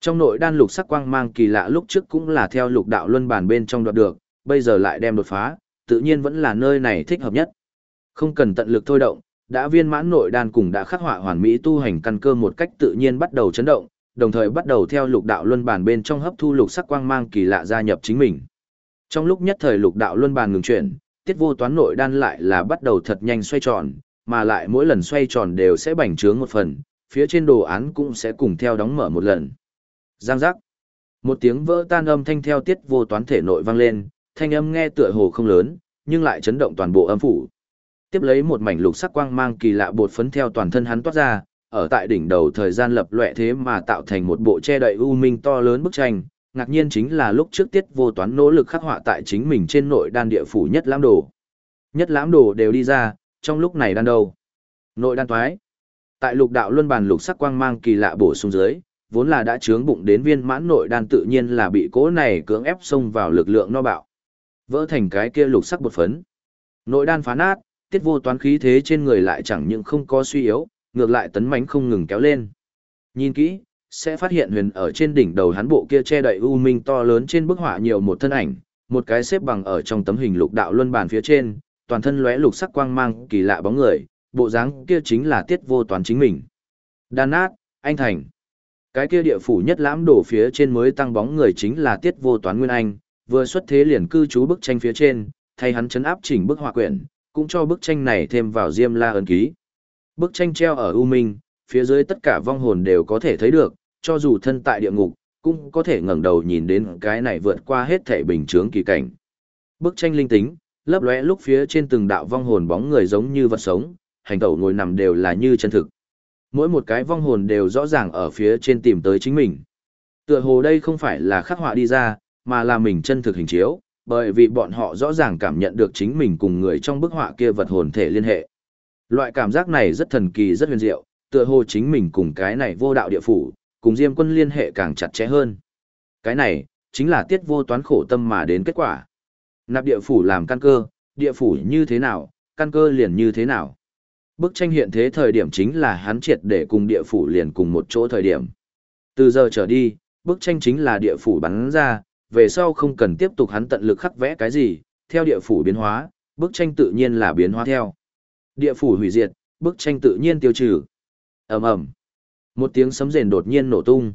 Trong nội đan lục sắc quang mang kỳ lạ lúc trước cũng là theo lục đạo luân bản bên trong đoạt được, bây giờ lại đem đột phá, tự nhiên vẫn là nơi này thích hợp nhất. Không cần tận lực thôi động, đã viên mãn nội đan cùng đã khắc họa hoàn mỹ tu hành căn cơ một cách tự nhiên bắt đầu chấn động, đồng thời bắt đầu theo lục đạo luân bản bên trong hấp thu lục sắc quang mang kỳ lạ gia nhập chính mình. Trong lúc nhất thời lục đạo luân bản ngừng chuyển, tiết vô toán nội đan lại là bắt đầu thật nhanh xoay tròn, mà lại mỗi lần xoay tròn đều sẽ bành trướng một phần, phía trên đồ án cũng sẽ cùng theo đóng mở một lần. Giang giác. Một tiếng vỡ tan âm thanh theo tiết vô toán thể nội vang lên, thanh âm nghe tựa hồ không lớn, nhưng lại chấn động toàn bộ âm phủ. Tiếp lấy một mảnh lục sắc quang mang kỳ lạ bột phấn theo toàn thân hắn toát ra, ở tại đỉnh đầu thời gian lập loè thế mà tạo thành một bộ che đậy u minh to lớn bức tranh, ngạc nhiên chính là lúc trước tiết vô toán nỗ lực khắc họa tại chính mình trên nội đan địa phủ nhất lãm đồ. Nhất lãm đồ đều đi ra, trong lúc này đan đầu. Nội đan thoái. Tại lục đạo luân bàn lục sắc quang mang kỳ lạ bổ sung dưới, vốn là đã chướng bụng đến viên mãn nội đan tự nhiên là bị cố này cưỡng ép xông vào lực lượng no bạo. Vỡ thành cái kia lục sắc bột phấn. Nội đan phá nát, tiết vô toán khí thế trên người lại chẳng những không có suy yếu, ngược lại tấn mãnh không ngừng kéo lên. Nhìn kỹ, sẽ phát hiện huyền ở trên đỉnh đầu hắn bộ kia che đậy u minh to lớn trên bức họa nhiều một thân ảnh, một cái xếp bằng ở trong tấm hình lục đạo luân bàn phía trên, toàn thân lóe lục sắc quang mang kỳ lạ bóng người, bộ dáng kia chính là tiết vô toán chính mình. Đan nát, anh thành. Cái kia địa phủ nhất lãm đổ phía trên mới tăng bóng người chính là tiết vô toán nguyên anh, vừa xuất thế liền cư trú bức tranh phía trên, thay hắn chấn áp chỉnh bức họa quyển, cũng cho bức tranh này thêm vào diêm la ấn ký. Bức tranh treo ở U Minh, phía dưới tất cả vong hồn đều có thể thấy được, cho dù thân tại địa ngục, cũng có thể ngẩng đầu nhìn đến cái này vượt qua hết thể bình chướng kỳ cảnh. Bức tranh linh tính, lấp lóe lúc phía trên từng đạo vong hồn bóng người giống như vật sống, hành tẩu ngồi nằm đều là như chân thực. Mỗi một cái vong hồn đều rõ ràng ở phía trên tìm tới chính mình. Tựa hồ đây không phải là khắc họa đi ra, mà là mình chân thực hình chiếu, bởi vì bọn họ rõ ràng cảm nhận được chính mình cùng người trong bức họa kia vật hồn thể liên hệ. Loại cảm giác này rất thần kỳ rất huyền diệu, tựa hồ chính mình cùng cái này vô đạo địa phủ, cùng Diêm quân liên hệ càng chặt chẽ hơn. Cái này, chính là tiết vô toán khổ tâm mà đến kết quả. Nạp địa phủ làm căn cơ, địa phủ như thế nào, căn cơ liền như thế nào. Bức tranh hiện thế thời điểm chính là hắn triệt để cùng địa phủ liền cùng một chỗ thời điểm. Từ giờ trở đi, bức tranh chính là địa phủ bắn ra, về sau không cần tiếp tục hắn tận lực khắc vẽ cái gì, theo địa phủ biến hóa, bức tranh tự nhiên là biến hóa theo. Địa phủ hủy diệt, bức tranh tự nhiên tiêu trừ. ầm ầm, một tiếng sấm rền đột nhiên nổ tung.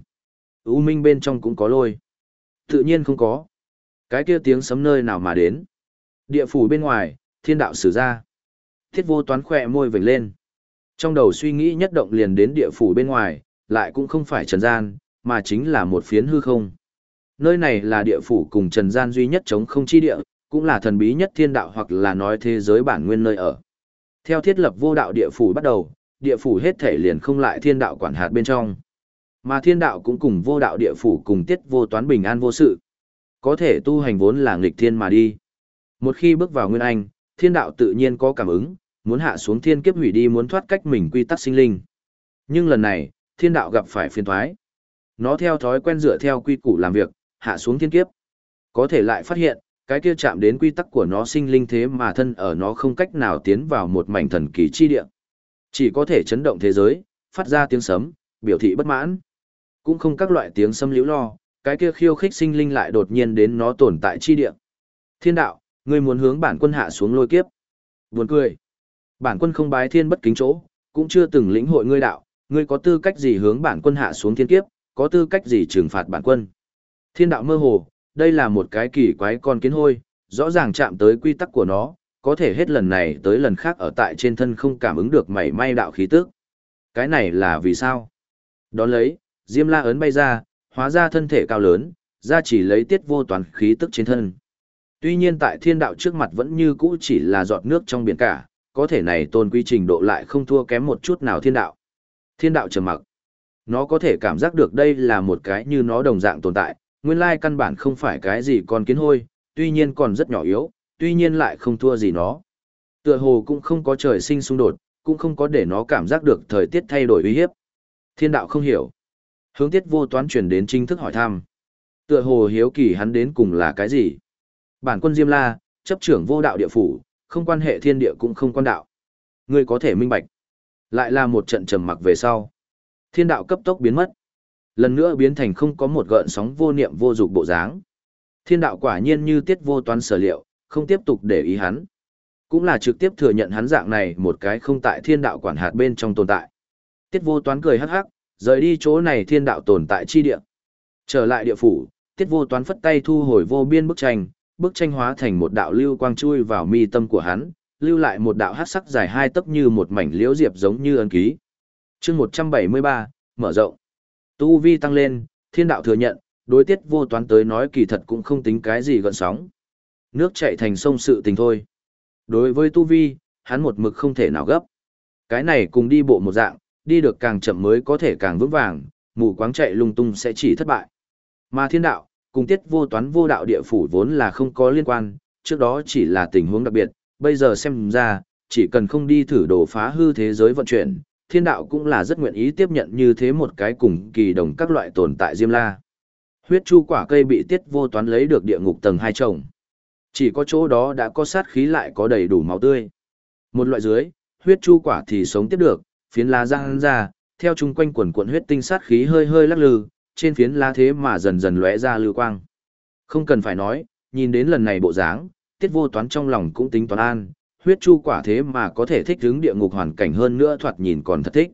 U minh bên trong cũng có lôi. Tự nhiên không có. Cái kia tiếng sấm nơi nào mà đến. Địa phủ bên ngoài, thiên đạo sử ra. Thiết vô toán khỏe môi vểnh lên. Trong đầu suy nghĩ nhất động liền đến địa phủ bên ngoài, lại cũng không phải trần gian, mà chính là một phiến hư không. Nơi này là địa phủ cùng trần gian duy nhất chống không chi địa, cũng là thần bí nhất thiên đạo hoặc là nói thế giới bản nguyên nơi ở. Theo thiết lập vô đạo địa phủ bắt đầu, địa phủ hết thể liền không lại thiên đạo quản hạt bên trong. Mà thiên đạo cũng cùng vô đạo địa phủ cùng tiết vô toán bình an vô sự. Có thể tu hành vốn là nghịch thiên mà đi. Một khi bước vào nguyên anh, thiên đạo tự nhiên có cảm ứng, muốn hạ xuống thiên kiếp hủy đi muốn thoát cách mình quy tắc sinh linh. Nhưng lần này, thiên đạo gặp phải phiền thoái. Nó theo thói quen dựa theo quy củ làm việc, hạ xuống thiên kiếp. Có thể lại phát hiện, cái kia chạm đến quy tắc của nó sinh linh thế mà thân ở nó không cách nào tiến vào một mảnh thần kỳ chi địa. Chỉ có thể chấn động thế giới, phát ra tiếng sấm, biểu thị bất mãn. Cũng không các loại tiếng sấm liễu lo, cái kia khiêu khích sinh linh lại đột nhiên đến nó tồn tại chi địa. Thiên đạo, ngươi muốn hướng bản quân hạ xuống lôi kiếp. Buồn cười. Bản quân không bái thiên bất kính chỗ, cũng chưa từng lĩnh hội ngươi đạo, ngươi có tư cách gì hướng bản quân hạ xuống thiên kiếp, có tư cách gì trừng phạt bản quân. Thiên đạo mơ hồ, đây là một cái kỳ quái con kiến hôi, rõ ràng chạm tới quy tắc của nó, có thể hết lần này tới lần khác ở tại trên thân không cảm ứng được mảy may đạo khí tức. Cái này là vì sao? Đón lấy, Diêm La ấn bay ra, hóa ra thân thể cao lớn, ra chỉ lấy tiết vô toàn khí tức trên thân. Tuy nhiên tại thiên đạo trước mặt vẫn như cũ chỉ là giọt nước trong biển cả, có thể này tôn quy trình độ lại không thua kém một chút nào thiên đạo. Thiên đạo trầm mặc. Nó có thể cảm giác được đây là một cái như nó đồng dạng tồn tại, nguyên lai căn bản không phải cái gì con kiến hôi, tuy nhiên còn rất nhỏ yếu, tuy nhiên lại không thua gì nó. Tựa hồ cũng không có trời sinh xung đột, cũng không có để nó cảm giác được thời tiết thay đổi uy hiếp. Thiên đạo không hiểu. Hướng tiết vô toán chuyển đến chính thức hỏi thăm. Tựa hồ hiếu kỳ hắn đến cùng là cái gì? Bản quân Diêm La, chấp trưởng vô đạo địa phủ, không quan hệ thiên địa cũng không quan đạo. Ngươi có thể minh bạch. Lại là một trận trầm mặc về sau. Thiên đạo cấp tốc biến mất. Lần nữa biến thành không có một gợn sóng vô niệm vô dục bộ dáng. Thiên đạo quả nhiên như tiết vô toán sở liệu, không tiếp tục để ý hắn. Cũng là trực tiếp thừa nhận hắn dạng này một cái không tại thiên đạo quản hạt bên trong tồn tại. Tiết vô toán cười hắc hắc, rời đi chỗ này thiên đạo tồn tại chi địa. Trở lại địa phủ, tiết vô toán phất tay thu hồi vô biên bức tranh, bức tranh hóa thành một đạo lưu quang chui vào mi tâm của hắn, lưu lại một đạo hắc sắc dài hai tấc như một mảnh liễu diệp giống như ấn ký. chương 173, mở rộng. Tu vi tăng lên, thiên đạo thừa nhận, đối tiết vô toán tới nói kỳ thật cũng không tính cái gì gọn sóng. Nước chạy thành sông sự tình thôi. Đối với tu vi, hắn một mực không thể nào gấp. Cái này cùng đi bộ một dạng, đi được càng chậm mới có thể càng vững vàng, mù quáng chạy lung tung sẽ chỉ thất bại. Mà thiên đạo, cùng tiết vô toán vô đạo địa phủ vốn là không có liên quan, trước đó chỉ là tình huống đặc biệt, bây giờ xem ra, chỉ cần không đi thử đổ phá hư thế giới vận chuyển, thiên đạo cũng là rất nguyện ý tiếp nhận như thế một cái cùng kỳ đồng các loại tồn tại Diêm La. Huyết chu quả cây bị tiết vô toán lấy được địa ngục tầng hai trồng. Chỉ có chỗ đó đã có sát khí lại có đầy đủ máu tươi. Một loại dưới, huyết chu quả thì sống tiếp được, phiến lá răng ra, theo chung quanh quần cuộn huyết tinh sát khí hơi hơi lắc lư, trên phiến lá thế mà dần dần lóe ra lưu quang. Không cần phải nói, nhìn đến lần này bộ dáng, tiết vô toán trong lòng cũng tính toán an, huyết chu quả thế mà có thể thích ứng địa ngục hoàn cảnh hơn nữa thoạt nhìn còn thật thích.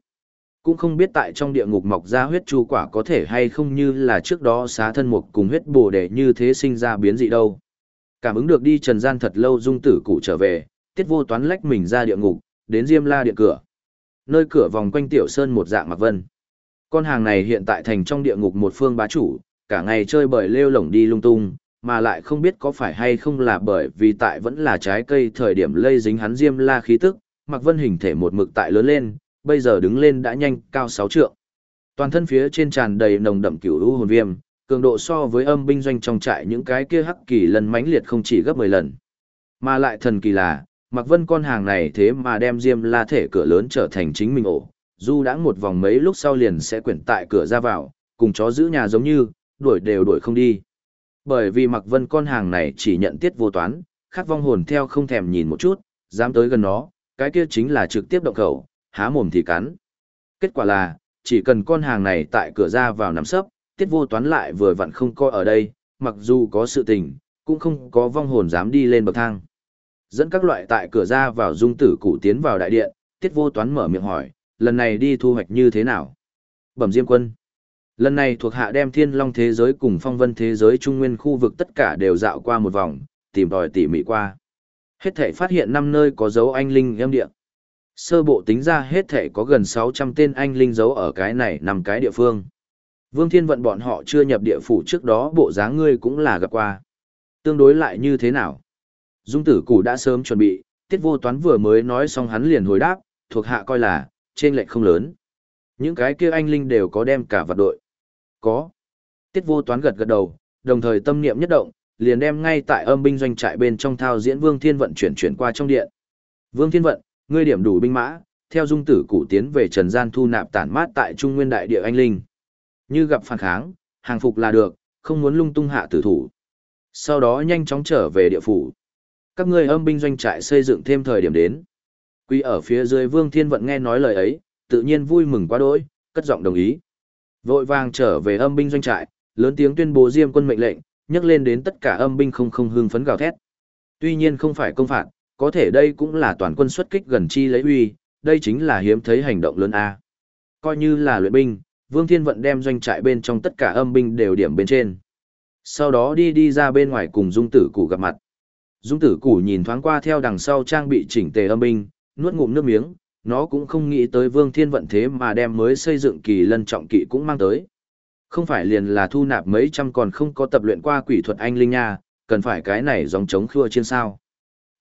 Cũng không biết tại trong địa ngục mọc ra huyết chu quả có thể hay không như là trước đó xá thân mục cùng huyết bồ để như thế sinh ra biến dị đâu. Cảm ứng được đi trần gian thật lâu dung tử cụ trở về, tiết vô toán lách mình ra địa ngục, đến diêm la điện cửa. Nơi cửa vòng quanh tiểu sơn một dạng mặc vân. Con hàng này hiện tại thành trong địa ngục một phương bá chủ, cả ngày chơi bời lêu lổng đi lung tung, mà lại không biết có phải hay không là bởi vì tại vẫn là trái cây thời điểm lây dính hắn diêm la khí tức, mặc vân hình thể một mực tại lớn lên, bây giờ đứng lên đã nhanh cao 6 trượng. Toàn thân phía trên tràn đầy nồng đậm cửu u hồn viêm, cường độ so với âm binh doanh trong trại những cái kia hắc kỳ lần mãnh liệt không chỉ gấp 10 lần. Mà lại thần kỳ là, Mặc Vân con hàng này thế mà đem Diêm La thể cửa lớn trở thành chính mình ổ, dù đã một vòng mấy lúc sau liền sẽ quyển tại cửa ra vào, cùng chó giữ nhà giống như, đuổi đều đuổi không đi. Bởi vì Mặc Vân con hàng này chỉ nhận tiết vô toán, khát vong hồn theo không thèm nhìn một chút, dám tới gần nó, cái kia chính là trực tiếp động khẩu, há mồm thì cắn. Kết quả là, chỉ cần con hàng này tại cửa ra vào nằm sấp, tiết vô toán lại vừa vặn không coi ở đây, mặc dù có sự tình, cũng không có vong hồn dám đi lên bậc thang. Dẫn các loại tại cửa ra vào dung tử cụ tiến vào đại điện, tiết vô toán mở miệng hỏi, lần này đi thu hoạch như thế nào? Bẩm Diêm quân. Lần này thuộc hạ đem thiên long thế giới cùng phong vân thế giới trung nguyên khu vực tất cả đều dạo qua một vòng, tìm tòi tỉ mỉ qua. Hết thể phát hiện năm nơi có dấu anh linh em địa. Sơ bộ tính ra hết thể có gần 600 tên anh linh dấu ở cái này nằm cái địa phương. Vương Thiên vận bọn họ chưa nhập địa phủ trước đó bộ dáng ngươi cũng là gặp qua. Tương đối lại như thế nào? Dung tử củ đã sớm chuẩn bị, tiết vô toán vừa mới nói xong hắn liền hồi đáp, thuộc hạ coi là, trên lệnh không lớn. Những cái kia anh linh đều có đem cả vật đội. Có. Tiết vô toán gật gật đầu, đồng thời tâm niệm nhất động, liền đem ngay tại âm binh doanh trại bên trong thao diễn Vương Thiên Vận chuyển chuyển qua trong điện. Vương Thiên Vận, ngươi điểm đủ binh mã, theo dung tử cụ tiến về trần gian thu nạp tản mát tại Trung Nguyên Đại Địa Anh Linh. Như gặp phản kháng, hàng phục là được, không muốn lung tung hạ tử thủ. Sau đó nhanh chóng trở về địa phủ. Các ngươi âm binh doanh trại xây dựng thêm thời điểm đến. Quy ở phía dưới Vương Thiên Vận nghe nói lời ấy, tự nhiên vui mừng quá đỗi, cất giọng đồng ý. Vội vàng trở về âm binh doanh trại, lớn tiếng tuyên bố Diêm quân mệnh lệnh, nhắc lên đến tất cả âm binh không không hưng phấn gào thét. Tuy nhiên không phải công phạt, có thể đây cũng là toàn quân xuất kích gần chi lấy uy, đây chính là hiếm thấy hành động lớn a. Coi như là luyện binh, Vương Thiên Vận đem doanh trại bên trong tất cả âm binh đều điểm bên trên. Sau đó đi đi ra bên ngoài cùng Dung Tử Củ gặp mặt. Dung Tử Củ nhìn thoáng qua theo đằng sau trang bị chỉnh tề âm binh, nuốt ngụm nước miếng, nó cũng không nghĩ tới Vương Thiên Vận thế mà đem mới xây dựng kỳ lân trọng kỵ cũng mang tới. Không phải liền là thu nạp mấy trăm còn không có tập luyện qua quỷ thuật anh linh nha, cần phải cái này dòng chống khua trên sao.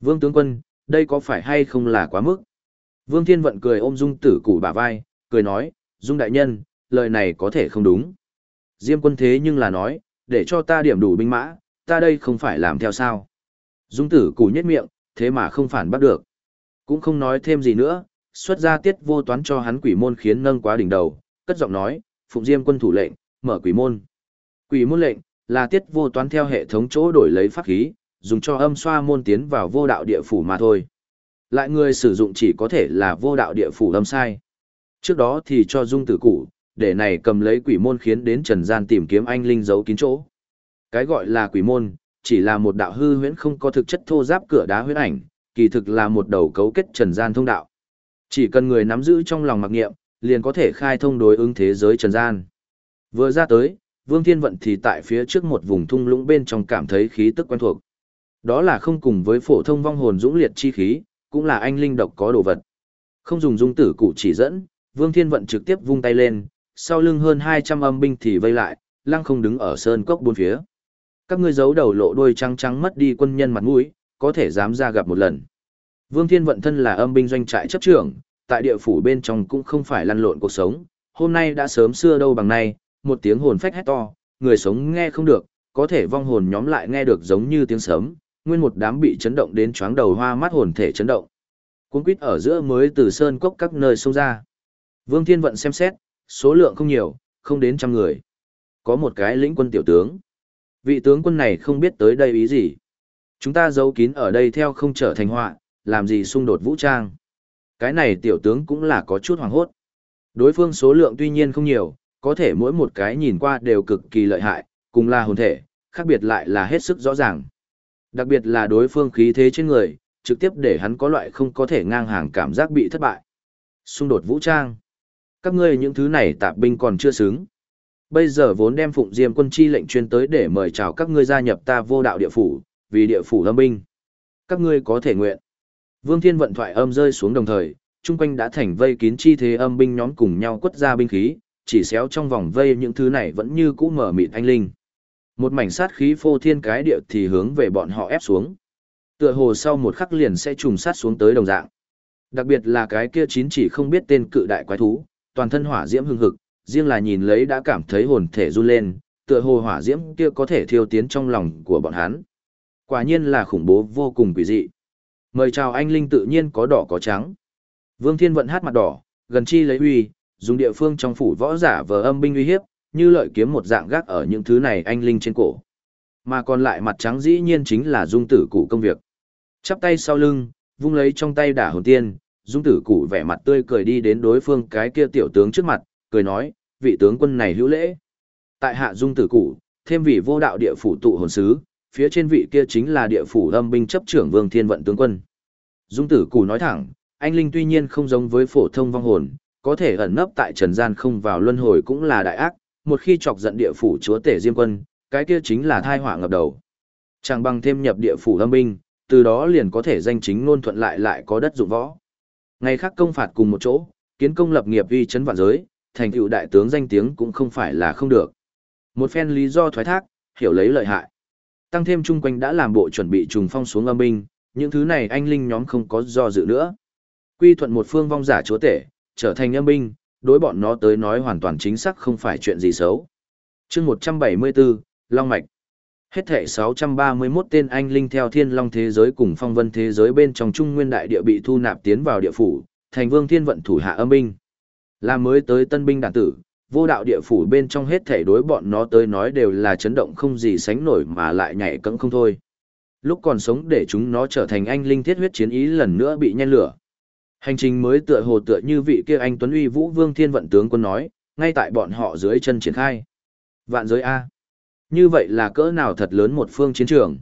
Vương tướng quân, đây có phải hay không là quá mức? Vương Thiên Vận cười ôm Dung Tử Củ bả vai, cười nói, Dung đại nhân, lời này có thể không đúng. Diêm quân thế nhưng là nói, để cho ta điểm đủ binh mã, ta đây không phải làm theo sao. Dung tử củ nhất miệng, thế mà không phản bắt được. Cũng không nói thêm gì nữa, xuất ra tiết vô toán cho hắn quỷ môn khiến nâng quá đỉnh đầu, cất giọng nói, phụng diêm quân thủ lệnh, mở quỷ môn. Quỷ môn lệnh, là tiết vô toán theo hệ thống chỗ đổi lấy pháp khí, dùng cho âm xoa môn tiến vào vô đạo địa phủ mà thôi. Lại người sử dụng chỉ có thể là vô đạo địa phủ âm sai. Trước đó thì cho dung tử cụ, để này cầm lấy quỷ môn khiến đến trần gian tìm kiếm anh linh giấu kín chỗ. Cái gọi là quỷ môn, chỉ là một đạo hư huyễn không có thực chất thô giáp cửa đá huyễn ảnh, kỳ thực là một đầu cấu kết trần gian thông đạo. Chỉ cần người nắm giữ trong lòng mặc nghiệm, liền có thể khai thông đối ứng thế giới trần gian. Vừa ra tới, Vương Thiên Vận thì tại phía trước một vùng thung lũng bên trong cảm thấy khí tức quen thuộc. Đó là không cùng với phổ thông vong hồn dũng liệt chi khí, cũng là anh linh độc có đồ vật. Không dùng dung tử cụ chỉ dẫn, Vương Thiên Vận trực tiếp vung tay lên, sau lưng hơn 200 âm binh thì vây lại, lăng không đứng ở sơn cốc bốn phía. Các ngươi giấu đầu lộ đuôi trắng trắng mất đi quân nhân mặt mũi, có thể dám ra gặp một lần. Vương Thiên Vận thân là âm binh doanh trại chấp trưởng, tại địa phủ bên trong cũng không phải lăn lộn cuộc sống, hôm nay đã sớm xưa đâu bằng nay, một tiếng hồn phách hét to, người sống nghe không được, có thể vong hồn nhóm lại nghe được giống như tiếng sớm, nguyên một đám bị chấn động đến chóng đầu hoa mắt hồn thể chấn động. Cuốn quýt ở giữa mới từ sơn cốc các nơi xông ra. Vương Thiên Vận xem xét, số lượng không nhiều, không đến trăm người. Có một cái lĩnh quân tiểu tướng. Vị tướng quân này không biết tới đây ý gì. Chúng ta giấu kín ở đây theo không trở thành họa, làm gì xung đột vũ trang. Cái này tiểu tướng cũng là có chút hoàng hốt. Đối phương số lượng tuy nhiên không nhiều, có thể mỗi một cái nhìn qua đều cực kỳ lợi hại, cùng là hồn thể, khác biệt lại là hết sức rõ ràng. Đặc biệt là đối phương khí thế trên người, trực tiếp để hắn có loại không có thể ngang hàng cảm giác bị thất bại. Xung đột vũ trang. Các ngươi những thứ này tạp binh còn chưa xứng. Bây giờ vốn đem phụng diêm quân chi lệnh chuyên tới để mời chào các ngươi gia nhập ta vô đạo địa phủ, vì địa phủ lâm binh. Các ngươi có thể nguyện. Vương Thiên vận thoại âm rơi xuống đồng thời, chung quanh đã thành vây kín chi thế âm binh nhóm cùng nhau quất ra binh khí, chỉ xéo trong vòng vây những thứ này vẫn như cũ mở mịt anh linh. Một mảnh sát khí phô thiên cái địa thì hướng về bọn họ ép xuống. Tựa hồ sau một khắc liền sẽ trùng sát xuống tới đồng dạng. Đặc biệt là cái kia chín chỉ không biết tên cự đại quái thú, toàn thân hỏa diễm hưng hực, riêng là nhìn lấy đã cảm thấy hồn thể run lên, tựa hồ hỏa diễm kia có thể thiêu tiến trong lòng của bọn hắn. Quả nhiên là khủng bố vô cùng quỷ dị. Mời chào anh linh tự nhiên có đỏ có trắng. Vương Thiên vận hát mặt đỏ, gần chi lấy uy, dùng địa phương trong phủ võ giả vờ âm binh uy hiếp, như lợi kiếm một dạng gác ở những thứ này anh linh trên cổ. Mà còn lại mặt trắng dĩ nhiên chính là dung tử cụ công việc. Chắp tay sau lưng, vung lấy trong tay đả hồn tiên, dung tử cụ vẻ mặt tươi cười đi đến đối phương cái kia tiểu tướng trước mặt, cười nói, vị tướng quân này hữu lễ. Tại hạ dung tử cụ, thêm vị vô đạo địa phủ tụ hồn sứ, phía trên vị kia chính là địa phủ âm binh chấp trưởng vương thiên vận tướng quân. Dung tử cù nói thẳng, anh linh tuy nhiên không giống với phổ thông vong hồn, có thể ẩn nấp tại trần gian không vào luân hồi cũng là đại ác, một khi chọc giận địa phủ chúa tể diêm quân, cái kia chính là thai họa ngập đầu. Chẳng bằng thêm nhập địa phủ âm binh, từ đó liền có thể danh chính ngôn thuận lại lại có đất dụng võ. Ngày khác công phạt cùng một chỗ, kiến công lập nghiệp uy chấn vạn giới, thành tựu đại tướng danh tiếng cũng không phải là không được. Một phen lý do thoái thác, hiểu lấy lợi hại. Tăng thêm chung quanh đã làm bộ chuẩn bị trùng phong xuống âm binh, những thứ này anh linh nhóm không có do dự nữa. Quy thuận một phương vong giả chúa tể, trở thành âm binh, đối bọn nó tới nói hoàn toàn chính xác không phải chuyện gì xấu. chương 174, Long Mạch Hết thể 631 tên anh linh theo thiên long thế giới cùng phong vân thế giới bên trong trung nguyên đại địa bị thu nạp tiến vào địa phủ, thành vương thiên vận thủ hạ âm binh. Là mới tới tân binh đàn tử, vô đạo địa phủ bên trong hết thể đối bọn nó tới nói đều là chấn động không gì sánh nổi mà lại nhảy cẫng không thôi. Lúc còn sống để chúng nó trở thành anh linh thiết huyết chiến ý lần nữa bị nhen lửa. Hành trình mới tựa hồ tựa như vị kia anh Tuấn Uy Vũ Vương Thiên Vận tướng quân nói, ngay tại bọn họ dưới chân triển khai. Vạn giới A. Như vậy là cỡ nào thật lớn một phương chiến trường.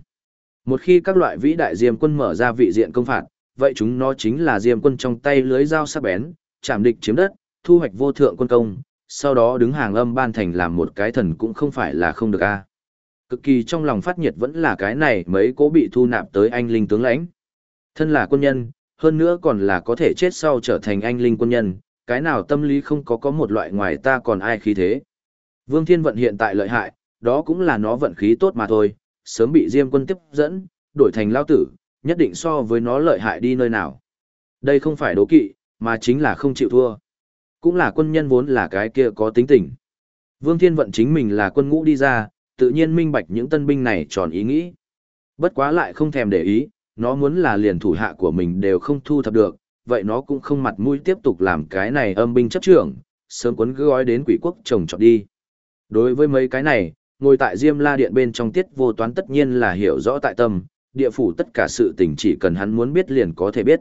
Một khi các loại vĩ đại diêm quân mở ra vị diện công phạt, vậy chúng nó chính là diêm quân trong tay lưới dao sắc bén, chạm địch chiếm đất, thu hoạch vô thượng quân công, sau đó đứng hàng âm ban thành làm một cái thần cũng không phải là không được a. Cực kỳ trong lòng phát nhiệt vẫn là cái này mấy cố bị thu nạp tới anh linh tướng lãnh. Thân là quân nhân, hơn nữa còn là có thể chết sau trở thành anh linh quân nhân, cái nào tâm lý không có có một loại ngoài ta còn ai khí thế. Vương Thiên Vận hiện tại lợi hại, đó cũng là nó vận khí tốt mà thôi, sớm bị Diêm quân tiếp dẫn, đổi thành lao tử, nhất định so với nó lợi hại đi nơi nào. Đây không phải đố kỵ, mà chính là không chịu thua. Cũng là quân nhân vốn là cái kia có tính tình. Vương Thiên Vận chính mình là quân ngũ đi ra, tự nhiên minh bạch những tân binh này tròn ý nghĩ. Bất quá lại không thèm để ý, nó muốn là liền thủ hạ của mình đều không thu thập được, vậy nó cũng không mặt mũi tiếp tục làm cái này âm binh chấp trưởng, sớm cuốn gói đến quỷ quốc trồng trọt đi. Đối với mấy cái này, ngồi tại Diêm La Điện bên trong tiết vô toán tất nhiên là hiểu rõ tại tâm, địa phủ tất cả sự tình chỉ cần hắn muốn biết liền có thể biết.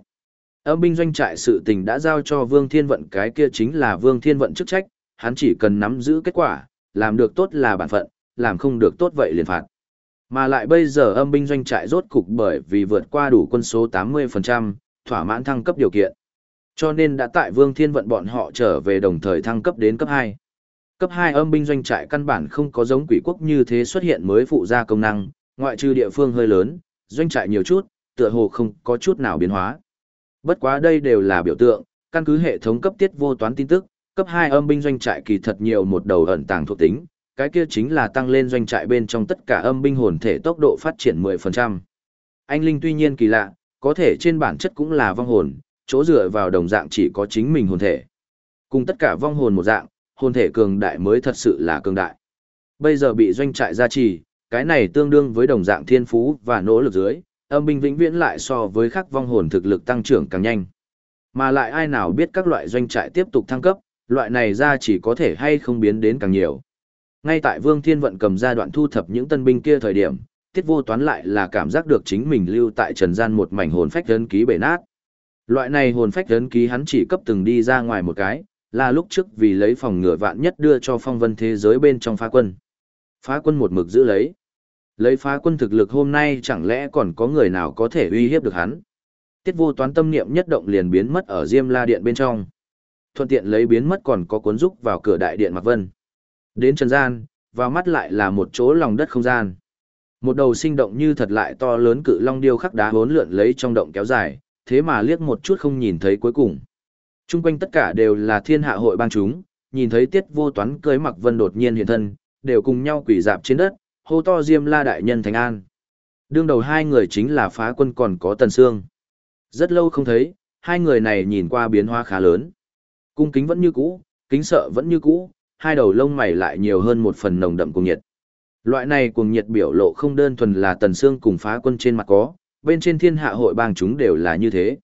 Âm binh doanh trại sự tình đã giao cho Vương Thiên Vận cái kia chính là Vương Thiên Vận chức trách, hắn chỉ cần nắm giữ kết quả, làm được tốt là bản phận, làm không được tốt vậy liền phạt. Mà lại bây giờ âm binh doanh trại rốt cục bởi vì vượt qua đủ quân số 80%, thỏa mãn thăng cấp điều kiện. Cho nên đã tại Vương Thiên vận bọn họ trở về đồng thời thăng cấp đến cấp 2. Cấp 2 âm binh doanh trại căn bản không có giống quỷ quốc như thế xuất hiện mới phụ ra công năng, ngoại trừ địa phương hơi lớn, doanh trại nhiều chút, tựa hồ không có chút nào biến hóa. Bất quá đây đều là biểu tượng, căn cứ hệ thống cấp tiết vô toán tin tức, cấp 2 âm binh doanh trại kỳ thật nhiều một đầu ẩn tàng thuộc tính, cái kia chính là tăng lên doanh trại bên trong tất cả âm binh hồn thể tốc độ phát triển 10%. Anh Linh tuy nhiên kỳ lạ, có thể trên bản chất cũng là vong hồn, chỗ dựa vào đồng dạng chỉ có chính mình hồn thể. Cùng tất cả vong hồn một dạng, hồn thể cường đại mới thật sự là cường đại. Bây giờ bị doanh trại gia trì, cái này tương đương với đồng dạng thiên phú và nỗ lực dưới, âm binh vĩnh viễn lại so với khắc vong hồn thực lực tăng trưởng càng nhanh. Mà lại ai nào biết các loại doanh trại tiếp tục thăng cấp, loại này ra chỉ có thể hay không biến đến càng nhiều. Ngay tại Vương Thiên Vận cầm ra đoạn thu thập những tân binh kia thời điểm, tiết vô toán lại là cảm giác được chính mình lưu tại trần gian một mảnh hồn phách ấn ký bể nát. Loại này hồn phách ấn ký hắn chỉ cấp từng đi ra ngoài một cái, là lúc trước vì lấy phòng ngựa vạn nhất đưa cho phong vân thế giới bên trong phá quân. Phá quân một mực giữ lấy. Lấy phá quân thực lực hôm nay chẳng lẽ còn có người nào có thể uy hiếp được hắn. Tiết vô toán tâm niệm nhất động liền biến mất ở Diêm La Điện bên trong. Thuận tiện lấy biến mất còn có cuốn rúc vào cửa đại điện Mạc Vân. Đến trần gian, vào mắt lại là một chỗ lòng đất không gian. Một đầu sinh động như thật lại to lớn cự long điêu khắc đá hốn lượn lấy trong động kéo dài, thế mà liếc một chút không nhìn thấy cuối cùng. Trung quanh tất cả đều là thiên hạ hội bang chúng, nhìn thấy tiết vô toán cưới mặc vân đột nhiên hiện thân, đều cùng nhau quỷ dạp trên đất, hô to diêm la đại nhân thành an. Đương đầu hai người chính là phá quân còn có tần sương. Rất lâu không thấy, hai người này nhìn qua biến hóa khá lớn. Cung kính vẫn như cũ, kính sợ vẫn như cũ, hai đầu lông mày lại nhiều hơn một phần nồng đậm cuồng nhiệt. Loại này cuồng nhiệt biểu lộ không đơn thuần là tần xương cùng phá quân trên mặt có, bên trên thiên hạ hội bang chúng đều là như thế.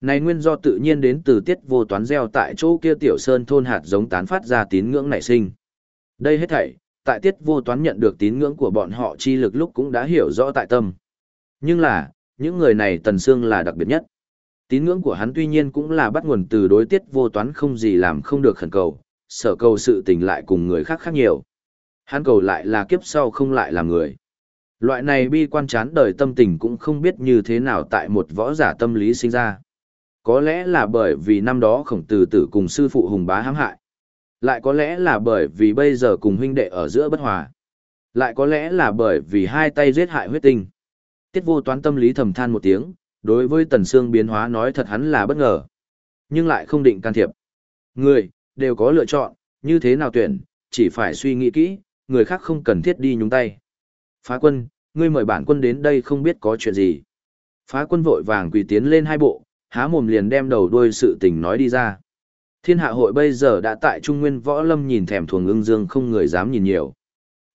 Này nguyên do tự nhiên đến từ tiết vô toán gieo tại chỗ kia tiểu sơn thôn hạt giống tán phát ra tín ngưỡng nảy sinh. Đây hết thảy, tại tiết vô toán nhận được tín ngưỡng của bọn họ chi lực lúc cũng đã hiểu rõ tại tâm. Nhưng là, những người này tần xương là đặc biệt nhất. Tín ngưỡng của hắn tuy nhiên cũng là bắt nguồn từ đối tiết vô toán không gì làm không được khẩn cầu, sở cầu sự tình lại cùng người khác khác nhiều. Hắn cầu lại là kiếp sau không lại là người. Loại này bi quan chán đời tâm tình cũng không biết như thế nào tại một võ giả tâm lý sinh ra. Có lẽ là bởi vì năm đó khổng tử tử cùng sư phụ hùng bá hãm hại. Lại có lẽ là bởi vì bây giờ cùng huynh đệ ở giữa bất hòa. Lại có lẽ là bởi vì hai tay giết hại huyết tinh. Tiết vô toán tâm lý thầm than một tiếng, đối với tần xương biến hóa nói thật hắn là bất ngờ. Nhưng lại không định can thiệp. Người, đều có lựa chọn, như thế nào tuyển, chỉ phải suy nghĩ kỹ, người khác không cần thiết đi nhúng tay. Phá quân, ngươi mời bản quân đến đây không biết có chuyện gì. Phá quân vội vàng quỳ tiến lên hai bộ, há mồm liền đem đầu đuôi sự tình nói đi ra. Thiên hạ hội bây giờ đã tại Trung Nguyên Võ Lâm nhìn thèm thuồng ưng dương không người dám nhìn nhiều.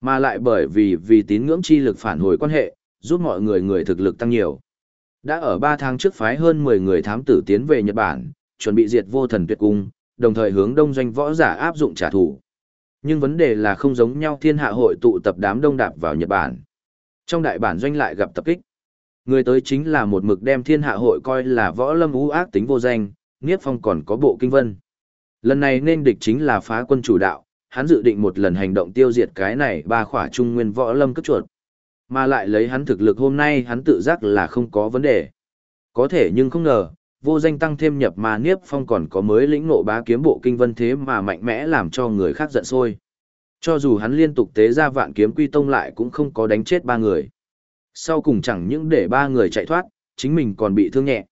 Mà lại bởi vì vì tín ngưỡng chi lực phản hồi quan hệ, giúp mọi người người thực lực tăng nhiều. Đã ở 3 tháng trước phái hơn 10 người thám tử tiến về Nhật Bản, chuẩn bị diệt vô thần tuyệt cung, đồng thời hướng đông doanh võ giả áp dụng trả thù. Nhưng vấn đề là không giống nhau thiên hạ hội tụ tập đám đông đạp vào Nhật Bản. Trong đại bản doanh lại gặp tập kích. Người tới chính là một mực đem thiên hạ hội coi là võ lâm ú ác tính vô danh, Niếp Phong còn có bộ kinh vân. Lần này nên địch chính là phá quân chủ đạo, hắn dự định một lần hành động tiêu diệt cái này ba khỏa trung nguyên võ lâm cất chuột. Mà lại lấy hắn thực lực hôm nay hắn tự giác là không có vấn đề. Có thể nhưng không ngờ, vô danh tăng thêm nhập mà Niếp Phong còn có mới lĩnh ngộ bá kiếm bộ kinh vân thế mà mạnh mẽ làm cho người khác giận sôi. Cho dù hắn liên tục tế ra vạn kiếm quy tông lại cũng không có đánh chết ba người. Sau cùng chẳng những để ba người chạy thoát, chính mình còn bị thương nhẹ.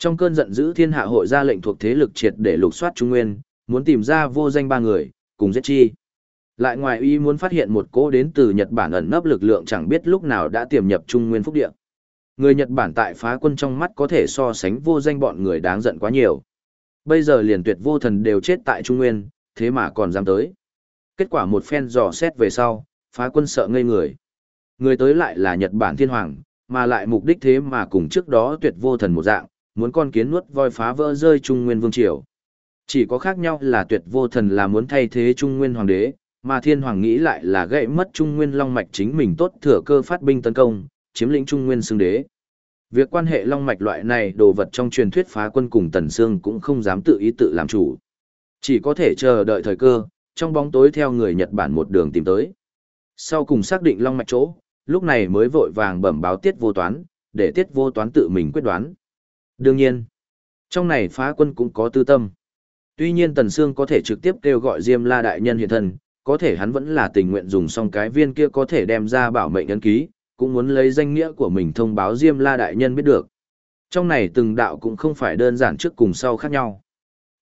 Trong cơn giận dữ thiên hạ hội ra lệnh thuộc thế lực triệt để lục soát Trung Nguyên, muốn tìm ra vô danh ba người, cùng giết chi. Lại ngoài ý muốn phát hiện một cỗ đến từ Nhật Bản ẩn nấp lực lượng chẳng biết lúc nào đã tiềm nhập Trung Nguyên Phúc Địa. Người Nhật Bản tại phá quân trong mắt có thể so sánh vô danh bọn người đáng giận quá nhiều. Bây giờ liền tuyệt vô thần đều chết tại Trung Nguyên, thế mà còn dám tới. Kết quả một phen dò xét về sau, phá quân sợ ngây người. Người tới lại là Nhật Bản thiên hoàng, mà lại mục đích thế mà cùng trước đó tuyệt vô thần một dạng, muốn con kiến nuốt voi phá vỡ rơi Trung Nguyên Vương Triều. Chỉ có khác nhau là tuyệt vô thần là muốn thay thế Trung Nguyên Hoàng đế, mà thiên hoàng nghĩ lại là gãy mất Trung Nguyên Long Mạch chính mình tốt thừa cơ phát binh tấn công, chiếm lĩnh Trung Nguyên xương đế. Việc quan hệ long mạch loại này đồ vật trong truyền thuyết phá quân cùng Tần Sương cũng không dám tự ý tự làm chủ. Chỉ có thể chờ đợi thời cơ, trong bóng tối theo người Nhật Bản một đường tìm tới. Sau cùng xác định long mạch chỗ, lúc này mới vội vàng bẩm báo tiết vô toán, để tiết vô toán tự mình quyết đoán. Đương nhiên, trong này phá quân cũng có tư tâm. Tuy nhiên Tần Sương có thể trực tiếp kêu gọi Diêm La Đại Nhân hiện thân, có thể hắn vẫn là tình nguyện dùng xong cái viên kia có thể đem ra bảo mệnh ấn ký, cũng muốn lấy danh nghĩa của mình thông báo Diêm La Đại Nhân biết được. Trong này từng đạo cũng không phải đơn giản trước cùng sau khác nhau,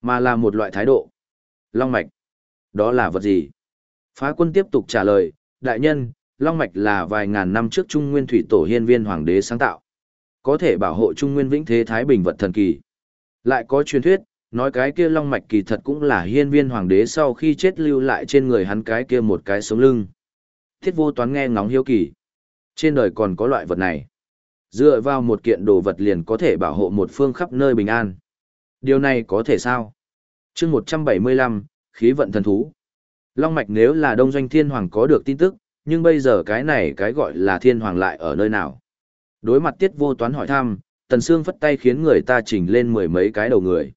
mà là một loại thái độ. Long mạch. Đó là vật gì? Phá quân tiếp tục trả lời, Đại Nhân, Long mạch là vài ngàn năm trước Trung Nguyên Thủy Tổ Hiên Viên Hoàng đế sáng tạo. Có thể bảo hộ Trung Nguyên Vĩnh Thế Thái Bình vật thần kỳ. Lại có truyền thuyết, nói cái kia long mạch kỳ thật cũng là hiên viên hoàng đế sau khi chết lưu lại trên người hắn cái kia một cái sống lưng. Thiết vô toán nghe ngóng hiếu kỳ. Trên đời còn có loại vật này. Dựa vào một kiện đồ vật liền có thể bảo hộ một phương khắp nơi bình an. Điều này có thể sao? chương 175, khí vận thần thú. Long mạch nếu là đông doanh thiên hoàng có được tin tức, nhưng bây giờ cái này cái gọi là thiên hoàng lại ở nơi nào? Đối mặt tiết vô toán hỏi thăm, tần xương phất tay khiến người ta chỉnh lên mười mấy cái đầu người.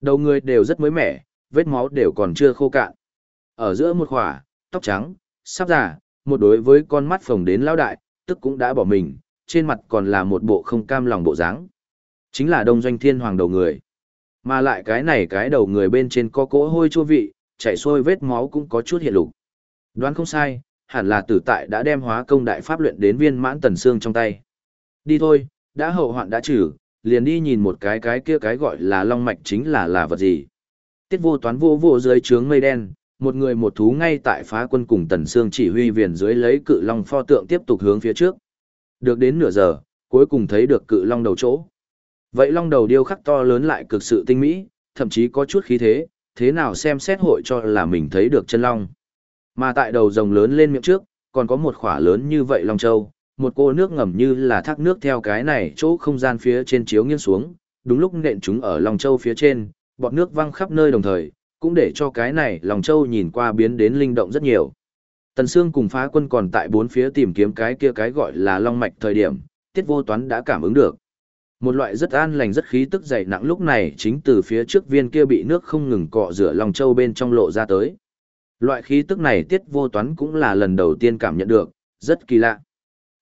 Đầu người đều rất mới mẻ, vết máu đều còn chưa khô cạn. Ở giữa một khỏa, tóc trắng, sắp già, một đối với con mắt phồng đến lão đại, tức cũng đã bỏ mình, trên mặt còn là một bộ không cam lòng bộ dáng. Chính là đông doanh thiên hoàng đầu người. Mà lại cái này cái đầu người bên trên có cỗ hôi chua vị, chảy xuôi vết máu cũng có chút hiện lục. Đoán không sai, hẳn là tử tại đã đem hóa công đại pháp luyện đến viên mãn tần xương trong tay. Đi thôi, đã hậu hoạn đã trừ, liền đi nhìn một cái cái kia cái gọi là long mạch chính là là vật gì. Tiết vô toán vô vô dưới trướng mây đen, một người một thú ngay tại phá quân cùng tần xương chỉ huy viền dưới lấy cự long pho tượng tiếp tục hướng phía trước. Được đến nửa giờ, cuối cùng thấy được cự long đầu chỗ. Vậy long đầu điêu khắc to lớn lại cực sự tinh mỹ, thậm chí có chút khí thế, thế nào xem xét hội cho là mình thấy được chân long. Mà tại đầu rồng lớn lên miệng trước, còn có một khỏa lớn như vậy long châu, một cô nước ngầm như là thác nước theo cái này chỗ không gian phía trên chiếu nghiêng xuống, đúng lúc nện chúng ở lòng Châu phía trên, bọt nước văng khắp nơi đồng thời, cũng để cho cái này lòng Châu nhìn qua biến đến linh động rất nhiều. Tần Sương cùng phá quân còn tại bốn phía tìm kiếm cái kia cái gọi là Long Mạch thời điểm, tiết vô toán đã cảm ứng được. Một loại rất an lành rất khí tức dày nặng lúc này chính từ phía trước viên kia bị nước không ngừng cọ rửa lòng Châu bên trong lộ ra tới. Loại khí tức này tiết vô toán cũng là lần đầu tiên cảm nhận được, rất kỳ lạ.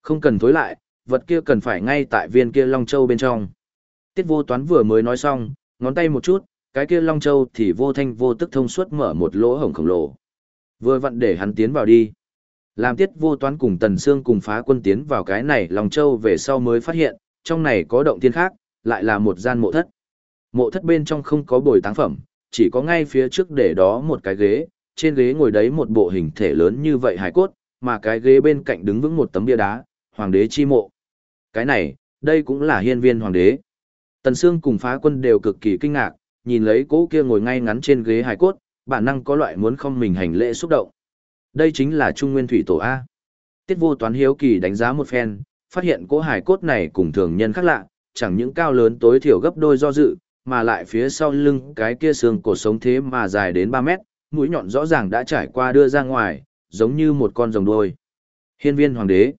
Không cần thối lại, vật kia cần phải ngay tại viên kia Long Châu bên trong. Tiết vô toán vừa mới nói xong, ngón tay một chút, cái kia Long Châu thì vô thanh vô tức thông suốt mở một lỗ hổng khổng lồ. Vừa vặn để hắn tiến vào đi. Làm tiết vô toán cùng Tần Sương cùng phá quân tiến vào cái này Long Châu về sau mới phát hiện, trong này có động tiên khác, lại là một gian mộ thất. Mộ thất bên trong không có bồi táng phẩm, chỉ có ngay phía trước để đó một cái ghế, trên ghế ngồi đấy một bộ hình thể lớn như vậy hải cốt, mà cái ghế bên cạnh đứng vững một tấm bia đá, hoàng đế chi mộ. Cái này, đây cũng là hiên viên hoàng đế. Tần Sương cùng phá quân đều cực kỳ kinh ngạc, nhìn lấy cỗ kia ngồi ngay ngắn trên ghế hài cốt, bản năng có loại muốn không mình hành lễ xúc động. Đây chính là Trung Nguyên Thủy Tổ A. Tiết vô toán hiếu kỳ đánh giá một phen, phát hiện cỗ hài cốt này cùng thường nhân khác lạ, chẳng những cao lớn tối thiểu gấp đôi do dự, mà lại phía sau lưng cái kia xương cổ sống thế mà dài đến 3 mét, mũi nhọn rõ ràng đã trải qua đưa ra ngoài, giống như một con rồng đuôi. Hiên viên hoàng đế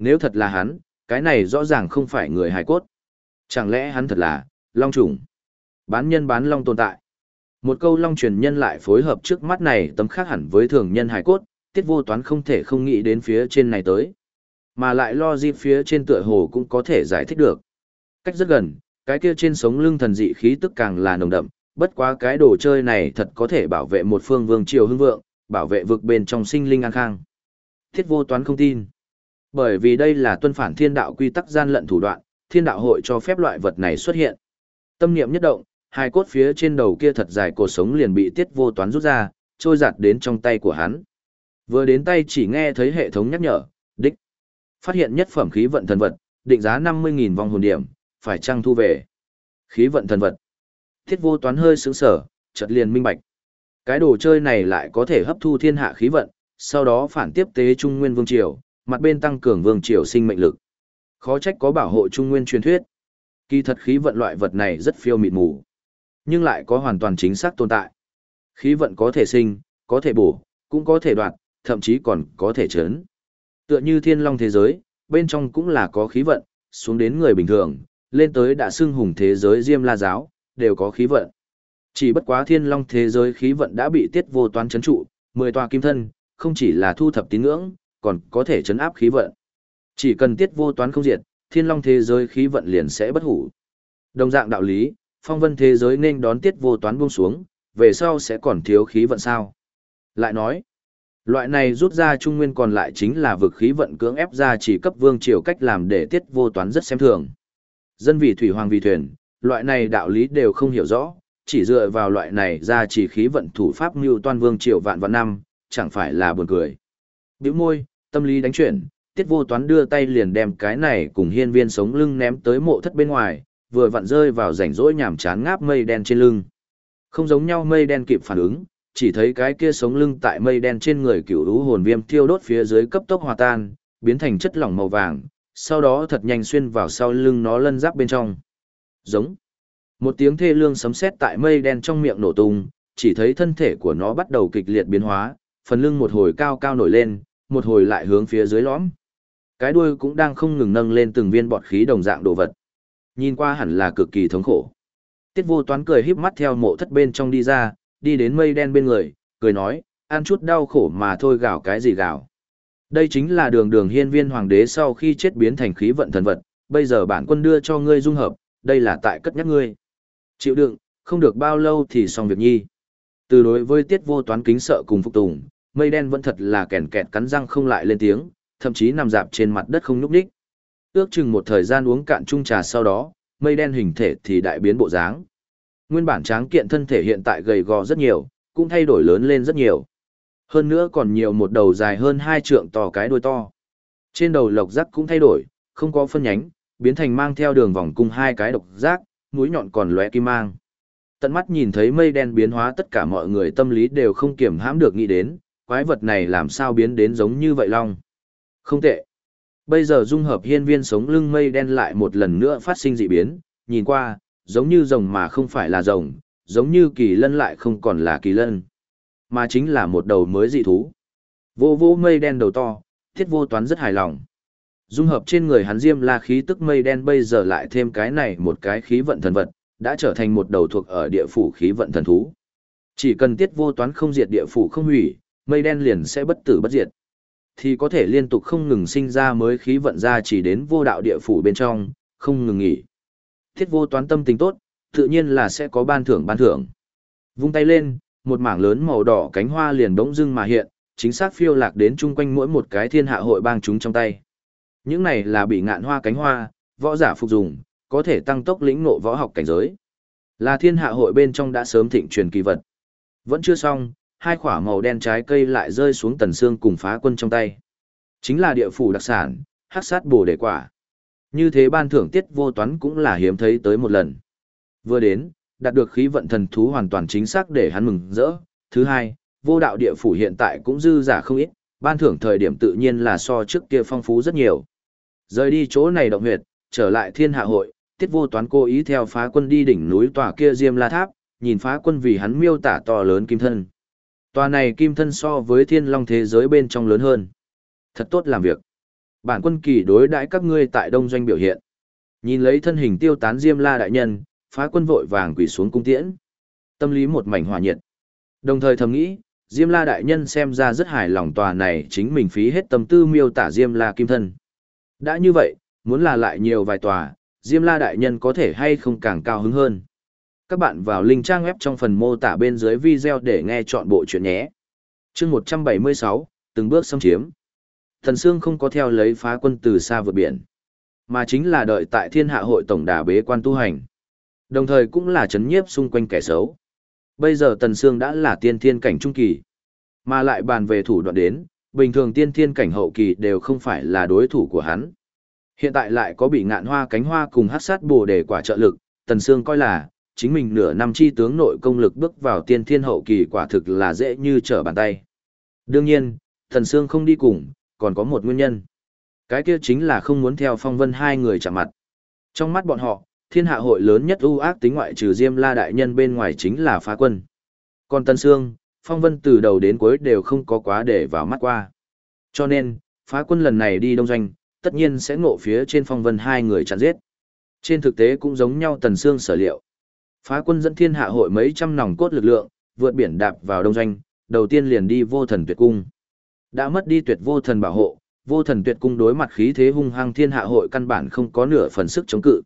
nếu thật là hắn, cái này rõ ràng không phải người hài cốt. Chẳng lẽ hắn thật là, long trùng? Bán nhân bán long tồn tại. Một câu long truyền nhân lại phối hợp trước mắt này tấm khác hẳn với thường nhân hài cốt, tiết vô toán không thể không nghĩ đến phía trên này tới. Mà lại lo dịp phía trên tựa hồ cũng có thể giải thích được. Cách rất gần, cái kia trên sống lưng thần dị khí tức càng là nồng đậm, bất quá cái đồ chơi này thật có thể bảo vệ một phương vương triều hưng vượng, bảo vệ vực bên trong sinh linh an khang. Thiết vô toán không tin. Bởi vì đây là tuân phản thiên đạo quy tắc gian lận thủ đoạn, thiên đạo hội cho phép loại vật này xuất hiện. Tâm niệm nhất động, hai cốt phía trên đầu kia thật dài cột sống liền bị tiết vô toán rút ra, trôi giặt đến trong tay của hắn. Vừa đến tay chỉ nghe thấy hệ thống nhắc nhở, đích. Phát hiện nhất phẩm khí vận thần vật, định giá 50.000 vong hồn điểm, phải trăng thu về. Khí vận thần vật. Tiết vô toán hơi sướng sở, chợt liền minh bạch. Cái đồ chơi này lại có thể hấp thu thiên hạ khí vận, sau đó phản tiếp tế trung nguyên vương triều, mặt bên tăng cường vương triều sinh mệnh lực. Khó trách có bảo hộ trung nguyên truyền thuyết. Kỳ thật khí vận loại vật này rất phiêu mịt mù, nhưng lại có hoàn toàn chính xác tồn tại. Khí vận có thể sinh, có thể bổ, cũng có thể đoạt, thậm chí còn có thể chấn. Tựa như thiên long thế giới, bên trong cũng là có khí vận, xuống đến người bình thường, lên tới đã xưng hùng thế giới Diêm La giáo, đều có khí vận. Chỉ bất quá thiên long thế giới khí vận đã bị tiết vô toán chấn trụ, mười tòa kim thân, không chỉ là thu thập tín ngưỡng, còn có thể chấn áp khí vận. Chỉ cần tiết vô toán không diệt, thiên long thế giới khí vận liền sẽ bất hủ. Đồng dạng đạo lý, phong vân thế giới nên đón tiết vô toán buông xuống, về sau sẽ còn thiếu khí vận sao. Lại nói, loại này rút ra trung nguyên còn lại chính là vực khí vận cưỡng ép ra chỉ cấp vương triều cách làm để tiết vô toán rất xem thường. Dân vì thủy hoàng vì thuyền, loại này đạo lý đều không hiểu rõ, chỉ dựa vào loại này ra chỉ khí vận thủ pháp mưu toan vương triều vạn vạn năm, chẳng phải là buồn cười. Biểu môi, tâm lý đánh chuyển, tiết vô toán đưa tay liền đem cái này cùng hiên viên sống lưng ném tới mộ thất bên ngoài, vừa vặn rơi vào rảnh rỗi nhảm chán ngáp mây đen trên lưng. Không giống nhau mây đen kịp phản ứng, chỉ thấy cái kia sống lưng tại mây đen trên người cựu lũ hồn viêm thiêu đốt phía dưới cấp tốc hòa tan, biến thành chất lỏng màu vàng, sau đó thật nhanh xuyên vào sau lưng nó lân giáp bên trong. Giống. Một tiếng thê lương sấm sét tại mây đen trong miệng nổ tung, chỉ thấy thân thể của nó bắt đầu kịch liệt biến hóa, phần lưng một hồi cao cao nổi lên, một hồi lại hướng phía dưới lõm. Cái đuôi cũng đang không ngừng nâng lên từng viên bọt khí đồng dạng đồ vật. Nhìn qua hẳn là cực kỳ thống khổ. Tiết vô toán cười híp mắt theo mộ thất bên trong đi ra, đi đến mây đen bên người, cười nói, ăn chút đau khổ mà thôi gào cái gì gào. Đây chính là đường đường hiên viên hoàng đế sau khi chết biến thành khí vận thần vật, bây giờ bản quân đưa cho ngươi dung hợp, đây là tại cất nhắc ngươi. Chịu đựng, không được bao lâu thì xong việc nhi. Từ đối với tiết vô toán kính sợ cùng phục tùng, mây đen vẫn thật là kèn kẹt cắn răng không lại lên tiếng, thậm chí nằm dạp trên mặt đất không nhúc nhích. Ước chừng một thời gian uống cạn chung trà sau đó, mây đen hình thể thì đại biến bộ dáng. Nguyên bản tráng kiện thân thể hiện tại gầy gò rất nhiều, cũng thay đổi lớn lên rất nhiều. Hơn nữa còn nhiều một đầu dài hơn hai trượng to cái đuôi to. Trên đầu lộc giác cũng thay đổi, không có phân nhánh, biến thành mang theo đường vòng cung hai cái độc giác, mũi nhọn còn lóe kim mang. Tận mắt nhìn thấy mây đen biến hóa tất cả mọi người tâm lý đều không kiểm hãm được nghĩ đến, quái vật này làm sao biến đến giống như vậy long. Không tệ. Bây giờ dung hợp hiên viên sống lưng mây đen lại một lần nữa phát sinh dị biến, nhìn qua, giống như rồng mà không phải là rồng, giống như kỳ lân lại không còn là kỳ lân, mà chính là một đầu mới dị thú. Vô vô mây đen đầu to, thiết vô toán rất hài lòng. Dung hợp trên người hắn diêm la khí tức mây đen bây giờ lại thêm cái này một cái khí vận thần vật, đã trở thành một đầu thuộc ở địa phủ khí vận thần thú. Chỉ cần tiết vô toán không diệt địa phủ không hủy, mây đen liền sẽ bất tử bất diệt. Thì có thể liên tục không ngừng sinh ra mới khí vận ra chỉ đến vô đạo địa phủ bên trong, không ngừng nghỉ. Thiết vô toán tâm tình tốt, tự nhiên là sẽ có ban thưởng ban thưởng. Vung tay lên, một mảng lớn màu đỏ cánh hoa liền bỗng dưng mà hiện, chính xác phiêu lạc đến chung quanh mỗi một cái thiên hạ hội bang chúng trong tay. Những này là bị ngạn hoa cánh hoa, võ giả phục dùng, có thể tăng tốc lĩnh ngộ võ học cảnh giới. Là thiên hạ hội bên trong đã sớm thịnh truyền kỳ vật. Vẫn chưa xong, hai quả màu đen trái cây lại rơi xuống tần xương cùng phá quân trong tay. Chính là địa phủ đặc sản, hắc sát bổ đề quả. Như thế ban thưởng tiết vô toán cũng là hiếm thấy tới một lần. Vừa đến, đạt được khí vận thần thú hoàn toàn chính xác để hắn mừng rỡ. Thứ hai, vô đạo địa phủ hiện tại cũng dư giả không ít, ban thưởng thời điểm tự nhiên là so trước kia phong phú rất nhiều. Rời đi chỗ này động huyệt, trở lại thiên hạ hội, tiết vô toán cố ý theo phá quân đi đỉnh núi tòa kia diêm la tháp, nhìn phá quân vì hắn miêu tả to lớn kim thân. Tòa này kim thân so với thiên long thế giới bên trong lớn hơn. Thật tốt làm việc. Bản quân kỳ đối đãi các ngươi tại đông doanh biểu hiện. Nhìn lấy thân hình tiêu tán diêm la đại nhân, phá quân vội vàng quỳ xuống cung tiễn. Tâm lý một mảnh hòa nhiệt. Đồng thời thầm nghĩ, Diêm La đại nhân xem ra rất hài lòng tòa này chính mình phí hết tâm tư miêu tả Diêm La kim thân. Đã như vậy, muốn là lại nhiều vài tòa, Diêm La đại nhân có thể hay không càng cao hứng hơn. Các bạn vào link trang web trong phần mô tả bên dưới video để nghe chọn bộ chuyện nhé. Chương 176, từng bước xâm chiếm. Thần Sương không có theo lấy phá quân từ xa vượt biển, mà chính là đợi tại Thiên Hạ hội tổng đà bế quan tu hành. Đồng thời cũng là chấn nhiếp xung quanh kẻ xấu. Bây giờ Tần Sương đã là tiên thiên cảnh trung kỳ, mà lại bàn về thủ đoạn đến, bình thường tiên thiên cảnh hậu kỳ đều không phải là đối thủ của hắn. Hiện tại lại có bị ngạn hoa cánh hoa cùng hát sát bồ đề quả trợ lực, Tần Sương coi là, chính mình nửa năm chi tướng nội công lực bước vào tiên thiên hậu kỳ quả thực là dễ như trở bàn tay. Đương nhiên, thần Sương không đi cùng, còn có một nguyên nhân. Cái kia chính là không muốn theo phong vân hai người chạm mặt. Trong mắt bọn họ, thiên hạ hội lớn nhất ưu ác tính ngoại trừ Diêm La đại nhân bên ngoài chính là phá quân. Còn Tân Sương, Phong Vân từ đầu đến cuối đều không có quá để vào mắt qua. Cho nên, phá quân lần này đi đông doanh, tất nhiên sẽ ngộ phía trên Phong Vân hai người chặn giết. Trên thực tế cũng giống nhau Tần Sương sở liệu. Phá quân dẫn thiên hạ hội mấy trăm nòng cốt lực lượng, vượt biển đạp vào đông doanh, đầu tiên liền đi vô thần tuyệt cung. Đã mất đi tuyệt vô thần bảo hộ, vô thần tuyệt cung đối mặt khí thế hung hăng thiên hạ hội căn bản không có nửa phần sức chống cự.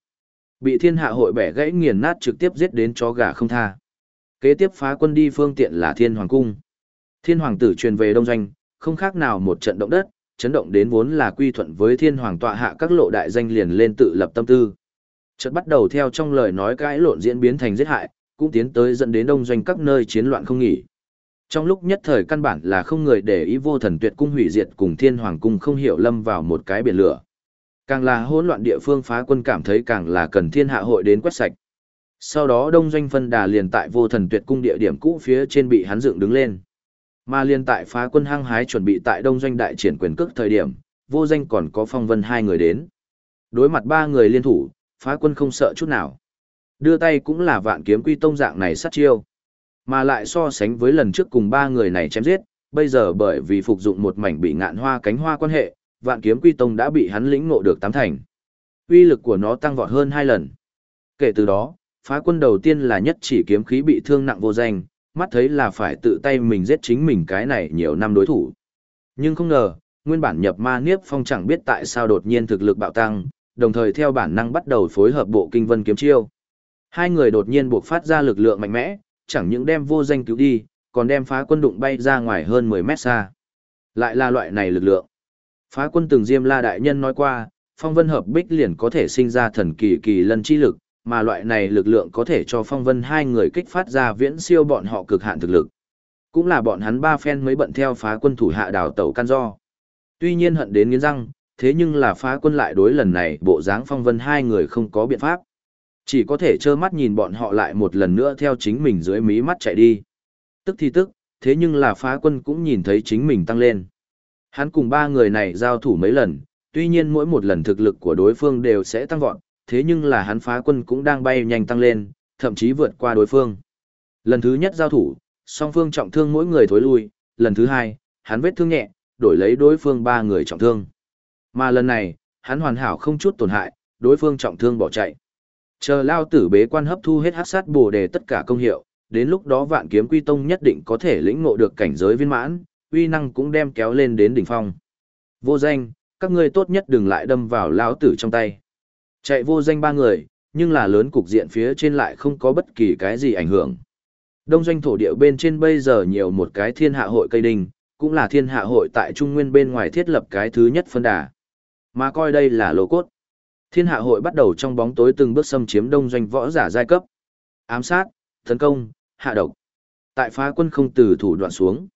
Bị thiên hạ hội bẻ gãy nghiền nát trực tiếp giết đến chó gà không tha. Kế tiếp phá quân đi phương tiện là thiên hoàng cung. Thiên hoàng tử truyền về đông doanh, không khác nào một trận động đất, chấn động đến vốn là quy thuận với thiên hoàng tọa hạ các lộ đại danh liền lên tự lập tâm tư. Chợt bắt đầu theo trong lời nói cãi lộn diễn biến thành giết hại, cũng tiến tới dẫn đến đông doanh các nơi chiến loạn không nghỉ. Trong lúc nhất thời căn bản là không người để ý vô thần tuyệt cung hủy diệt cùng thiên hoàng cung không hiểu lâm vào một cái biển lửa. Càng là hỗn loạn địa phương phá quân cảm thấy càng là cần thiên hạ hội đến quét sạch. Sau đó đông doanh phân đà liền tại vô thần tuyệt cung địa điểm cũ phía trên bị hắn dựng đứng lên. Mà liền tại phá quân hăng hái chuẩn bị tại đông doanh đại triển quyền cước thời điểm, vô danh còn có phong vân hai người đến. Đối mặt ba người liên thủ, phá quân không sợ chút nào. Đưa tay cũng là vạn kiếm quy tông dạng này sát chiêu. Mà lại so sánh với lần trước cùng ba người này chém giết, bây giờ bởi vì phục dụng một mảnh bị ngạn hoa cánh hoa quan hệ, vạn kiếm quy tông đã bị hắn lĩnh ngộ được tám thành. Uy lực của nó tăng vọt hơn hai lần. Kể từ đó, phá quân đầu tiên là nhất chỉ kiếm khí bị thương nặng vô danh, mắt thấy là phải tự tay mình giết chính mình cái này nhiều năm đối thủ. Nhưng không ngờ, nguyên bản nhập ma niếp phong chẳng biết tại sao đột nhiên thực lực bạo tăng, đồng thời theo bản năng bắt đầu phối hợp bộ kinh vân kiếm chiêu. Hai người đột nhiên buộc phát ra lực lượng mạnh mẽ, chẳng những đem vô danh cứu đi, còn đem phá quân đụng bay ra ngoài hơn 10 mét xa. Lại là loại này lực lượng. Phá quân từng Diêm La Đại Nhân nói qua, phong vân hợp bích liền có thể sinh ra thần kỳ kỳ lân chi lực, mà loại này lực lượng có thể cho phong vân hai người kích phát ra viễn siêu bọn họ cực hạn thực lực. Cũng là bọn hắn ba phen mới bận theo phá quân thủ hạ đào tẩu can do. Tuy nhiên hận đến nghiến răng, thế nhưng là phá quân lại đối lần này bộ dáng phong vân hai người không có biện pháp. Chỉ có thể trơ mắt nhìn bọn họ lại một lần nữa theo chính mình dưới mí mắt chạy đi. Tức thì tức, thế nhưng là phá quân cũng nhìn thấy chính mình tăng lên. Hắn cùng ba người này giao thủ mấy lần, tuy nhiên mỗi một lần thực lực của đối phương đều sẽ tăng vọt, thế nhưng là hắn phá quân cũng đang bay nhanh tăng lên, thậm chí vượt qua đối phương. Lần thứ nhất giao thủ, song phương trọng thương mỗi người thối lui, lần thứ hai, hắn vết thương nhẹ, đổi lấy đối phương ba người trọng thương. Mà lần này, hắn hoàn hảo không chút tổn hại, đối phương trọng thương bỏ chạy. Chờ lao tử bế quan hấp thu hết hát sát bồ đề tất cả công hiệu, đến lúc đó vạn kiếm quy tông nhất định có thể lĩnh ngộ được cảnh giới viên mãn, uy năng cũng đem kéo lên đến đỉnh phong. Vô danh, các ngươi tốt nhất đừng lại đâm vào lao tử trong tay. Chạy vô danh ba người, nhưng là lớn cục diện phía trên lại không có bất kỳ cái gì ảnh hưởng. Đông doanh thổ địa bên trên bây giờ nhiều một cái thiên hạ hội cây đình cũng là thiên hạ hội tại Trung Nguyên bên ngoài thiết lập cái thứ nhất phân đà. Mà coi đây là lô cốt. Thiên hạ hội bắt đầu trong bóng tối từng bước xâm chiếm đông doanh võ giả giai cấp. Ám sát, tấn công, hạ độc. Tại phá quân không từ thủ đoạn xuống.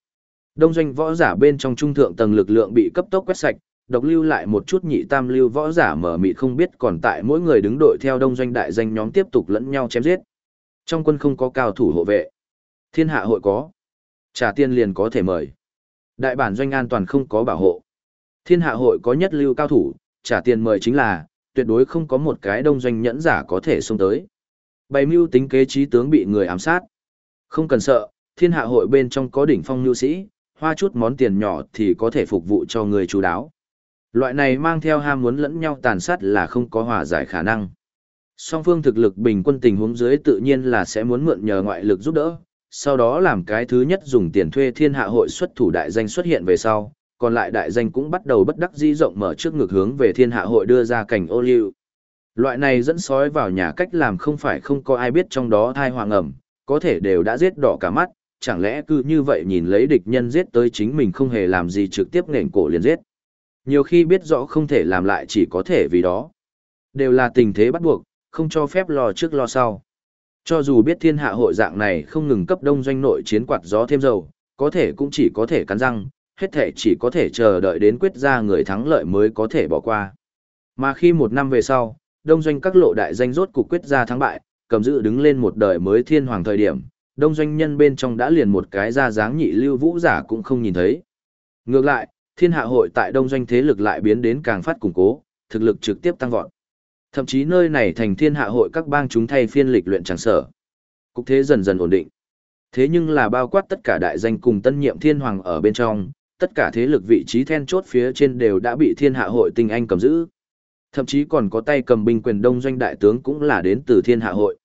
Đông doanh võ giả bên trong trung thượng tầng lực lượng bị cấp tốc quét sạch, độc lưu lại một chút nhị tam lưu võ giả mở mịt không biết còn tại mỗi người đứng đội theo đông doanh đại danh nhóm tiếp tục lẫn nhau chém giết. Trong quân không có cao thủ hộ vệ. Thiên hạ hội có. Trả tiền liền có thể mời. Đại bản doanh an toàn không có bảo hộ. Thiên hạ hội có nhất lưu cao thủ, trả tiền mời chính là, tuyệt đối không có một cái đông doanh nhẫn giả có thể xông tới. Bày mưu tính kế trí tướng bị người ám sát. Không cần sợ, thiên hạ hội bên trong có đỉnh phong nhu sĩ, hoa chút món tiền nhỏ thì có thể phục vụ cho người chú đáo. Loại này mang theo ham muốn lẫn nhau tàn sát là không có hòa giải khả năng. Song phương thực lực bình quân tình huống dưới tự nhiên là sẽ muốn mượn nhờ ngoại lực giúp đỡ, sau đó làm cái thứ nhất dùng tiền thuê thiên hạ hội xuất thủ đại danh xuất hiện về sau, còn lại đại danh cũng bắt đầu bất đắc dĩ rộng mở trước ngược hướng về thiên hạ hội đưa ra cảnh ô liu. Loại này dẫn sói vào nhà cách làm không phải không có ai biết trong đó thai hoàng ẩm, có thể đều đã giết đỏ cả mắt, chẳng lẽ cứ như vậy nhìn lấy địch nhân giết tới chính mình không hề làm gì trực tiếp nghển cổ liền giết. Nhiều khi biết rõ không thể làm lại chỉ có thể vì đó. Đều là tình thế bắt buộc, không cho phép lo trước lo sau. Cho dù biết thiên hạ hội dạng này không ngừng cấp đông doanh nội chiến quạt gió thêm dầu, có thể cũng chỉ có thể cắn răng, hết thể chỉ có thể chờ đợi đến quyết ra người thắng lợi mới có thể bỏ qua. Mà khi một năm về sau, đông doanh các lộ đại danh rốt cục quyết ra thắng bại, cầm giữ đứng lên một đời mới thiên hoàng thời điểm, đông doanh nhân bên trong đã liền một cái ra dáng nhị lưu vũ giả cũng không nhìn thấy. Ngược lại, thiên hạ hội tại đông doanh thế lực lại biến đến càng phát củng cố, thực lực trực tiếp tăng vọt. Thậm chí nơi này thành thiên hạ hội các bang chúng thay phiên lịch luyện chẳng sở. Cục thế dần dần ổn định. Thế nhưng là bao quát tất cả đại danh cùng tân nhiệm thiên hoàng ở bên trong, tất cả thế lực vị trí then chốt phía trên đều đã bị thiên hạ hội tinh anh cầm giữ. Thậm chí còn có tay cầm binh quyền đông doanh đại tướng cũng là đến từ thiên hạ hội.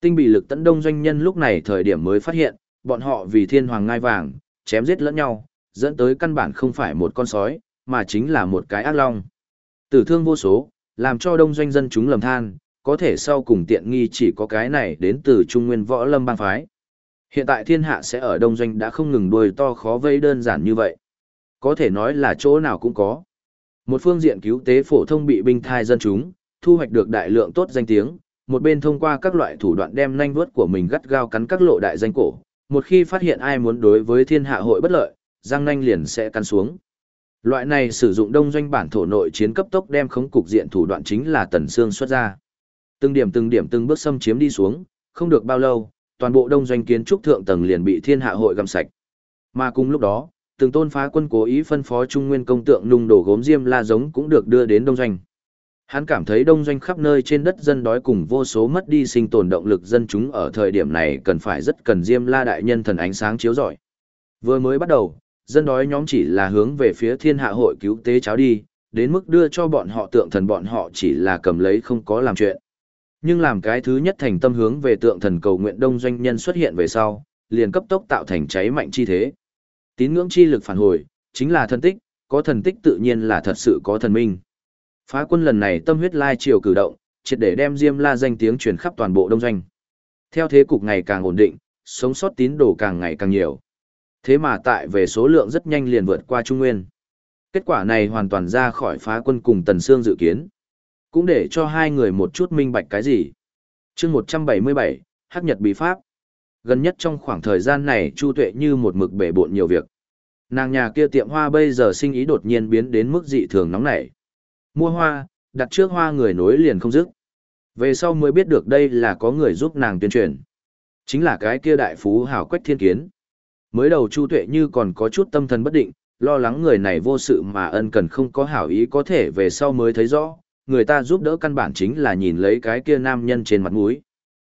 Tinh bị lực tấn đông doanh nhân lúc này thời điểm mới phát hiện, bọn họ vì thiên hoàng ngai vàng, chém giết lẫn nhau, dẫn tới căn bản không phải một con sói, mà chính là một cái ác long. Tử thương vô số, làm cho đông doanh dân chúng lầm than, có thể sau cùng tiện nghi chỉ có cái này đến từ Trung Nguyên Võ Lâm bang phái. Hiện tại thiên hạ sẽ ở đông doanh đã không ngừng đuôi to khó vây đơn giản như vậy. Có thể nói là chỗ nào cũng có. Một phương diện cứu tế phổ thông bị binh thai dân chúng, thu hoạch được đại lượng tốt danh tiếng, một bên thông qua các loại thủ đoạn đem nhanh vuốt của mình gắt gao cắn các lộ đại danh cổ. Một khi phát hiện ai muốn đối với thiên hạ hội bất lợi, răng nanh liền sẽ cắn xuống. Loại này sử dụng đông doanh bản thổ nội chiến cấp tốc đem khống cục diện thủ đoạn chính là tần xương xuất ra. Từng điểm từng điểm từng bước xâm chiếm đi xuống, không được bao lâu, toàn bộ đông doanh kiến trúc thượng tầng liền bị thiên hạ hội găm sạch. Mà cùng lúc đó, từng tôn phá quân cố ý phân phó trung nguyên công tượng nung đổ gốm diêm la giống cũng được đưa đến đông doanh. Hắn cảm thấy đông doanh khắp nơi trên đất dân đói cùng vô số mất đi sinh tồn động lực dân chúng ở thời điểm này cần phải rất cần diêm la đại nhân thần ánh sáng chiếu rọi. Vừa mới bắt đầu, dân đói nhóm chỉ là hướng về phía thiên hạ hội cứu tế cháo đi, đến mức đưa cho bọn họ tượng thần bọn họ chỉ là cầm lấy không có làm chuyện. Nhưng làm cái thứ nhất thành tâm hướng về tượng thần cầu nguyện đông doanh nhân xuất hiện về sau, liền cấp tốc tạo thành cháy mạnh chi thế. Tín ngưỡng chi lực phản hồi, chính là thần tích, có thần tích tự nhiên là thật sự có thần minh. Phá quân lần này tâm huyết lai triều cử động, triệt để đem Diêm La danh tiếng truyền khắp toàn bộ đông doanh. Theo thế cục ngày càng ổn định, sống sót tín đồ càng ngày càng nhiều. Thế mà tại về số lượng rất nhanh liền vượt qua Trung Nguyên. Kết quả này hoàn toàn ra khỏi phá quân cùng Tần Sương dự kiến. Cũng để cho hai người một chút minh bạch cái gì. chương 177, Hắc Nhật Bí Pháp. Gần nhất trong khoảng thời gian này Chu Tuệ như một mực bể bộn nhiều việc. Nàng nhà kia tiệm hoa bây giờ sinh ý đột nhiên biến đến mức dị thường nóng nảy. Mua hoa, đặt trước hoa người nối liền không dứt. Về sau mới biết được đây là có người giúp nàng tuyên truyền. Chính là cái kia đại phú hảo quách thiên kiến. Mới đầu Chu Tuệ như còn có chút tâm thần bất định, lo lắng người này vô sự mà ân cần không có hảo ý có thể về sau mới thấy rõ, người ta giúp đỡ căn bản chính là nhìn lấy cái kia nam nhân trên mặt mũi.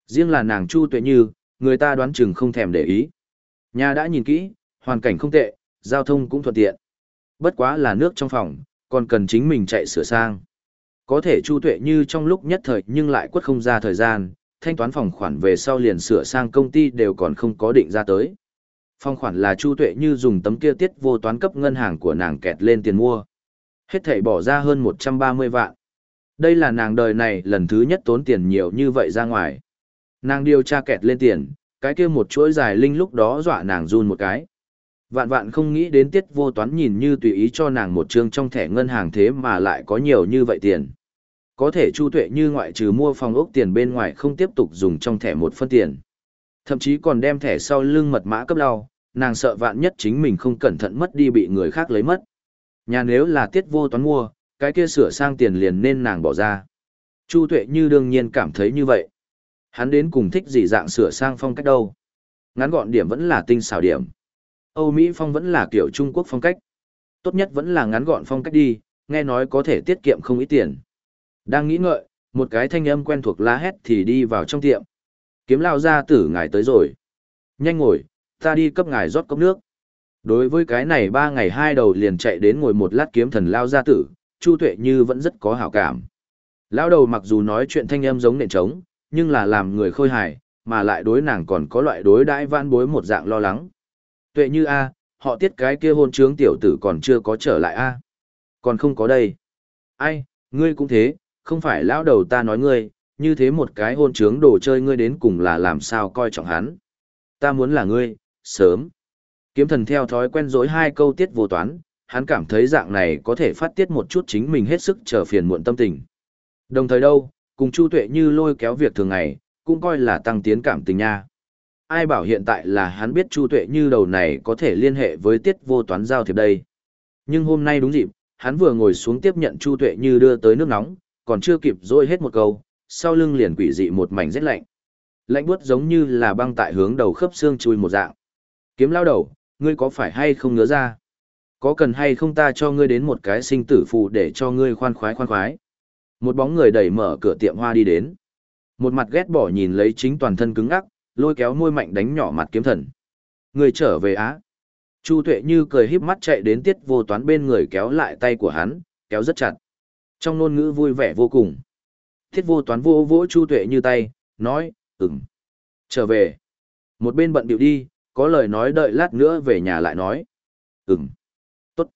Riêng là nàng Chu Tuệ như, người ta đoán chừng không thèm để ý. Nhà đã nhìn kỹ, hoàn cảnh không tệ, giao thông cũng thuận tiện. Bất quá là nước trong phòng, còn cần chính mình chạy sửa sang. Có thể Chu Tuệ như trong lúc nhất thời nhưng lại quất không ra thời gian, thanh toán phòng khoản về sau liền sửa sang công ty đều còn không có định ra tới. phòng khoản là Chu Tuệ như dùng tấm kia tiết vô toán cấp ngân hàng của nàng kẹt lên tiền mua. Hết thảy bỏ ra hơn 130 vạn. Đây là nàng đời này lần thứ nhất tốn tiền nhiều như vậy ra ngoài. Nàng điều tra kẹt lên tiền, cái kia một chuỗi dài linh lúc đó dọa nàng run một cái. Vạn vạn không nghĩ đến tiết vô toán nhìn như tùy ý cho nàng một chương trong thẻ ngân hàng thế mà lại có nhiều như vậy tiền. Có thể chu tuệ như ngoại trừ mua phòng ốc tiền bên ngoài không tiếp tục dùng trong thẻ một phân tiền. Thậm chí còn đem thẻ sau lưng mật mã cấp đau, nàng sợ vạn nhất chính mình không cẩn thận mất đi bị người khác lấy mất. Nhà nếu là tiết vô toán mua, cái kia sửa sang tiền liền nên nàng bỏ ra. Chu tuệ như đương nhiên cảm thấy như vậy. Hắn đến cùng thích gì dạng sửa sang phong cách đâu. Ngắn gọn điểm vẫn là tinh xảo điểm. Âu Mỹ phong vẫn là kiểu Trung Quốc phong cách. Tốt nhất vẫn là ngắn gọn phong cách đi, nghe nói có thể tiết kiệm không ít tiền. Đang nghĩ ngợi, một cái thanh âm quen thuộc la hét thì đi vào trong tiệm. Kiếm lao ra tử ngài tới rồi. Nhanh ngồi, ta đi cấp ngài rót cốc nước. Đối với cái này ba ngày hai đầu liền chạy đến ngồi một lát kiếm thần lao gia tử, Chu Tuệ Như vẫn rất có hảo cảm. Lao đầu mặc dù nói chuyện thanh âm giống nện trống, nhưng là làm người khôi hài, mà lại đối nàng còn có loại đối đãi vãn bối một dạng lo lắng. Tuệ Như A, họ tiết cái kia hôn trướng tiểu tử còn chưa có trở lại A. Còn không có đây. Ai, ngươi cũng thế, không phải lão đầu ta nói ngươi, như thế một cái hôn trướng đồ chơi ngươi đến cùng là làm sao coi trọng hắn. Ta muốn là ngươi, sớm. Kiếm thần theo thói quen dối hai câu tiết vô toán, hắn cảm thấy dạng này có thể phát tiết một chút chính mình hết sức trở phiền muộn tâm tình. Đồng thời đâu, cùng Chu Tuệ như lôi kéo việc thường ngày, cũng coi là tăng tiến cảm tình nha. Ai bảo hiện tại là hắn biết Chu Tuệ như đầu này có thể liên hệ với tiết vô toán giao thiệp đây. Nhưng hôm nay đúng dịp, hắn vừa ngồi xuống tiếp nhận Chu Tuệ như đưa tới nước nóng, còn chưa kịp dôi hết một câu, sau lưng liền quỷ dị một mảnh rét lạnh. Lạnh buốt giống như là băng tại hướng đầu khớp xương chui một dạng. Kiếm lao đầu, ngươi có phải hay không ngứa ra? Có cần hay không ta cho ngươi đến một cái sinh tử phù để cho ngươi khoan khoái khoan khoái? Một bóng người đẩy mở cửa tiệm hoa đi đến. Một mặt ghét bỏ nhìn lấy chính toàn thân cứng ngắc, lôi kéo môi mạnh đánh nhỏ mặt kiếm thần. Người trở về á. Chu tuệ như cười híp mắt chạy đến tiết vô toán bên người kéo lại tay của hắn, kéo rất chặt. Trong ngôn ngữ vui vẻ vô cùng. Tiết vô toán vô vỗ chu tuệ như tay, nói, ừm. Trở về. Một bên bận điệu đi, có lời nói đợi lát nữa về nhà lại nói. Ừm. Tốt.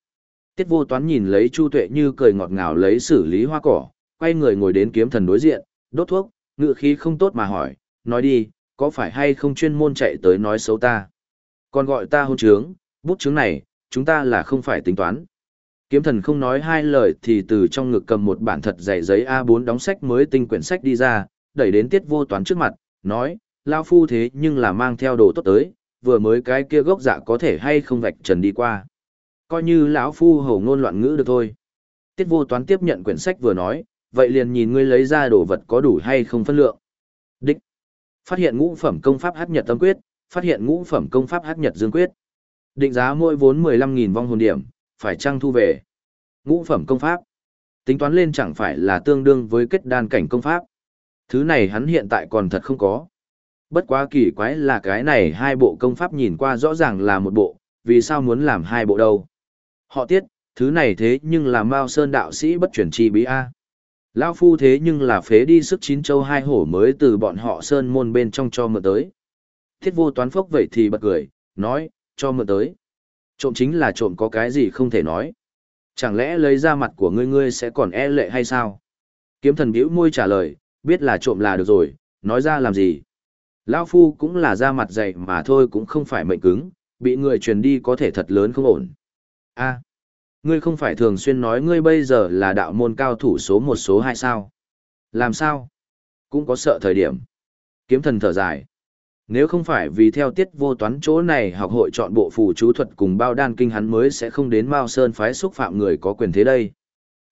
Tiết vô toán nhìn lấy Chu Tuệ như cười ngọt ngào lấy xử lý hoa cỏ, quay người ngồi đến kiếm thần đối diện, đốt thuốc, ngựa khí không tốt mà hỏi, nói đi, có phải hay không chuyên môn chạy tới nói xấu ta? Còn gọi ta hôn trướng, bút trướng này, chúng ta là không phải tính toán. Kiếm thần không nói hai lời thì từ trong ngực cầm một bản thật dày giấy A4 đóng sách mới tinh quyển sách đi ra, đẩy đến tiết vô toán trước mặt, nói, lao phu thế nhưng là mang theo đồ tốt tới, vừa mới cái kia gốc dạ có thể hay không vạch trần đi qua. Coi như lão phu hầu ngôn loạn ngữ được thôi. Tiết vô toán tiếp nhận quyển sách vừa nói, vậy liền nhìn ngươi lấy ra đồ vật có đủ hay không phân lượng. Đích. Phát hiện ngũ phẩm công pháp hắc nhật tâm quyết, phát hiện ngũ phẩm công pháp hắc nhật dương quyết. Định giá mỗi vốn 15.000 vong hồn điểm, phải trăng thu về. Ngũ phẩm công pháp. Tính toán lên chẳng phải là tương đương với kết đan cảnh công pháp. Thứ này hắn hiện tại còn thật không có. Bất quá kỳ quái là cái này hai bộ công pháp nhìn qua rõ ràng là một bộ, vì sao muốn làm hai bộ đâu. Họ tiết, thứ này thế nhưng là Mao Sơn đạo sĩ bất chuyển chi bí A. Lao phu thế nhưng là phế đi sức chín châu hai hổ mới từ bọn họ Sơn môn bên trong cho mượn tới. Thiết vô toán phốc vậy thì bật cười, nói, cho mượn tới. Trộm chính là trộm có cái gì không thể nói. Chẳng lẽ lấy ra mặt của ngươi ngươi sẽ còn e lệ hay sao? Kiếm thần bĩu môi trả lời, biết là trộm là được rồi, nói ra làm gì? Lao phu cũng là ra mặt dày mà thôi cũng không phải mệnh cứng, bị người truyền đi có thể thật lớn không ổn. a ngươi không phải thường xuyên nói ngươi bây giờ là đạo môn cao thủ số một số hai sao? Làm sao? Cũng có sợ thời điểm. Kiếm thần thở dài. Nếu không phải vì theo tiết vô toán chỗ này học hội chọn bộ phù chú thuật cùng bao đan kinh hắn mới sẽ không đến Mao Sơn phái xúc phạm người có quyền thế đây.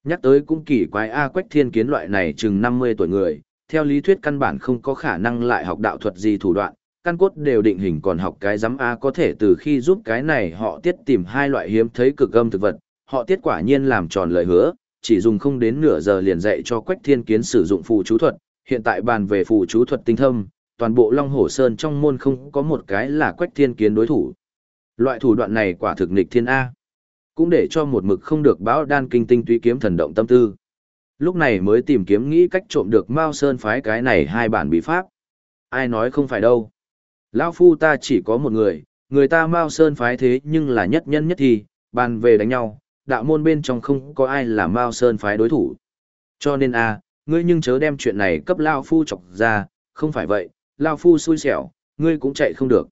Nhắc tới cũng kỳ quái A Quách Thiên Kiến loại này chừng 50 tuổi người, theo lý thuyết căn bản không có khả năng lại học đạo thuật gì thủ đoạn, căn cốt đều định hình còn học cái giám A có thể từ khi giúp cái này họ tiết tìm hai loại hiếm thấy cực âm thực vật, họ tiết quả nhiên làm tròn lời hứa, chỉ dùng không đến nửa giờ liền dạy cho Quách Thiên Kiến sử dụng phù chú thuật, hiện tại bàn về phù chú thuật tinh thâm, toàn bộ Long Hổ Sơn trong môn không có một cái là Quách Thiên Kiến đối thủ. Loại thủ đoạn này quả thực nghịch thiên A. Cũng để cho một mực không được báo đan kinh tinh túy kiếm thần động tâm tư. Lúc này mới tìm kiếm nghĩ cách trộm được Mao Sơn phái cái này hai bản bí pháp. Ai nói không phải đâu. Lão phu ta chỉ có một người, người ta Mao Sơn phái thế nhưng là nhất nhân nhất thì, bàn về đánh nhau, đạo môn bên trong không có ai là Mao Sơn phái đối thủ. Cho nên a, ngươi nhưng chớ đem chuyện này cấp Lao phu chọc ra, không phải vậy, Lao phu xui xẻo, ngươi cũng chạy không được.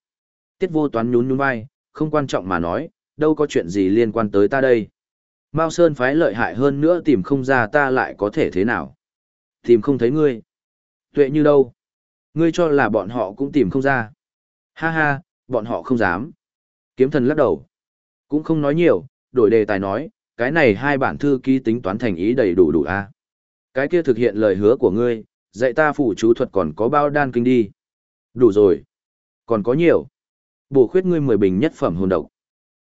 Tiết vô toán nhún nhún vai, không quan trọng mà nói, đâu có chuyện gì liên quan tới ta đây. Mao Sơn phái lợi hại hơn nữa tìm không ra ta lại có thể thế nào. Tìm không thấy ngươi. Tuệ như đâu. Ngươi cho là bọn họ cũng tìm không ra. Ha ha, bọn họ không dám. Kiếm thần lắc đầu. Cũng không nói nhiều, đổi đề tài nói, cái này hai bản thư ký tính toán thành ý đầy đủ đủ a. À? Cái kia thực hiện lời hứa của ngươi, dạy ta phụ chú thuật còn có bao đan kinh đi. Đủ rồi. Còn có nhiều. Bổ khuyết ngươi mười bình nhất phẩm hồn độc.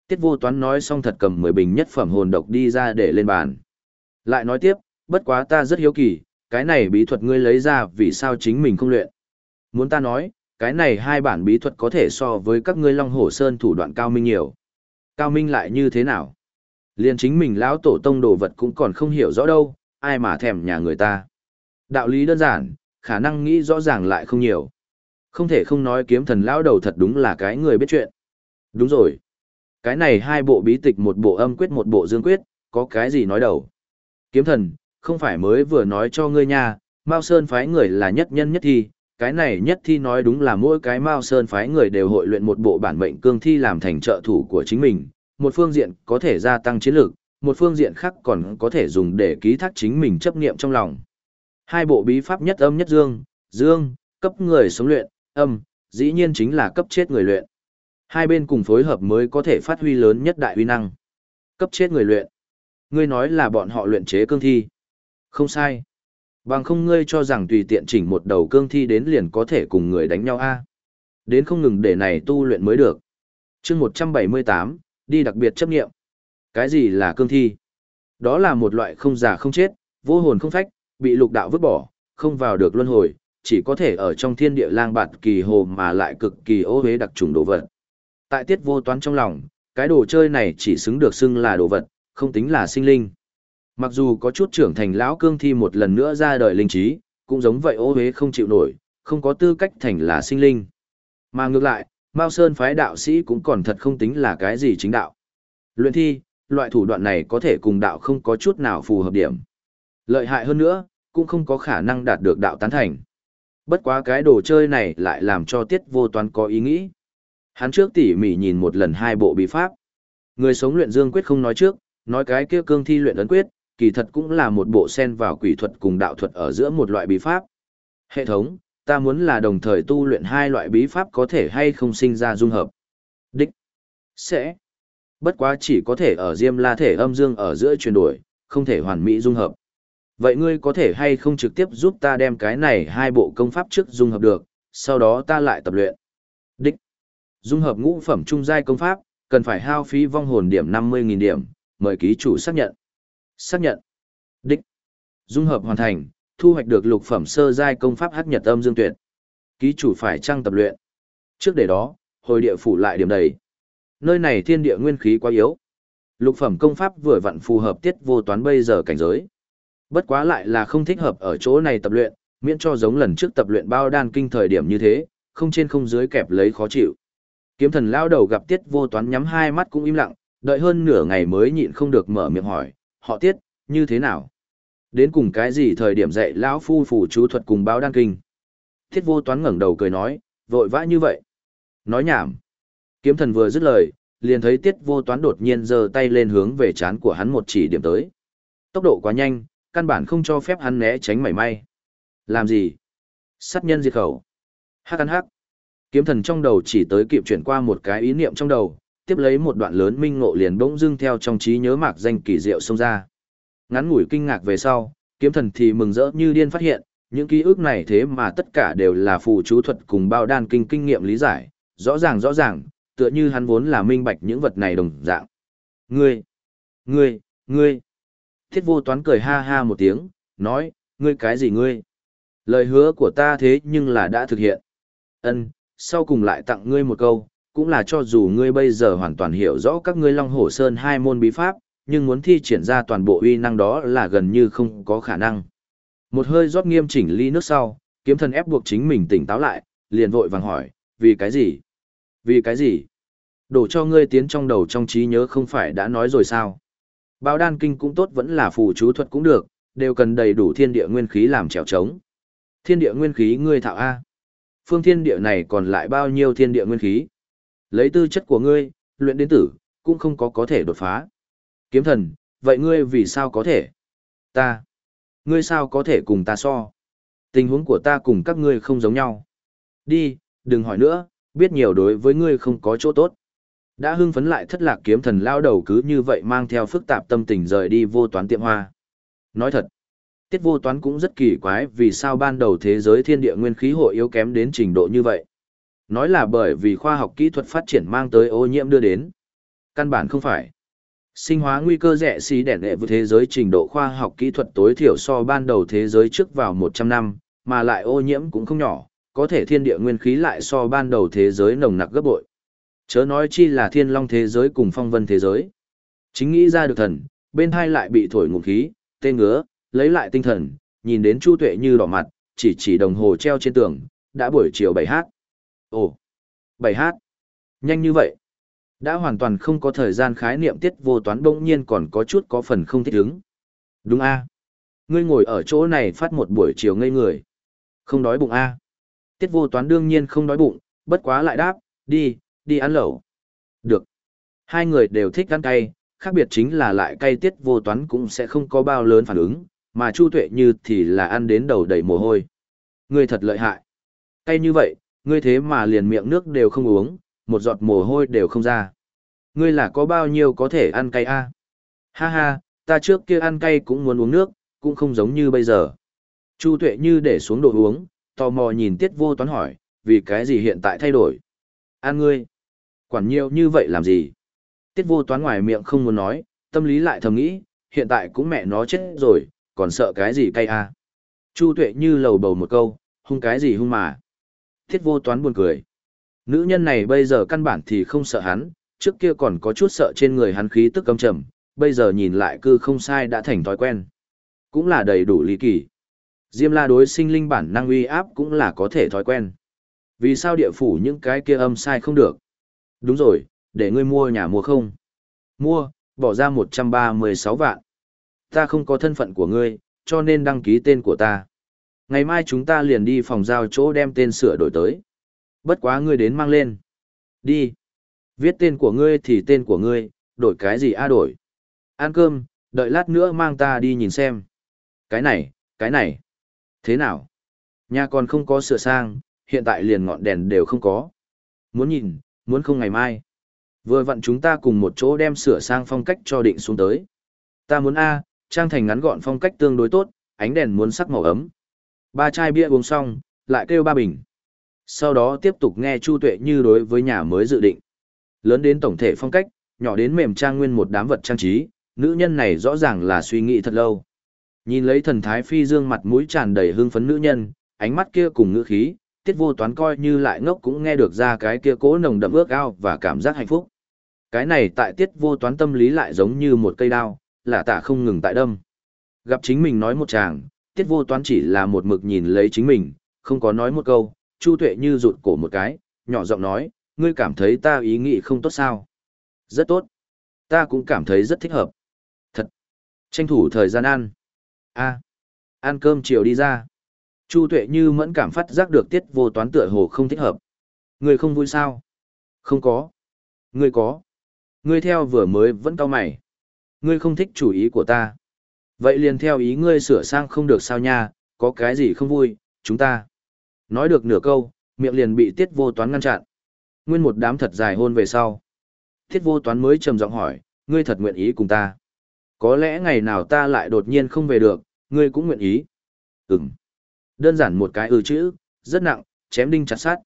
Tiết vô toán nói xong thật cầm mười bình nhất phẩm hồn độc đi ra để lên bàn. Lại nói tiếp, bất quá ta rất hiếu kỳ, cái này bí thuật ngươi lấy ra vì sao chính mình không luyện. Muốn ta nói, cái này hai bản bí thuật có thể so với các ngươi Long Hổ Sơn thủ đoạn cao minh nhiều. Cao minh lại như thế nào? Liên chính mình lão tổ tông đồ vật cũng còn không hiểu rõ đâu, ai mà thèm nhà người ta. Đạo lý đơn giản, khả năng nghĩ rõ ràng lại không nhiều. Không thể không nói kiếm thần lão đầu thật đúng là cái người biết chuyện. Đúng rồi. Cái này hai bộ bí tịch một bộ âm quyết một bộ dương quyết, có cái gì nói đầu. Kiếm thần, không phải mới vừa nói cho ngươi nha, Mao Sơn phái người là nhất nhân nhất thi, cái này nhất thi nói đúng là mỗi cái Mao Sơn phái người đều hội luyện một bộ bản mệnh cương thi làm thành trợ thủ của chính mình, một phương diện có thể gia tăng chiến lược, một phương diện khác còn có thể dùng để ký thác chính mình chấp niệm trong lòng. Hai bộ bí pháp nhất âm nhất dương, dương, cấp người sống luyện, âm, dĩ nhiên chính là cấp chết người luyện. Hai bên cùng phối hợp mới có thể phát huy lớn nhất đại uy năng. Cấp chết người luyện. Ngươi nói là bọn họ luyện chế cương thi. Không sai. Bằng không ngươi cho rằng tùy tiện chỉnh một đầu cương thi đến liền có thể cùng người đánh nhau a Đến không ngừng để này tu luyện mới được. chương 178, đi đặc biệt chấp nghiệm. Cái gì là cương thi? Đó là một loại không già không chết, vô hồn không phách, bị lục đạo vứt bỏ, không vào được luân hồi, chỉ có thể ở trong thiên địa lang bạt kỳ hồ mà lại cực kỳ ô hế đặc trùng đồ vật. Tại tiết vô toán trong lòng, cái đồ chơi này chỉ xứng được xưng là đồ vật, không tính là sinh linh. Mặc dù có chút trưởng thành lão cương thi một lần nữa ra đời linh trí, cũng giống vậy ô hế không chịu nổi, không có tư cách thành là sinh linh. Mà ngược lại, Mao Sơn phái đạo sĩ cũng còn thật không tính là cái gì chính đạo. Luyện thi, loại thủ đoạn này có thể cùng đạo không có chút nào phù hợp điểm. Lợi hại hơn nữa, cũng không có khả năng đạt được đạo tán thành. Bất quá cái đồ chơi này lại làm cho tiết vô toán có ý nghĩ. Hắn trước tỉ mỉ nhìn một lần hai bộ bí pháp. Người sống luyện dương quyết không nói trước, nói cái kia cương thi luyện ấn quyết, kỳ thật cũng là một bộ sen vào quỷ thuật cùng đạo thuật ở giữa một loại bí pháp. Hệ thống, ta muốn là đồng thời tu luyện hai loại bí pháp có thể hay không sinh ra dung hợp. Đích. Sẽ. Bất quá chỉ có thể ở diêm la thể âm dương ở giữa chuyển đổi, không thể hoàn mỹ dung hợp. Vậy ngươi có thể hay không trực tiếp giúp ta đem cái này hai bộ công pháp trước dung hợp được, sau đó ta lại tập luyện. Đích. Dung hợp ngũ phẩm trung giai công pháp, cần phải hao phí vong hồn điểm 50.000 điểm, mời ký chủ xác nhận. Xác nhận. Đích. Dung hợp hoàn thành, thu hoạch được lục phẩm sơ giai công pháp hắc nhật âm dương tuyệt. Ký chủ phải trang tập luyện. Trước để đó, hồi địa phủ lại điểm đầy. Nơi này thiên địa nguyên khí quá yếu. Lục phẩm công pháp vừa vặn phù hợp tiết vô toán bây giờ cảnh giới. Bất quá lại là không thích hợp ở chỗ này tập luyện, miễn cho giống lần trước tập luyện bao đan kinh thời điểm như thế, không trên không dưới kẹp lấy khó chịu. Kiếm thần lao đầu gặp tiết vô toán nhắm hai mắt cũng im lặng, đợi hơn nửa ngày mới nhịn không được mở miệng hỏi, họ tiết, như thế nào? Đến cùng cái gì thời điểm dạy lão phu phủ chú thuật cùng báo đan kinh? Tiết vô toán ngẩng đầu cười nói, vội vã như vậy. Nói nhảm. Kiếm thần vừa dứt lời, liền thấy tiết vô toán đột nhiên giơ tay lên hướng về chán của hắn một chỉ điểm tới. Tốc độ quá nhanh, căn bản không cho phép hắn né tránh mảy may. Làm gì? Sát nhân diệt khẩu. Hắc ăn hắc. Kiếm thần trong đầu chỉ tới kịp chuyển qua một cái ý niệm trong đầu, tiếp lấy một đoạn lớn minh ngộ liền bỗng dưng theo trong trí nhớ mạc danh kỳ diệu xông ra. Ngắn ngủi kinh ngạc về sau, kiếm thần thì mừng rỡ như điên phát hiện, những ký ức này thế mà tất cả đều là phù chú thuật cùng bao đan kinh kinh nghiệm lý giải, rõ ràng rõ ràng, tựa như hắn vốn là minh bạch những vật này đồng dạng. Ngươi, ngươi, ngươi. Thiết vô toán cười ha ha một tiếng, nói, ngươi cái gì ngươi? Lời hứa của ta thế nhưng là đã thực hiện. Ân, sau cùng lại tặng ngươi một câu, cũng là cho dù ngươi bây giờ hoàn toàn hiểu rõ các ngươi Long Hổ Sơn hai môn bí pháp, nhưng muốn thi triển ra toàn bộ uy năng đó là gần như không có khả năng. Một hơi rót nghiêm chỉnh ly nước sau, kiếm thần ép buộc chính mình tỉnh táo lại, liền vội vàng hỏi, vì cái gì? Vì cái gì? Đổ cho ngươi tiến trong đầu trong trí nhớ không phải đã nói rồi sao? Bao đan kinh cũng tốt vẫn là phù chú thuật cũng được, đều cần đầy đủ thiên địa nguyên khí làm trèo trống. Thiên địa nguyên khí ngươi thạo A. Phương thiên địa này còn lại bao nhiêu thiên địa nguyên khí? Lấy tư chất của ngươi, luyện đến tử, cũng không có có thể đột phá. Kiếm thần, vậy ngươi vì sao có thể? Ta. Ngươi sao có thể cùng ta so? Tình huống của ta cùng các ngươi không giống nhau. Đi, đừng hỏi nữa, biết nhiều đối với ngươi không có chỗ tốt. Đã hưng phấn lại thất lạc kiếm thần lao đầu cứ như vậy mang theo phức tạp tâm tình rời đi vô toán tiệm hoa. Nói thật, tiết vô toán cũng rất kỳ quái vì sao ban đầu thế giới thiên địa nguyên khí hội yếu kém đến trình độ như vậy. Nói là bởi vì khoa học kỹ thuật phát triển mang tới ô nhiễm đưa đến. Căn bản không phải. Sinh hóa nguy cơ rẻ xí đẻ đệ với thế giới trình độ khoa học kỹ thuật tối thiểu so ban đầu thế giới trước vào 100 năm, mà lại ô nhiễm cũng không nhỏ, có thể thiên địa nguyên khí lại so ban đầu thế giới nồng nặc gấp bội. Chớ nói chi là thiên long thế giới cùng phong vân thế giới. Chính nghĩ ra được thần, bên hai lại bị thổi ngụm khí, tên ngứa, lấy lại tinh thần, nhìn đến Chu Tuệ như đỏ mặt, chỉ chỉ đồng hồ treo trên tường, đã buổi chiều 7h. Ồ, 7h. Nhanh như vậy. Đã hoàn toàn không có thời gian khái niệm tiết vô toán bỗng nhiên còn có chút có phần không thích ứng. Đúng a Ngươi ngồi ở chỗ này phát một buổi chiều ngây người. Không đói bụng a Tiết vô toán đương nhiên không đói bụng, bất quá lại đáp, đi, đi ăn lẩu. Được. Hai người đều thích ăn cay, khác biệt chính là lại cay tiết vô toán cũng sẽ không có bao lớn phản ứng, mà Chu Tuệ Như thì là ăn đến đầu đầy mồ hôi. Ngươi thật lợi hại. Cay như vậy, ngươi thế mà liền miệng nước đều không uống, một giọt mồ hôi đều không ra. Ngươi là có bao nhiêu có thể ăn cay a? Ha ha, ta trước kia ăn cay cũng muốn uống nước, cũng không giống như bây giờ. Chu Tuệ Như để xuống đồ uống, tò mò nhìn Tiết Vô Toán hỏi, vì cái gì hiện tại thay đổi? An ngươi, quản nhiều như vậy làm gì? Tiết Vô Toán ngoài miệng không muốn nói, tâm lý lại thầm nghĩ, hiện tại cũng mẹ nó chết rồi, còn sợ cái gì cay a? Chu Tuệ Như lầu bầu một câu, hung cái gì hung mà. Tiết Vô Toán buồn cười. Nữ nhân này bây giờ căn bản thì không sợ hắn, trước kia còn có chút sợ trên người hắn khí tức căm trầm, bây giờ nhìn lại cư không sai đã thành thói quen. Cũng là đầy đủ lý kỳ. Diêm la đối sinh linh bản năng uy áp cũng là có thể thói quen. Vì sao địa phủ những cái kia âm sai không được? Đúng rồi, để ngươi mua nhà mua không? Mua, bỏ ra 136 vạn. Ta không có thân phận của ngươi, cho nên đăng ký tên của ta. Ngày mai chúng ta liền đi phòng giao chỗ đem tên sửa đổi tới. Bất quá ngươi đến mang lên. Đi. Viết tên của ngươi thì tên của ngươi, đổi cái gì a đổi. Ăn cơm, đợi lát nữa mang ta đi nhìn xem. Cái này, cái này. Thế nào? Nhà còn không có sửa sang, hiện tại liền ngọn đèn đều không có. Muốn nhìn, muốn không ngày mai. Vừa vặn chúng ta cùng một chỗ đem sửa sang phong cách cho định xuống tới. Ta muốn A, trang thành ngắn gọn phong cách tương đối tốt, ánh đèn muốn sắc màu ấm. Ba chai bia uống xong, lại kêu ba bình. Sau đó tiếp tục nghe Chu Tuệ như đối với nhà mới dự định. Lớn đến tổng thể phong cách, nhỏ đến mềm trang nguyên một đám vật trang trí, nữ nhân này rõ ràng là suy nghĩ thật lâu. Nhìn lấy thần thái phi dương mặt mũi tràn đầy hưng phấn nữ nhân, ánh mắt kia cùng ngữ khí, tiết vô toán coi như lại ngốc cũng nghe được ra cái kia cố nồng đậm ước ao và cảm giác hạnh phúc. Cái này tại tiết vô toán tâm lý lại giống như một cây đao, là tả không ngừng tại đâm. Gặp chính mình nói một chàng, tiết vô toán chỉ là một mực nhìn lấy chính mình, không có nói một câu, chu tuệ như rụt cổ một cái, nhỏ giọng nói, ngươi cảm thấy ta ý nghĩ không tốt sao? Rất tốt. Ta cũng cảm thấy rất thích hợp. Thật. Tranh thủ thời gian ăn. a ăn cơm chiều đi ra. Chu tuệ như mẫn cảm phát giác được tiết vô toán tựa hồ không thích hợp. Ngươi không vui sao? Không có. Ngươi có. Ngươi theo vừa mới vẫn cao mày. Ngươi không thích chủ ý của ta. Vậy liền theo ý ngươi sửa sang không được sao nha, có cái gì không vui, chúng ta. Nói được nửa câu, miệng liền bị tiết vô toán ngăn chặn. Nguyên một đám thật dài hôn về sau. Tiết vô toán mới trầm giọng hỏi, ngươi thật nguyện ý cùng ta. Có lẽ ngày nào ta lại đột nhiên không về được, ngươi cũng nguyện ý. Ừm. Đơn giản một cái ừ chữ, rất nặng, chém đinh chặt sát.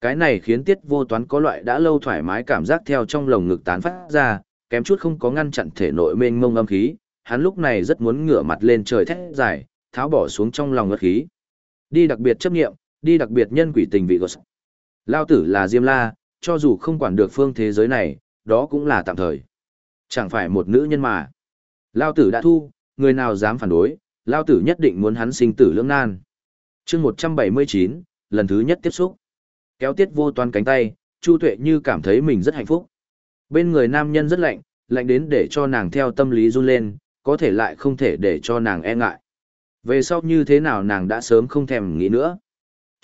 Cái này khiến tiết vô toán có loại đã lâu thoải mái cảm giác theo trong lồng ngực tán phát ra, kém chút không có ngăn chặn thể nội mênh mông âm khí, hắn lúc này rất muốn ngửa mặt lên trời thét dài, tháo bỏ xuống trong lòng ngất khí. Đi đặc biệt chấp nghiệm, đi đặc biệt nhân quỷ tình vị gos. Lao tử là Diêm La, cho dù không quản được phương thế giới này, đó cũng là tạm thời. Chẳng phải một nữ nhân mà. Lao tử đã thu, người nào dám phản đối, Lao tử nhất định muốn hắn sinh tử lưỡng nan. chương 179, lần thứ nhất tiếp xúc. Kéo tiết vô toàn cánh tay, Chu Tuệ như cảm thấy mình rất hạnh phúc. Bên người nam nhân rất lạnh, lạnh đến để cho nàng theo tâm lý run lên, có thể lại không thể để cho nàng e ngại. Về sau như thế nào nàng đã sớm không thèm nghĩ nữa.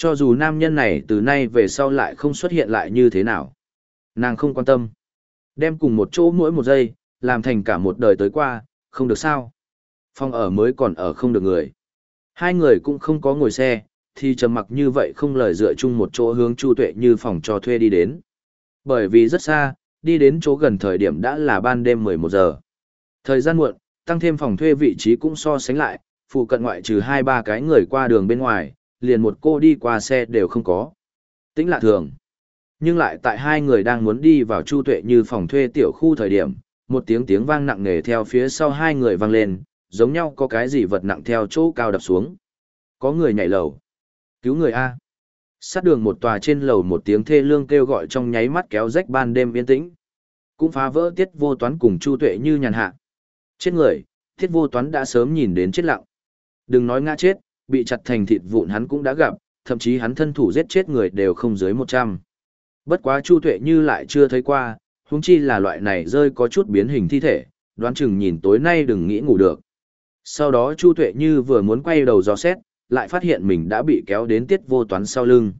Cho dù nam nhân này từ nay về sau lại không xuất hiện lại như thế nào. Nàng không quan tâm. Đem cùng một chỗ mỗi một giây, làm thành cả một đời tới qua, không được sao. Phòng ở mới còn ở không được người. Hai người cũng không có ngồi xe, thì trầm mặc như vậy không lời dựa chung một chỗ hướng Chu Tuệ như phòng cho thuê đi đến. Bởi vì rất xa, đi đến chỗ gần thời điểm đã là ban đêm 11 giờ. Thời gian muộn, tăng thêm phòng thuê vị trí cũng so sánh lại, phụ cận ngoại trừ hai ba cái người qua đường bên ngoài, liền một cô đi qua xe đều không có. Tính lạ thường. Nhưng lại tại hai người đang muốn đi vào Chu Tuệ như phòng thuê tiểu khu thời điểm, một tiếng tiếng vang nặng nề theo phía sau hai người vang lên, giống nhau có cái gì vật nặng theo chỗ cao đập xuống. Có người nhảy lầu. Cứu người A. Sát đường một tòa trên lầu một tiếng thê lương kêu gọi trong nháy mắt kéo rách ban đêm yên tĩnh. Cũng phá vỡ tiết vô toán cùng Chu Tuệ như nhàn hạ. Chết người, tiết vô toán đã sớm nhìn đến chết lặng. Đừng nói ngã chết, bị chặt thành thịt vụn hắn cũng đã gặp, thậm chí hắn thân thủ giết chết người đều không dưới 100. Bất quá Chu Tuệ như lại chưa thấy qua, huống chi là loại này rơi có chút biến hình thi thể, đoán chừng nhìn tối nay đừng nghĩ ngủ được. Sau đó Chu Tuệ như vừa muốn quay đầu dò xét, lại phát hiện mình đã bị kéo đến tiết vô toán sau lưng.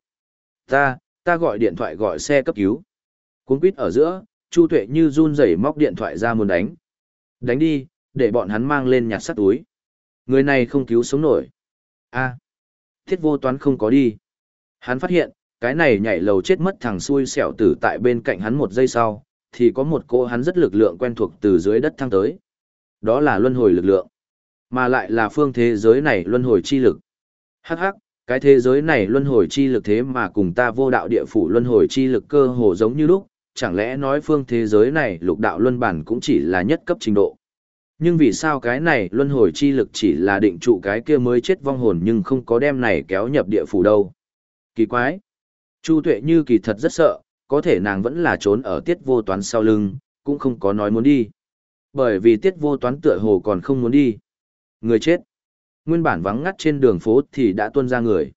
Ta, ta gọi điện thoại gọi xe cấp cứu. Cuốn quýt ở giữa, Chu Tuệ như run rẩy móc điện thoại ra muốn đánh. Đánh đi, để bọn hắn mang lên nhặt sắt túi. Người này không cứu sống nổi a thiết vô toán không có đi. Hắn phát hiện, cái này nhảy lầu chết mất thằng xui xẻo tử tại bên cạnh hắn một giây sau, thì có một cô hắn rất lực lượng quen thuộc từ dưới đất thăng tới. Đó là luân hồi lực lượng. Mà lại là phương thế giới này luân hồi chi lực. Hắc hắc, cái thế giới này luân hồi chi lực thế mà cùng ta vô đạo địa phủ luân hồi chi lực cơ hồ giống như lúc, chẳng lẽ nói phương thế giới này lục đạo luân bản cũng chỉ là nhất cấp trình độ. Nhưng vì sao cái này luân hồi chi lực chỉ là định trụ cái kia mới chết vong hồn nhưng không có đem này kéo nhập địa phủ đâu. Kỳ quái. Chu tuệ như kỳ thật rất sợ, có thể nàng vẫn là trốn ở tiết vô toán sau lưng, cũng không có nói muốn đi. Bởi vì tiết vô toán tựa hồ còn không muốn đi. Người chết. Nguyên bản vắng ngắt trên đường phố thì đã tuôn ra người.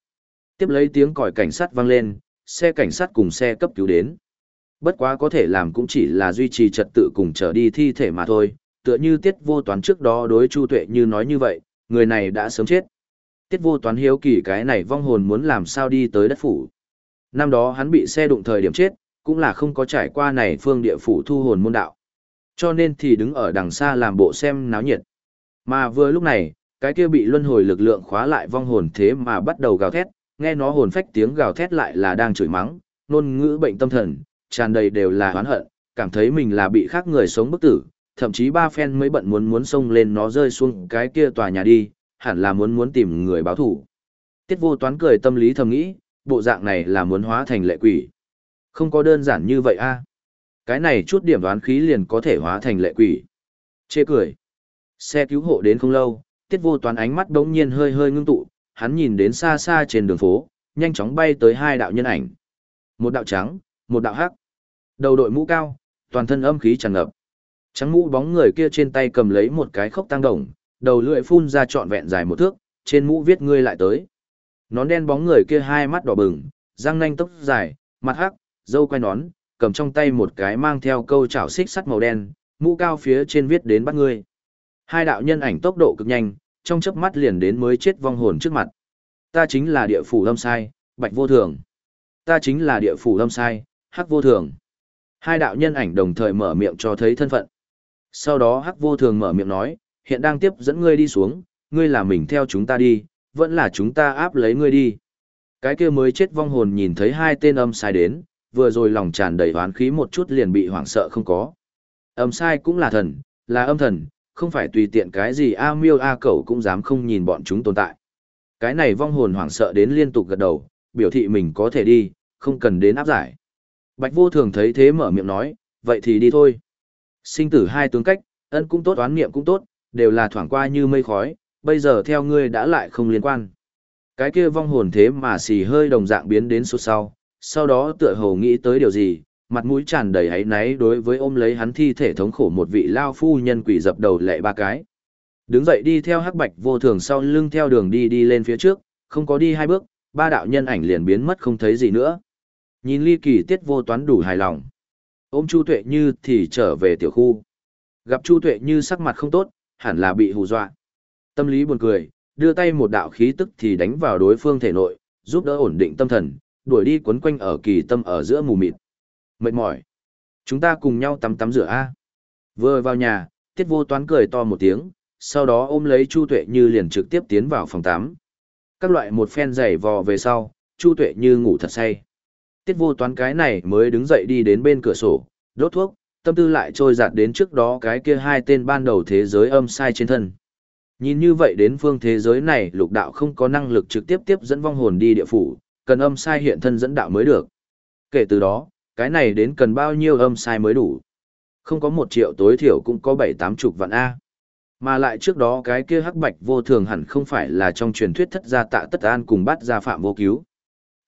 Tiếp lấy tiếng còi cảnh sát vang lên, xe cảnh sát cùng xe cấp cứu đến. Bất quá có thể làm cũng chỉ là duy trì trật tự cùng trở đi thi thể mà thôi, tựa như tiết vô toán trước đó đối Chu Tuệ như nói như vậy, người này đã sớm chết. Tiết vô toán hiếu kỳ cái này vong hồn muốn làm sao đi tới đất phủ. Năm đó hắn bị xe đụng thời điểm chết, cũng là không có trải qua này phương địa phủ thu hồn môn đạo. Cho nên thì đứng ở đằng xa làm bộ xem náo nhiệt. Mà vừa lúc này, cái kia bị luân hồi lực lượng khóa lại vong hồn thế mà bắt đầu gào thét, nghe nó hồn phách tiếng gào thét lại là đang chửi mắng, nôn ngữ bệnh tâm thần, tràn đầy đều là oán hận, cảm thấy mình là bị khác người sống bức tử, thậm chí ba phen mới bận muốn muốn xông lên nó rơi xuống cái kia tòa nhà đi, hẳn là muốn muốn tìm người báo thủ. Tiết vô toán cười tâm lý thầm nghĩ, bộ dạng này là muốn hóa thành lệ quỷ. Không có đơn giản như vậy a Cái này chút điểm đoán khí liền có thể hóa thành lệ quỷ. Chê cười. Xe cứu hộ đến không lâu, tiết vô toán ánh mắt đống nhiên hơi hơi ngưng tụ, hắn nhìn đến xa xa trên đường phố, nhanh chóng bay tới hai đạo nhân ảnh. Một đạo trắng, một đạo hắc. Đầu đội mũ cao, toàn thân âm khí tràn ngập. Trắng mũ bóng người kia trên tay cầm lấy một cái khốc tăng đồng, đầu lưỡi phun ra trọn vẹn dài một thước, trên mũ viết ngươi lại tới. Nón đen bóng người kia hai mắt đỏ bừng, răng nanh tóc dài, mặt hắc, dâu quay nón, cầm trong tay một cái mang theo câu chảo xích sắt màu đen, mũ cao phía trên viết đến bắt ngươi. Hai đạo nhân ảnh tốc độ cực nhanh, trong chớp mắt liền đến mới chết vong hồn trước mặt. Ta chính là địa phủ lâm sai, bạch vô thường. Ta chính là địa phủ lâm sai, hắc vô thường. Hai đạo nhân ảnh đồng thời mở miệng cho thấy thân phận. Sau đó hắc vô thường mở miệng nói, hiện đang tiếp dẫn ngươi đi xuống, ngươi là mình theo chúng ta đi, vẫn là chúng ta áp lấy ngươi đi. Cái kia mới chết vong hồn nhìn thấy hai tên âm sai đến, vừa rồi lòng tràn đầy hoán khí một chút liền bị hoảng sợ không có. Âm sai cũng là thần, là âm thần, không phải tùy tiện cái gì A miêu A cẩu cũng dám không nhìn bọn chúng tồn tại. Cái này vong hồn hoảng sợ đến liên tục gật đầu, biểu thị mình có thể đi, không cần đến áp giải. Bạch vô thường thấy thế mở miệng nói, vậy thì đi thôi. Sinh tử hai tướng cách, ân cũng tốt oán niệm cũng tốt, đều là thoảng qua như mây khói, bây giờ theo ngươi đã lại không liên quan. Cái kia vong hồn thế mà xì hơi đồng dạng biến đến số sau, sau đó tựa hồ nghĩ tới điều gì, mặt mũi tràn đầy hãy náy đối với ôm lấy hắn thi thể thống khổ một vị lao phu nhân quỷ dập đầu lệ ba cái. Đứng dậy đi theo hắc bạch vô thường sau lưng theo đường đi đi lên phía trước, không có đi hai bước, ba đạo nhân ảnh liền biến mất không thấy gì nữa. Nhìn ly kỳ tiết vô toán đủ hài lòng. Ôm Chu Tuệ Như thì trở về tiểu khu. Gặp Chu Tuệ Như sắc mặt không tốt, hẳn là bị hù dọa. Tâm lý buồn cười, đưa tay một đạo khí tức thì đánh vào đối phương thể nội, giúp đỡ ổn định tâm thần, đuổi đi quấn quanh ở kỳ tâm ở giữa mù mịt. Mệt mỏi. Chúng ta cùng nhau tắm tắm rửa a. Vừa vào nhà, Tiết Vô Toán cười to một tiếng, sau đó ôm lấy Chu Tuệ Như liền trực tiếp tiến vào phòng tắm. Các loại một phen giày vò về sau, Chu Tuệ Như ngủ thật say. Tiết Vô Toán cái này mới đứng dậy đi đến bên cửa sổ, đốt thuốc, tâm tư lại trôi giạt đến trước đó cái kia hai tên ban đầu thế giới âm sai trên thân. Nhìn như vậy đến phương thế giới này lục đạo không có năng lực trực tiếp tiếp dẫn vong hồn đi địa phủ, cần âm sai hiện thân dẫn đạo mới được. Kể từ đó, cái này đến cần bao nhiêu âm sai mới đủ. Không có một triệu tối thiểu cũng có bảy tám chục vạn A. Mà lại trước đó cái kia hắc bạch vô thường hẳn không phải là trong truyền thuyết thất gia tạ tất an cùng bắt gia phạm vô cứu.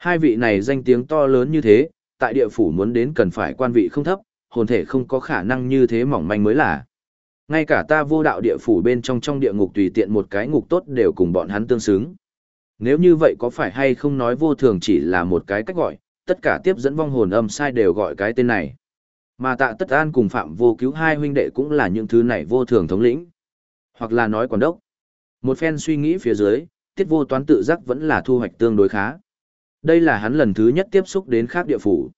Hai vị này danh tiếng to lớn như thế, tại địa phủ muốn đến cần phải quan vị không thấp, hồn thể không có khả năng như thế mỏng manh mới là. Ngay cả ta vô đạo địa phủ bên trong trong địa ngục tùy tiện một cái ngục tốt đều cùng bọn hắn tương xứng. Nếu như vậy có phải hay không nói vô thường chỉ là một cái cách gọi, tất cả tiếp dẫn vong hồn âm sai đều gọi cái tên này. Mà tạ tất an cùng phạm vô cứu hai huynh đệ cũng là những thứ này vô thường thống lĩnh. Hoặc là nói quản đốc. Một phen suy nghĩ phía dưới, tiết vô toán tự giác vẫn là thu hoạch tương đối khá. Đây là hắn lần thứ nhất tiếp xúc đến khác địa phủ.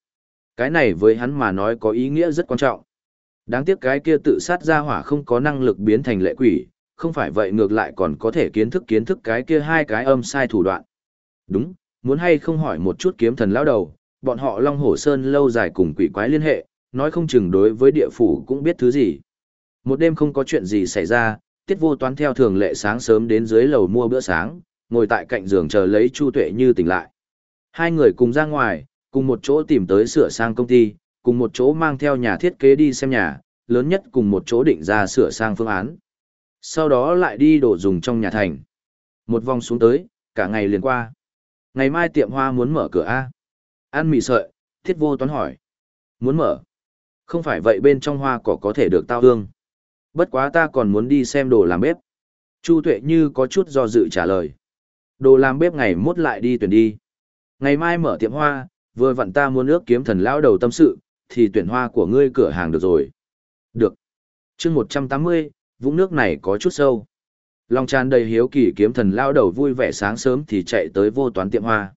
Cái này với hắn mà nói có ý nghĩa rất quan trọng. Đáng tiếc cái kia tự sát ra hỏa không có năng lực biến thành lệ quỷ, không phải vậy ngược lại còn có thể kiến thức kiến thức cái kia hai cái âm sai thủ đoạn. Đúng, muốn hay không hỏi một chút kiếm thần lão đầu, bọn họ Long Hổ Sơn lâu dài cùng quỷ quái liên hệ, nói không chừng đối với địa phủ cũng biết thứ gì. Một đêm không có chuyện gì xảy ra, Tiết Vô Toán theo thường lệ sáng sớm đến dưới lầu mua bữa sáng, ngồi tại cạnh giường chờ lấy Chu Tuệ Như tỉnh lại. Hai người cùng ra ngoài, cùng một chỗ tìm tới sửa sang công ty, cùng một chỗ mang theo nhà thiết kế đi xem nhà, lớn nhất cùng một chỗ định ra sửa sang phương án. Sau đó lại đi đổ dùng trong nhà thành. Một vòng xuống tới, cả ngày liền qua. Ngày mai tiệm hoa muốn mở cửa A. Ăn mì sợi, thiết vô toán hỏi. Muốn mở. Không phải vậy bên trong hoa cỏ có thể được tao hương. Bất quá ta còn muốn đi xem đồ làm bếp. Chu Tuệ Như có chút do dự trả lời. Đồ làm bếp ngày mốt lại đi tuyển đi. Ngày mai mở tiệm hoa, Vừa vặn ta muốn ước kiếm thần lão đầu tâm sự, thì tuyển hoa của ngươi cửa hàng được rồi. Được. chương 180, vũng nước này có chút sâu. Long tràn đầy hiếu kỳ kiếm thần lão đầu vui vẻ sáng sớm thì chạy tới vô toán tiệm hoa.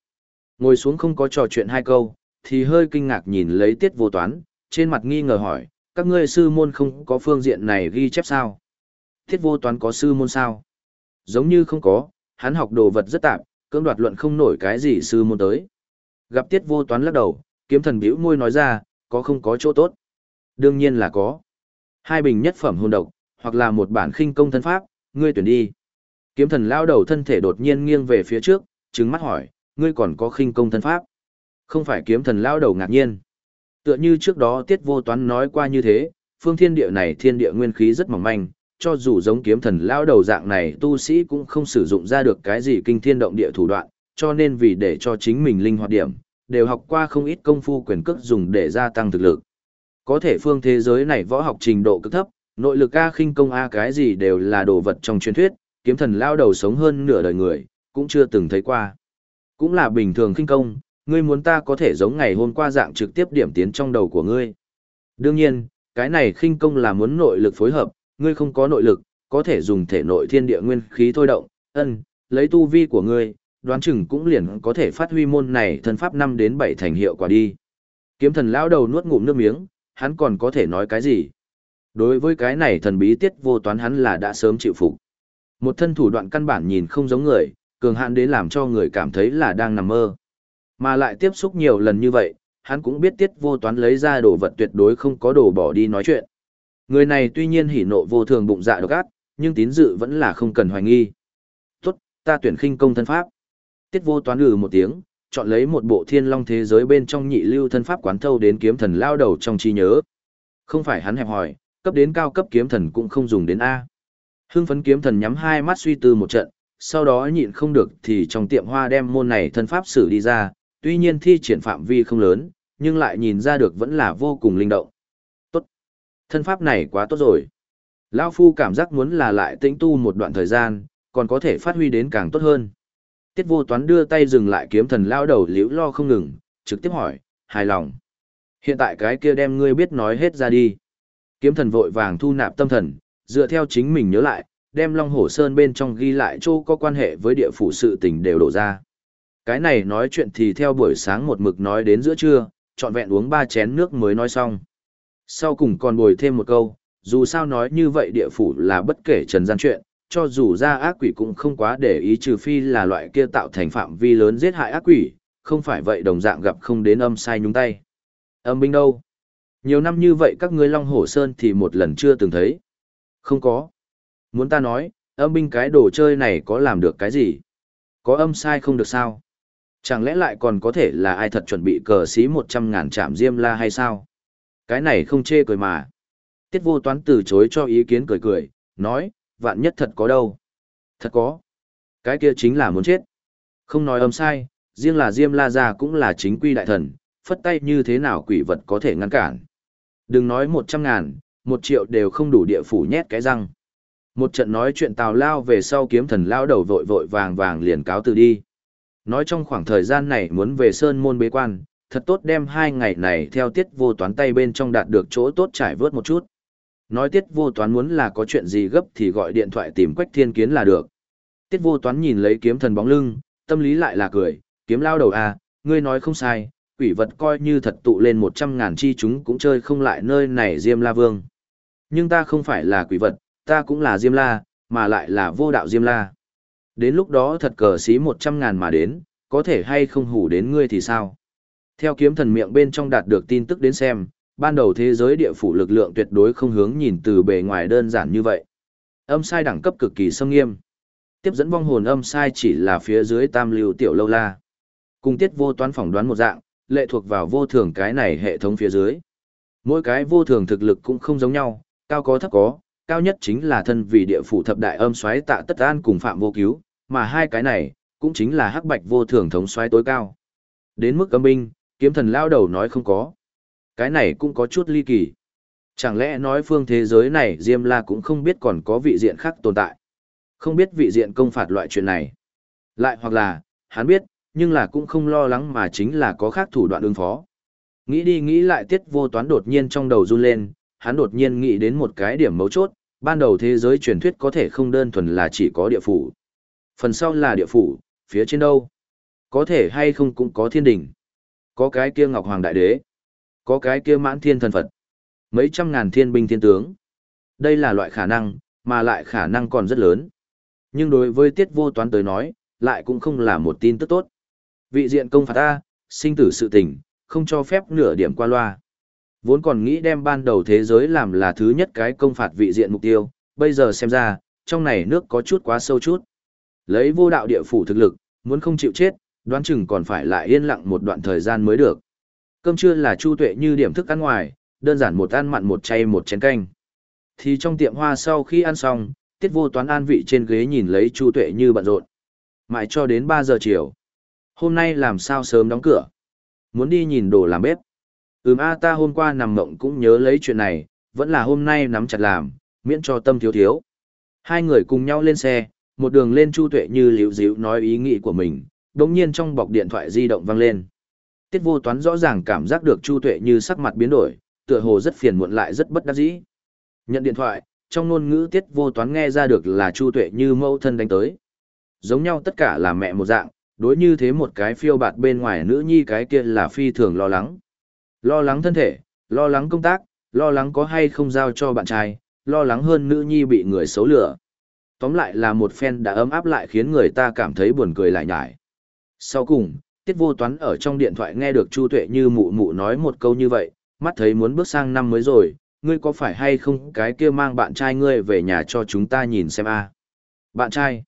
Ngồi xuống không có trò chuyện hai câu, thì hơi kinh ngạc nhìn lấy tiết vô toán, trên mặt nghi ngờ hỏi, các ngươi sư môn không có phương diện này ghi chép sao? Tiết vô toán có sư môn sao? Giống như không có, hắn học đồ vật rất tạp, cưỡng đoạt luận không nổi cái gì sư môn tới. Gặp tiết vô toán lắc đầu, kiếm thần bĩu môi nói ra, có không có chỗ tốt? Đương nhiên là có. Hai bình nhất phẩm hồn độc, hoặc là một bản khinh công thân pháp, ngươi tuyển đi. Kiếm thần lao đầu thân thể đột nhiên nghiêng về phía trước, trừng mắt hỏi, ngươi còn có khinh công thân pháp? Không phải kiếm thần lao đầu ngạc nhiên. Tựa như trước đó tiết vô toán nói qua như thế, phương thiên địa này thiên địa nguyên khí rất mỏng manh, cho dù giống kiếm thần lao đầu dạng này tu sĩ cũng không sử dụng ra được cái gì kinh thiên động địa thủ đoạn, cho nên vì để cho chính mình linh hoạt điểm, đều học qua không ít công phu quyền cước dùng để gia tăng thực lực. Có thể phương thế giới này võ học trình độ cực thấp, nội lực A khinh công A cái gì đều là đồ vật trong truyền thuyết, kiếm thần lao đầu sống hơn nửa đời người, cũng chưa từng thấy qua. Cũng là bình thường khinh công, ngươi muốn ta có thể giống ngày hôm qua dạng trực tiếp điểm tiến trong đầu của ngươi. Đương nhiên, cái này khinh công là muốn nội lực phối hợp, ngươi không có nội lực, có thể dùng thể nội thiên địa nguyên khí thôi động, ân, lấy tu vi của ngươi, đoán chừng cũng liền có thể phát huy môn này thân pháp 5 đến 7 thành hiệu quả đi. Kiếm thần lão đầu nuốt ngụm nước miếng, hắn còn có thể nói cái gì? Đối với cái này thần bí tiết vô toán hắn là đã sớm chịu phục. Một thân thủ đoạn căn bản nhìn không giống người, cường hạn đến làm cho người cảm thấy là đang nằm mơ. Mà lại tiếp xúc nhiều lần như vậy, hắn cũng biết tiết vô toán lấy ra đồ vật tuyệt đối không có đồ bỏ đi nói chuyện. Người này tuy nhiên hỉ nộ vô thường bụng dạ độc ác, nhưng tín dự vẫn là không cần hoài nghi. Tốt, ta tuyển khinh công thân pháp. Tiết vô toán ừ một tiếng, chọn lấy một bộ thiên long thế giới bên trong nhị lưu thân pháp quán thâu đến kiếm thần lao đầu trong trí nhớ. Không phải hắn hẹp hỏi, cấp đến cao cấp kiếm thần cũng không dùng đến A. Hưng phấn kiếm thần nhắm hai mắt suy tư một trận, sau đó nhịn không được thì trong tiệm hoa đem môn này thân pháp sử đi ra, tuy nhiên thi triển phạm vi không lớn, nhưng lại nhìn ra được vẫn là vô cùng linh động. Thân pháp này quá tốt rồi. Lão Phu cảm giác muốn là lại tĩnh tu một đoạn thời gian, còn có thể phát huy đến càng tốt hơn. Tiết vô toán đưa tay dừng lại kiếm thần lao đầu liễu lo không ngừng, trực tiếp hỏi, hài lòng. Hiện tại cái kia đem ngươi biết nói hết ra đi. Kiếm thần vội vàng thu nạp tâm thần, dựa theo chính mình nhớ lại, đem Long Hổ Sơn bên trong ghi lại chỗ có quan hệ với địa phủ sự tình đều đổ ra. Cái này nói chuyện thì theo buổi sáng một mực nói đến giữa trưa, trọn vẹn uống ba chén nước mới nói xong. Sau cùng còn bồi thêm một câu, dù sao nói như vậy địa phủ là bất kể trần gian chuyện, cho dù ra ác quỷ cũng không quá để ý trừ phi là loại kia tạo thành phạm vi lớn giết hại ác quỷ, không phải vậy đồng dạng gặp không đến âm sai nhúng tay. Âm binh đâu? Nhiều năm như vậy các ngươi Long Hổ Sơn thì một lần chưa từng thấy. Không có. Muốn ta nói, âm binh cái đồ chơi này có làm được cái gì? Có âm sai không được sao? Chẳng lẽ lại còn có thể là ai thật chuẩn bị cờ xí một trăm ngàn trạm diêm la hay sao? Cái này không chê cười mà. Tiết vô toán từ chối cho ý kiến cười cười, nói, vạn nhất thật có đâu. Thật có. Cái kia chính là muốn chết. Không nói âm sai, riêng là diêm la gia cũng là chính quy đại thần, phất tay như thế nào quỷ vật có thể ngăn cản. Đừng nói một trăm ngàn, một triệu đều không đủ địa phủ nhét cái răng. Một trận nói chuyện tào lao về sau kiếm thần lao đầu vội vội vàng vàng liền cáo từ đi. Nói trong khoảng thời gian này muốn về sơn môn bế quan, thật tốt đem hai ngày này theo tiết vô toán tay bên trong đạt được chỗ tốt trải vớt một chút. Nói tiết vô toán muốn là có chuyện gì gấp thì gọi điện thoại tìm quách thiên kiến là được. Tiết vô toán nhìn lấy kiếm thần bóng lưng, tâm lý lại là cười, kiếm lao đầu à, ngươi nói không sai, quỷ vật coi như thật tụ lên một trăm ngàn chi chúng cũng chơi không lại nơi này Diêm La Vương. Nhưng ta không phải là quỷ vật, ta cũng là Diêm La, mà lại là vô đạo Diêm La. Đến lúc đó thật cờ xí một trăm ngàn mà đến, có thể hay không hủ đến ngươi thì sao? Theo kiếm thần miệng bên trong đạt được tin tức đến xem, ban đầu thế giới địa phủ lực lượng tuyệt đối không hướng nhìn từ bề ngoài đơn giản như vậy. Âm sai đẳng cấp cực kỳ sâm nghiêm. Tiếp dẫn vong hồn âm sai chỉ là phía dưới tam lưu tiểu lâu la. Cùng tiết vô toán phỏng đoán một dạng, lệ thuộc vào vô thường cái này hệ thống phía dưới. Mỗi cái vô thường thực lực cũng không giống nhau, cao có thấp có, cao nhất chính là thân vị địa phủ thập đại âm xoáy tạ tất an cùng phạm vô cứu, mà hai cái này, cũng chính là hắc bạch vô thường thống xoáy tối cao. Đến mức âm binh, kiếm thần lao đầu nói không có. Cái này cũng có chút ly kỳ. Chẳng lẽ nói phương thế giới này Diêm La cũng không biết còn có vị diện khác tồn tại. Không biết vị diện công phạt loại chuyện này. Lại hoặc là, hắn biết, nhưng là cũng không lo lắng mà chính là có khác thủ đoạn ứng phó. Nghĩ đi nghĩ lại tiết vô toán đột nhiên trong đầu run lên, hắn đột nhiên nghĩ đến một cái điểm mấu chốt, ban đầu thế giới truyền thuyết có thể không đơn thuần là chỉ có địa phủ. Phần sau là địa phủ, phía trên đâu? Có thể hay không cũng có thiên đình. Có cái kia Ngọc Hoàng Đại Đế. Có cái kia mãn thiên thần Phật. Mấy trăm ngàn thiên binh thiên tướng. Đây là loại khả năng, mà lại khả năng còn rất lớn. Nhưng đối với tiết vô toán tới nói, lại cũng không là một tin tức tốt. Vị diện công phạt ta, sinh tử sự tình, không cho phép nửa điểm qua loa. Vốn còn nghĩ đem ban đầu thế giới làm là thứ nhất cái công phạt vị diện mục tiêu, bây giờ xem ra, trong này nước có chút quá sâu chút. Lấy vô đạo địa phủ thực lực, muốn không chịu chết, đoán chừng còn phải lại yên lặng một đoạn thời gian mới được. Cơm trưa là chu tuệ như điểm thức ăn ngoài, đơn giản một ăn mặn một chay một chén canh. Thì trong tiệm hoa sau khi ăn xong, tiết vô toán an vị trên ghế nhìn lấy chu tuệ như bận rộn. Mãi cho đến 3 giờ chiều. Hôm nay làm sao sớm đóng cửa? Muốn đi nhìn đồ làm bếp. Ừm a ta hôm qua nằm mộng cũng nhớ lấy chuyện này, vẫn là hôm nay nắm chặt làm, miễn cho tâm thiếu thiếu. Hai người cùng nhau lên xe, một đường lên Chu Tuệ như liễu díu nói ý nghĩ của mình, đồng nhiên trong bọc điện thoại di động vang lên. Tiết vô toán rõ ràng cảm giác được Chu Tuệ như sắc mặt biến đổi, tựa hồ rất phiền muộn lại rất bất đắc dĩ. Nhận điện thoại, trong ngôn ngữ Tiết vô toán nghe ra được là Chu Tuệ như mâu thân đánh tới. Giống nhau tất cả là mẹ một dạng, đối như thế một cái phiêu bạt bên ngoài nữ nhi cái kia là phi thường lo lắng. Lo lắng thân thể, lo lắng công tác, lo lắng có hay không giao cho bạn trai, lo lắng hơn nữ nhi bị người xấu lửa. Tóm lại là một phen đã ấm áp lại khiến người ta cảm thấy buồn cười lại nhải. Sau cùng, Tiết Vô Toán ở trong điện thoại nghe được Chu Tuệ như mụ mụ nói một câu như vậy, mắt thấy muốn bước sang năm mới rồi, ngươi có phải hay không cái kia mang bạn trai ngươi về nhà cho chúng ta nhìn xem a Bạn trai.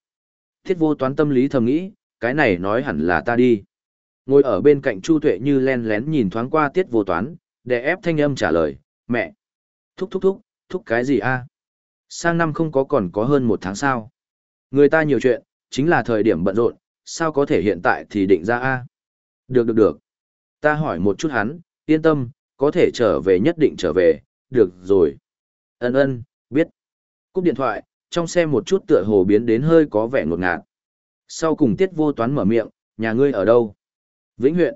Tiết Vô Toán tâm lý thầm nghĩ, cái này nói hẳn là ta đi. Ngồi ở bên cạnh Chu Tuệ như len lén nhìn thoáng qua tiết vô toán, để ép thanh âm trả lời, mẹ. Thúc thúc thúc, thúc cái gì a? Sang năm không có còn có hơn một tháng sao. Người ta nhiều chuyện, chính là thời điểm bận rộn, sao có thể hiện tại thì định ra a? Được được được. Ta hỏi một chút hắn, yên tâm, có thể trở về nhất định trở về, được rồi. Ân ân, biết. Cúp điện thoại, trong xe một chút tựa hồ biến đến hơi có vẻ ngột ngạt. Sau cùng tiết vô toán mở miệng, nhà ngươi ở đâu? Vĩnh huyện.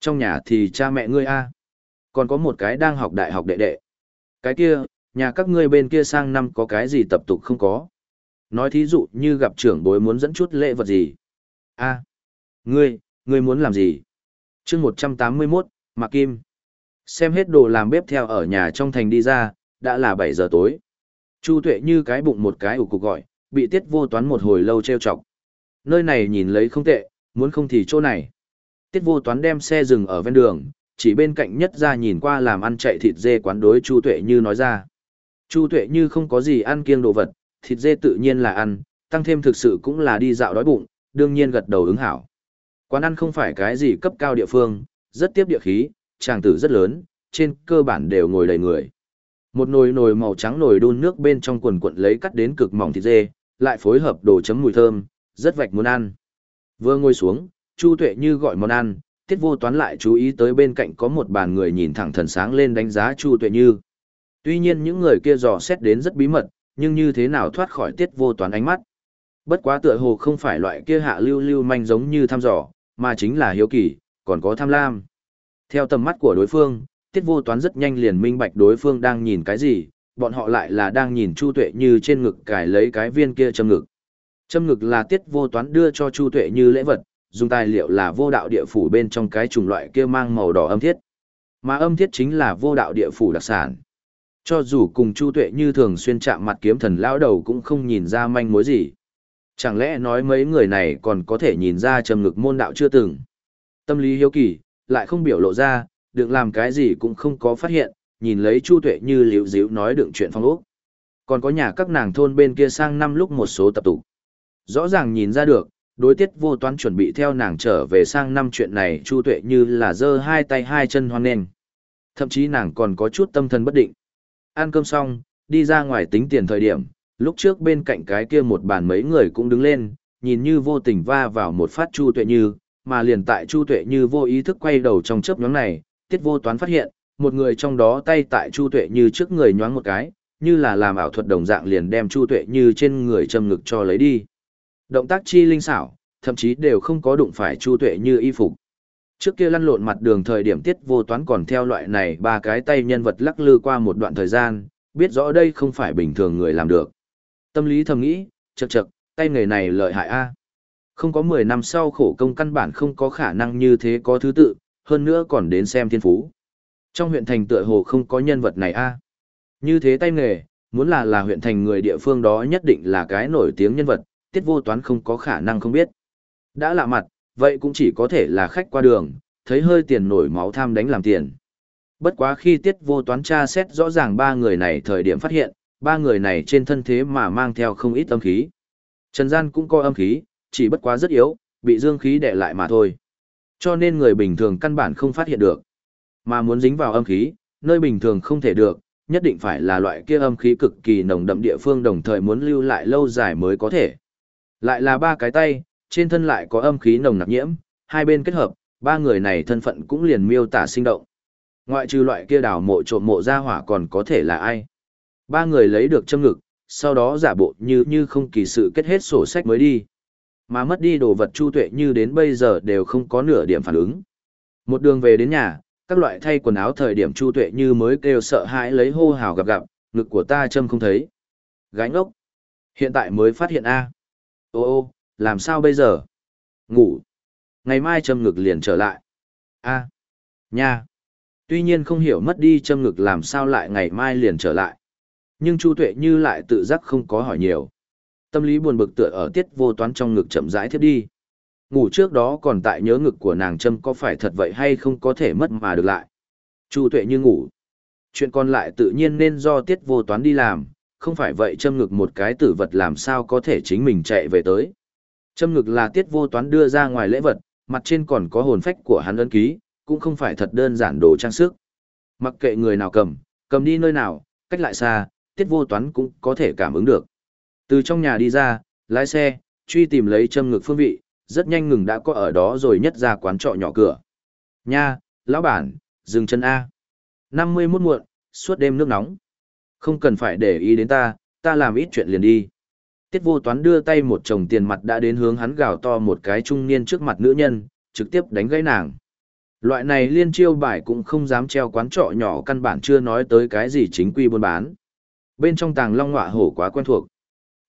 Trong nhà thì cha mẹ ngươi a Còn có một cái đang học đại học đệ đệ. Cái kia, nhà các ngươi bên kia sang năm có cái gì tập tục không có. Nói thí dụ như gặp trưởng bối muốn dẫn chút lễ vật gì a Ngươi, ngươi muốn làm gì? chương một trăm tám mươi 181, Mạc Kim. Xem hết đồ làm bếp theo ở nhà trong thành đi ra, đã là bảy giờ tối. Chu tuệ như cái bụng một cái ủ cục gọi, bị tiết vô toán một hồi lâu treo chọc. Nơi này nhìn lấy không tệ, muốn không thì chỗ này. Tiết vô toán đem xe dừng ở ven đường, chỉ bên cạnh nhất ra nhìn qua làm ăn chạy thịt dê quán đối Chu Tuệ Như nói ra. Chu Tuệ Như không có gì ăn kiêng đồ vật, thịt dê tự nhiên là ăn, tăng thêm thực sự cũng là đi dạo đói bụng, đương nhiên gật đầu ứng hảo. Quán ăn không phải cái gì cấp cao địa phương, rất tiếp địa khí, tràng tử rất lớn, trên cơ bản đều ngồi đầy người. Một nồi nồi màu trắng nồi đun nước bên trong quần quần lấy cắt đến cực mỏng thịt dê, lại phối hợp đồ chấm mùi thơm, rất vạch muốn ăn. Vừa ngồi xuống, Chu Tuệ như gọi món ăn, Tiết Vô Toán lại chú ý tới bên cạnh có một bàn người nhìn thẳng thần sáng lên đánh giá Chu Tuệ như. Tuy nhiên những người kia dò xét đến rất bí mật, nhưng như thế nào thoát khỏi Tiết Vô Toán ánh mắt. Bất quá tựa hồ không phải loại kia hạ lưu lưu manh giống như thăm dò, mà chính là hiếu kỳ, còn có tham lam. Theo tầm mắt của đối phương, Tiết Vô Toán rất nhanh liền minh bạch đối phương đang nhìn cái gì, bọn họ lại là đang nhìn Chu Tuệ như trên ngực cài lấy cái viên kia châm ngực. Châm ngực là Tiết Vô Toán đưa cho Chu Tuệ như lễ vật, dùng tài liệu là vô đạo địa phủ bên trong cái chủng loại kia mang màu đỏ âm thiết. Mà âm thiết chính là vô đạo địa phủ đặc sản. Cho dù cùng Chu Tuệ như thường xuyên chạm mặt kiếm thần lão đầu cũng không nhìn ra manh mối gì. Chẳng lẽ nói mấy người này còn có thể nhìn ra trầm ngực môn đạo chưa từng. Tâm lý hiếu kỳ, lại không biểu lộ ra, được làm cái gì cũng không có phát hiện, nhìn lấy Chu Tuệ như liễu díu nói đựng chuyện phong ốc. Còn có nhà các nàng thôn bên kia sang năm lúc một số tập tụ Rõ ràng nhìn ra được, đối tiết vô toán chuẩn bị theo nàng trở về sang năm chuyện này chu tuệ như là giơ hai tay hai chân hoan nghênh thậm chí nàng còn có chút tâm thần bất định ăn cơm xong đi ra ngoài tính tiền thời điểm lúc trước bên cạnh cái kia một bàn mấy người cũng đứng lên nhìn như vô tình va vào một phát chu tuệ như mà liền tại chu tuệ như vô ý thức quay đầu trong chớp nhoáng này tiết vô toán phát hiện một người trong đó tay tại chu tuệ như trước người nhoáng một cái như là làm ảo thuật đồng dạng liền đem chu tuệ như trên người châm ngực cho lấy đi Động tác chi linh xảo, thậm chí đều không có đụng phải Chu Tuệ như y phục. Trước kia lăn lộn mặt đường thời điểm tiết vô toán còn theo loại này ba cái tay nhân vật lắc lư qua một đoạn thời gian, biết rõ đây không phải bình thường người làm được. Tâm lý thầm nghĩ, chật chật, tay nghề này lợi hại a. Không có 10 năm sau khổ công căn bản không có khả năng như thế có thứ tự, hơn nữa còn đến xem thiên phú. Trong huyện thành tựa hồ không có nhân vật này a. Như thế tay nghề, muốn là là huyện thành người địa phương đó nhất định là cái nổi tiếng nhân vật, tiết vô toán không có khả năng không biết. Đã lạ mặt, vậy cũng chỉ có thể là khách qua đường, thấy hơi tiền nổi máu tham đánh làm tiền. Bất quá khi tiết vô toán tra xét rõ ràng ba người này thời điểm phát hiện, ba người này trên thân thế mà mang theo không ít âm khí. Trần gian cũng có âm khí, chỉ bất quá rất yếu, bị dương khí đè lại mà thôi. Cho nên người bình thường căn bản không phát hiện được. Mà muốn dính vào âm khí, nơi bình thường không thể được, nhất định phải là loại kia âm khí cực kỳ nồng đậm địa phương đồng thời muốn lưu lại lâu dài mới có thể. Lại là ba cái tay, trên thân lại có âm khí nồng nặc nhiễm, hai bên kết hợp, ba người này thân phận cũng liền miêu tả sinh động. Ngoại trừ loại kia đào mộ trộm mộ ra hỏa còn có thể là ai? Ba người lấy được châm ngực, sau đó giả bộ như như không kỳ sự kết hết sổ sách mới đi. Mà mất đi đồ vật chu tuệ như đến bây giờ đều không có nửa điểm phản ứng. Một đường về đến nhà, các loại thay quần áo thời điểm chu tuệ như mới kêu sợ hãi lấy hô hào gặp gặp, ngực của ta châm không thấy. Gánh ốc. Hiện tại mới phát hiện A. À. Ô ô, làm sao bây giờ? Ngủ. Ngày mai châm ngực liền trở lại. A. À. Nha. Tuy nhiên không hiểu mất đi châm ngực làm sao lại ngày mai liền trở lại. Nhưng Chu Tuệ như lại tự giác không có hỏi nhiều. Tâm lý buồn bực tựa ở tiết vô toán trong ngực chậm rãi thiết đi. Ngủ trước đó còn tại nhớ ngực của nàng châm có phải thật vậy hay không có thể mất mà được lại. Chu Tuệ như ngủ. Chuyện còn lại tự nhiên nên do tiết vô toán đi làm, không phải vậy châm ngực một cái tử vật làm sao có thể chính mình chạy về tới. Châm ngực là tiết vô toán đưa ra ngoài lễ vật, mặt trên còn có hồn phách của hắn ấn ký, cũng không phải thật đơn giản đồ trang sức. Mặc kệ người nào cầm, cầm đi nơi nào, cách lại xa, tiết vô toán cũng có thể cảm ứng được. Từ trong nhà đi ra, lái xe, truy tìm lấy châm ngực phương vị, rất nhanh ngừng đã có ở đó rồi nhất ra quán trọ nhỏ cửa. Nha, lão bản, dừng chân A. 51 muộn, suốt đêm nước nóng. Không cần phải để ý đến ta, ta làm ít chuyện liền đi. Tiết vô toán đưa tay một chồng tiền mặt đã đến hướng hắn gào to một cái trung niên trước mặt nữ nhân, trực tiếp đánh gãy nàng. Loại này liên chiêu bài cũng không dám treo quán trọ nhỏ căn bản chưa nói tới cái gì chính quy buôn bán. Bên trong tàng long ngọa hổ quá quen thuộc.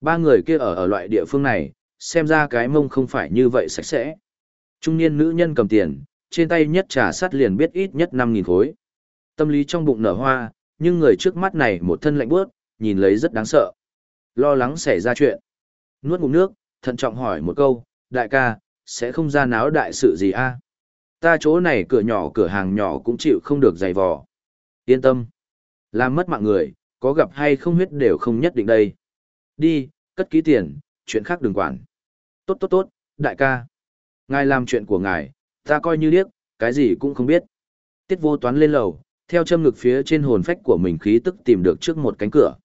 Ba người kia ở ở loại địa phương này, xem ra cái mông không phải như vậy sạch sẽ. Trung niên nữ nhân cầm tiền, trên tay nhất trà sắt liền biết ít nhất 5.000 khối. Tâm lý trong bụng nở hoa, nhưng người trước mắt này một thân lạnh bước, nhìn lấy rất đáng sợ. Lo lắng xảy ra chuyện. Nuốt ngụm nước, thận trọng hỏi một câu, đại ca, sẽ không ra náo đại sự gì a? Ta chỗ này cửa nhỏ cửa hàng nhỏ cũng chịu không được dày vò. Yên tâm. Làm mất mạng người, có gặp hay không huyết đều không nhất định đây. Đi, cất ký tiền, chuyện khác đừng quản. Tốt tốt tốt, đại ca. Ngài làm chuyện của ngài, ta coi như điếc, cái gì cũng không biết. Tiết vô toán lên lầu, theo châm ngực phía trên hồn phách của mình khí tức tìm được trước một cánh cửa.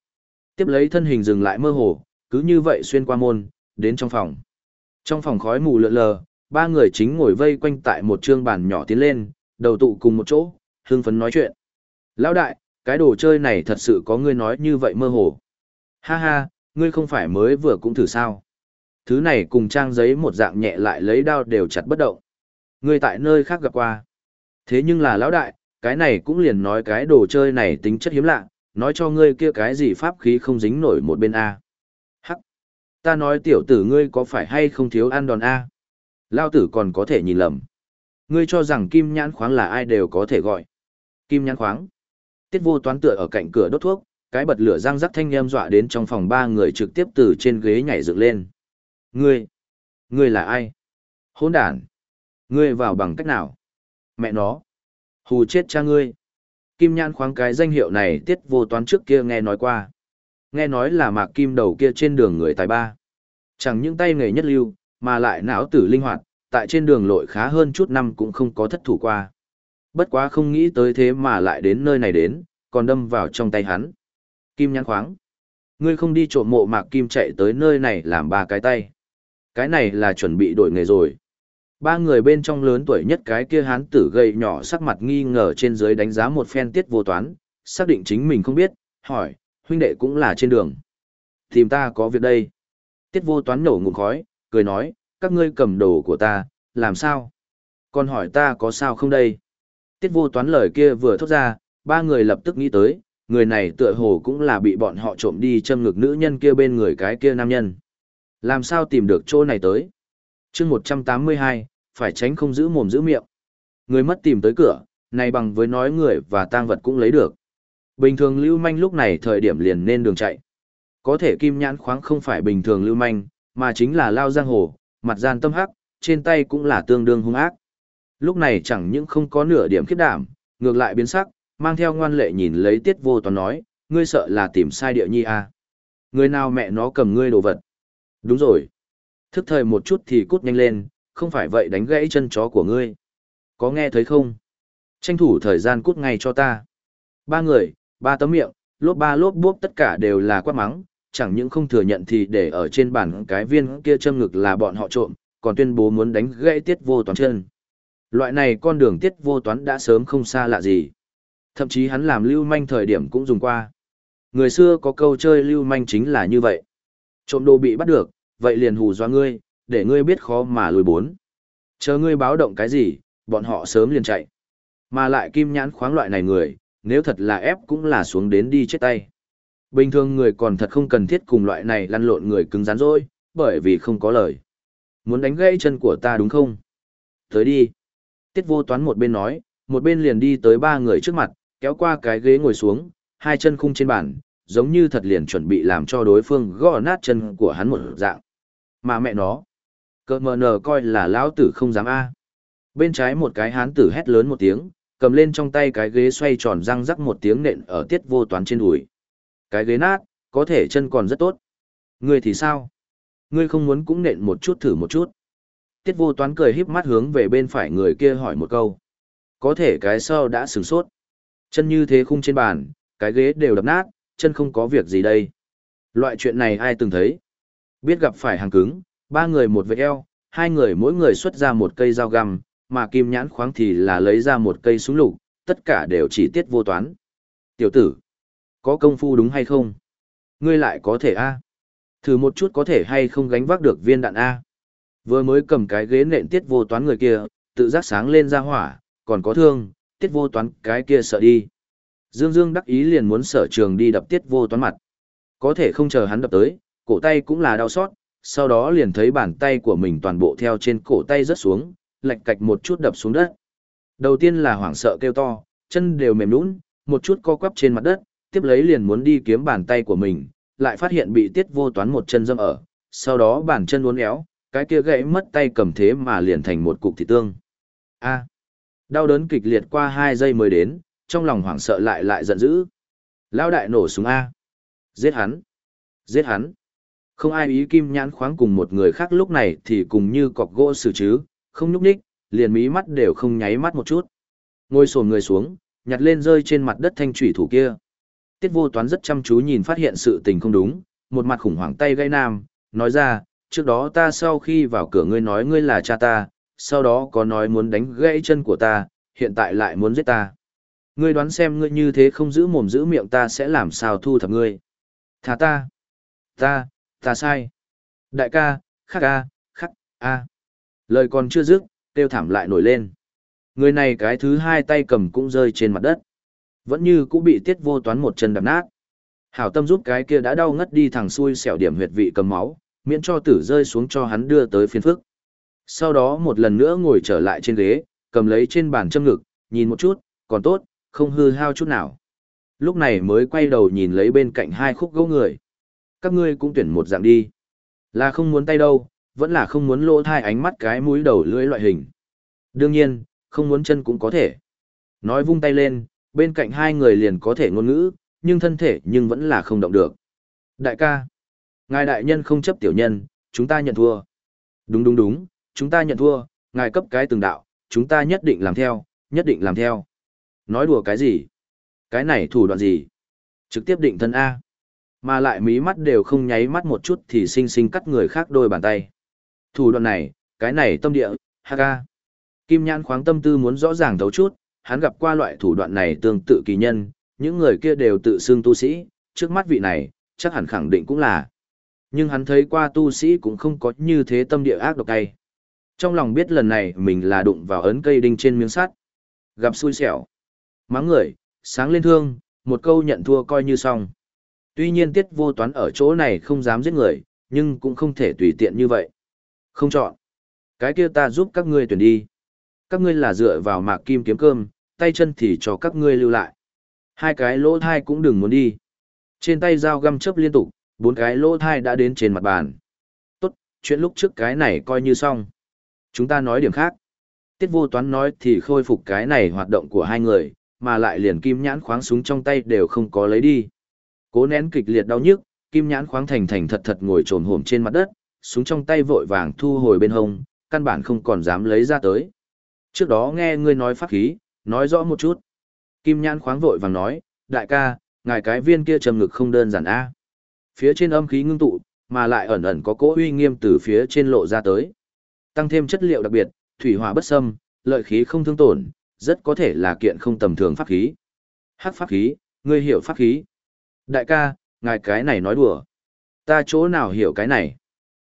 Tiếp lấy thân hình dừng lại mơ hồ, cứ như vậy xuyên qua môn, đến trong phòng. Trong phòng khói mù lượn lờ, ba người chính ngồi vây quanh tại một trương bàn nhỏ tiến lên, đầu tụ cùng một chỗ, hương phấn nói chuyện. Lão đại, cái đồ chơi này thật sự có ngươi nói như vậy mơ hồ. Ha ha, ngươi không phải mới vừa cũng thử sao. Thứ này cùng trang giấy một dạng nhẹ lại lấy đao đều chặt bất động. Ngươi tại nơi khác gặp qua. Thế nhưng là lão đại, cái này cũng liền nói cái đồ chơi này tính chất hiếm lạ, nói cho ngươi kia cái gì pháp khí không dính nổi một bên A. Hắc! Ta nói tiểu tử ngươi có phải hay không thiếu ăn đòn A? Lao tử còn có thể nhìn lầm. Ngươi cho rằng kim nhãn khoáng là ai đều có thể gọi. Kim nhãn khoáng. Tiết vô toán tựa ở cạnh cửa đốt thuốc, cái bật lửa răng rắc thanh em dọa đến trong phòng ba người trực tiếp từ trên ghế nhảy dựng lên. Ngươi! Ngươi là ai? Hỗn đản! Ngươi vào bằng cách nào? Mẹ nó! Hù chết cha ngươi! Kim nhãn khoáng cái danh hiệu này tiết vô toán trước kia nghe nói qua. Nghe nói là mạc kim đầu kia trên đường người tài ba. Chẳng những tay nghề nhất lưu, mà lại não tử linh hoạt, tại trên đường lội khá hơn chút năm cũng không có thất thủ qua. Bất quá không nghĩ tới thế mà lại đến nơi này đến, còn đâm vào trong tay hắn. Kim nhãn khoáng. Ngươi không đi trộm mộ mạc kim chạy tới nơi này làm ba cái tay. Cái này là chuẩn bị đổi nghề rồi. Ba người bên trong lớn tuổi nhất cái kia hán tử gầy nhỏ sắc mặt nghi ngờ trên dưới đánh giá một phen tiết vô toán, xác định chính mình không biết, hỏi, huynh đệ cũng là trên đường. Tìm ta có việc đây. Tiết vô toán nổ ngụm khói, cười nói, các ngươi cầm đồ của ta, làm sao? Còn hỏi ta có sao không đây? Tiết vô toán lời kia vừa thốt ra, ba người lập tức nghĩ tới, người này tựa hồ cũng là bị bọn họ trộm đi châm ngực nữ nhân kia bên người cái kia nam nhân. Làm sao tìm được chỗ này tới? chương 182, phải tránh không giữ mồm giữ miệng. Người mất tìm tới cửa, này bằng với nói người và tang vật cũng lấy được. Bình thường lưu manh lúc này thời điểm liền nên đường chạy. Có thể kim nhãn khoáng không phải bình thường lưu manh, mà chính là lao giang hồ, mặt gian tâm hắc, trên tay cũng là tương đương hung ác. Lúc này chẳng những không có nửa điểm khiết đảm, ngược lại biến sắc, mang theo ngoan lệ nhìn lấy tiết vô toán nói, ngươi sợ là tìm sai địa nhi à. Người nào mẹ nó cầm ngươi đồ vật. Đúng rồi. Thức thời một chút thì cút nhanh lên, không phải vậy đánh gãy chân chó của ngươi. Có nghe thấy không? Tranh thủ thời gian cút ngay cho ta. Ba người, ba tấm miệng, lốp ba lốp bốp tất cả đều là quát mắng, chẳng những không thừa nhận thì để ở trên bàn cái viên kia châm ngực là bọn họ trộm, còn tuyên bố muốn đánh gãy tiết vô toán chân. Loại này con đường tiết vô toán đã sớm không xa lạ gì. Thậm chí hắn làm lưu manh thời điểm cũng dùng qua. Người xưa có câu chơi lưu manh chính là như vậy. Trộm đồ bị bắt được, vậy liền hù do ngươi, để ngươi biết khó mà lùi bốn. Chờ ngươi báo động cái gì, bọn họ sớm liền chạy. Mà lại kim nhãn khoáng loại này người, nếu thật là ép cũng là xuống đến đi chết tay. Bình thường người còn thật không cần thiết cùng loại này lăn lộn người cứng rắn rồi, bởi vì không có lời. Muốn đánh gãy chân của ta đúng không? Tới đi. Tiết vô toán một bên nói, một bên liền đi tới ba người trước mặt, kéo qua cái ghế ngồi xuống, hai chân khung trên bàn, giống như thật liền chuẩn bị làm cho đối phương gõ nát chân của hắn một dạng. Mà mẹ nó, cơ mờ nờ coi là lão tử không dám a. Bên trái một cái hán tử hét lớn một tiếng, cầm lên trong tay cái ghế xoay tròn răng rắc một tiếng nện ở tiết vô toán trên đùi. Cái ghế nát, có thể chân còn rất tốt. Ngươi thì sao? Ngươi không muốn cũng nện một chút thử một chút. Tiết vô toán cười híp mắt hướng về bên phải người kia hỏi một câu. Có thể cái sau đã sửng sốt. Chân như thế khung trên bàn, cái ghế đều đập nát, chân không có việc gì đây. Loại chuyện này ai từng thấy? Biết gặp phải hàng cứng, ba người một vệt eo, hai người mỗi người xuất ra một cây dao găm, mà kim nhãn khoáng thì là lấy ra một cây súng lục, tất cả đều chỉ tiết vô toán. Tiểu tử, có công phu đúng hay không? Ngươi lại có thể A. Thử một chút có thể hay không gánh vác được viên đạn A. Vừa mới cầm cái ghế nện tiết vô toán người kia, tự giác sáng lên ra hỏa, còn có thương, tiết vô toán cái kia sợ đi. Dương Dương đắc ý liền muốn sở trường đi đập tiết vô toán mặt. Có thể không chờ hắn đập tới, cổ tay cũng là đau xót, sau đó liền thấy bàn tay của mình toàn bộ theo trên cổ tay rớt xuống, lạch cạch một chút đập xuống đất. Đầu tiên là hoảng sợ kêu to, chân đều mềm nhũn, một chút co quắp trên mặt đất, tiếp lấy liền muốn đi kiếm bàn tay của mình, lại phát hiện bị tiết vô toán một chân dâm ở, sau đó bàn chân uốn éo, cái kia gãy mất tay cầm thế mà liền thành một cục thịt tương. A. Đau đớn kịch liệt qua 2 giây mới đến, trong lòng hoảng sợ lại lại giận dữ. Lao đại nổ súng A. Giết hắn. Giết hắn. Không ai ý kim nhãn khoáng cùng một người khác lúc này thì cùng như cọc gỗ xử chứ, không nhúc nhích, liền mí mắt đều không nháy mắt một chút. Ngồi sồn người xuống, nhặt lên rơi trên mặt đất thanh thủy thủ kia. Tiết vô toán rất chăm chú nhìn phát hiện sự tình không đúng, một mặt khủng hoảng tay gây nam, nói ra, trước đó ta sau khi vào cửa ngươi nói ngươi là cha ta, sau đó có nói muốn đánh gãy chân của ta, hiện tại lại muốn giết ta. Ngươi đoán xem ngươi như thế không giữ mồm giữ miệng ta sẽ làm sao thu thập ngươi. Thả ta. Ta, ta sai. Đại ca, khắc a, khắc, a. Lời còn chưa dứt, tiêu thảm lại nổi lên. Người này cái thứ hai tay cầm cũng rơi trên mặt đất. Vẫn như cũng bị tiết vô toán một chân đập nát. Hảo tâm giúp cái kia đã đau ngất đi thằng xui xẻo điểm huyệt vị cầm máu, miễn cho tử rơi xuống cho hắn đưa tới phiên phức. Sau đó một lần nữa ngồi trở lại trên ghế, cầm lấy trên bàn châm ngực, nhìn một chút, còn tốt, không hư hao chút nào. Lúc này mới quay đầu nhìn lấy bên cạnh hai khúc gấu người. Các ngươi cũng tuyển một dạng đi. Là không muốn tay đâu, vẫn là không muốn lỗ thai ánh mắt cái mũi đầu lưỡi loại hình. Đương nhiên, không muốn chân cũng có thể. Nói vung tay lên, bên cạnh hai người liền có thể ngôn ngữ, nhưng thân thể nhưng vẫn là không động được. Đại ca, ngài đại nhân không chấp tiểu nhân, chúng ta nhận thua. Đúng đúng đúng, chúng ta nhận thua, ngài cấp cái từng đạo, chúng ta nhất định làm theo, nhất định làm theo. Nói đùa cái gì? Cái này thủ đoạn gì? Trực tiếp định thân A. Mà lại mí mắt đều không nháy mắt một chút thì sinh sinh cắt người khác đôi bàn tay. Thủ đoạn này, cái này tâm địa, ha ca. Kim nhãn khoáng tâm tư muốn rõ ràng thấu chút, hắn gặp qua loại thủ đoạn này tương tự kỳ nhân, những người kia đều tự xưng tu sĩ, trước mắt vị này, chắc hẳn khẳng định cũng là. Nhưng hắn thấy qua tu sĩ cũng không có như thế tâm địa ác độc tay. Trong lòng biết lần này mình là đụng vào ấn cây đinh trên miếng sắt. Gặp xui xẻo. Mắng người, sáng lên thương, một câu nhận thua coi như xong. Tuy nhiên tiết vô toán ở chỗ này không dám giết người, nhưng cũng không thể tùy tiện như vậy. Không chọn. Cái kia ta giúp các ngươi tuyển đi. Các ngươi là dựa vào mạc kim kiếm cơm, tay chân thì cho các ngươi lưu lại. Hai cái lỗ thai cũng đừng muốn đi. Trên tay dao găm chớp liên tục, bốn cái lỗ thai đã đến trên mặt bàn. Tốt, chuyện lúc trước cái này coi như xong. Chúng ta nói điểm khác. Tiết vô toán nói thì khôi phục cái này hoạt động của hai người, mà lại liền kim nhãn khoáng súng trong tay đều không có lấy đi. Cố nén kịch liệt đau nhức, kim nhãn khoáng thành thành thật thật ngồi trồm hổm trên mặt đất, súng trong tay vội vàng thu hồi bên hông, căn bản không còn dám lấy ra tới. Trước đó nghe ngươi nói pháp khí, nói rõ một chút. Kim nhãn khoáng vội vàng nói, đại ca, ngài cái viên kia trầm ngực không đơn giản a. Phía trên âm khí ngưng tụ, mà lại ẩn ẩn có cỗ uy nghiêm từ phía trên lộ ra tới. Tăng thêm chất liệu đặc biệt, thủy hỏa bất xâm, lợi khí không thương tổn, rất có thể là kiện không tầm thường pháp khí. Hắc pháp khí, ngươi hiểu pháp khí. Đại ca, ngài cái này nói đùa. Ta chỗ nào hiểu cái này.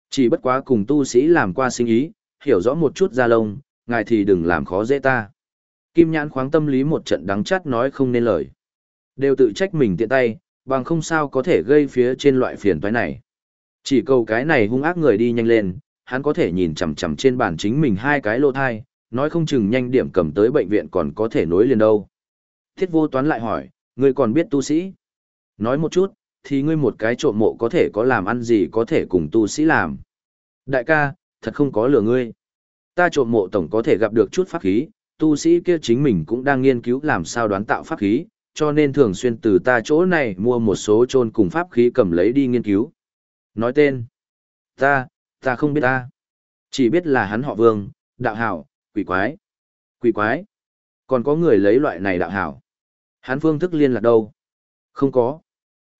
Chỉ bất quá cùng tu sĩ làm qua sinh ý, hiểu rõ một chút ra lông, ngài thì đừng làm khó dễ ta. Kim nhãn khoáng tâm lý một trận đắng chát nói không nên lời. Đều tự trách mình tiện tay, bằng không sao có thể gây phía trên loại phiền toái này. Chỉ cầu cái này hung ác người đi nhanh lên, hắn có thể nhìn chằm chằm trên bàn chính mình hai cái lô thai, nói không chừng nhanh điểm cầm tới bệnh viện còn có thể nối liền đâu. Thiết vô toán lại hỏi, ngươi còn biết tu sĩ? Nói một chút, thì ngươi một cái trộm mộ có thể có làm ăn gì có thể cùng tu sĩ làm. Đại ca, thật không có lừa ngươi. Ta trộm mộ tổng có thể gặp được chút pháp khí, tu sĩ kia chính mình cũng đang nghiên cứu làm sao đoán tạo pháp khí, cho nên thường xuyên từ ta chỗ này mua một số trôn cùng pháp khí cầm lấy đi nghiên cứu. Nói tên. Ta, ta không biết ta. Chỉ biết là hắn họ vương, đạo hảo, quỷ quái. Quỷ quái. Còn có người lấy loại này đạo hảo. Hắn phương thức liên lạc đâu? Không có.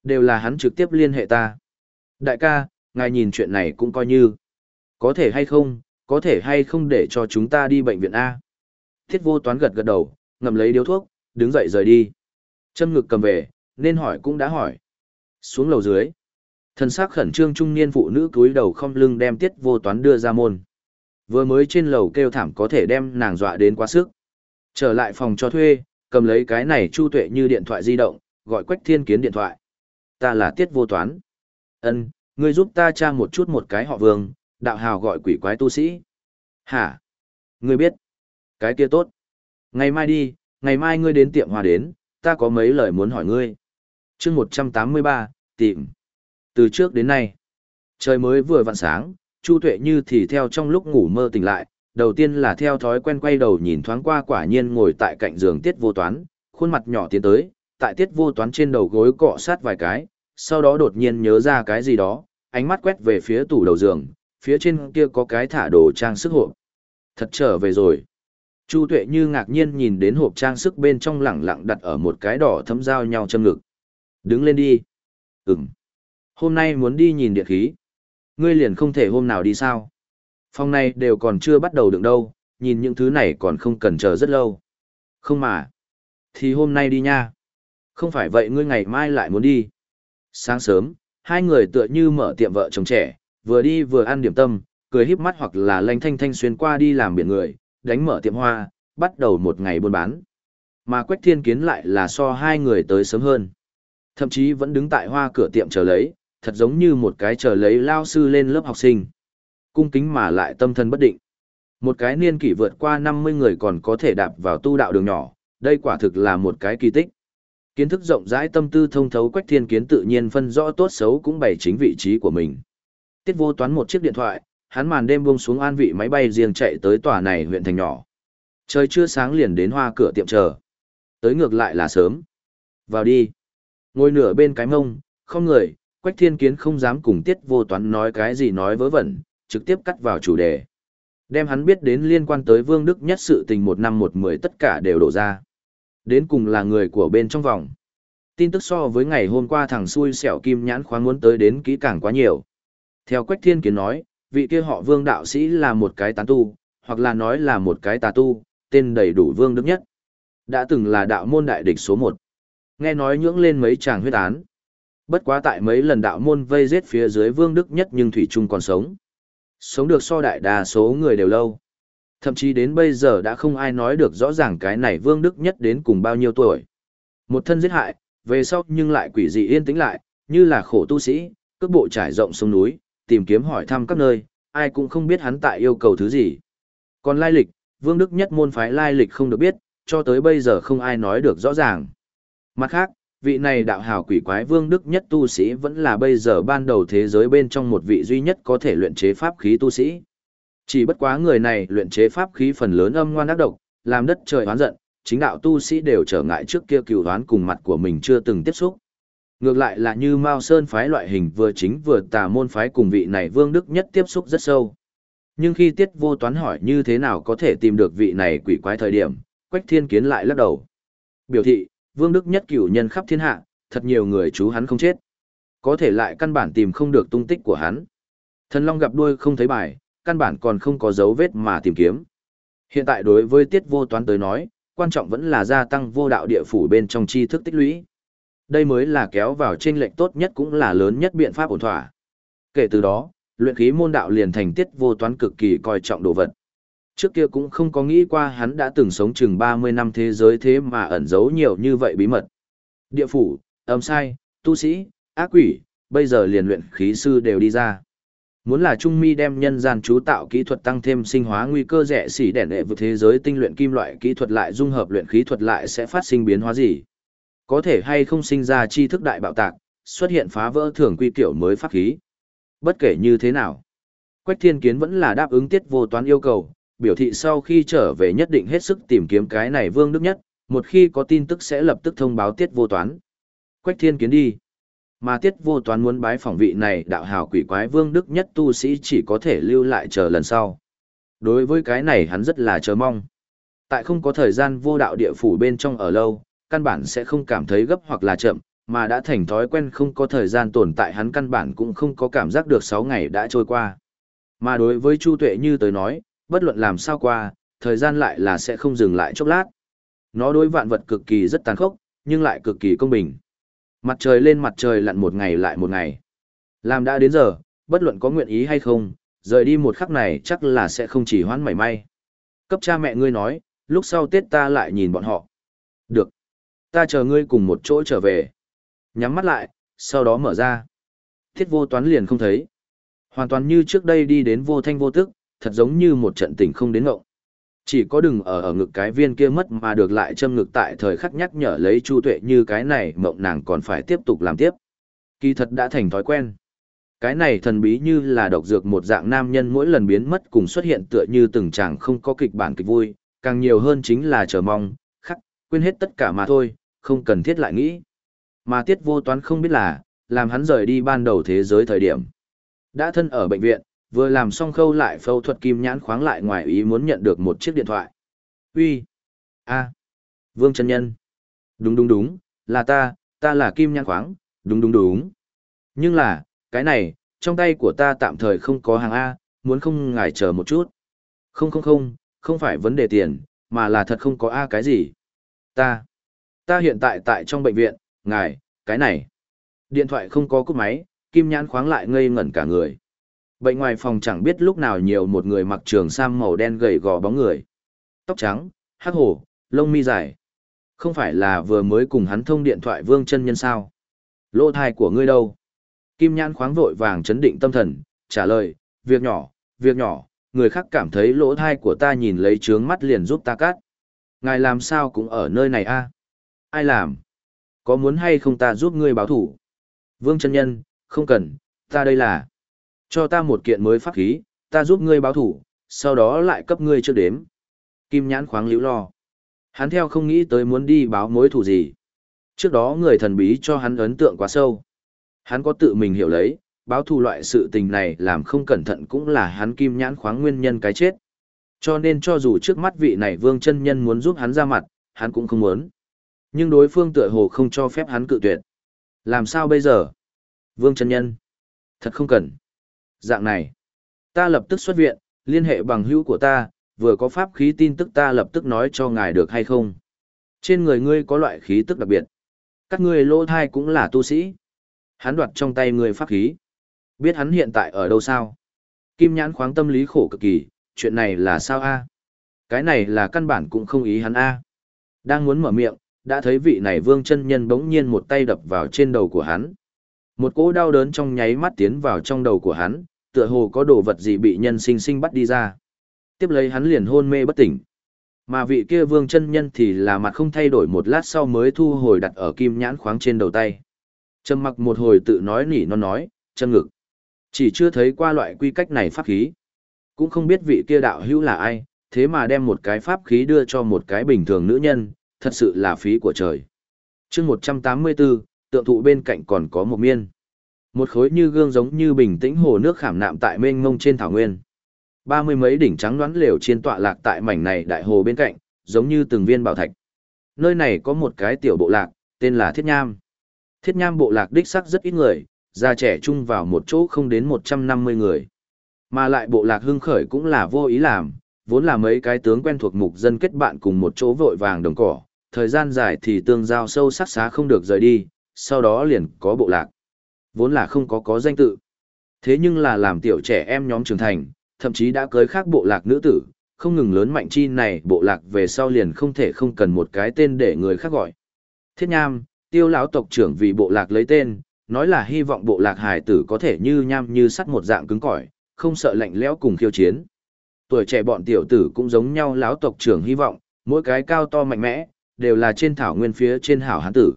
Đều là hắn trực tiếp liên hệ ta. Đại ca, ngài nhìn chuyện này cũng coi như. Có thể hay không, có thể hay không để cho chúng ta đi bệnh viện A. Thiết vô toán gật gật đầu, ngậm lấy điếu thuốc, đứng dậy rời đi. Châm ngực cầm về, nên hỏi cũng đã hỏi. Xuống lầu dưới. Thần sắc khẩn trương trung niên phụ nữ cúi đầu không lưng đem tiết vô toán đưa ra môn. Vừa mới trên lầu kêu thảm có thể đem nàng dọa đến quá sức. Trở lại phòng cho thuê, cầm lấy cái này chu tuệ như điện thoại di động, gọi quách thiên kiến điện thoại. Ta là tiết vô toán. ân ngươi giúp ta tra một chút một cái họ vương, đạo hào gọi quỷ quái tu sĩ. Hả? Ngươi biết? Cái kia tốt. Ngày mai đi, ngày mai ngươi đến tiệm hòa đến, ta có mấy lời muốn hỏi ngươi. chương 183, tìm. Từ trước đến nay, trời mới vừa vặn sáng, Chu Tuệ Như thì theo trong lúc ngủ mơ tỉnh lại, đầu tiên là theo thói quen quay đầu nhìn thoáng qua quả nhiên ngồi tại cạnh giường Tiết Vô Toán, khuôn mặt nhỏ tiến tới, tại Tiết Vô Toán trên đầu gối cọ sát vài cái, sau đó đột nhiên nhớ ra cái gì đó, ánh mắt quét về phía tủ đầu giường, phía trên kia có cái thả đồ trang sức hộ. Thật trở về rồi. Chu Tuệ Như ngạc nhiên nhìn đến hộp trang sức bên trong lẳng lặng đặt ở một cái đỏ thấm dao nhau châm ngực. Đứng lên đi. Ừm. Hôm nay muốn đi nhìn địa khí. Ngươi liền không thể hôm nào đi sao? Phòng này đều còn chưa bắt đầu được đâu, nhìn những thứ này còn không cần chờ rất lâu. Không mà. Thì hôm nay đi nha. Không phải vậy ngươi ngày mai lại muốn đi. Sáng sớm, hai người tựa như mở tiệm vợ chồng trẻ, vừa đi vừa ăn điểm tâm, cười híp mắt hoặc là lanh thanh thanh xuyên qua đi làm biển người, đánh mở tiệm hoa, bắt đầu một ngày buôn bán. Mà Quách Thiên Kiến lại là so hai người tới sớm hơn. Thậm chí vẫn đứng tại hoa cửa tiệm chờ lấy, thật giống như một cái chờ lấy lao sư lên lớp học sinh. Cung kính mà lại tâm thần bất định. Một cái niên kỷ vượt qua 50 người còn có thể đạp vào tu đạo đường nhỏ, đây quả thực là một cái kỳ tích. Kiến thức rộng rãi tâm tư thông thấu Quách Thiên Kiến tự nhiên phân rõ tốt xấu cũng bày chính vị trí của mình. Tiết vô toán một chiếc điện thoại, hắn màn đêm buông xuống an vị máy bay riêng chạy tới tòa này huyện thành nhỏ. Trời chưa sáng liền đến hoa cửa tiệm chờ. Tới ngược lại là sớm. Vào đi. Ngồi nửa bên cái mông, không người, Quách Thiên Kiến không dám cùng Tiết Vô Toán nói cái gì nói vớ vẩn, trực tiếp cắt vào chủ đề. Đem hắn biết đến liên quan tới Vương Đức nhất sự tình một năm một mười tất cả đều đổ ra. Đến cùng là người của bên trong vòng. Tin tức so với ngày hôm qua thằng xui xẻo kim nhãn khoáng muốn tới đến kỹ càng quá nhiều. Theo Quách Thiên Kiến nói, vị kia họ Vương đạo sĩ là một cái tán tu, hoặc là nói là một cái tà tu, tên đầy đủ Vương Đức nhất. Đã từng là đạo môn đại địch số một. Nghe nói nhưỡng lên mấy chàng huyết án Bất quá tại mấy lần đạo môn vây giết phía dưới Vương Đức Nhất nhưng Thủy Trung còn sống. Sống được so đại đa số người đều lâu. Thậm chí đến bây giờ đã không ai nói được rõ ràng cái này Vương Đức Nhất đến cùng bao nhiêu tuổi. Một thân giết hại, về sau nhưng lại quỷ dị yên tĩnh lại, như là khổ tu sĩ, cước bộ trải rộng sông núi, tìm kiếm hỏi thăm các nơi, ai cũng không biết hắn tại yêu cầu thứ gì. Còn lai lịch, Vương Đức Nhất môn phái lai lịch không được biết, cho tới bây giờ không ai nói được rõ ràng. Mặt khác, vị này đạo hào quỷ quái Vương Đức Nhất tu sĩ vẫn là bây giờ ban đầu thế giới bên trong một vị duy nhất có thể luyện chế pháp khí tu sĩ. Chỉ bất quá người này luyện chế pháp khí phần lớn âm ngoan ác độc, làm đất trời hoán giận, chính đạo tu sĩ đều trở ngại trước kia cửu đoán cùng mặt của mình chưa từng tiếp xúc. Ngược lại là như Mao Sơn phái loại hình vừa chính vừa tà môn phái cùng vị này Vương Đức Nhất tiếp xúc rất sâu. Nhưng khi Tiết Vô Toán hỏi như thế nào có thể tìm được vị này quỷ quái thời điểm, Quách Thiên Kiến lại lắc đầu. Biểu thị, Vương Đức Nhất cửu nhân khắp thiên hạ, thật nhiều người chú hắn không chết. Có thể lại căn bản tìm không được tung tích của hắn. Thần Long gặp đuôi không thấy bài, căn bản còn không có dấu vết mà tìm kiếm. Hiện tại đối với Tiết Vô Toán tới nói, quan trọng vẫn là gia tăng vô đạo địa phủ bên trong tri thức tích lũy. Đây mới là kéo vào trên lệnh tốt nhất cũng là lớn nhất biện pháp ổn thỏa. Kể từ đó, luyện khí môn đạo liền thành tiết vô toán cực kỳ coi trọng đồ vật. Trước kia cũng không có nghĩ qua hắn đã từng sống chừng 30 năm thế giới thế mà ẩn giấu nhiều như vậy bí mật. Địa phủ, âm sai, tu sĩ, ác quỷ, bây giờ liền luyện khí sư đều đi ra. Muốn là Trung Mi đem nhân gian chú tạo kỹ thuật tăng thêm sinh hóa nguy cơ rẻ xỉ đẻ đệ vượt thế giới tinh luyện kim loại kỹ thuật lại dung hợp luyện khí thuật lại sẽ phát sinh biến hóa gì? Có thể hay không sinh ra tri thức đại bạo tạc, xuất hiện phá vỡ thường quy kiểu mới pháp khí? Bất kể như thế nào, Quách Thiên Kiến vẫn là đáp ứng tiết vô toán yêu cầu, biểu thị sau khi trở về nhất định hết sức tìm kiếm cái này Vương Đức Nhất, một khi có tin tức sẽ lập tức thông báo tiết vô toán. Quách Thiên Kiến đi. Mà tiết vô toán muốn bái phỏng vị này đạo hào quỷ quái Vương Đức Nhất tu sĩ chỉ có thể lưu lại chờ lần sau. Đối với cái này hắn rất là chờ mong. Tại không có thời gian vô đạo địa phủ bên trong ở lâu, căn bản sẽ không cảm thấy gấp hoặc là chậm, mà đã thành thói quen không có thời gian tồn tại hắn căn bản cũng không có cảm giác được 6 ngày đã trôi qua. Mà đối với Chu Tuệ như tới nói, bất luận làm sao qua, thời gian lại là sẽ không dừng lại chốc lát. Nó đối vạn vật cực kỳ rất tàn khốc, nhưng lại cực kỳ công bình. Mặt trời lên mặt trời lặn một ngày lại một ngày. Làm đã đến giờ, bất luận có nguyện ý hay không, rời đi một khắc này chắc là sẽ không chỉ hoãn mảy may. Cấp cha mẹ ngươi nói, lúc sau Tết ta lại nhìn bọn họ. Được. Ta chờ ngươi cùng một chỗ trở về. Nhắm mắt lại, sau đó mở ra. Thiết vô toán liền không thấy. Hoàn toàn như trước đây đi đến vô thanh vô tức, thật giống như một trận tình không đến ngộng. Chỉ có đừng ở ở ngực cái viên kia mất mà được lại châm ngực tại thời khắc nhắc nhở lấy Chu Tuệ như cái này mộng nàng còn phải tiếp tục làm tiếp. Kỳ thật đã thành thói quen. Cái này thần bí như là độc dược một dạng nam nhân mỗi lần biến mất cùng xuất hiện tựa như từng chàng không có kịch bản kịch vui, càng nhiều hơn chính là chờ mong, khắc, quên hết tất cả mà thôi, không cần thiết lại nghĩ. Mà tiết vô toán không biết là, làm hắn rời đi ban đầu thế giới thời điểm. Đã thân ở bệnh viện, vừa làm xong khâu lại phẫu thuật kim nhãn khoáng lại ngoài ý muốn nhận được một chiếc điện thoại. Uy, a, Vương chân Nhân. Đúng đúng đúng, là ta, ta là kim nhãn khoáng, đúng đúng đúng. Nhưng là, cái này, trong tay của ta tạm thời không có hàng A, muốn không ngài chờ một chút. Không không không, không phải vấn đề tiền, mà là thật không có A cái gì. Ta, ta hiện tại tại trong bệnh viện, ngài, cái này. Điện thoại không có cúp máy, kim nhãn khoáng lại ngây ngẩn cả người. Bệnh ngoài phòng chẳng biết lúc nào nhiều một người mặc trường sam màu đen gầy gò bóng người. Tóc trắng, hắc hổ, lông mi dài. Không phải là vừa mới cùng hắn thông điện thoại vương chân nhân sao? Lỗ thai của ngươi đâu? Kim nhãn khoáng vội vàng chấn định tâm thần, trả lời, việc nhỏ, việc nhỏ, người khác cảm thấy lỗ thai của ta nhìn lấy trướng mắt liền giúp ta cắt. Ngài làm sao cũng ở nơi này a? Ai làm? Có muốn hay không ta giúp ngươi báo thủ? Vương chân nhân, không cần, ta đây là. Cho ta một kiện mới pháp khí, ta giúp ngươi báo thủ, sau đó lại cấp ngươi trước đếm. Kim nhãn khoáng liễu lo. Hắn theo không nghĩ tới muốn đi báo mối thủ gì. Trước đó người thần bí cho hắn ấn tượng quá sâu. Hắn có tự mình hiểu lấy, báo thù loại sự tình này làm không cẩn thận cũng là hắn kim nhãn khoáng nguyên nhân cái chết. Cho nên cho dù trước mắt vị này vương chân nhân muốn giúp hắn ra mặt, hắn cũng không muốn. Nhưng đối phương tựa hồ không cho phép hắn cự tuyệt. Làm sao bây giờ? Vương chân nhân. Thật không cần. Dạng này. Ta lập tức xuất viện, liên hệ bằng hữu của ta, vừa có pháp khí tin tức ta lập tức nói cho ngài được hay không. Trên người ngươi có loại khí tức đặc biệt. Các ngươi lô thai cũng là tu sĩ. Hắn đoạt trong tay người pháp khí. Biết hắn hiện tại ở đâu sao? Kim nhãn khoáng tâm lý khổ cực kỳ, chuyện này là sao a? Cái này là căn bản cũng không ý hắn a. Đang muốn mở miệng, đã thấy vị này vương chân nhân bỗng nhiên một tay đập vào trên đầu của hắn. Một cỗ đau đớn trong nháy mắt tiến vào trong đầu của hắn, tựa hồ có đồ vật gì bị nhân sinh sinh bắt đi ra. Tiếp lấy hắn liền hôn mê bất tỉnh. Mà vị kia vương chân nhân thì là mặt không thay đổi một lát sau mới thu hồi đặt ở kim nhãn khoáng trên đầu tay. Trầm mặc một hồi tự nói nỉ non nói, chân ngực. Chỉ chưa thấy qua loại quy cách này pháp khí. Cũng không biết vị kia đạo hữu là ai, thế mà đem một cái pháp khí đưa cho một cái bình thường nữ nhân, thật sự là phí của trời. chương 184, tượng thụ bên cạnh còn có một miên. Một khối như gương giống như bình tĩnh hồ nước khảm nạm tại mênh mông trên thảo nguyên. Ba mươi mấy đỉnh trắng đoán lều trên tọa lạc tại mảnh này đại hồ bên cạnh, giống như từng viên bảo thạch. Nơi này có một cái tiểu bộ lạc, tên là Thiết Nham. Thiết Nham bộ lạc đích sắc rất ít người, già trẻ chung vào một chỗ không đến 150 người. Mà lại bộ lạc hưng khởi cũng là vô ý làm, vốn là mấy cái tướng quen thuộc mục dân kết bạn cùng một chỗ vội vàng đồng cỏ, thời gian dài thì tương giao sâu sắc xá không được rời đi, sau đó liền có bộ lạc. Vốn là không có có danh tự. Thế nhưng là làm tiểu trẻ em nhóm trưởng thành, thậm chí đã cưới khác bộ lạc nữ tử, không ngừng lớn mạnh chi này bộ lạc về sau liền không thể không cần một cái tên để người khác gọi. Thiết Nham, tiêu lão tộc trưởng vì bộ lạc lấy tên, nói là hy vọng bộ lạc hải tử có thể như nham như sắt một dạng cứng cỏi, không sợ lạnh lẽo cùng khiêu chiến. Tuổi trẻ bọn tiểu tử cũng giống nhau lão tộc trưởng hy vọng, mỗi cái cao to mạnh mẽ, đều là trên thảo nguyên phía trên hảo hán tử.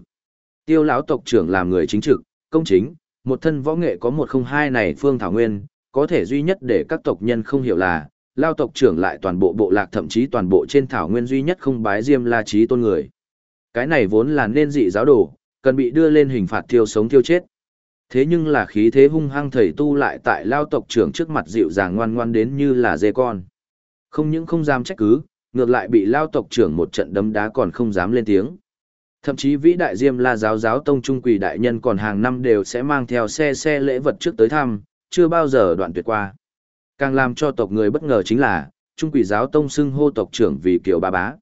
Tiêu lão tộc trưởng làm người chính trực, công chính, một thân võ nghệ có một không hai này phương thảo nguyên, có thể duy nhất để các tộc nhân không hiểu là, lao tộc trưởng lại toàn bộ bộ lạc thậm chí toàn bộ trên thảo nguyên duy nhất không bái diêm la trí tôn người. Cái này vốn là nên dị giáo đồ, cần bị đưa lên hình phạt thiêu sống thiêu chết. Thế nhưng là khí thế hung hăng thầy tu lại tại lao tộc trưởng trước mặt dịu dàng ngoan ngoan đến như là dê con. Không những không dám trách cứ, ngược lại bị lao tộc trưởng một trận đấm đá còn không dám lên tiếng. Thậm chí vĩ đại diêm la giáo giáo tông trung quỷ đại nhân còn hàng năm đều sẽ mang theo xe xe lễ vật trước tới thăm, chưa bao giờ đoạn tuyệt qua. Càng làm cho tộc người bất ngờ chính là, trung quỷ giáo tông xưng hô tộc trưởng vì kiểu ba bá.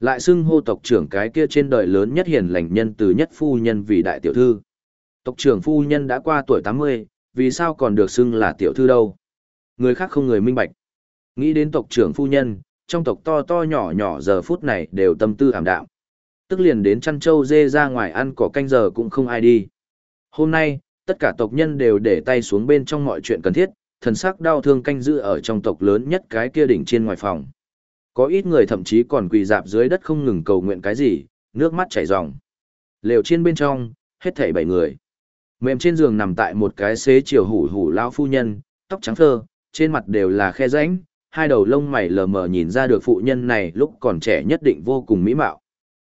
Lại xưng hô tộc trưởng cái kia trên đời lớn nhất hiền lành nhân từ nhất phu nhân vì đại tiểu thư. Tộc trưởng phu nhân đã qua tuổi 80, vì sao còn được xưng là tiểu thư đâu? Người khác không người minh bạch. Nghĩ đến tộc trưởng phu nhân, trong tộc to to nhỏ nhỏ giờ phút này đều tâm tư ảm đạm. Tức liền đến chăn trâu dê ra ngoài ăn cỏ canh giờ cũng không ai đi. Hôm nay, tất cả tộc nhân đều để tay xuống bên trong mọi chuyện cần thiết, thần sắc đau thương canh giữ ở trong tộc lớn nhất cái kia đỉnh trên ngoài phòng. Có ít người thậm chí còn quỳ dạp dưới đất không ngừng cầu nguyện cái gì, nước mắt chảy ròng. Lều trên bên trong, hết thảy bảy người. Mềm trên giường nằm tại một cái xế chiều hủ hủ lão phu nhân, tóc trắng phơ, trên mặt đều là khe rãnh, hai đầu lông mày lờ mờ nhìn ra được phụ nhân này lúc còn trẻ nhất định vô cùng mỹ mạo.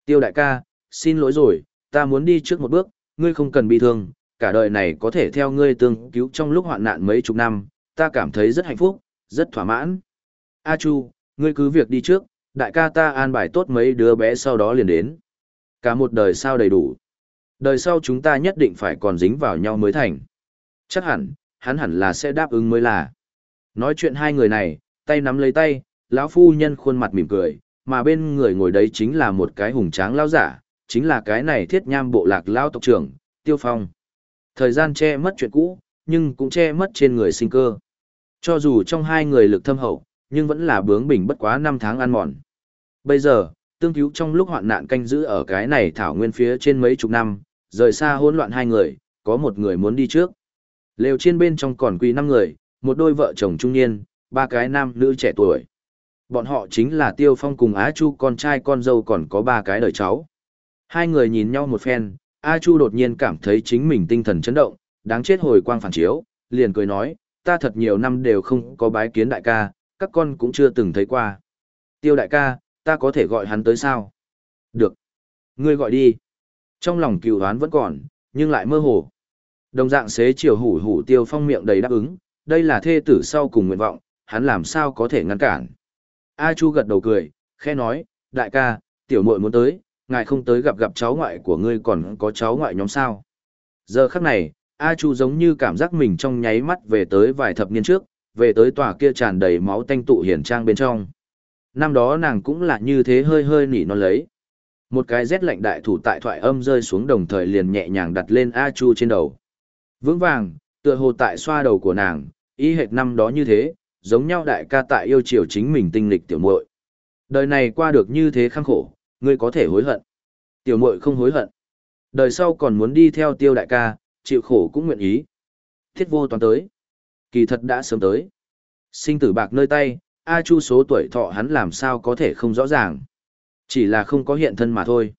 Tiêu đại ca, xin lỗi rồi, ta muốn đi trước một bước, ngươi không cần bị thương, cả đời này có thể theo ngươi tương cứu trong lúc hoạn nạn mấy chục năm, ta cảm thấy rất hạnh phúc, rất thỏa mãn. A Chu, ngươi cứ việc đi trước, đại ca ta an bài tốt mấy đứa bé sau đó liền đến. Cả một đời sao đầy đủ. Đời sau chúng ta nhất định phải còn dính vào nhau mới thành. Chắc hẳn, hắn hẳn là sẽ đáp ứng mới là. Nói chuyện hai người này, tay nắm lấy tay, lão phu nhân khuôn mặt mỉm cười, mà bên người ngồi đấy chính là một cái hùng tráng lão giả, chính là cái này thiết nham bộ lạc lão tộc trưởng, Tiêu Phong. Thời gian che mất chuyện cũ, nhưng cũng che mất trên người sinh cơ. Cho dù trong hai người lực thâm hậu, nhưng vẫn là bướng bỉnh bất quá năm tháng ăn mòn. Bây giờ, tương cứu trong lúc hoạn nạn canh giữ ở cái này thảo nguyên phía trên mấy chục năm, rời xa hỗn loạn hai người, có một người muốn đi trước. Lều trên bên trong còn quỳ năm người, một đôi vợ chồng trung niên, ba cái nam nữ trẻ tuổi. Bọn họ chính là Tiêu Phong cùng Á Chu con trai con dâu còn có ba cái đời cháu. Hai người nhìn nhau một phen, A Chu đột nhiên cảm thấy chính mình tinh thần chấn động, đáng chết hồi quang phản chiếu, liền cười nói, ta thật nhiều năm đều không có bái kiến đại ca, các con cũng chưa từng thấy qua. Tiêu đại ca, ta có thể gọi hắn tới sao? Được. Ngươi gọi đi. Trong lòng cựu đoán vẫn còn, nhưng lại mơ hồ. Đồng dạng xế chiều hủ hủ tiêu phong miệng đầy đáp ứng, đây là thê tử sau cùng nguyện vọng, hắn làm sao có thể ngăn cản. A Chu gật đầu cười, khẽ nói, đại ca, tiểu muội muốn tới, ngài không tới gặp gặp cháu ngoại của ngươi còn có cháu ngoại nhóm sao. Giờ khắc này, A Chu giống như cảm giác mình trong nháy mắt về tới vài thập niên trước, về tới tòa kia tràn đầy máu tanh tụ hiển trang bên trong. Năm đó nàng cũng là như thế hơi hơi nỉ non lấy. Một cái rét lạnh đại thủ tại thoại âm rơi xuống đồng thời liền nhẹ nhàng đặt lên A Chu trên đầu. Vững vàng, tựa hồ tại xoa đầu của nàng, y hệt năm đó như thế, giống nhau đại ca tại yêu chiều chính mình tinh lịch tiểu muội. Đời này qua được như thế khăng khổ, ngươi có thể hối hận. Tiểu muội không hối hận. Đời sau còn muốn đi theo tiêu đại ca, chịu khổ cũng nguyện ý. Thiết vô toàn tới. Kỳ thật đã sớm tới. Sinh tử bạc nơi tay, A Chu số tuổi thọ hắn làm sao có thể không rõ ràng. Chỉ là không có hiện thân mà thôi.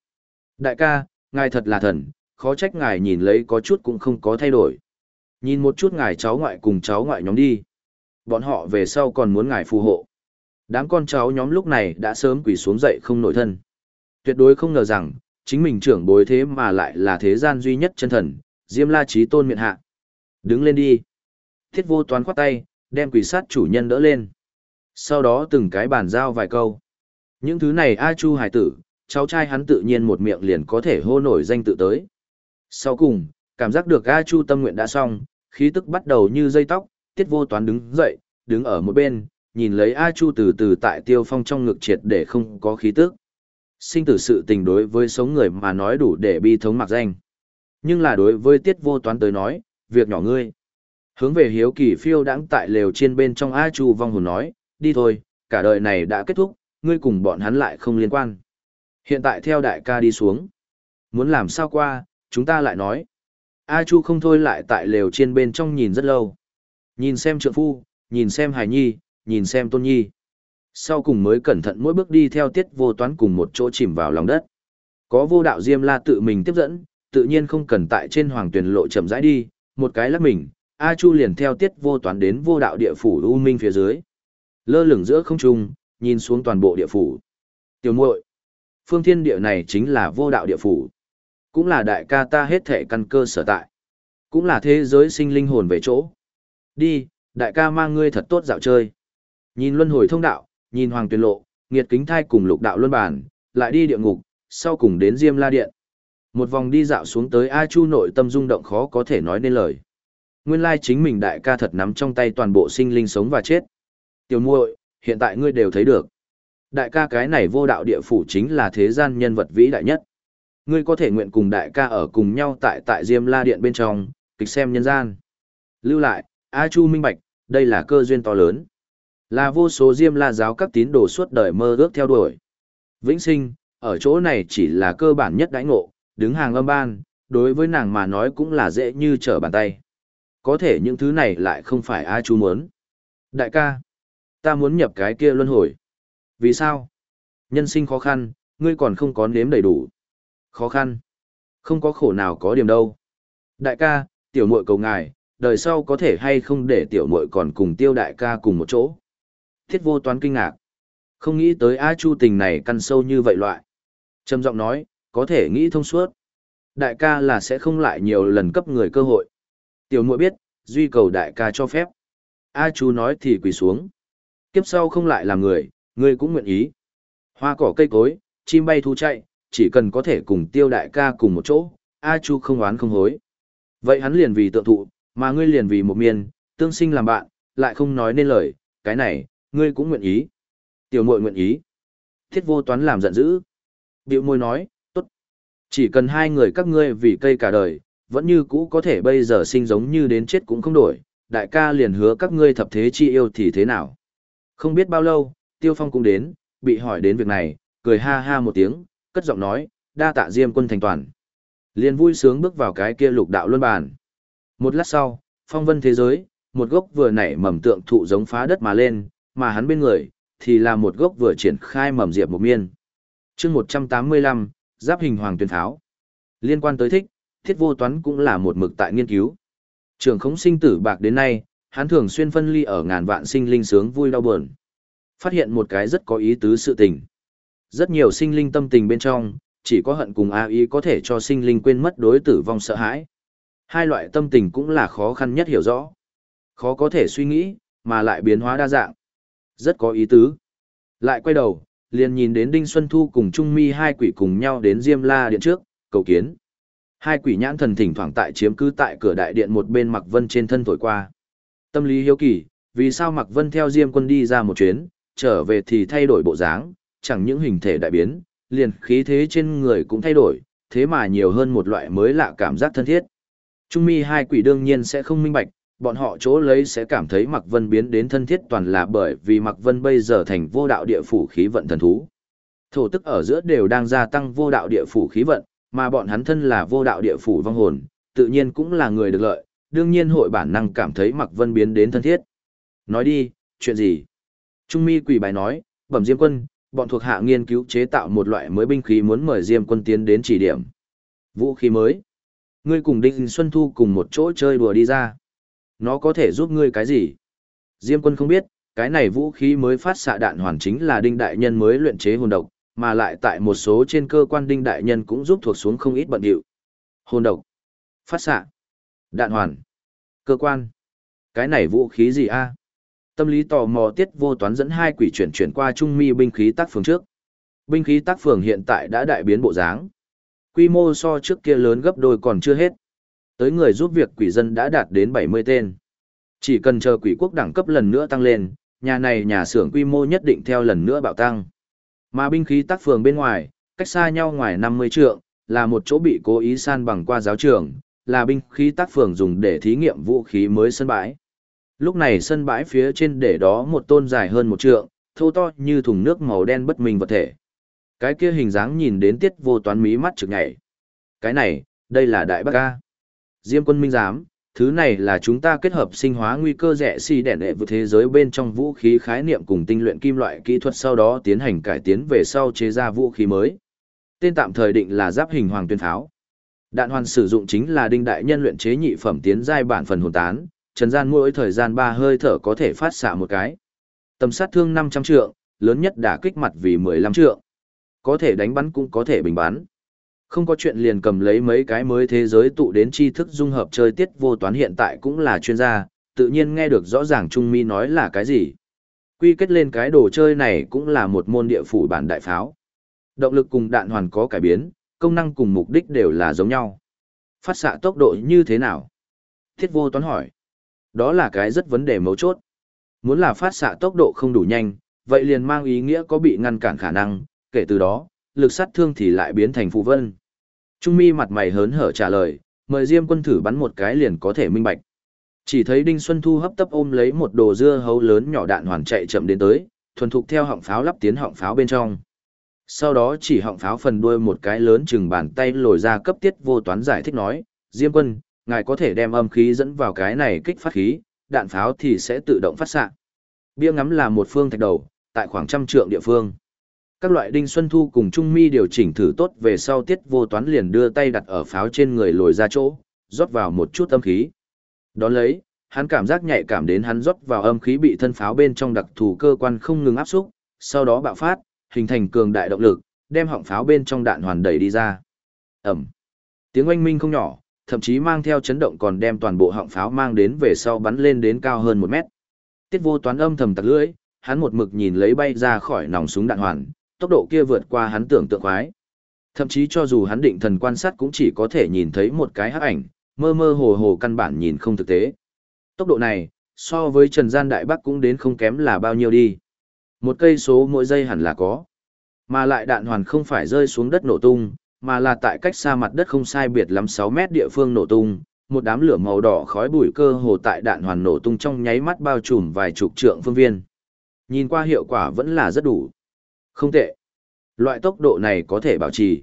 Đại ca, ngài thật là thần, khó trách ngài nhìn lấy có chút cũng không có thay đổi. Nhìn một chút ngài cháu ngoại cùng cháu ngoại nhóm đi. Bọn họ về sau còn muốn ngài phù hộ. Đám con cháu nhóm lúc này đã sớm quỳ xuống dậy không nổi thân. Tuyệt đối không ngờ rằng, chính mình trưởng bối thế mà lại là thế gian duy nhất chân thần, Diêm La Chí Tôn miện hạ. Đứng lên đi. Thiết vô toán khoát tay, đem quỷ sát chủ nhân đỡ lên. Sau đó từng cái bàn giao vài câu. Những thứ này A Chu hải tử, cháu trai hắn tự nhiên một miệng liền có thể hô nổi danh tự tới. Sau cùng, cảm giác được A Chu tâm nguyện đã xong, khí tức bắt đầu như dây tóc, tiết vô toán đứng dậy, đứng ở một bên, nhìn lấy A Chu từ từ tại tiêu phong trong ngực triệt để không có khí tức. Sinh tử sự tình đối với sống người mà nói đủ để bi thống mặc danh. Nhưng là đối với tiết vô toán tới nói, việc nhỏ ngươi. Hướng về hiếu kỳ phiêu đãng tại lều trên bên trong A Chu vong hồn nói, đi thôi, cả đời này đã kết thúc, ngươi cùng bọn hắn lại không liên quan. Hiện tại theo đại ca đi xuống. Muốn làm sao qua, chúng ta lại nói. A Chu không thôi lại tại lều trên bên trong nhìn rất lâu. Nhìn xem trượng phu, nhìn xem hài nhi, nhìn xem tôn nhi. Sau cùng mới cẩn thận mỗi bước đi theo tiết vô toán cùng một chỗ chìm vào lòng đất. Có vô đạo Diêm La tự mình tiếp dẫn, tự nhiên không cần tại trên hoàng tuyển lộ chậm rãi đi, một cái lắc mình, A Chu liền theo tiết vô toán đến vô đạo địa phủ U Minh phía dưới. Lơ lửng giữa không trung, nhìn xuống toàn bộ địa phủ. Tiểu muội, phương thiên địa này chính là vô đạo địa phủ. Cũng là đại ca ta hết thể căn cơ sở tại. Cũng là thế giới sinh linh hồn về chỗ. Đi, đại ca mang ngươi thật tốt dạo chơi. Nhìn luân hồi thông đạo, nhìn hoàng tuyển lộ, nghiệt kính thai cùng lục đạo luân bản, lại đi địa ngục, sau cùng đến Diêm La Điện. Một vòng đi dạo xuống tới A Chu nội tâm rung động khó có thể nói nên lời. Nguyên lai chính mình đại ca thật nắm trong tay toàn bộ sinh linh sống và chết. Tiểu muội, hiện tại ngươi đều thấy được. Đại ca cái này vô đạo địa phủ chính là thế gian nhân vật vĩ đại nhất. Ngươi có thể nguyện cùng đại ca ở cùng nhau tại tại Diêm La Điện bên trong, kịch xem nhân gian. Lưu lại, A Chu minh bạch, đây là cơ duyên to lớn. Là vô số Diêm La giáo các tín đồ suốt đời mơ ước theo đuổi. Vĩnh sinh, ở chỗ này chỉ là cơ bản nhất đãi ngộ, đứng hàng âm ban, đối với nàng mà nói cũng là dễ như trở bàn tay. Có thể những thứ này lại không phải A Chu muốn. Đại ca, ta muốn nhập cái kia luân hồi. Vì sao? Nhân sinh khó khăn, ngươi còn không có nếm đầy đủ. Khó khăn. Không có khổ nào có điểm đâu. Đại ca, tiểu muội cầu ngài, đời sau có thể hay không để tiểu muội còn cùng tiêu đại ca cùng một chỗ. Thiết vô toán kinh ngạc. Không nghĩ tới A Chu tình này căn sâu như vậy loại. Trầm giọng nói, có thể nghĩ thông suốt. Đại ca là sẽ không lại nhiều lần cấp người cơ hội. Tiểu muội biết, duy cầu đại ca cho phép. A Chu nói thì quỳ xuống. Kiếp sau không lại làm người, người cũng nguyện ý. Hoa cỏ cây cối, chim bay thú chạy, chỉ cần có thể cùng tiêu đại ca cùng một chỗ, A Chu không oán không hối. Vậy hắn liền vì tượng thụ, mà ngươi liền vì một miên tương sinh làm bạn, lại không nói nên lời, cái này, ngươi cũng nguyện ý. Tiểu muội nguyện ý. Thiết vô toán làm giận dữ. Biểu môi nói, tốt. Chỉ cần hai người các ngươi vì cây cả đời, vẫn như cũ có thể bây giờ sinh giống như đến chết cũng không đổi, đại ca liền hứa các ngươi thập thế chi yêu thì thế nào. Không biết bao lâu, Tiêu Phong cũng đến, bị hỏi đến việc này, cười ha ha một tiếng, cất giọng nói, đa tạ diêm quân thành toàn. Liền vui sướng bước vào cái kia lục đạo luân bàn. Một lát sau, phong vân thế giới, một gốc vừa nảy mầm tượng thụ giống phá đất mà lên, mà hắn bên người, thì là một gốc vừa triển khai mầm diệp một miên. chương 185, giáp hình hoàng tuyên tháo. Liên quan tới thích, thiết vô toán cũng là một mực tại nghiên cứu. Trường khống sinh tử bạc đến nay, hắn thường xuyên phân ly ở ngàn vạn sinh linh sướng vui đau buồn. Phát hiện một cái rất có ý tứ sự tình. Rất nhiều sinh linh tâm tình bên trong, chỉ có hận cùng a ý có thể cho sinh linh quên mất đối tử vong sợ hãi. Hai loại tâm tình cũng là khó khăn nhất hiểu rõ. Khó có thể suy nghĩ, mà lại biến hóa đa dạng. Rất có ý tứ. Lại quay đầu, liền nhìn đến Đinh Xuân Thu cùng Trung Mi hai quỷ cùng nhau đến Diêm La Điện trước, cầu kiến. Hai quỷ nhãn thần thỉnh thoảng tại chiếm cứ tại cửa đại điện một bên Mặc Vân trên thân thổi qua. Tâm lý hiếu kỳ, vì sao Mặc Vân theo Diêm quân đi ra một chuyến, trở về thì thay đổi bộ dáng, chẳng những hình thể đại biến, liền khí thế trên người cũng thay đổi, thế mà nhiều hơn một loại mới lạ cảm giác thân thiết. Trung mi hai quỷ đương nhiên sẽ không minh bạch, bọn họ chỗ lấy sẽ cảm thấy Mạc Vân biến đến thân thiết toàn là bởi vì Mạc Vân bây giờ thành vô đạo địa phủ khí vận thần thú. Thổ tức ở giữa đều đang gia tăng vô đạo địa phủ khí vận, mà bọn hắn thân là vô đạo địa phủ vong hồn, tự nhiên cũng là người được lợi, đương nhiên hội bản năng cảm thấy Mạc Vân biến đến thân thiết. Nói đi, chuyện gì? Trung mi quỷ bài nói, bẩm Diêm quân, bọn thuộc hạ nghiên cứu chế tạo một loại mới binh khí muốn mời Diêm quân tiến đến chỉ điểm. Vũ khí mới. Ngươi cùng Đinh Xuân Thu cùng một chỗ chơi đùa đi ra. Nó có thể giúp ngươi cái gì? Diêm quân không biết, cái này vũ khí mới phát xạ đạn hoàn chính là Đinh Đại Nhân mới luyện chế hồn độc, mà lại tại một số trên cơ quan Đinh Đại Nhân cũng giúp thuộc xuống không ít bận điệu. Hồn độc. Phát xạ. Đạn hoàn. Cơ quan. Cái này vũ khí gì a? Tâm lý tò mò tiết vô toán dẫn hai quỷ chuyển chuyển qua trung mi binh khí tác phường trước. Binh khí tác phường hiện tại đã đại biến bộ dáng. Quy mô so trước kia lớn gấp đôi còn chưa hết. Tới người giúp việc quỷ dân đã đạt đến 70 tên. Chỉ cần chờ quỷ quốc đẳng cấp lần nữa tăng lên, nhà này nhà xưởng quy mô nhất định theo lần nữa bạo tăng. Mà binh khí tác phường bên ngoài, cách xa nhau ngoài 50 trượng, là một chỗ bị cố ý san bằng qua giáo trường, là binh khí tác phường dùng để thí nghiệm vũ khí mới sân bãi. Lúc này sân bãi phía trên để đó một tôn dài hơn một trượng, thô to như thùng nước màu đen bất minh vật thể. Cái kia hình dáng nhìn đến tiết vô toán mí mắt trực nhảy. Cái này, đây là đại bác ca. Diêm quân minh giám, thứ này là chúng ta kết hợp sinh hóa nguy cơ rẻ xì đẻ đệ vượt thế giới bên trong vũ khí khái niệm cùng tinh luyện kim loại kỹ thuật sau đó tiến hành cải tiến về sau chế ra vũ khí mới. Tên tạm thời định là giáp hình hoàng tuyên pháo. Đạn hoàn sử dụng chính là đinh đại nhân luyện chế nhị phẩm tiến giai bản phần hồn tán, trần gian mỗi thời gian ba hơi thở có thể phát xạ một cái. Tầm sát thương 500 trượng, lớn nhất đã kích mặt vì 15 trượng. Có thể đánh bắn cũng có thể bình bắn. Không có chuyện liền cầm lấy mấy cái mới thế giới tụ đến tri thức dung hợp chơi tiết vô toán hiện tại cũng là chuyên gia, tự nhiên nghe được rõ ràng Trung Mi nói là cái gì. Quy kết lên cái đồ chơi này cũng là một môn địa phủ bản đại pháo. Động lực cùng đạn hoàn có cải biến, công năng cùng mục đích đều là giống nhau. Phát xạ tốc độ như thế nào? Thiết vô toán hỏi. Đó là cái rất vấn đề mấu chốt. Muốn là phát xạ tốc độ không đủ nhanh, vậy liền mang ý nghĩa có bị ngăn cản khả năng, kể từ đó, lực sát thương thì lại biến thành phù vân. Trung mi mặt mày hớn hở trả lời, mời Diêm quân thử bắn một cái liền có thể minh bạch. Chỉ thấy Đinh Xuân Thu hấp tấp ôm lấy một đồ dưa hấu lớn nhỏ đạn hoàn chạy chậm đến tới, thuần thục theo họng pháo lắp tiến họng pháo bên trong. Sau đó chỉ họng pháo phần đuôi một cái lớn chừng bàn tay lồi ra cấp tiết vô toán giải thích nói, Diêm quân, ngài có thể đem âm khí dẫn vào cái này kích phát khí, đạn pháo thì sẽ tự động phát xạ. Bia ngắm là một phương thạch đầu, tại khoảng trăm trượng địa phương. Các loại đinh xuân thu cùng trung mi điều chỉnh thử tốt về sau tiết vô toán liền đưa tay đặt ở pháo trên người lồi ra chỗ, rót vào một chút âm khí. Đón lấy, hắn cảm giác nhạy cảm đến hắn rót vào âm khí bị thân pháo bên trong đặc thù cơ quan không ngừng áp xúc, sau đó bạo phát, hình thành cường đại động lực, đem họng pháo bên trong đạn hoàn đẩy đi ra. Ẩm. Tiếng oanh minh không nhỏ, thậm chí mang theo chấn động còn đem toàn bộ họng pháo mang đến về sau bắn lên đến cao hơn một mét. Tiết vô toán âm thầm tặc lưỡi, hắn một mực nhìn lấy bay ra khỏi nòng súng đạn hoàn, tốc độ kia vượt qua hắn tưởng tượng khoái. Thậm chí cho dù hắn định thần quan sát cũng chỉ có thể nhìn thấy một cái hắc ảnh, mơ mơ hồ hồ căn bản nhìn không thực tế. Tốc độ này, so với Trần Gian Đại Bắc cũng đến không kém là bao nhiêu đi. Một cây số mỗi giây hẳn là có. Mà lại đạn hoàn không phải rơi xuống đất nổ tung, mà là tại cách xa mặt đất không sai biệt lắm 6 mét địa phương nổ tung, một đám lửa màu đỏ khói bụi cơ hồ tại đạn hoàn nổ tung trong nháy mắt bao trùm vài chục trượng phương viên. Nhìn qua hiệu quả vẫn là rất đủ. Không tệ. Loại tốc độ này có thể bảo trì.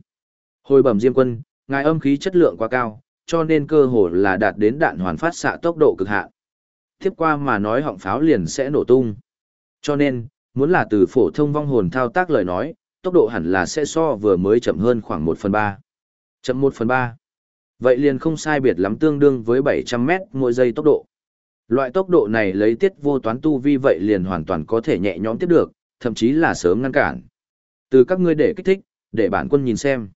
Hồi bẩm Diêm Quân, ngài âm khí chất lượng quá cao, cho nên cơ hồ là đạt đến đạn hoàn phát xạ tốc độ cực hạn. Tiếp qua mà nói họng pháo liền sẽ nổ tung. Cho nên, muốn là từ phổ thông vong hồn thao tác lời nói, tốc độ hẳn là sẽ so vừa mới chậm hơn khoảng 1 phần 3. Chậm 1 phần 3. Vậy liền không sai biệt lắm tương đương với 700 mét mỗi giây tốc độ. Loại tốc độ này lấy tiết vô toán tu vi vậy liền hoàn toàn có thể nhẹ nhõm tiếp được, thậm chí là sớm ngăn cản. Từ các ngươi để kích thích, để bản quân nhìn xem.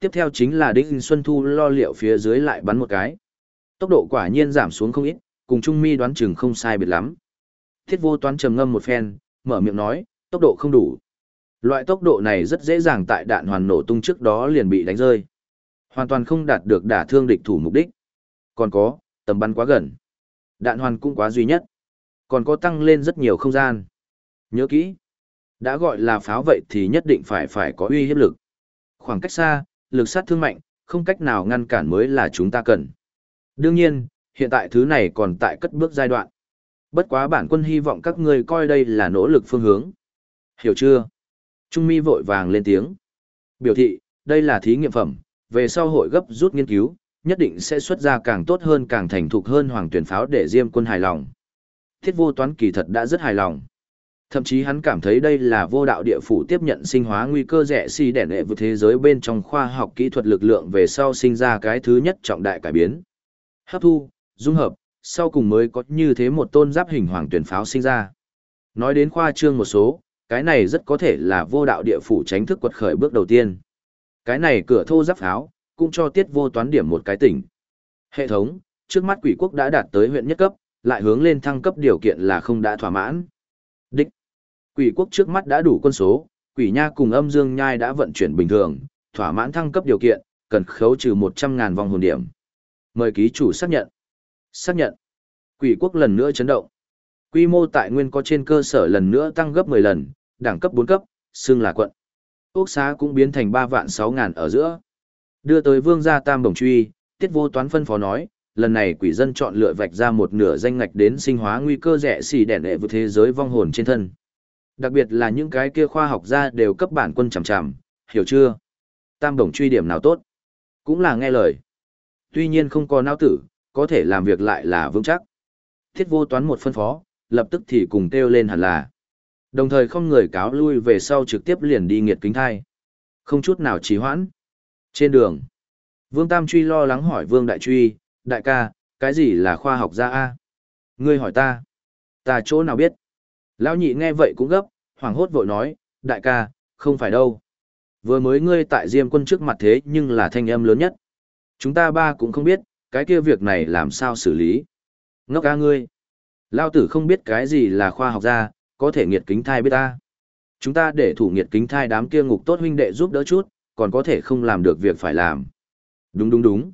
Tiếp theo chính là Đinh Xuân Thu lo liệu phía dưới lại bắn một cái. Tốc độ quả nhiên giảm xuống không ít, cùng Trung Mi đoán chừng không sai biệt lắm. Thiết vô toán trầm ngâm một phen, mở miệng nói, tốc độ không đủ. Loại tốc độ này rất dễ dàng tại đạn hoàn nổ tung trước đó liền bị đánh rơi. Hoàn toàn không đạt được đả thương địch thủ mục đích. Còn có, tầm bắn quá gần. Đạn hoàn cũng quá duy nhất. Còn có tăng lên rất nhiều không gian. Nhớ kỹ. Đã gọi là pháo vậy thì nhất định phải phải có uy hiếp lực. Khoảng cách xa, lực sát thương mạnh, không cách nào ngăn cản mới là chúng ta cần. Đương nhiên, hiện tại thứ này còn tại cất bước giai đoạn. Bất quá bản quân hy vọng các ngươi coi đây là nỗ lực phương hướng. Hiểu chưa? Trung mi vội vàng lên tiếng. Biểu thị, đây là thí nghiệm phẩm, về sau hội gấp rút nghiên cứu, nhất định sẽ xuất ra càng tốt hơn càng thành thục hơn hoàng tuyển pháo để diêm quân hài lòng. Thiết vô toán kỳ thật đã rất hài lòng. Thậm chí hắn cảm thấy đây là vô đạo địa phủ tiếp nhận sinh hóa nguy cơ rẻ si đẻ nệ vượt thế giới bên trong khoa học kỹ thuật lực lượng về sau sinh ra cái thứ nhất trọng đại cải biến. Hấp thu, dung hợp, sau cùng mới có như thế một tôn giáp hình hoàng tuyển pháo sinh ra. Nói đến khoa trương một số, cái này rất có thể là vô đạo địa phủ tránh thức quật khởi bước đầu tiên. Cái này cửa thô giáp pháo, cũng cho tiết vô toán điểm một cái tỉnh. Hệ thống, trước mắt quỷ quốc đã đạt tới huyện nhất cấp, lại hướng lên thăng cấp điều kiện là không đã thỏa mãn. Quỷ quốc trước mắt đã đủ quân số, quỷ nha cùng âm dương nhai đã vận chuyển bình thường, thỏa mãn thăng cấp điều kiện, cần khấu trừ 100.000 vòng hồn điểm. Mời ký chủ xác nhận. Xác nhận. Quỷ quốc lần nữa chấn động. Quy mô tại nguyên có trên cơ sở lần nữa tăng gấp 10 lần, đẳng cấp 4 cấp, xưng là quận. Úc xá cũng biến thành 3 vạn 6 ngàn ở giữa. Đưa tới vương gia tam bổng truy, tiết vô toán phân phó nói, lần này quỷ dân chọn lựa vạch ra một nửa danh ngạch đến sinh hóa nguy cơ rẻ xì đẻ đệ vượt thế giới vong hồn trên thân. Đặc biệt là những cái kia khoa học gia đều cấp bản quân chằm chằm, hiểu chưa? Tam đồng truy điểm nào tốt? Cũng là nghe lời. Tuy nhiên không có não tử, có thể làm việc lại là vững chắc. Thiết vô toán một phân phó, lập tức thì cùng kêu lên hẳn là. Đồng thời không người cáo lui về sau trực tiếp liền đi nghiệt kính thai. Không chút nào trì hoãn. Trên đường, Vương Tam Truy lo lắng hỏi Vương Đại Truy, đại ca, cái gì là khoa học gia A? Ngươi hỏi ta. Ta chỗ nào biết? Lão nhị nghe vậy cũng gấp, hoảng hốt vội nói, đại ca, không phải đâu. Vừa mới ngươi tại Diêm quân trước mặt thế nhưng là thanh âm lớn nhất. Chúng ta ba cũng không biết, cái kia việc này làm sao xử lý. Ngốc ca ngươi. Lao tử không biết cái gì là khoa học gia, có thể nghiệt kính thai biết ta. Chúng ta để thủ nghiệt kính thai đám kia ngục tốt huynh đệ giúp đỡ chút, còn có thể không làm được việc phải làm. Đúng đúng đúng.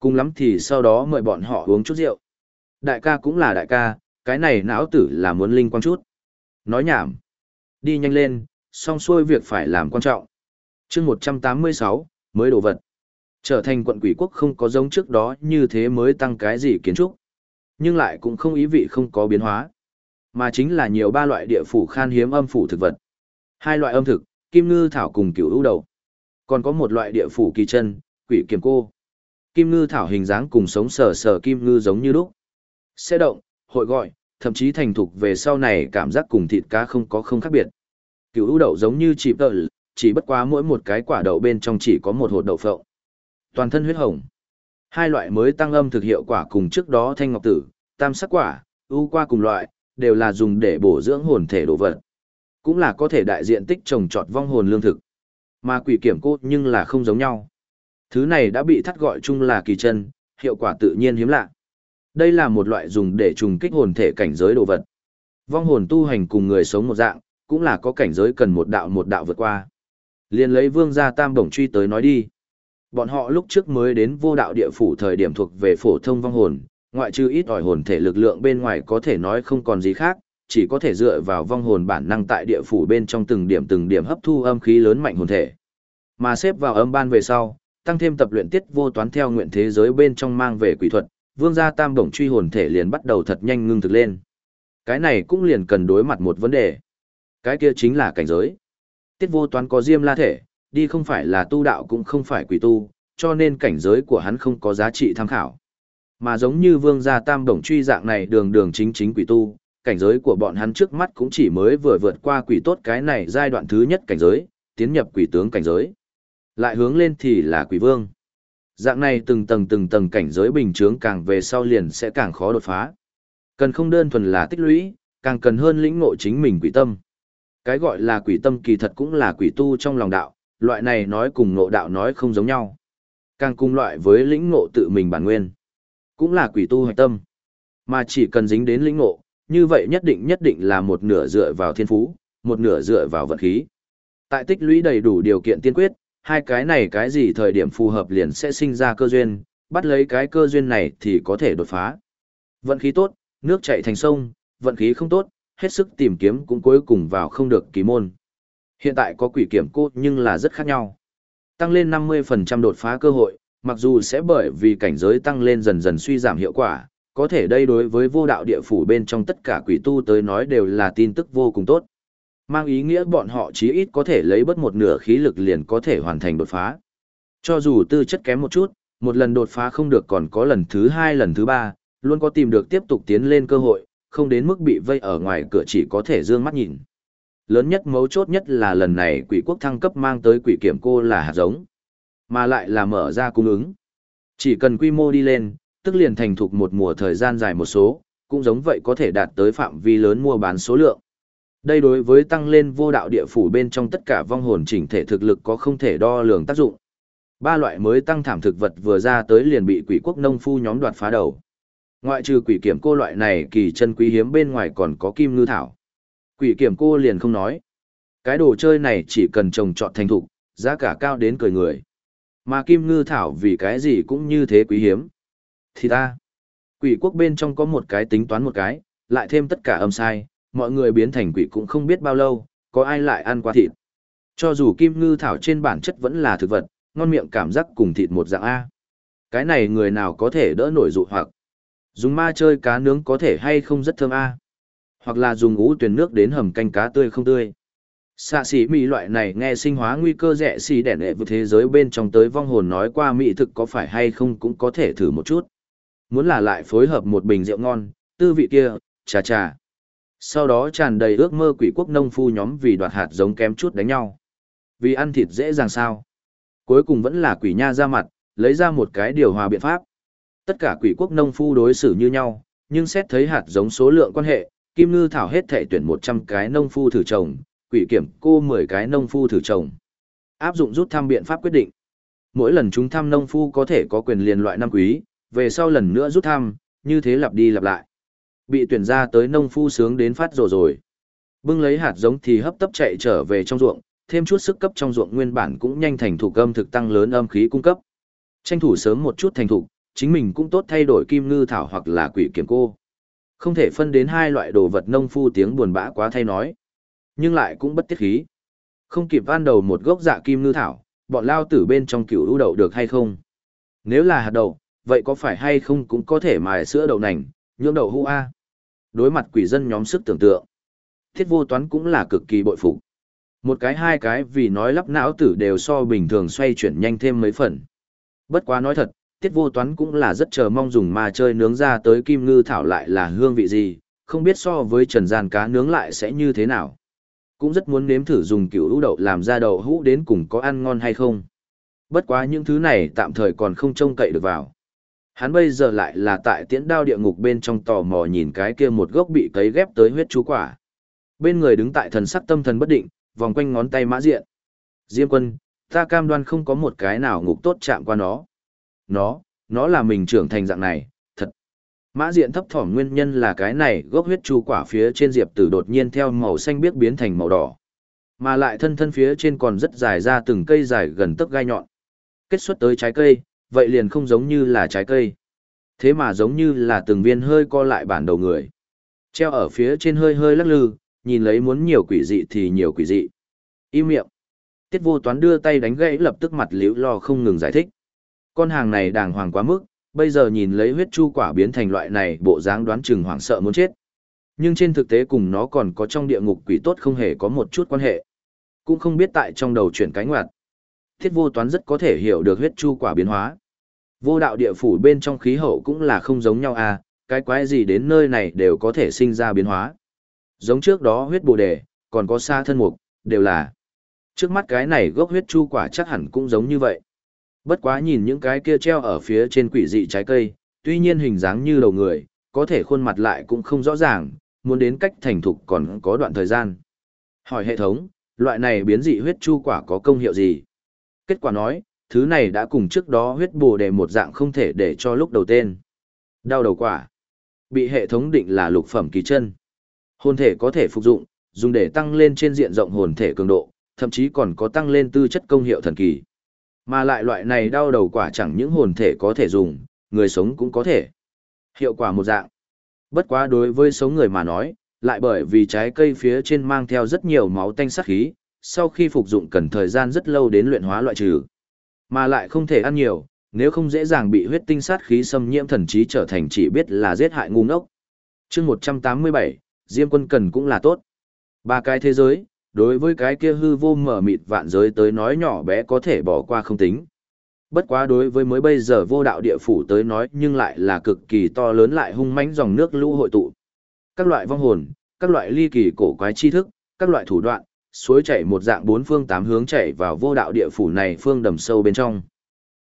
Cùng lắm thì sau đó mời bọn họ uống chút rượu. Đại ca cũng là đại ca, cái này não tử là muốn linh quang chút. Nói nhảm. Đi nhanh lên, xong xuôi việc phải làm quan trọng. chương 186, mới đồ vật. Trở thành quận quỷ quốc không có giống trước đó như thế mới tăng cái gì kiến trúc. Nhưng lại cũng không ý vị không có biến hóa. Mà chính là nhiều ba loại địa phủ khan hiếm âm phủ thực vật. Hai loại âm thực, kim ngư thảo cùng cửu ưu đầu. Còn có một loại địa phủ kỳ chân, quỷ kiềm cô. Kim ngư thảo hình dáng cùng sống sờ sờ kim ngư giống như lúc. Sẽ động, hội gọi, thậm chí thành thục về sau này cảm giác cùng thịt cá không có không khác biệt. Cửu ưu đậu giống như chỉ tợ, chỉ bất quá mỗi một cái quả đậu bên trong chỉ có một hột đậu phộng. Toàn thân huyết hồng. Hai loại mới tăng âm thực hiệu quả cùng trước đó thanh ngọc tử, tam sắc quả, ưu qua cùng loại, đều là dùng để bổ dưỡng hồn thể đồ vật. Cũng là có thể đại diện tích trồng trọt vong hồn lương thực. Mà quỷ kiểm cốt nhưng là không giống nhau. Thứ này đã bị thắt gọi chung là kỳ chân, hiệu quả tự nhiên hiếm lạ. Đây là một loại dùng để trùng kích hồn thể cảnh giới đồ vật. Vong hồn tu hành cùng người sống một dạng, cũng là có cảnh giới cần một đạo một đạo vượt qua. Liên lấy vương gia tam bổng truy tới nói đi. Bọn họ lúc trước mới đến vô đạo địa phủ thời điểm thuộc về phổ thông vong hồn, ngoại trừ ít ỏi hồn thể lực lượng bên ngoài có thể nói không còn gì khác, chỉ có thể dựa vào vong hồn bản năng tại địa phủ bên trong từng điểm từng điểm hấp thu âm khí lớn mạnh hồn thể. Mà xếp vào âm ban về sau, tăng thêm tập luyện tiết vô toán theo nguyện thế giới bên trong mang về quỷ thuật, vương gia tam bổng truy hồn thể liền bắt đầu thật nhanh ngưng thực lên. Cái này cũng liền cần đối mặt một vấn đề. Cái kia chính là cảnh giới. Tiết vô toán có diêm la thể, đi không phải là tu đạo cũng không phải quỷ tu, cho nên cảnh giới của hắn không có giá trị tham khảo. Mà giống như vương gia tam bổng truy dạng này đường đường chính chính quỷ tu, cảnh giới của bọn hắn trước mắt cũng chỉ mới vừa vượt qua quỷ tốt cái này giai đoạn thứ nhất cảnh giới, tiến nhập quỷ tướng cảnh giới. Lại hướng lên thì là quỷ vương. Dạng này từng tầng từng tầng cảnh giới bình chướng càng về sau liền sẽ càng khó đột phá. Cần không đơn thuần là tích lũy, càng cần hơn lĩnh ngộ chính mình quỷ tâm. Cái gọi là quỷ tâm kỳ thật cũng là quỷ tu trong lòng đạo, loại này nói cùng ngộ đạo nói không giống nhau. Càng cùng loại với lĩnh ngộ tự mình bản nguyên. Cũng là quỷ tu hoạch tâm. Mà chỉ cần dính đến lĩnh ngộ, như vậy nhất định nhất định là một nửa dựa vào thiên phú, một nửa dựa vào vận khí. Tại tích lũy đầy đủ điều kiện tiên quyết, hai cái này cái gì thời điểm phù hợp liền sẽ sinh ra cơ duyên, bắt lấy cái cơ duyên này thì có thể đột phá. Vận khí tốt, nước chảy thành sông, vận khí không tốt, hết sức tìm kiếm cũng cuối cùng vào không được kỳ môn. Hiện tại có quỷ kiểm cốt nhưng là rất khác nhau. Tăng lên 50% đột phá cơ hội, mặc dù sẽ bởi vì cảnh giới tăng lên dần dần suy giảm hiệu quả, có thể đây đối với vô đạo địa phủ bên trong tất cả quỷ tu tới nói đều là tin tức vô cùng tốt. Mang ý nghĩa bọn họ chí ít có thể lấy bất một nửa khí lực liền có thể hoàn thành đột phá. Cho dù tư chất kém một chút, một lần đột phá không được còn có lần thứ hai lần thứ ba, luôn có tìm được tiếp tục tiến lên cơ hội, không đến mức bị vây ở ngoài cửa chỉ có thể dương mắt nhìn. Lớn nhất mấu chốt nhất là lần này quỷ quốc thăng cấp mang tới quỷ kiểm cô là hạt giống, mà lại là mở ra cung ứng. Chỉ cần quy mô đi lên, tức liền thành thục một mùa thời gian dài một số, cũng giống vậy có thể đạt tới phạm vi lớn mua bán số lượng. Đây đối với tăng lên vô đạo địa phủ bên trong tất cả vong hồn chỉnh thể thực lực có không thể đo lường tác dụng. Ba loại mới tăng thảm thực vật vừa ra tới liền bị quỷ quốc nông phu nhóm đoạt phá đầu. Ngoại trừ quỷ kiểm cô loại này kỳ chân quý hiếm bên ngoài còn có kim ngư thảo. Quỷ kiểm cô liền không nói. Cái đồ chơi này chỉ cần trồng trọt thành thục, giá cả cao đến cười người. Mà kim ngư thảo vì cái gì cũng như thế quý hiếm. Thì ta, quỷ quốc bên trong có một cái tính toán một cái, lại thêm tất cả âm sai, mọi người biến thành quỷ cũng không biết bao lâu, có ai lại ăn qua thịt. Cho dù kim ngư thảo trên bản chất vẫn là thực vật, ngon miệng cảm giác cùng thịt một dạng A. Cái này người nào có thể đỡ nổi dụ hoặc. Dùng ma chơi cá nướng có thể hay không rất thơm A. Hoặc là dùng ú tuyển nước đến hầm canh cá tươi không tươi. Xạ sĩ mỹ loại này nghe sinh hóa nguy cơ rẻ xì đẻ nệ vượt thế giới bên trong tới vong hồn nói qua mỹ thực có phải hay không cũng có thể thử một chút. Muốn là lại phối hợp một bình rượu ngon, tư vị kia, trà trà. Sau đó tràn đầy ước mơ quỷ quốc nông phu nhóm vì đoạt hạt giống kém chút đánh nhau. Vì ăn thịt dễ dàng sao. Cuối cùng vẫn là quỷ nha ra mặt, lấy ra một cái điều hòa biện pháp. Tất cả quỷ quốc nông phu đối xử như nhau, nhưng xét thấy hạt giống số lượng quan hệ, Kim Ngư Thảo hết thể tuyển 100 cái nông phu thử trồng, quỷ kiểm cô 10 cái nông phu thử trồng. Áp dụng rút thăm biện pháp quyết định. Mỗi lần chúng thăm nông phu có thể có quyền liền loại năm quý, về sau lần nữa rút thăm, như thế lặp đi lặp lại. Bị tuyển ra tới nông phu sướng đến phát rồ rồi. Bưng lấy hạt giống thì hấp tấp chạy trở về trong ruộng, thêm chút sức cấp trong ruộng nguyên bản cũng nhanh thành thủ âm thực tăng lớn âm khí cung cấp. Tranh thủ sớm một chút thành thủ, chính mình cũng tốt thay đổi kim ngư thảo hoặc là quỷ kiếm cô. Không thể phân đến hai loại đồ vật nông phu tiếng buồn bã quá thay nói. Nhưng lại cũng bất tiết khí. Không kịp van đầu một gốc dạ kim ngư thảo, bọn lao tử bên trong cửu ưu đậu được hay không? Nếu là hạt đậu, vậy có phải hay không cũng có thể mài sữa đậu nành, nhưỡng đậu hũ a. Đối mặt quỷ dân nhóm sức tưởng tượng. Thiết vô toán cũng là cực kỳ bội phục. Một cái hai cái vì nói lắp não tử đều so bình thường xoay chuyển nhanh thêm mấy phần. Bất quá nói thật, tiết vô toán cũng là rất chờ mong dùng ma chơi nướng ra tới kim ngư thảo lại là hương vị gì, không biết so với trần gian cá nướng lại sẽ như thế nào. Cũng rất muốn nếm thử dùng cựu hũ đậu làm ra đậu hũ đến cùng có ăn ngon hay không. Bất quá những thứ này tạm thời còn không trông cậy được vào. Hắn bây giờ lại là tại tiễn đao địa ngục bên trong tò mò nhìn cái kia một gốc bị cấy ghép tới huyết chú quả. Bên người đứng tại thần sắc tâm thần bất định, vòng quanh ngón tay mã diện. Diêm quân, ta cam đoan không có một cái nào ngục tốt chạm qua nó. Nó, nó là mình trưởng thành dạng này, thật. Mã diện thấp thỏm nguyên nhân là cái này gốc huyết chú quả phía trên diệp tử đột nhiên theo màu xanh biếc biến thành màu đỏ. Mà lại thân thân phía trên còn rất dài ra từng cây dài gần tấc gai nhọn. Kết xuất tới trái cây, vậy liền không giống như là trái cây. Thế mà giống như là từng viên hơi co lại bản đầu người. Treo ở phía trên hơi hơi lắc lư, nhìn lấy muốn nhiều quỷ dị thì nhiều quỷ dị. Im miệng. Tiết vô toán đưa tay đánh gãy lập tức mặt liễu lo không ngừng giải thích. Con hàng này đàng hoàng quá mức, bây giờ nhìn lấy huyết chu quả biến thành loại này bộ dáng đoán chừng hoảng sợ muốn chết. Nhưng trên thực tế cùng nó còn có trong địa ngục quỷ tốt không hề có một chút quan hệ. Cũng không biết tại trong đầu chuyển cánh ngoặt. Thiết vô toán rất có thể hiểu được huyết chu quả biến hóa. Vô đạo địa phủ bên trong khí hậu cũng là không giống nhau à, cái quái gì đến nơi này đều có thể sinh ra biến hóa. Giống trước đó huyết bồ đề, còn có sa thân mục, đều là. Trước mắt cái này gốc huyết chu quả chắc hẳn cũng giống như vậy. Bất quá nhìn những cái kia treo ở phía trên quỷ dị trái cây, tuy nhiên hình dáng như đầu người, có thể khuôn mặt lại cũng không rõ ràng, muốn đến cách thành thục còn có đoạn thời gian. Hỏi hệ thống, loại này biến dị huyết chu quả có công hiệu gì? Kết quả nói, thứ này đã cùng trước đó huyết bồ đề một dạng không thể để cho lúc đầu tên. Đau đầu quả. Bị hệ thống định là lục phẩm kỳ chân. Hồn thể có thể phục dụng, dùng để tăng lên trên diện rộng hồn thể cường độ, thậm chí còn có tăng lên tư chất công hiệu thần kỳ. Mà lại loại này đau đầu quả chẳng những hồn thể có thể dùng, người sống cũng có thể. Hiệu quả một dạng. Bất quá đối với sống người mà nói, lại bởi vì trái cây phía trên mang theo rất nhiều máu tanh sắc khí, sau khi phục dụng cần thời gian rất lâu đến luyện hóa loại trừ. Mà lại không thể ăn nhiều, Nếu không dễ dàng bị huyết tinh sát khí xâm nhiễm thần trí trở thành chỉ biết là giết hại ngu ngốc. chương 187, Diêm quân cần cũng là tốt. Ba cái thế giới, đối với cái kia hư vô mở mịt vạn giới tới nói nhỏ bé có thể bỏ qua không tính. Bất quá đối với mới bây giờ vô đạo địa phủ tới nói nhưng lại là cực kỳ to lớn lại hung mãnh dòng nước lũ hội tụ. Các loại vong hồn, các loại ly kỳ cổ quái tri thức, các loại thủ đoạn, suối chảy một dạng bốn phương tám hướng chảy vào vô đạo địa phủ này phương đầm sâu bên trong.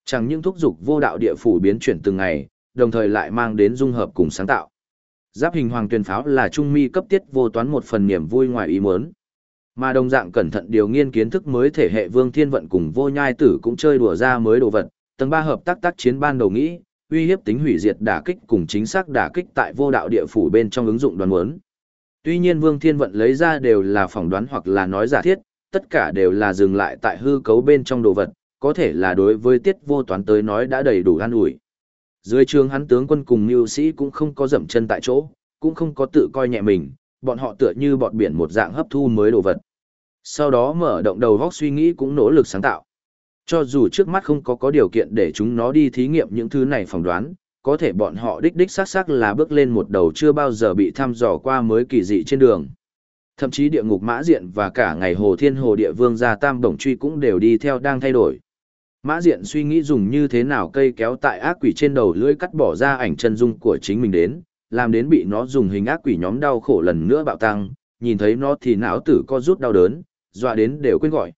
Chẳng những thúc dục vô đạo địa phủ biến chuyển từng ngày, đồng thời lại mang đến dung hợp cùng sáng tạo. Giáp hình hoàng tuyên pháo là trung mi cấp tiết vô toán một phần niềm vui ngoài ý muốn. Mà đồng dạng cẩn thận điều nghiên kiến thức mới thể hệ Vương Thiên Vận cùng Vô Nhai Tử cũng chơi đùa ra mới đồ vật, tầng ba hợp tác tác chiến ban đầu nghĩ, uy hiếp tính hủy diệt đả kích cùng chính xác đả kích tại vô đạo địa phủ bên trong ứng dụng đoàn muốn. Tuy nhiên Vương Thiên Vận lấy ra đều là phỏng đoán hoặc là nói giả thiết, tất cả đều là dừng lại tại hư cấu bên trong đồ vật, có thể là đối với tiết vô toán tới nói đã đầy đủ an ủi. Dưới trường hắn tướng quân cùng mưu sĩ cũng không có dậm chân tại chỗ, cũng không có tự coi nhẹ mình, bọn họ tựa như bọt biển một dạng hấp thu mới đồ vật. Sau đó mở động đầu góc suy nghĩ cũng nỗ lực sáng tạo. Cho dù trước mắt không có có điều kiện để chúng nó đi thí nghiệm những thứ này phỏng đoán, có thể bọn họ đích đích xác xác là bước lên một đầu chưa bao giờ bị thăm dò qua mới kỳ dị trên đường. Thậm chí địa ngục mã diện và cả ngày hồ thiên hồ địa vương gia tam đồng truy cũng đều đi theo đang thay đổi. Mã diện suy nghĩ dùng như thế nào cây kéo tại ác quỷ trên đầu lưỡi cắt bỏ ra ảnh chân dung của chính mình đến, làm đến bị nó dùng hình ác quỷ nhóm đau khổ lần nữa bạo tăng, nhìn thấy nó thì não tử co rút đau đớn, dọa đến đều quên gọi.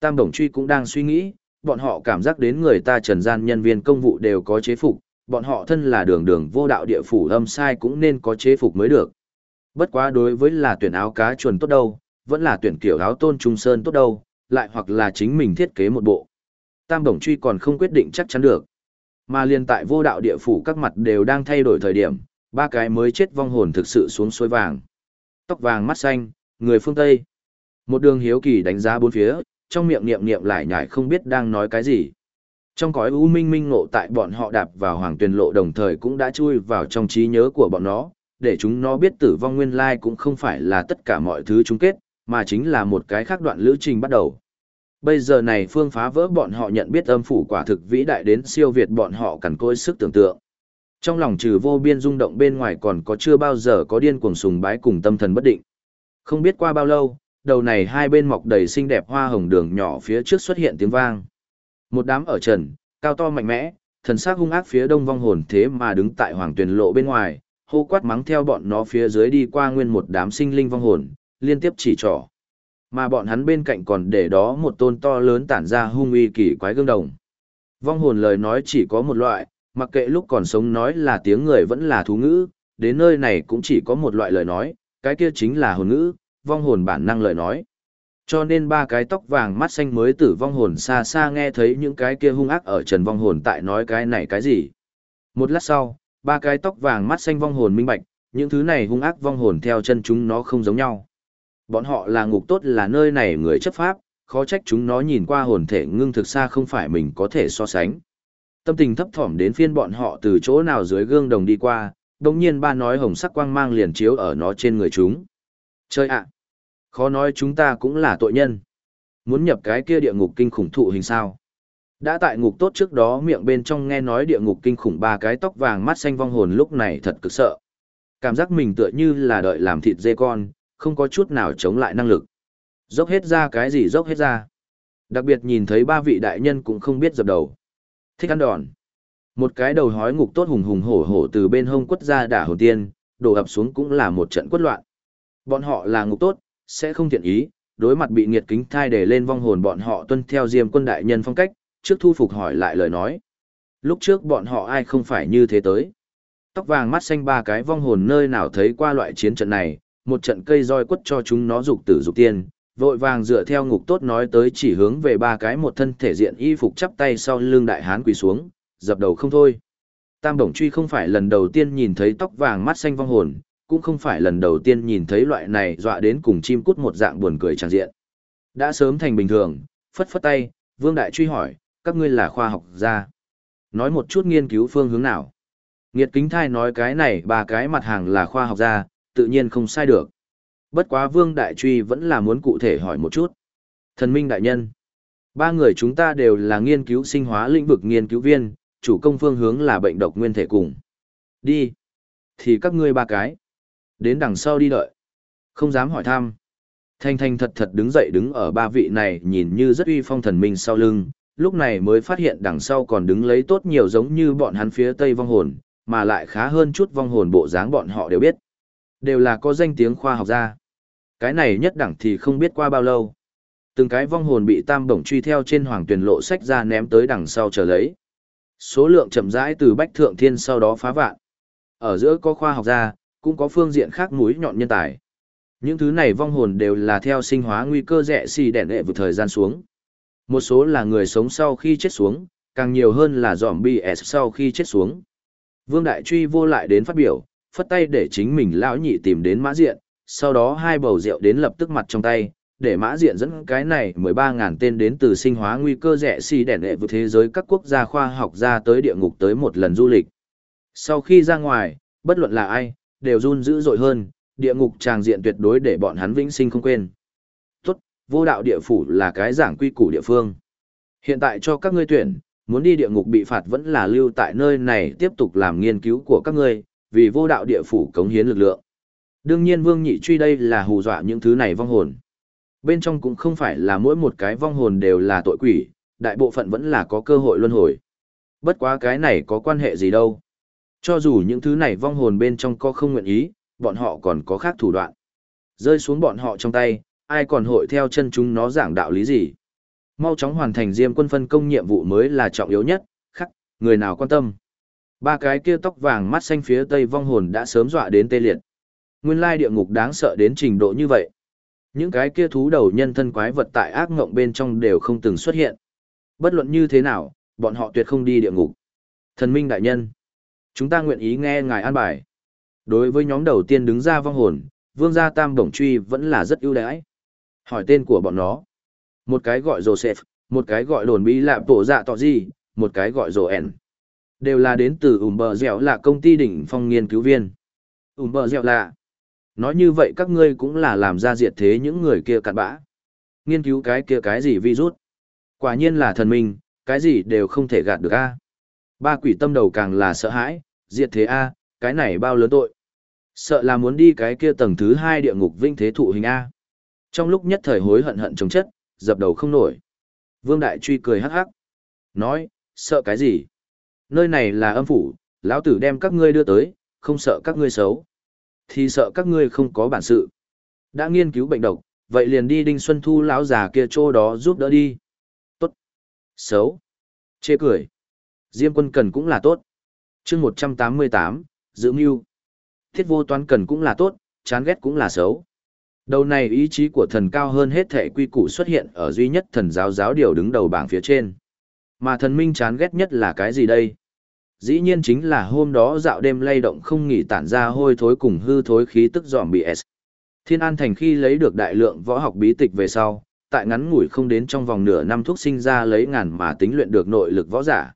Tam Đồng Truy cũng đang suy nghĩ, bọn họ cảm giác đến người ta trần gian nhân viên công vụ đều có chế phục, bọn họ thân là đường đường vô đạo địa phủ âm sai cũng nên có chế phục mới được. Bất quá đối với là tuyển áo cá chuồn tốt đâu, vẫn là tuyển kiểu áo tôn trung sơn tốt đâu, lại hoặc là chính mình thiết kế một bộ. Tam Đồng Truy còn không quyết định chắc chắn được. Mà liên tại vô đạo địa phủ các mặt đều đang thay đổi thời điểm, ba cái mới chết vong hồn thực sự xuống suối vàng. Tóc vàng mắt xanh, người phương Tây. Một đường hiếu kỳ đánh giá bốn phía, trong miệng niệm niệm lại nhải không biết đang nói cái gì. Trong cõi u minh minh ngộ tại bọn họ đạp vào hoàng tuyền lộ đồng thời cũng đã chui vào trong trí nhớ của bọn nó, để chúng nó biết tử vong nguyên lai cũng không phải là tất cả mọi thứ chung kết, mà chính là một cái khác đoạn lữ trình bắt đầu. Bây giờ này phương phá vỡ bọn họ nhận biết âm phủ quả thực vĩ đại đến siêu việt bọn họ cằn côi sức tưởng tượng. Trong lòng trừ vô biên rung động bên ngoài còn có chưa bao giờ có điên cuồng sùng bái cùng tâm thần bất định. Không biết qua bao lâu, đầu này hai bên mọc đầy xinh đẹp hoa hồng đường nhỏ phía trước xuất hiện tiếng vang. Một đám ở trần, cao to mạnh mẽ, thần sắc hung ác phía đông vong hồn thế mà đứng tại hoàng tuyển lộ bên ngoài, hô quát mắng theo bọn nó phía dưới đi qua nguyên một đám sinh linh vong hồn, liên tiếp chỉ trỏ. Mà bọn hắn bên cạnh còn để đó một tôn to lớn tản ra hung uy kỳ quái gương đồng. Vong hồn lời nói chỉ có một loại, mặc kệ lúc còn sống nói là tiếng người vẫn là thú ngữ, đến nơi này cũng chỉ có một loại lời nói, cái kia chính là hồn ngữ, vong hồn bản năng lời nói. Cho nên ba cái tóc vàng mắt xanh mới tử vong hồn xa xa nghe thấy những cái kia hung ác ở trần vong hồn tại nói cái này cái gì. Một lát sau, ba cái tóc vàng mắt xanh vong hồn minh bạch, những thứ này hung ác vong hồn theo chân chúng nó không giống nhau. Bọn họ là ngục tốt là nơi này người chấp pháp, khó trách chúng nó nhìn qua hồn thể ngưng thực xa không phải mình có thể so sánh. Tâm tình thấp thỏm đến phiên bọn họ từ chỗ nào dưới gương đồng đi qua, đồng nhiên ba nói hồng sắc quang mang liền chiếu ở nó trên người chúng. Chơi ạ! Khó nói chúng ta cũng là tội nhân. Muốn nhập cái kia địa ngục kinh khủng thụ hình sao. Đã tại ngục tốt trước đó miệng bên trong nghe nói địa ngục kinh khủng ba cái tóc vàng mắt xanh vong hồn lúc này thật cực sợ. Cảm giác mình tựa như là đợi làm thịt dê con, không có chút nào chống lại năng lực. Dốc hết ra cái gì dốc hết ra. Đặc biệt nhìn thấy ba vị đại nhân cũng không biết dập đầu. Thích ăn đòn. Một cái đầu hói ngục tốt hùng hùng hổ hổ từ bên hông quất ra đả hồn tiên, đổ ập xuống cũng là một trận quất loạn. Bọn họ là ngục tốt, sẽ không thiện ý, đối mặt bị nghiệt kính thai để lên vong hồn bọn họ tuân theo diêm quân đại nhân phong cách, trước thu phục hỏi lại lời nói. Lúc trước bọn họ ai không phải như thế tới. Tóc vàng mắt xanh ba cái vong hồn nơi nào thấy qua loại chiến trận này, một trận cây roi quất cho chúng nó dục tử dục tiên, vội vàng dựa theo ngục tốt nói tới chỉ hướng về ba cái một thân thể diện y phục chắp tay sau lưng đại hán quỳ xuống, dập đầu không thôi. Tam Đồng Truy không phải lần đầu tiên nhìn thấy tóc vàng mắt xanh vong hồn, cũng không phải lần đầu tiên nhìn thấy loại này dọa đến cùng chim cút một dạng buồn cười tràn diện. Đã sớm thành bình thường, phất phất tay, Vương Đại truy hỏi, các ngươi là khoa học gia. Nói một chút nghiên cứu phương hướng nào. Nghiệt kính thai nói cái này ba cái mặt hàng là khoa học gia, tự nhiên không sai được. Bất quá Vương Đại Truy vẫn là muốn cụ thể hỏi một chút. Thần Minh Đại Nhân. Ba người chúng ta đều là nghiên cứu sinh hóa lĩnh vực nghiên cứu viên, chủ công phương hướng là bệnh độc nguyên thể cùng. Đi. Thì các ngươi ba cái. Đến đằng sau đi đợi. Không dám hỏi thăm. Thanh thanh thật thật đứng dậy đứng ở ba vị này nhìn như rất uy phong thần minh sau lưng, lúc này mới phát hiện đằng sau còn đứng lấy tốt nhiều giống như bọn hắn phía tây vong hồn, mà lại khá hơn chút vong hồn bộ dáng bọn họ đều biết. Đều là có danh tiếng khoa học gia. Cái này nhất đẳng thì không biết qua bao lâu. Từng cái vong hồn bị tam bổng truy theo trên hoàng tuyển lộ sách ra ném tới đằng sau chờ lấy. Số lượng chậm rãi từ bách thượng thiên sau đó phá vạn. Ở giữa có khoa học gia, cũng có phương diện khác mũi nhọn nhân tài. Những thứ này vong hồn đều là theo sinh hóa nguy cơ rẻ xì đèn đệ vượt thời gian xuống. Một số là người sống sau khi chết xuống, càng nhiều hơn là zombie S sau khi chết xuống. Vương Đại Truy vô lại đến phát biểu, phất tay để chính mình lão nhị tìm đến mã diện, sau đó hai bầu rượu đến lập tức mặt trong tay, để mã diện dẫn cái này 13.000 tên đến từ sinh hóa nguy cơ rẻ xì đèn đệ vượt thế giới các quốc gia khoa học ra tới địa ngục tới một lần du lịch. Sau khi ra ngoài, bất luận là ai, đều run dữ dội hơn, địa ngục tràng diện tuyệt đối để bọn hắn vĩnh sinh không quên. Tốt, vô đạo địa phủ là cái giảng quy củ địa phương. Hiện tại cho các ngươi tuyển, muốn đi địa ngục bị phạt vẫn là lưu tại nơi này tiếp tục làm nghiên cứu của các ngươi, vì vô đạo địa phủ cống hiến lực lượng. Đương nhiên Vương Nhị Truy đây là hù dọa những thứ này vong hồn. Bên trong cũng không phải là mỗi một cái vong hồn đều là tội quỷ, đại bộ phận vẫn là có cơ hội luân hồi. Bất quá cái này có quan hệ gì đâu. Cho dù những thứ này vong hồn bên trong có không nguyện ý, bọn họ còn có khác thủ đoạn. Rơi xuống bọn họ trong tay, ai còn hội theo chân chúng nó giảng đạo lý gì. Mau chóng hoàn thành diêm quân phân công nhiệm vụ mới là trọng yếu nhất, khắc, người nào quan tâm. Ba cái kia tóc vàng mắt xanh phía tây vong hồn đã sớm dọa đến tê liệt. Nguyên lai địa ngục đáng sợ đến trình độ như vậy. Những cái kia thú đầu nhân thân quái vật tại ác ngộng bên trong đều không từng xuất hiện. Bất luận như thế nào, bọn họ tuyệt không đi địa ngục. Thần minh đại nhân, chúng ta nguyện ý nghe ngài an bài. Đối với nhóm đầu tiên đứng ra vong hồn, vương gia tam bổng truy vẫn là rất ưu đãi. Hỏi tên của bọn nó. Một cái gọi Joseph, một cái gọi đồn bí lạ tổ dạ tọ gì, một cái gọi Joen. Đều là đến từ ủm bờ dẻo là công ty đỉnh phong nghiên cứu viên. ủm bờ dẻo là. Nói như vậy các ngươi cũng là làm ra diệt thế những người kia cặn bã. Nghiên cứu cái kia cái gì virus. Quả nhiên là thần minh, cái gì đều không thể gạt được a. Ba quỷ tâm đầu càng là sợ hãi, diệt thế a, cái này bao lớn tội. Sợ là muốn đi cái kia tầng thứ hai địa ngục vinh thế thụ hình A. Trong lúc nhất thời hối hận hận chống chất, dập đầu không nổi. Vương Đại Truy cười hắc hắc. Nói, sợ cái gì? Nơi này là âm phủ, lão tử đem các ngươi đưa tới, không sợ các ngươi xấu. Thì sợ các ngươi không có bản sự. Đã nghiên cứu bệnh độc, vậy liền đi Đinh Xuân Thu lão già kia chỗ đó giúp đỡ đi. Tốt. Xấu. Chê cười. Diêm quân cần cũng là tốt. chương 188, giữ mưu thiết vô toán cần cũng là tốt, chán ghét cũng là xấu. Đầu này ý chí của thần cao hơn hết thể quy củ xuất hiện ở duy nhất thần giáo giáo điều đứng đầu bảng phía trên. Mà thần minh chán ghét nhất là cái gì đây? Dĩ nhiên chính là hôm đó dạo đêm lay động không nghỉ tản ra hôi thối cùng hư thối khí tức dòm bị S. Thiên An Thành khi lấy được đại lượng võ học bí tịch về sau, tại ngắn ngủi không đến trong vòng nửa năm thuốc sinh ra lấy ngàn mà tính luyện được nội lực võ giả.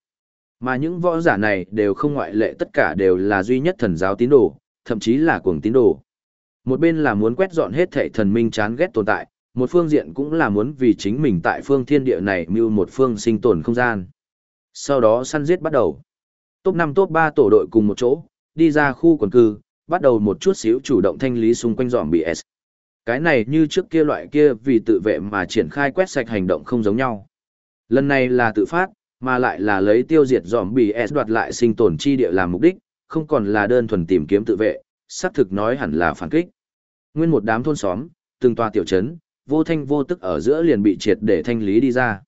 Mà những võ giả này đều không ngoại lệ tất cả đều là duy nhất thần giáo tín đồ, thậm chí là cuồng tín đồ. Một bên là muốn quét dọn hết thảy thần minh chán ghét tồn tại, một phương diện cũng là muốn vì chính mình tại phương thiên địa này mưu một phương sinh tồn không gian. Sau đó săn giết bắt đầu. Top 5 top 3 tổ đội cùng một chỗ, đi ra khu quần cư, bắt đầu một chút xíu chủ động thanh lý xung quanh dọn bị S. Cái này như trước kia loại kia vì tự vệ mà triển khai quét sạch hành động không giống nhau. Lần này là tự phát, mà lại là lấy tiêu diệt dòm bị S đoạt lại sinh tồn chi địa làm mục đích, không còn là đơn thuần tìm kiếm tự vệ, xác thực nói hẳn là phản kích. Nguyên một đám thôn xóm, từng tòa tiểu trấn, vô thanh vô tức ở giữa liền bị triệt để thanh lý đi ra.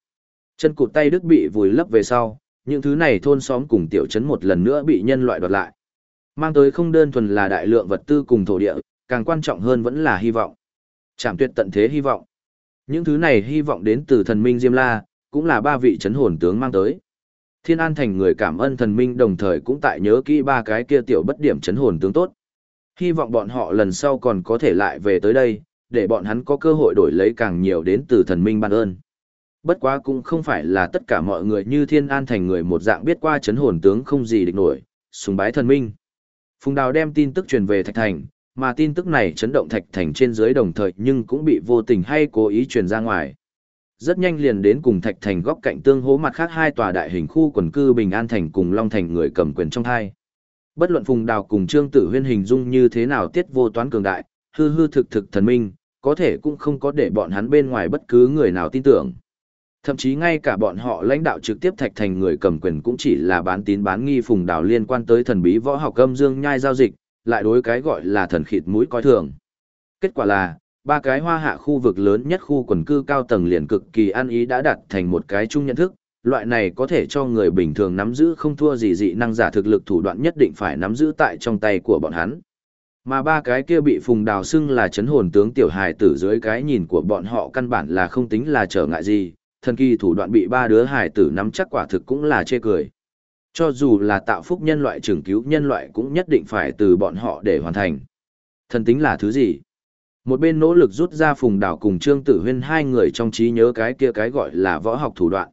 Chân cụt tay đức bị vùi lấp về sau, những thứ này thôn xóm cùng tiểu trấn một lần nữa bị nhân loại đoạt lại. Mang tới không đơn thuần là đại lượng vật tư cùng thổ địa, càng quan trọng hơn vẫn là hy vọng. Chạm tuyệt tận thế hy vọng. Những thứ này hy vọng đến từ thần minh Diêm La, cũng là ba vị chấn hồn tướng mang tới. Thiên An Thành người cảm ơn thần minh đồng thời cũng tại nhớ kỹ ba cái kia tiểu bất điểm chấn hồn tướng tốt. Hy vọng bọn họ lần sau còn có thể lại về tới đây, để bọn hắn có cơ hội đổi lấy càng nhiều đến từ thần minh ban ơn. Bất quá cũng không phải là tất cả mọi người như Thiên An Thành người một dạng biết qua chấn hồn tướng không gì địch nổi, sùng bái thần minh. Phùng Đào đem tin tức truyền về Thạch Thành, mà tin tức này chấn động Thạch Thành trên dưới đồng thời nhưng cũng bị vô tình hay cố ý truyền ra ngoài rất nhanh liền đến cùng Thạch Thành góc cạnh tương hố mặt khác hai tòa đại hình khu quần cư Bình An Thành cùng Long Thành người cầm quyền trong hai. Bất luận Phùng Đào cùng Trương Tử Huyên hình dung như thế nào tiết vô toán cường đại, hư hư thực thực thần minh, có thể cũng không có để bọn hắn bên ngoài bất cứ người nào tin tưởng. Thậm chí ngay cả bọn họ lãnh đạo trực tiếp thạch thành người cầm quyền cũng chỉ là bán tín bán nghi phùng đào liên quan tới thần bí võ học âm dương nhai giao dịch, lại đối cái gọi là thần khịt mũi coi thường. Kết quả là, ba cái hoa hạ khu vực lớn nhất khu quần cư cao tầng liền cực kỳ ăn ý đã đặt thành một cái chung nhận thức, loại này có thể cho người bình thường nắm giữ không thua gì dị năng giả thực lực thủ đoạn nhất định phải nắm giữ tại trong tay của bọn hắn. Mà ba cái kia bị phùng đào xưng là chấn hồn tướng tiểu hài tử dưới cái nhìn của bọn họ căn bản là không tính là trở ngại gì, thần kỳ thủ đoạn bị ba đứa hài tử nắm chắc quả thực cũng là chê cười. Cho dù là tạo phúc nhân loại trưởng cứu nhân loại cũng nhất định phải từ bọn họ để hoàn thành. Thần tính là thứ gì? Một bên nỗ lực rút ra phùng đảo cùng Trương Tử Huyên hai người trong trí nhớ cái kia cái gọi là võ học thủ đoạn.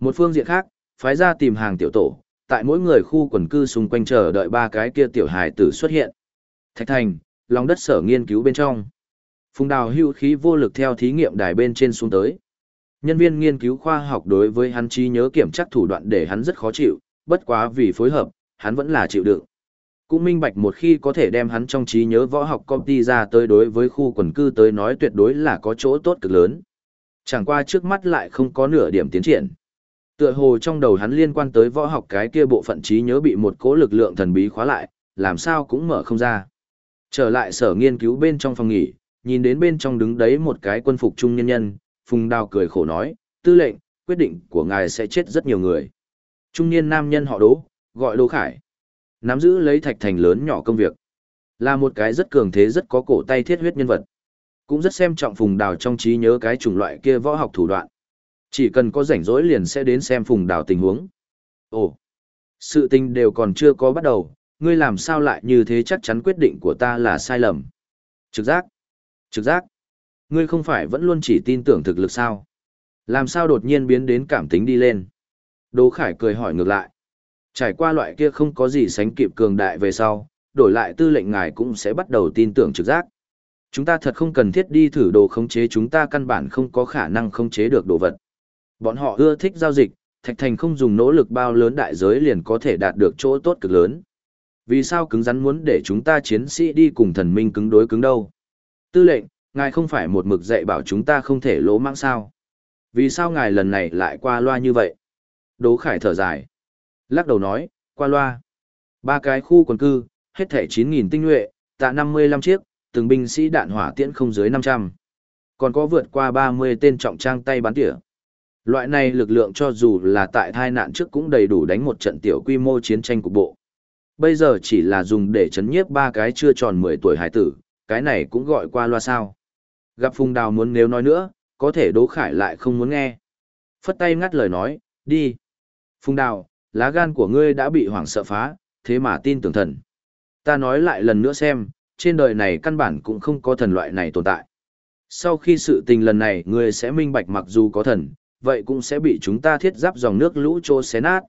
Một phương diện khác, phái ra tìm hàng tiểu tổ, tại mỗi người khu quần cư xung quanh chờ đợi ba cái kia tiểu hài tử xuất hiện. Thạch thành, lòng đất sở nghiên cứu bên trong. Phùng đào hưu khí vô lực theo thí nghiệm đài bên trên xuống tới. Nhân viên nghiên cứu khoa học đối với hắn trí nhớ kiểm tra thủ đoạn để hắn rất khó chịu, bất quá vì phối hợp, hắn vẫn là chịu đựng. Cũng minh bạch một khi có thể đem hắn trong trí nhớ võ học công ty ra tới đối với khu quần cư tới nói tuyệt đối là có chỗ tốt cực lớn. Chẳng qua trước mắt lại không có nửa điểm tiến triển. Tựa hồ trong đầu hắn liên quan tới võ học cái kia bộ phận trí nhớ bị một cỗ lực lượng thần bí khóa lại, làm sao cũng mở không ra. Trở lại sở nghiên cứu bên trong phòng nghỉ, nhìn đến bên trong đứng đấy một cái quân phục trung nhân nhân, Phùng Đào cười khổ nói, tư lệnh, quyết định của ngài sẽ chết rất nhiều người. Trung niên nam nhân họ Đỗ, gọi Đỗ Khải. Nắm giữ lấy thạch thành lớn nhỏ công việc. Là một cái rất cường thế rất có cổ tay thiết huyết nhân vật. Cũng rất xem trọng Phùng Đào trong trí nhớ cái chủng loại kia võ học thủ đoạn. Chỉ cần có rảnh rỗi liền sẽ đến xem Phùng Đào tình huống. Ồ, sự tình đều còn chưa có bắt đầu, ngươi làm sao lại như thế chắc chắn quyết định của ta là sai lầm. Trực giác, trực giác, ngươi không phải vẫn luôn chỉ tin tưởng thực lực sao? Làm sao đột nhiên biến đến cảm tính đi lên? Đỗ Khải cười hỏi ngược lại. Trải qua loại kia không có gì sánh kịp cường đại về sau, đổi lại tư lệnh ngài cũng sẽ bắt đầu tin tưởng trực giác. Chúng ta thật không cần thiết đi thử đồ khống chế chúng ta căn bản không có khả năng khống chế được đồ vật. Bọn họ ưa thích giao dịch, Thạch Thành không dùng nỗ lực bao lớn đại giới liền có thể đạt được chỗ tốt cực lớn. Vì sao cứng rắn muốn để chúng ta chiến sĩ đi cùng thần minh cứng đối cứng đâu? Tư lệnh, ngài không phải một mực dạy bảo chúng ta không thể lỗ mãng sao? Vì sao ngài lần này lại qua loa như vậy? Đỗ Khải thở dài. Lắc đầu nói, qua loa. Ba cái khu quần cư, hết thảy 9.000 tinh nhuệ, tạ 55 chiếc, từng binh sĩ đạn hỏa tiễn không dưới 500. Còn có vượt qua 30 tên trọng trang tay bắn tỉa. Loại này lực lượng cho dù là tại thai nạn trước cũng đầy đủ đánh một trận tiểu quy mô chiến tranh cục bộ. Bây giờ chỉ là dùng để chấn nhiếp ba cái chưa tròn 10 tuổi hải tử, cái này cũng gọi qua loa sao. Gặp Phùng Đào muốn nếu nói nữa, có thể Đỗ Khải lại không muốn nghe. Phất tay ngắt lời nói, đi. Phùng Đào, lá gan của ngươi đã bị hoảng sợ phá, thế mà tin tưởng thần. Ta nói lại lần nữa xem, trên đời này căn bản cũng không có thần loại này tồn tại. Sau khi sự tình lần này ngươi sẽ minh bạch mặc dù có thần, vậy cũng sẽ bị chúng ta thiết giáp dòng nước lũ trô xé nát.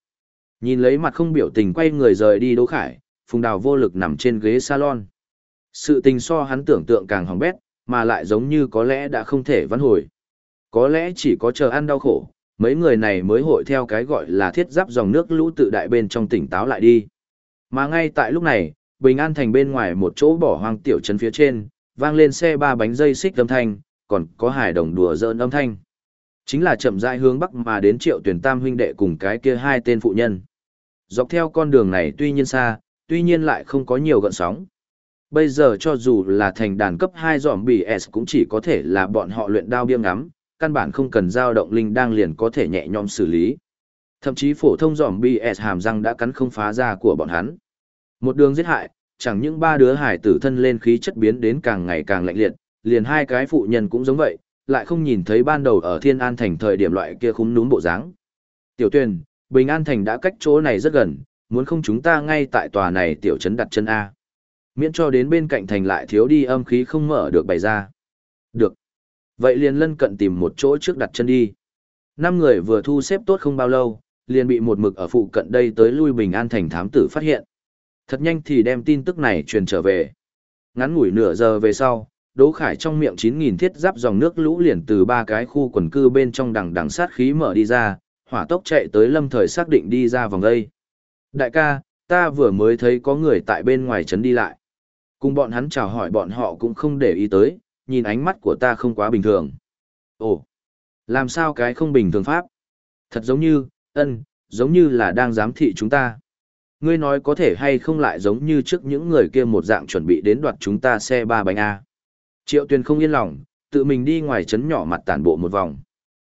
Nhìn lấy mặt không biểu tình quay người rời đi Đỗ Khải, Phùng Đào vô lực nằm trên ghế salon. Sự tình so hắn tưởng tượng càng hỏng bét, mà lại giống như có lẽ đã không thể vãn hồi. Có lẽ chỉ có chờ ăn đau khổ, mấy người này mới hội theo cái gọi là thiết giáp dòng nước lũ tự đại bên trong tỉnh táo lại đi. Mà ngay tại lúc này, Bình An thành bên ngoài một chỗ bỏ hoang tiểu trấn phía trên, vang lên xe ba bánh dây xích âm thanh, còn có hải đồng đùa giỡn âm thanh. Chính là chậm rãi hướng bắc mà đến triệu tuyển tam huynh đệ cùng cái kia hai tên phụ nhân. Dọc theo con đường này tuy nhiên xa, tuy nhiên lại không có nhiều gợn sóng. Bây giờ cho dù là thành đàn cấp 2 giỏm bì S cũng chỉ có thể là bọn họ luyện đao biêng ngắm, căn bản không cần dao động linh đang liền có thể nhẹ nhõm xử lý. Thậm chí phổ thông giòm BS hàm răng đã cắn không phá ra của bọn hắn. Một đường giết hại, chẳng những ba đứa hải tử thân lên khí chất biến đến càng ngày càng lạnh liệt, liền hai cái phụ nhân cũng giống vậy, lại không nhìn thấy ban đầu ở Thiên An Thành thời điểm loại kia khúm núm bộ dáng. Tiểu Tuyền, Bình An Thành đã cách chỗ này rất gần, muốn không chúng ta ngay tại tòa này tiểu trấn đặt chân A. Miễn cho đến bên cạnh thành lại thiếu đi âm khí không mở được bày ra. Vậy liền lân cận tìm một chỗ trước đặt chân đi. Năm người vừa thu xếp tốt không bao lâu, liền bị một mực ở phụ cận đây tới lui Bình An Thành thám tử phát hiện. Thật nhanh thì đem tin tức này truyền trở về. Ngắn ngủi nửa giờ về sau, Đỗ Khải trong miệng 9000 thiết giáp dòng nước lũ liền từ ba cái khu quần cư bên trong đằng đằng sát khí mở đi ra, hỏa tốc chạy tới Lâm Thời xác định đi ra vòng đây. Đại ca, ta vừa mới thấy có người tại bên ngoài trấn đi lại. Cùng bọn hắn chào hỏi bọn họ cũng không để ý tới, nhìn ánh mắt của ta không quá bình thường. Ồ, làm sao cái không bình thường pháp? Thật giống như, ân, giống như là đang giám thị chúng ta. Ngươi nói có thể hay không lại giống như trước những người kia một dạng chuẩn bị đến đoạt chúng ta xe ba bánh A. Triệu tuyền không yên lòng, tự mình đi ngoài trấn nhỏ mặt tản bộ một vòng.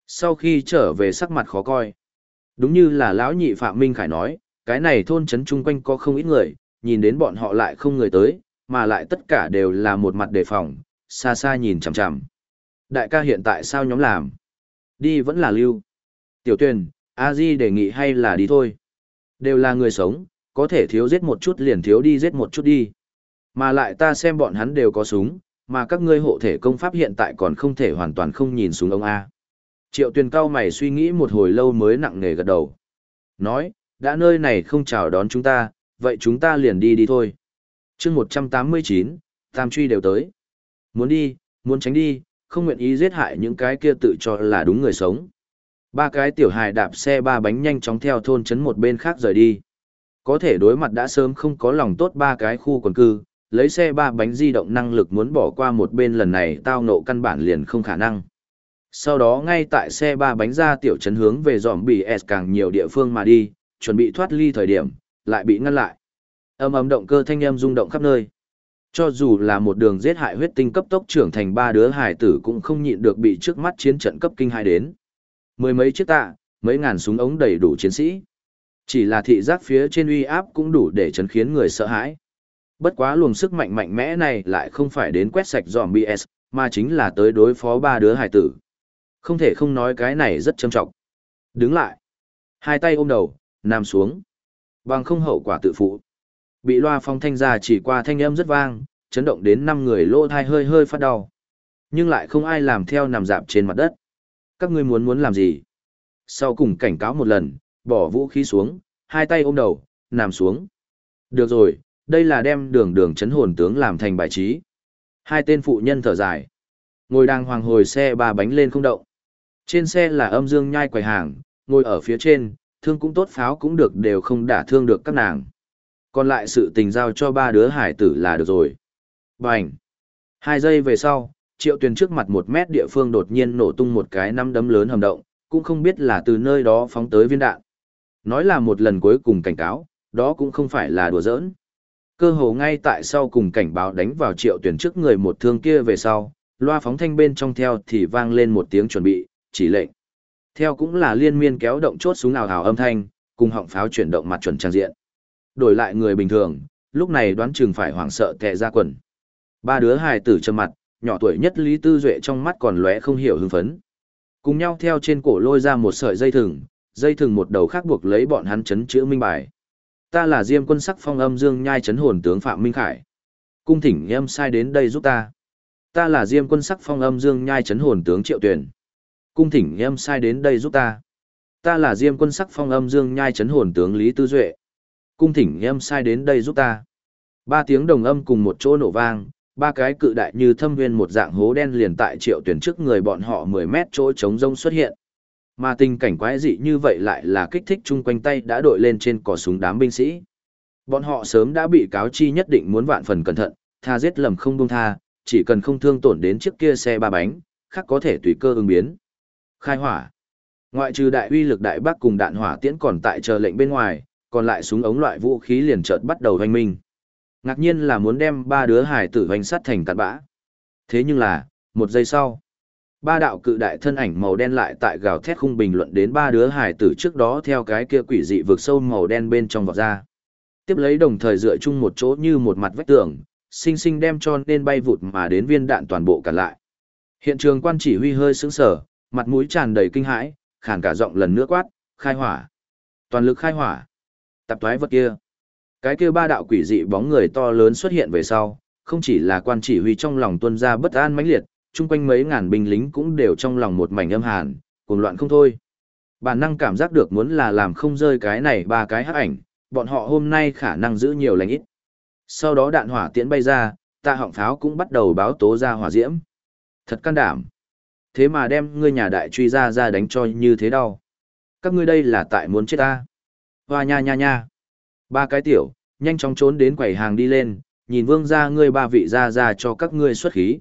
Sau khi trở về sắc mặt khó coi. Đúng như là lão nhị Phạm Minh Khải nói, cái này thôn trấn chung quanh có không ít người, nhìn đến bọn họ lại không người tới, mà lại tất cả đều là một mặt đề phòng, xa xa nhìn chằm chằm. Đại ca hiện tại sao nhóm làm? Đi vẫn là lưu. Tiểu tuyền, a di đề nghị hay là đi thôi. Đều là người sống, có thể thiếu giết một chút liền thiếu đi giết một chút đi. Mà lại ta xem bọn hắn đều có súng, mà các ngươi hộ thể công pháp hiện tại còn không thể hoàn toàn không nhìn xuống ông A. Triệu tuyền cao mày suy nghĩ một hồi lâu mới nặng nề gật đầu. Nói, đã nơi này không chào đón chúng ta, vậy chúng ta liền đi đi thôi. chương 189, Tam Truy đều tới. Muốn đi, muốn tránh đi, không nguyện ý giết hại những cái kia tự cho là đúng người sống. Ba cái tiểu hài đạp xe ba bánh nhanh chóng theo thôn trấn một bên khác rời đi. Có thể đối mặt đã sớm không có lòng tốt ba cái khu quần cư, lấy xe ba bánh di động năng lực muốn bỏ qua một bên lần này tao nộ căn bản liền không khả năng. Sau đó ngay tại xe ba bánh ra tiểu trấn hướng về dòm bỉ S càng nhiều địa phương mà đi, chuẩn bị thoát ly thời điểm, lại bị ngăn lại. Âm ấm động cơ thanh âm rung động khắp nơi. Cho dù là một đường giết hại huyết tinh cấp tốc trưởng thành ba đứa hải tử cũng không nhịn được bị trước mắt chiến trận cấp kinh hai đến. Mười mấy chiếc tạ, mấy ngàn súng ống đầy đủ chiến sĩ. Chỉ là thị giác phía trên uy áp cũng đủ để chấn khiến người sợ hãi. Bất quá luồng sức mạnh mạnh mẽ này lại không phải đến quét sạch dòm BS, mà chính là tới đối phó ba đứa hải tử. Không thể không nói cái này rất trầm trọng. Đứng lại. Hai tay ôm đầu, nằm xuống. Bằng không hậu quả tự phụ. Bị loa phong thanh ra chỉ qua thanh âm rất vang, chấn động đến năm người lỗ thai hơi hơi phát đau. Nhưng lại không ai làm theo nằm dạp trên mặt đất. Các ngươi muốn muốn làm gì? Sau cùng cảnh cáo một lần, bỏ vũ khí xuống, hai tay ôm đầu, nằm xuống. Được rồi, đây là đem đường đường chấn hồn tướng làm thành bài trí. Hai tên phụ nhân thở dài. Ngồi đang hoàng hồi xe ba bánh lên không động. Trên xe là âm dương nhai quầy hàng, ngồi ở phía trên, thương cũng tốt pháo cũng được đều không đả thương được các nàng. Còn lại sự tình giao cho ba đứa hải tử là được rồi. Bành! Hai giây về sau, triệu tuyền trước mặt một mét địa phương đột nhiên nổ tung một cái năm đấm lớn hầm động, cũng không biết là từ nơi đó phóng tới viên đạn. Nói là một lần cuối cùng cảnh cáo, đó cũng không phải là đùa giỡn. Cơ hồ ngay tại sau cùng cảnh báo đánh vào triệu tuyển trước người một thương kia về sau, loa phóng thanh bên trong theo thì vang lên một tiếng chuẩn bị, chỉ lệnh. Theo cũng là liên miên kéo động chốt súng nào hào âm thanh, cùng họng pháo chuyển động mặt chuẩn trang diện. Đổi lại người bình thường, lúc này đoán chừng phải hoảng sợ tè ra quần. Ba đứa hài tử trầm mặt, nhỏ tuổi nhất Lý Tư Duệ trong mắt còn lóe không hiểu hưng phấn. Cùng nhau theo trên cổ lôi ra một sợi dây thừng, dây thừng một đầu khác buộc lấy bọn hắn chấn chữ minh bài. Ta là Diêm quân sắc phong âm dương nhai chấn hồn tướng Phạm Minh Khải. Cung thỉnh em sai đến đây giúp ta. Ta là Diêm quân sắc phong âm dương nhai chấn hồn tướng Triệu Tuyền. Cung thỉnh em sai đến đây giúp ta. Ta là Diêm quân sắc phong âm dương nhai chấn hồn tướng Lý Tư Duệ. Cung thỉnh em sai đến đây giúp ta. Ba tiếng đồng âm cùng một chỗ nổ vang, ba cái cự đại như thâm nguyên một dạng hố đen liền tại triệu tuyển trước người bọn họ 10 mét chỗ trống rông xuất hiện. Mà tình cảnh quái dị như vậy lại là kích thích chung quanh tay đã đội lên trên cò súng đám binh sĩ. Bọn họ sớm đã bị cáo chi nhất định muốn vạn phần cẩn thận, tha giết lầm không buông tha, chỉ cần không thương tổn đến chiếc kia xe ba bánh, khác có thể tùy cơ ứng biến. Khai hỏa. Ngoại trừ đại uy lực đại bác cùng đạn hỏa tiễn còn tại chờ lệnh bên ngoài, còn lại súng ống loại vũ khí liền chợt bắt đầu hoành minh. Ngạc nhiên là muốn đem ba đứa hải tử hoành sát thành cặn bã. Thế nhưng là, một giây sau, ba đạo cự đại thân ảnh màu đen lại tại gào thét khung bình luận đến ba đứa hải tử trước đó theo cái kia quỷ dị vượt sâu màu đen bên trong vọt ra. Tiếp lấy đồng thời dựa chung một chỗ như một mặt vách tường, sinh sinh đem cho nên bay vụt mà đến viên đạn toàn bộ cả lại. Hiện trường quan chỉ huy hơi sững sờ, mặt mũi tràn đầy kinh hãi, khàn cả giọng lần nữa quát, khai hỏa. Toàn lực khai hỏa. Tập thoái vật kia. Cái kia ba đạo quỷ dị bóng người to lớn xuất hiện về sau, không chỉ là quan chỉ huy trong lòng tuân ra bất an mãnh liệt, chung quanh mấy ngàn binh lính cũng đều trong lòng một mảnh âm hàn, cuồng loạn không thôi. Bản năng cảm giác được muốn là làm không rơi cái này ba cái hắc ảnh, bọn họ hôm nay khả năng giữ nhiều lành ít. Sau đó đạn hỏa tiễn bay ra, ta họng pháo cũng bắt đầu báo tố ra hỏa diễm. Thật can đảm. Thế mà đem ngươi nhà đại truy ra ra đánh cho như thế đau. Các ngươi đây là tại muốn chết ta. Hoa nha nha nha. Ba cái tiểu, nhanh chóng trốn đến quầy hàng đi lên, nhìn vương gia ngươi ba vị gia gia cho các ngươi xuất khí.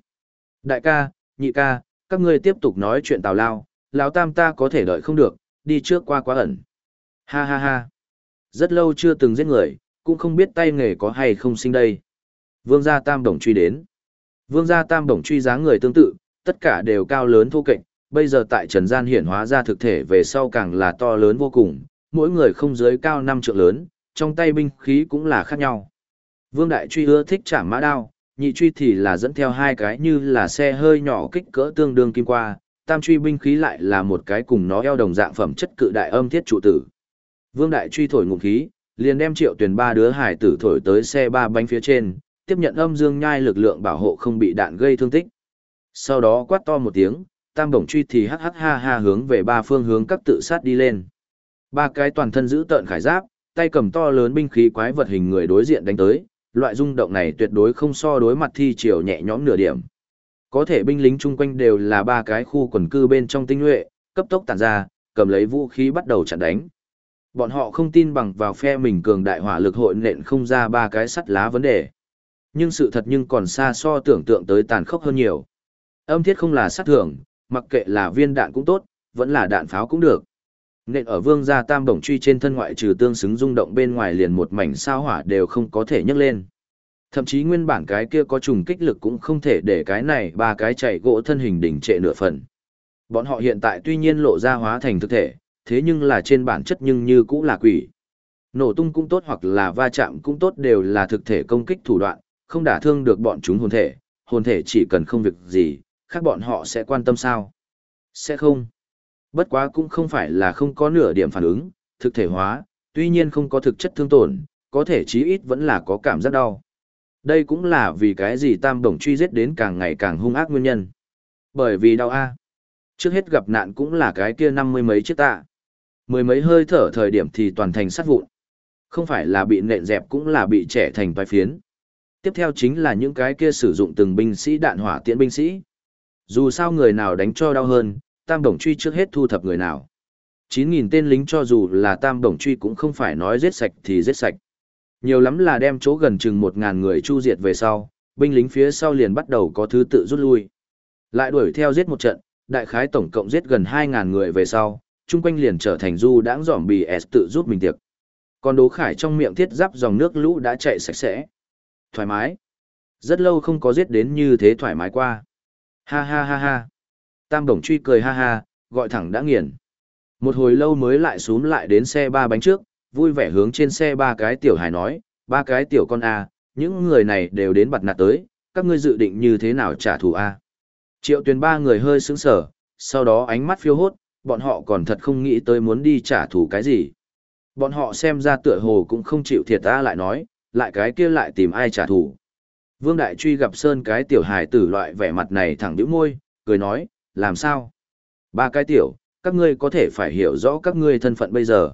Đại ca, nhị ca, các ngươi tiếp tục nói chuyện tào lao, lão tam ta có thể đợi không được, đi trước qua quá ẩn. Ha ha ha. Rất lâu chưa từng giết người, cũng không biết tay nghề có hay không sinh đây. Vương gia tam đồng truy đến. Vương gia tam đồng truy dáng người tương tự, tất cả đều cao lớn thô kệch, bây giờ tại trần gian hiển hóa ra thực thể về sau càng là to lớn vô cùng, mỗi người không dưới cao năm trượng lớn, trong tay binh khí cũng là khác nhau. Vương đại truy ưa thích chạm mã đao, nhị truy thì là dẫn theo hai cái như là xe hơi nhỏ kích cỡ tương đương kim qua, tam truy binh khí lại là một cái cùng nó eo đồng dạng phẩm chất cự đại âm thiết trụ tử. Vương đại truy thổi ngụm khí, liền đem triệu tuyển ba đứa hải tử thổi tới xe ba bánh phía trên, tiếp nhận âm dương nhai lực lượng bảo hộ không bị đạn gây thương tích. Sau đó quát to một tiếng, tam bổng truy thì hắc hắc ha ha hướng về ba phương hướng các tự sát đi lên. Ba cái toàn thân giữ tợn khải giáp, tay cầm to lớn binh khí quái vật hình người đối diện đánh tới, loại rung động này tuyệt đối không so đối mặt thi triều nhẹ nhõm nửa điểm. Có thể binh lính chung quanh đều là ba cái khu quần cư bên trong tinh nhuệ, cấp tốc tản ra, cầm lấy vũ khí bắt đầu chặn đánh. Bọn họ không tin bằng vào phe mình cường đại hỏa lực hội nện không ra ba cái sắt lá vấn đề. Nhưng sự thật nhưng còn xa so tưởng tượng tới tàn khốc hơn nhiều. Âm thiết không là sát thường, mặc kệ là viên đạn cũng tốt, vẫn là đạn pháo cũng được. Nện ở vương gia tam bổng truy trên thân ngoại trừ tương xứng rung động bên ngoài liền một mảnh sao hỏa đều không có thể nhấc lên. Thậm chí nguyên bản cái kia có trùng kích lực cũng không thể để cái này ba cái chạy gỗ thân hình đỉnh trệ nửa phần. Bọn họ hiện tại tuy nhiên lộ ra hóa thành thực thể, thế nhưng là trên bản chất nhưng như cũng là quỷ. Nổ tung cũng tốt hoặc là va chạm cũng tốt đều là thực thể công kích thủ đoạn, không đả thương được bọn chúng hồn thể, hồn thể chỉ cần không việc gì, khác bọn họ sẽ quan tâm sao? Sẽ không. Bất quá cũng không phải là không có nửa điểm phản ứng, thực thể hóa, tuy nhiên không có thực chất thương tổn, có thể chí ít vẫn là có cảm giác đau. Đây cũng là vì cái gì tam đồng truy giết đến càng ngày càng hung ác nguyên nhân. Bởi vì đau A. Trước hết gặp nạn cũng là cái kia năm mươi mấy chiếc tạ. Mười mấy hơi thở thời điểm thì toàn thành sát vụn. Không phải là bị nện dẹp cũng là bị trẻ thành toái phiến. Tiếp theo chính là những cái kia sử dụng từng binh sĩ đạn hỏa tiễn binh sĩ. Dù sao người nào đánh cho đau hơn, tam đồng truy trước hết thu thập người nào. 9.000 tên lính cho dù là tam đồng truy cũng không phải nói giết sạch thì giết sạch. Nhiều lắm là đem chỗ gần chừng 1.000 người chu diệt về sau, binh lính phía sau liền bắt đầu có thứ tự rút lui. Lại đuổi theo giết một trận, đại khái tổng cộng giết gần 2.000 người về sau, chung quanh liền trở thành du đãng dòm bì S tự giúp mình tiệc. Còn Đỗ Khải trong miệng thiết giáp dòng nước lũ đã chạy sạch sẽ. Thoải mái. Rất lâu không có giết đến như thế thoải mái qua. Ha ha ha ha. Tam Đồng truy cười ha ha, gọi thẳng đã nghiền. Một hồi lâu mới lại xuống lại đến xe ba bánh trước, vui vẻ hướng trên xe ba cái tiểu hài nói, ba cái tiểu con A, những người này đều đến bặt nạt tới, các ngươi dự định như thế nào trả thù A. Triệu tuyển ba người hơi sững sở, sau đó ánh mắt phiêu hốt, bọn họ còn thật không nghĩ tới muốn đi trả thù cái gì. Bọn họ xem ra tựa hồ cũng không chịu thiệt ta lại nói, lại cái kia lại tìm ai trả thù. Vương Đại Truy gặp Sơn cái tiểu hài tử loại vẻ mặt này thẳng đứa môi, cười nói, làm sao? Ba cái tiểu, các ngươi có thể phải hiểu rõ các ngươi thân phận bây giờ.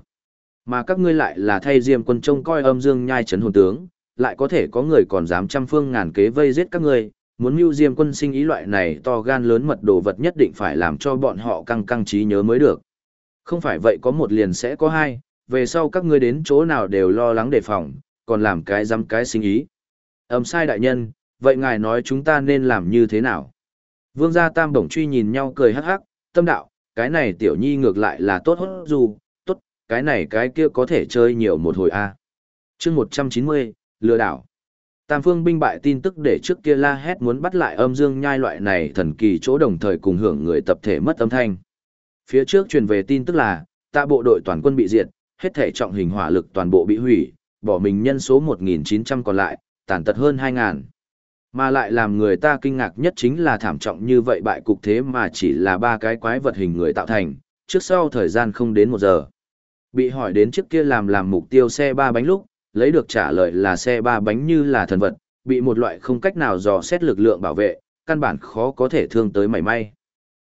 Mà các ngươi lại là thay diêm quân trông coi âm dương nhai chấn hồn tướng, lại có thể có người còn dám trăm phương ngàn kế vây giết các ngươi, muốn mưu diêm quân sinh ý loại này to gan lớn mật đồ vật nhất định phải làm cho bọn họ căng căng trí nhớ mới được. Không phải vậy có một liền sẽ có hai, về sau các ngươi đến chỗ nào đều lo lắng đề phòng, còn làm cái dám cái sinh ý. Âm sai đại nhân, vậy ngài nói chúng ta nên làm như thế nào? Vương gia tam đồng truy nhìn nhau cười hắc hắc, tâm đạo, cái này tiểu nhi ngược lại là tốt hốt dù, tốt, cái này cái kia có thể chơi nhiều một hồi a. À. chương 190, lừa đảo. Tam phương binh bại tin tức để trước kia la hét muốn bắt lại âm dương nhai loại này thần kỳ chỗ đồng thời cùng hưởng người tập thể mất âm thanh. Phía trước truyền về tin tức là, tạ bộ đội toàn quân bị diệt, hết thể trọng hình hỏa lực toàn bộ bị hủy, bỏ mình nhân số 1.900 còn lại, tàn tật hơn 2.000. Mà lại làm người ta kinh ngạc nhất chính là thảm trọng như vậy bại cục thế mà chỉ là ba cái quái vật hình người tạo thành, trước sau thời gian không đến một giờ. Bị hỏi đến trước kia làm làm mục tiêu xe ba bánh lúc, lấy được trả lời là xe ba bánh như là thần vật, bị một loại không cách nào dò xét lực lượng bảo vệ, căn bản khó có thể thương tới mảy may.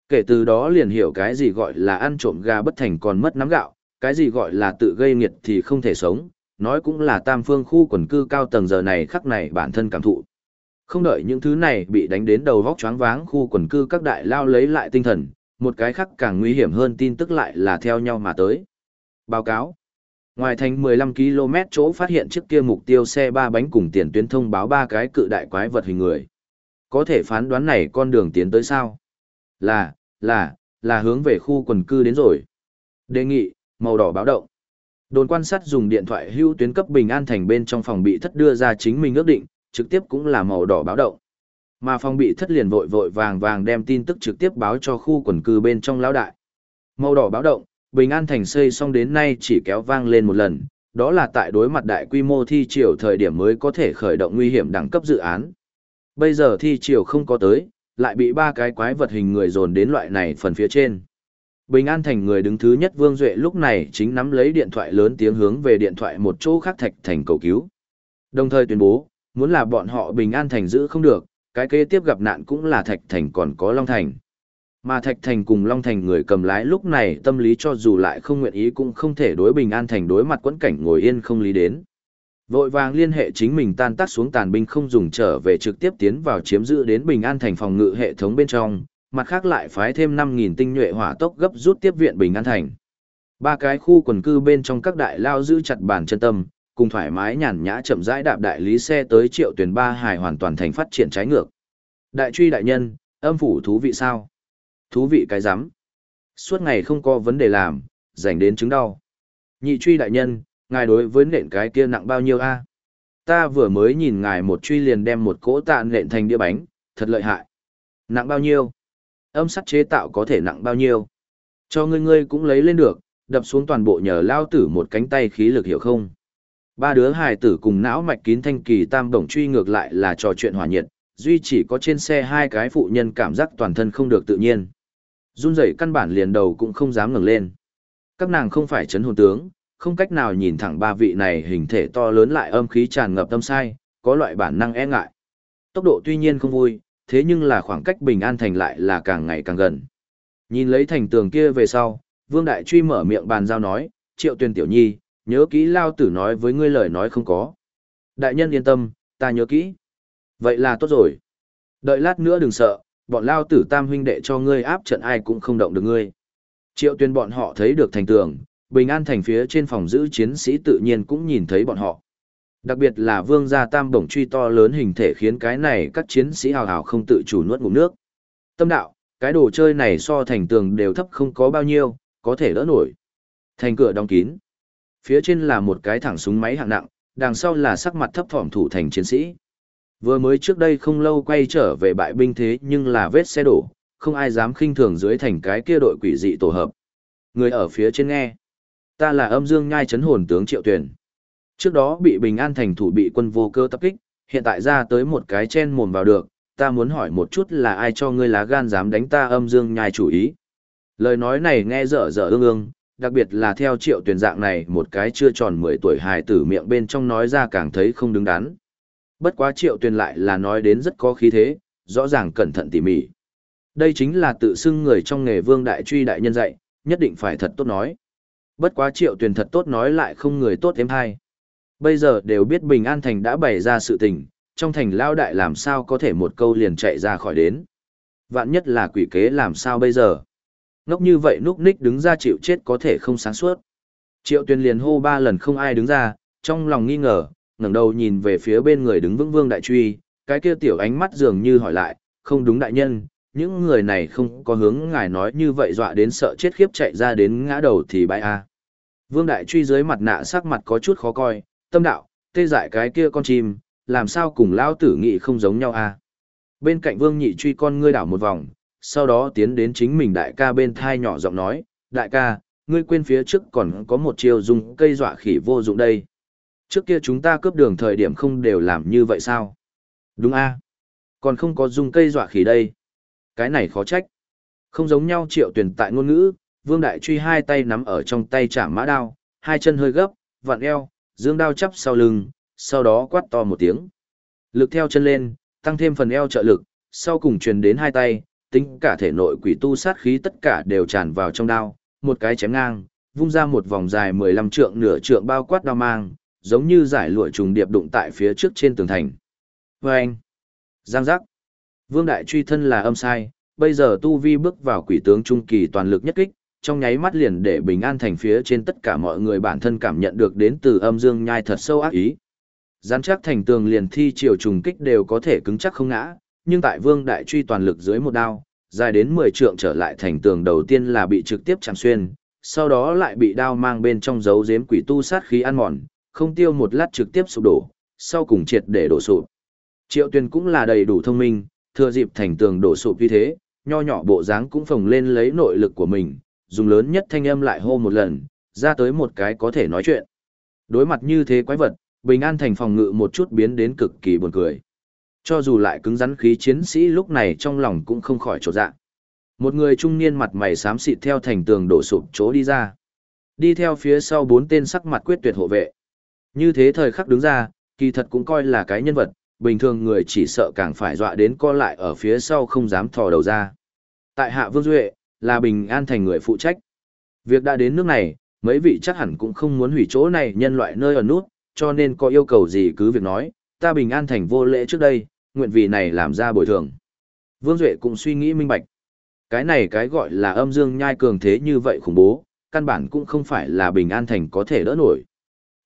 Kể từ đó liền hiểu cái gì gọi là ăn trộm gà bất thành còn mất nắm gạo, cái gì gọi là tự gây nghiệt thì không thể sống, nói cũng là tam phương khu quần cư cao tầng giờ này khắc này bản thân cảm thụ. Không đợi những thứ này bị đánh đến đầu vóc choáng váng khu quần cư các đại lao lấy lại tinh thần, một cái khác càng nguy hiểm hơn tin tức lại là theo nhau mà tới. Báo cáo. Ngoài thành 15 km chỗ phát hiện chiếc kia mục tiêu xe ba bánh cùng tiền tuyến thông báo ba cái cự đại quái vật hình người. Có thể phán đoán này con đường tiến tới sao? Là, là, là hướng về khu quần cư đến rồi. Đề nghị, màu đỏ báo động. Đồn quan sát dùng điện thoại hưu tuyến cấp bình an thành bên trong phòng bị thất đưa ra chính mình ước định, trực tiếp cũng là màu đỏ báo động. Mà phòng bị thất liền vội vội vàng vàng đem tin tức trực tiếp báo cho khu quần cư bên trong lão đại. Màu đỏ báo động, bình an thành xây xong đến nay chỉ kéo vang lên một lần, đó là tại đối mặt đại quy mô thi triều thời điểm mới có thể khởi động nguy hiểm đẳng cấp dự án. Bây giờ thi triều không có tới, lại bị ba cái quái vật hình người dồn đến loại này phần phía trên. Bình An Thành người đứng thứ nhất Vương Duệ lúc này chính nắm lấy điện thoại lớn tiếng hướng về điện thoại một chỗ khác Thạch Thành cầu cứu. Đồng thời tuyên bố, muốn là bọn họ Bình An Thành giữ không được, cái kế tiếp gặp nạn cũng là Thạch Thành còn có Long Thành. Mà Thạch Thành cùng Long Thành người cầm lái lúc này tâm lý cho dù lại không nguyện ý cũng không thể đối Bình An Thành đối mặt quẫn cảnh ngồi yên không lý đến. Vội vàng liên hệ chính mình tan tác xuống tàn binh không dùng trở về trực tiếp tiến vào chiếm giữ đến Bình An Thành phòng ngự hệ thống bên trong, mặt khác lại phái thêm 5.000 tinh nhuệ hỏa tốc gấp rút tiếp viện Bình An Thành. Ba cái khu quần cư bên trong các đại lao giữ chặt bản chân tâm, cùng thoải mái nhàn nhã chậm rãi đạp đại lý xe tới triệu tuyển ba hải hoàn toàn thành phát triển trái ngược. Đại truy đại nhân, âm phủ thú vị sao? Thú vị cái rắm Suốt ngày không có vấn đề làm, dành đến chứng đau. Nhị truy đại nhân, ngài đối với nện cái kia nặng bao nhiêu a? Ta vừa mới nhìn ngài một truy liền đem một cỗ tạ nện thành đĩa bánh, thật lợi hại. Nặng bao nhiêu? Âm sắt chế tạo có thể nặng bao nhiêu? Cho ngươi ngươi cũng lấy lên được, đập xuống toàn bộ nhờ lao tử một cánh tay khí lực hiểu không? Ba đứa hài tử cùng não mạch kín thanh kỳ tam đồng truy ngược lại là trò chuyện hòa nhiệt, duy chỉ có trên xe hai cái phụ nhân cảm giác toàn thân không được tự nhiên. Run rẩy căn bản liền đầu cũng không dám ngẩng lên. Các nàng không phải chấn hồn tướng, không cách nào nhìn thẳng ba vị này hình thể to lớn lại âm khí tràn ngập tâm sai, có loại bản năng e ngại. Tốc độ tuy nhiên không vui, thế nhưng là khoảng cách bình an thành lại là càng ngày càng gần. Nhìn lấy thành tường kia về sau, Vương Đại Truy mở miệng bàn giao nói, triệu tuyên tiểu nhi, nhớ kỹ lao tử nói với ngươi lời nói không có. Đại nhân yên tâm, ta nhớ kỹ. Vậy là tốt rồi. Đợi lát nữa đừng sợ, bọn lao tử tam huynh đệ cho ngươi áp trận ai cũng không động được ngươi. Triệu tuyên bọn họ thấy được thành tường, bình an thành phía trên phòng giữ chiến sĩ tự nhiên cũng nhìn thấy bọn họ. Đặc biệt là vương gia tam bổng truy to lớn hình thể khiến cái này các chiến sĩ hào hào không tự chủ nuốt ngụm nước. Tâm đạo, cái đồ chơi này so thành tường đều thấp không có bao nhiêu, có thể đỡ nổi. Thành cửa đóng kín. Phía trên là một cái thẳng súng máy hạng nặng, đằng sau là sắc mặt thấp thỏm thủ thành chiến sĩ. Vừa mới trước đây không lâu quay trở về bại binh thế nhưng là vết xe đổ, không ai dám khinh thường dưới thành cái kia đội quỷ dị tổ hợp. Người ở phía trên nghe. Ta là âm dương nhai chấn hồn tướng triệu tuyển. Trước đó bị bình an thành thủ bị quân vô cơ tập kích, hiện tại ra tới một cái chen mồm vào được, ta muốn hỏi một chút là ai cho ngươi lá gan dám đánh ta âm dương nhai chủ ý. Lời nói này nghe dở dở ương ương, đặc biệt là theo triệu tuyển dạng này một cái chưa tròn 10 tuổi hài tử miệng bên trong nói ra càng thấy không đứng đắn. Bất quá triệu tuyển lại là nói đến rất có khí thế, rõ ràng cẩn thận tỉ mỉ. Đây chính là tự xưng người trong nghề vương đại truy đại nhân dạy, nhất định phải thật tốt nói. Bất quá triệu tuyển thật tốt nói lại không người tốt thêm hay. Bây giờ đều biết Bình An Thành đã bày ra sự tình, trong thành lao đại làm sao có thể một câu liền chạy ra khỏi đến. Vạn nhất là quỷ kế làm sao bây giờ. Ngốc như vậy núp ních đứng ra chịu chết có thể không sáng suốt. Triệu tuyên liền hô ba lần không ai đứng ra, trong lòng nghi ngờ, ngẩng đầu nhìn về phía bên người đứng vững vương đại truy, cái kia tiểu ánh mắt dường như hỏi lại, không đúng đại nhân, những người này không có hướng ngài nói như vậy dọa đến sợ chết khiếp chạy ra đến ngã đầu thì bãi a. Vương đại truy dưới mặt nạ sắc mặt có chút khó coi, tâm đạo, tê dại cái kia con chim, làm sao cùng lão tử nghị không giống nhau a? Bên cạnh Vương Nhị truy con ngươi đảo một vòng, sau đó tiến đến chính mình đại ca bên thai nhỏ giọng nói, đại ca, ngươi quên phía trước còn có một chiêu dùng cây dọa khỉ vô dụng đây. Trước kia chúng ta cướp đường thời điểm không đều làm như vậy sao? Đúng a Còn không có dùng cây dọa khỉ đây. Cái này khó trách. Không giống nhau triệu tuyển tại ngôn ngữ, vương đại truy hai tay nắm ở trong tay chả mã đao, hai chân hơi gấp, vặn eo, dương đao chắp sau lưng, sau đó quát to một tiếng. Lực theo chân lên, tăng thêm phần eo trợ lực, sau cùng truyền đến hai tay, tính cả thể nội quỷ tu sát khí tất cả đều tràn vào trong đao, một cái chém ngang, vung ra một vòng dài 15 trượng nửa trượng bao quát đao mang, giống như giải lụa trùng điệp đụng tại phía trước trên tường thành. Vâng! anh, Giang giác. Vương Đại Truy thân là âm sai, bây giờ Tu Vi bước vào quỷ tướng trung kỳ toàn lực nhất kích, trong nháy mắt liền để bình an thành phía trên tất cả mọi người bản thân cảm nhận được đến từ âm dương nhai thật sâu ác ý. Gián chắc thành tường liền thi chiều trùng kích đều có thể cứng chắc không ngã, nhưng tại Vương Đại Truy toàn lực dưới một đao, dài đến 10 trượng trở lại thành tường đầu tiên là bị trực tiếp chạm xuyên, sau đó lại bị đao mang bên trong dấu giếm quỷ tu sát khí ăn mòn, không tiêu một lát trực tiếp sụp đổ, sau cùng triệt để đổ sụp. Triệu Tuyền cũng là đầy đủ thông minh, thừa dịp thành tường đổ sụp như thế, nho nhỏ bộ dáng cũng phồng lên lấy nội lực của mình, dùng lớn nhất thanh âm lại hô một lần, ra tới một cái có thể nói chuyện. Đối mặt như thế quái vật, Bình An thành phòng ngự một chút biến đến cực kỳ buồn cười. Cho dù lại cứng rắn khí chiến sĩ lúc này trong lòng cũng không khỏi trột dạ. Một người trung niên mặt mày xám xịt theo thành tường đổ sụp chỗ đi ra. Đi theo phía sau bốn tên sắc mặt quyết tuyệt hộ vệ. Như thế thời khắc đứng ra, kỳ thật cũng coi là cái nhân vật, bình thường người chỉ sợ càng phải dọa đến co lại ở phía sau không dám thò đầu ra. Tại Hạ Vương Duệ, là Bình An thành người phụ trách. Việc đã đến nước này, mấy vị chắc hẳn cũng không muốn hủy chỗ này nhân loại nơi ở nút, cho nên có yêu cầu gì cứ việc nói, ta Bình An thành vô lễ trước đây, nguyện vì này làm ra bồi thường. Vương Duệ cũng suy nghĩ minh bạch. Cái này cái gọi là âm dương nhai cường thế như vậy khủng bố, căn bản cũng không phải là Bình An thành có thể đỡ nổi.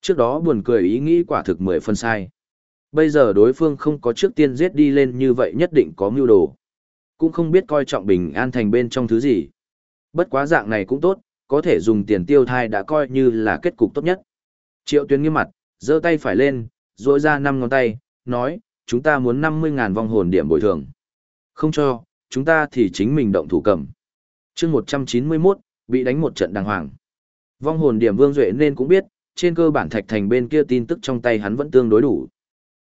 Trước đó buồn cười ý nghĩ quả thực mười phân sai. Bây giờ đối phương không có trước tiên giết đi lên như vậy nhất định có mưu đồ. Cũng không biết coi trọng bình an thành bên trong thứ gì. Bất quá dạng này cũng tốt, có thể dùng tiền tiêu thai đã coi như là kết cục tốt nhất. Triệu tuyến nghiêm mặt, giơ tay phải lên, rỗi ra năm ngón tay, nói, chúng ta muốn 50.000 vong hồn điểm bồi thường. Không cho, chúng ta thì chính mình động thủ cầm. chương 191, bị đánh một trận đàng hoàng. Vong hồn điểm vương duệ nên cũng biết, trên cơ bản thạch thành bên kia tin tức trong tay hắn vẫn tương đối đủ.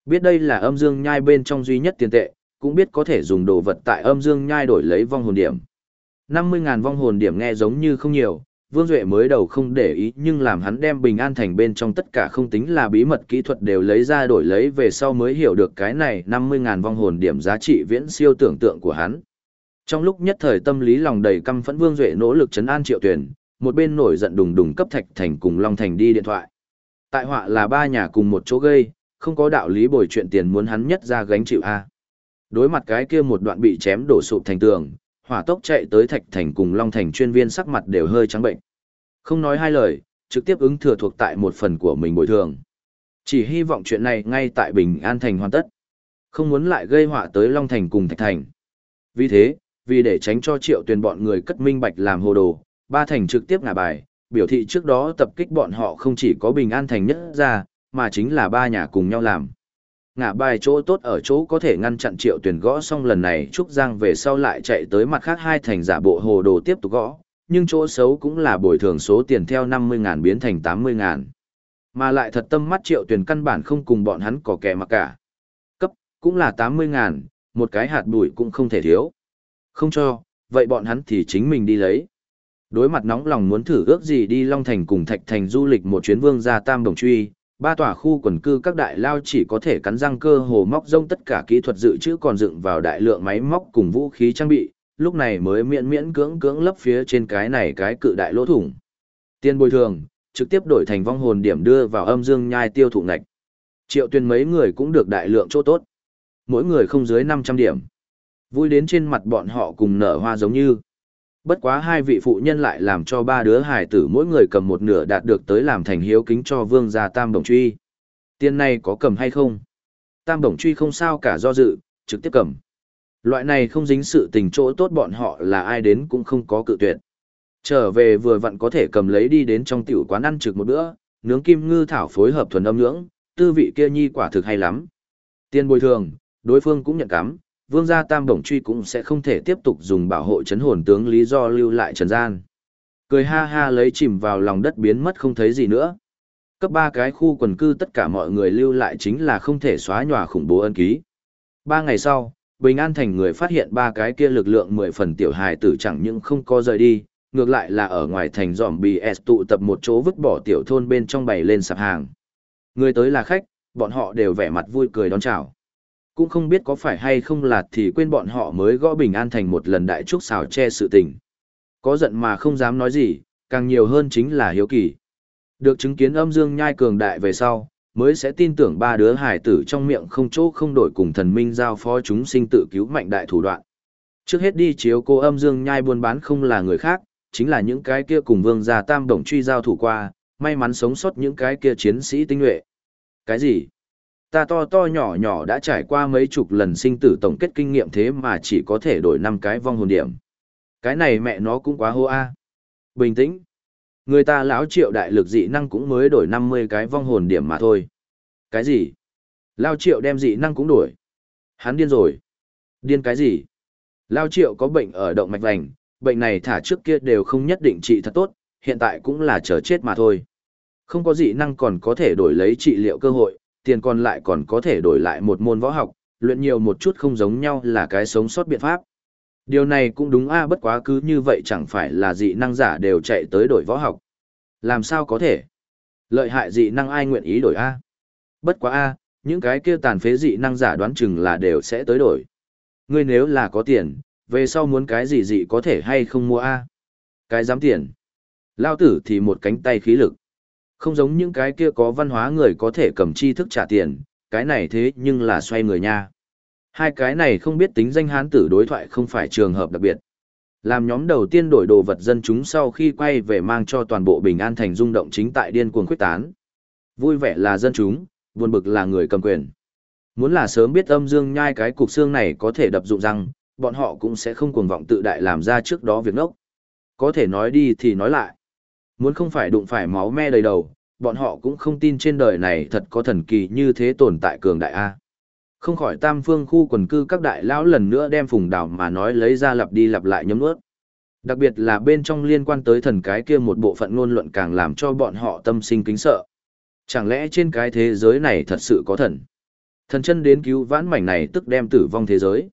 Biết đây là âm dương nhai bên trong duy nhất tiền tệ, cũng biết có thể dùng đồ vật tại âm dương nhai đổi lấy vong hồn điểm. 50.000 vong hồn điểm nghe giống như không nhiều, Vương Duệ mới đầu không để ý nhưng làm hắn đem bình an thành bên trong tất cả không tính là bí mật kỹ thuật đều lấy ra đổi lấy về sau mới hiểu được cái này 50.000 vong hồn điểm giá trị viễn siêu tưởng tượng của hắn. Trong lúc nhất thời tâm lý lòng đầy căm phẫn Vương Duệ nỗ lực chấn an triệu tuyển, một bên nổi giận đùng đùng cấp thạch thành cùng Long Thành đi điện thoại. Tại họa là ba nhà cùng một chỗ gây, không có đạo lý bồi chuyện tiền muốn hắn nhất ra gánh chịu A. Đối mặt cái kia một đoạn bị chém đổ sụp thành tường, hỏa tốc chạy tới thạch thành cùng long thành chuyên viên sắc mặt đều hơi trắng bệnh. Không nói hai lời, trực tiếp ứng thừa thuộc tại một phần của mình bồi thường. Chỉ hy vọng chuyện này ngay tại Bình An Thành hoàn tất. Không muốn lại gây họa tới Long Thành cùng Thạch Thành. Vì thế, vì để tránh cho triệu tuyển bọn người cất minh bạch làm hồ đồ, ba thành trực tiếp ngả bài, biểu thị trước đó tập kích bọn họ không chỉ có Bình An Thành nhất ra, mà chính là ba nhà cùng nhau làm. Ngã bài chỗ tốt ở chỗ có thể ngăn chặn triệu tuyển gõ xong lần này Trúc Giang về sau lại chạy tới mặt khác hai thành giả bộ hồ đồ tiếp tục gõ, nhưng chỗ xấu cũng là bồi thường số tiền theo 50.000 biến thành 80.000. Mà lại thật tâm mắt triệu tuyển căn bản không cùng bọn hắn có kẻ mà cả. Cấp, cũng là 80.000, một cái hạt bụi cũng không thể thiếu. Không cho, vậy bọn hắn thì chính mình đi lấy. Đối mặt nóng lòng muốn thử ước gì đi Long Thành cùng Thạch Thành du lịch một chuyến vương gia tam đồng truy, ba tòa khu quần cư các đại lao chỉ có thể cắn răng cơ hồ móc rông tất cả kỹ thuật dự trữ còn dựng vào đại lượng máy móc cùng vũ khí trang bị, lúc này mới miễn miễn cưỡng cưỡng lấp phía trên cái này cái cự đại lỗ thủng. Tiền bồi thường, trực tiếp đổi thành vong hồn điểm đưa vào âm dương nhai tiêu thụ ngạch. Triệu tuyên mấy người cũng được đại lượng chỗ tốt. Mỗi người không dưới 500 điểm. Vui đến trên mặt bọn họ cùng nở hoa giống như. Bất quá hai vị phụ nhân lại làm cho ba đứa hải tử mỗi người cầm một nửa đạt được tới làm thành hiếu kính cho vương gia tam đồng truy. Tiền này có cầm hay không? Tam đồng truy không sao cả do dự, trực tiếp cầm. Loại này không dính sự tình chỗ tốt bọn họ là ai đến cũng không có cự tuyệt. Trở về vừa vặn có thể cầm lấy đi đến trong tiểu quán ăn trực một bữa, nướng kim ngư thảo phối hợp thuần âm nướng tư vị kia nhi quả thực hay lắm. Tiền bồi thường, đối phương cũng nhận cắm, vương gia tam bổng truy cũng sẽ không thể tiếp tục dùng bảo hộ chấn hồn tướng lý do lưu lại trần gian. Cười ha ha lấy chìm vào lòng đất biến mất không thấy gì nữa. Cấp ba cái khu quần cư tất cả mọi người lưu lại chính là không thể xóa nhòa khủng bố ân ký. Ba ngày sau, Bình An thành người phát hiện ba cái kia lực lượng mười phần tiểu hài tử chẳng những không có rời đi, ngược lại là ở ngoài thành dòm BS tụ tập một chỗ vứt bỏ tiểu thôn bên trong bày lên sạp hàng. Người tới là khách, bọn họ đều vẻ mặt vui cười đón chào. Cũng không biết có phải hay không là thì quên bọn họ mới gõ bình an thành một lần đại trúc xào che sự tình. Có giận mà không dám nói gì, càng nhiều hơn chính là hiếu kỳ. Được chứng kiến âm dương nhai cường đại về sau, mới sẽ tin tưởng ba đứa hải tử trong miệng không chỗ không đổi cùng thần minh giao phó chúng sinh tự cứu mạnh đại thủ đoạn. Trước hết đi chiếu cô âm dương nhai buôn bán không là người khác, chính là những cái kia cùng vương gia tam đồng truy giao thủ qua, may mắn sống sót những cái kia chiến sĩ tinh nhuệ. Cái gì? Ta to to nhỏ nhỏ đã trải qua mấy chục lần sinh tử tổng kết kinh nghiệm thế mà chỉ có thể đổi năm cái vong hồn điểm. Cái này mẹ nó cũng quá hô a. Bình tĩnh. Người ta lão triệu đại lực dị năng cũng mới đổi 50 cái vong hồn điểm mà thôi. Cái gì? Lao triệu đem dị năng cũng đổi. Hắn điên rồi. Điên cái gì? Lao triệu có bệnh ở động mạch vành, bệnh này thả trước kia đều không nhất định trị thật tốt, hiện tại cũng là chờ chết mà thôi. Không có dị năng còn có thể đổi lấy trị liệu cơ hội, tiền còn lại còn có thể đổi lại một môn võ học, luyện nhiều một chút không giống nhau là cái sống sót biện pháp. Điều này cũng đúng a bất quá cứ như vậy chẳng phải là dị năng giả đều chạy tới đổi võ học. Làm sao có thể? Lợi hại dị năng ai nguyện ý đổi a? Bất quá a, những cái kia tàn phế dị năng giả đoán chừng là đều sẽ tới đổi. Ngươi nếu là có tiền, về sau muốn cái gì dị có thể hay không mua a? Cái dám tiền. Lao tử thì một cánh tay khí lực. Không giống những cái kia có văn hóa người có thể cầm tri thức trả tiền, cái này thế nhưng là xoay người nha. Hai cái này không biết tính danh hán tử đối thoại không phải trường hợp đặc biệt. Làm nhóm đầu tiên đổi đồ vật dân chúng sau khi quay về mang cho toàn bộ bình an thành rung động chính tại điên cuồng khuyết tán. Vui vẻ là dân chúng, buồn bực là người cầm quyền. Muốn là sớm biết âm dương nhai cái cục xương này có thể đập dụng răng, bọn họ cũng sẽ không cuồng vọng tự đại làm ra trước đó việc nốc Có thể nói đi thì nói lại. Muốn không phải đụng phải máu me đầy đầu, bọn họ cũng không tin trên đời này thật có thần kỳ như thế tồn tại cường đại A. Không khỏi tam phương khu quần cư các đại lão lần nữa đem phùng đảo mà nói lấy ra lặp đi lặp lại nhấm nuốt. Đặc biệt là bên trong liên quan tới thần cái kia một bộ phận ngôn luận càng làm cho bọn họ tâm sinh kính sợ. Chẳng lẽ trên cái thế giới này thật sự có thần? Thần chân đến cứu vãn mảnh này tức đem tử vong thế giới.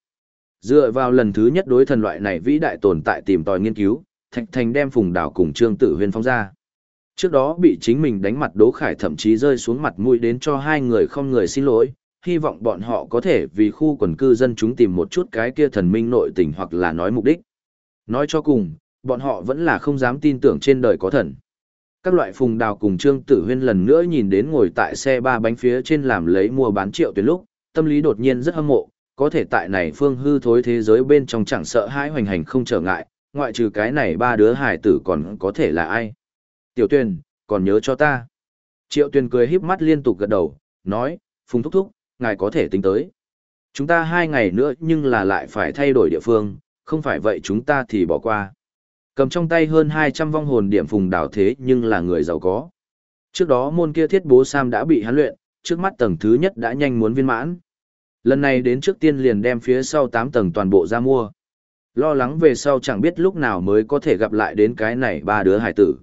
Dựa vào lần thứ nhất đối thần loại này vĩ đại tồn tại tìm tòi nghiên cứu, Thạch Thành đem phùng đảo cùng Trương Tử Huyên phóng ra. Trước đó bị chính mình đánh mặt Đỗ Khải thậm chí rơi xuống mặt mũi đến cho hai người không người xin lỗi, hy vọng bọn họ có thể vì khu quần cư dân chúng tìm một chút cái kia thần minh nội tình hoặc là nói mục đích. Nói cho cùng, bọn họ vẫn là không dám tin tưởng trên đời có thần. Các loại phùng đào cùng Trương Tử Huyên lần nữa nhìn đến ngồi tại xe ba bánh phía trên làm lấy mua bán triệu tuyến lúc, tâm lý đột nhiên rất hâm mộ, có thể tại này phương hư thối thế giới bên trong chẳng sợ hãi hoành hành không trở ngại, ngoại trừ cái này ba đứa hải tử còn có thể là ai. Tiểu tuyên, còn nhớ cho ta. Triệu tuyên cười híp mắt liên tục gật đầu, nói, phùng thúc thúc, ngài có thể tính tới. Chúng ta hai ngày nữa nhưng là lại phải thay đổi địa phương, không phải vậy chúng ta thì bỏ qua. Cầm trong tay hơn 200 vong hồn điểm phùng đảo thế nhưng là người giàu có. Trước đó môn kia thiết bố Sam đã bị hắn luyện, trước mắt tầng thứ nhất đã nhanh muốn viên mãn. Lần này đến trước tiên liền đem phía sau 8 tầng toàn bộ ra mua. Lo lắng về sau chẳng biết lúc nào mới có thể gặp lại đến cái này ba đứa hải tử.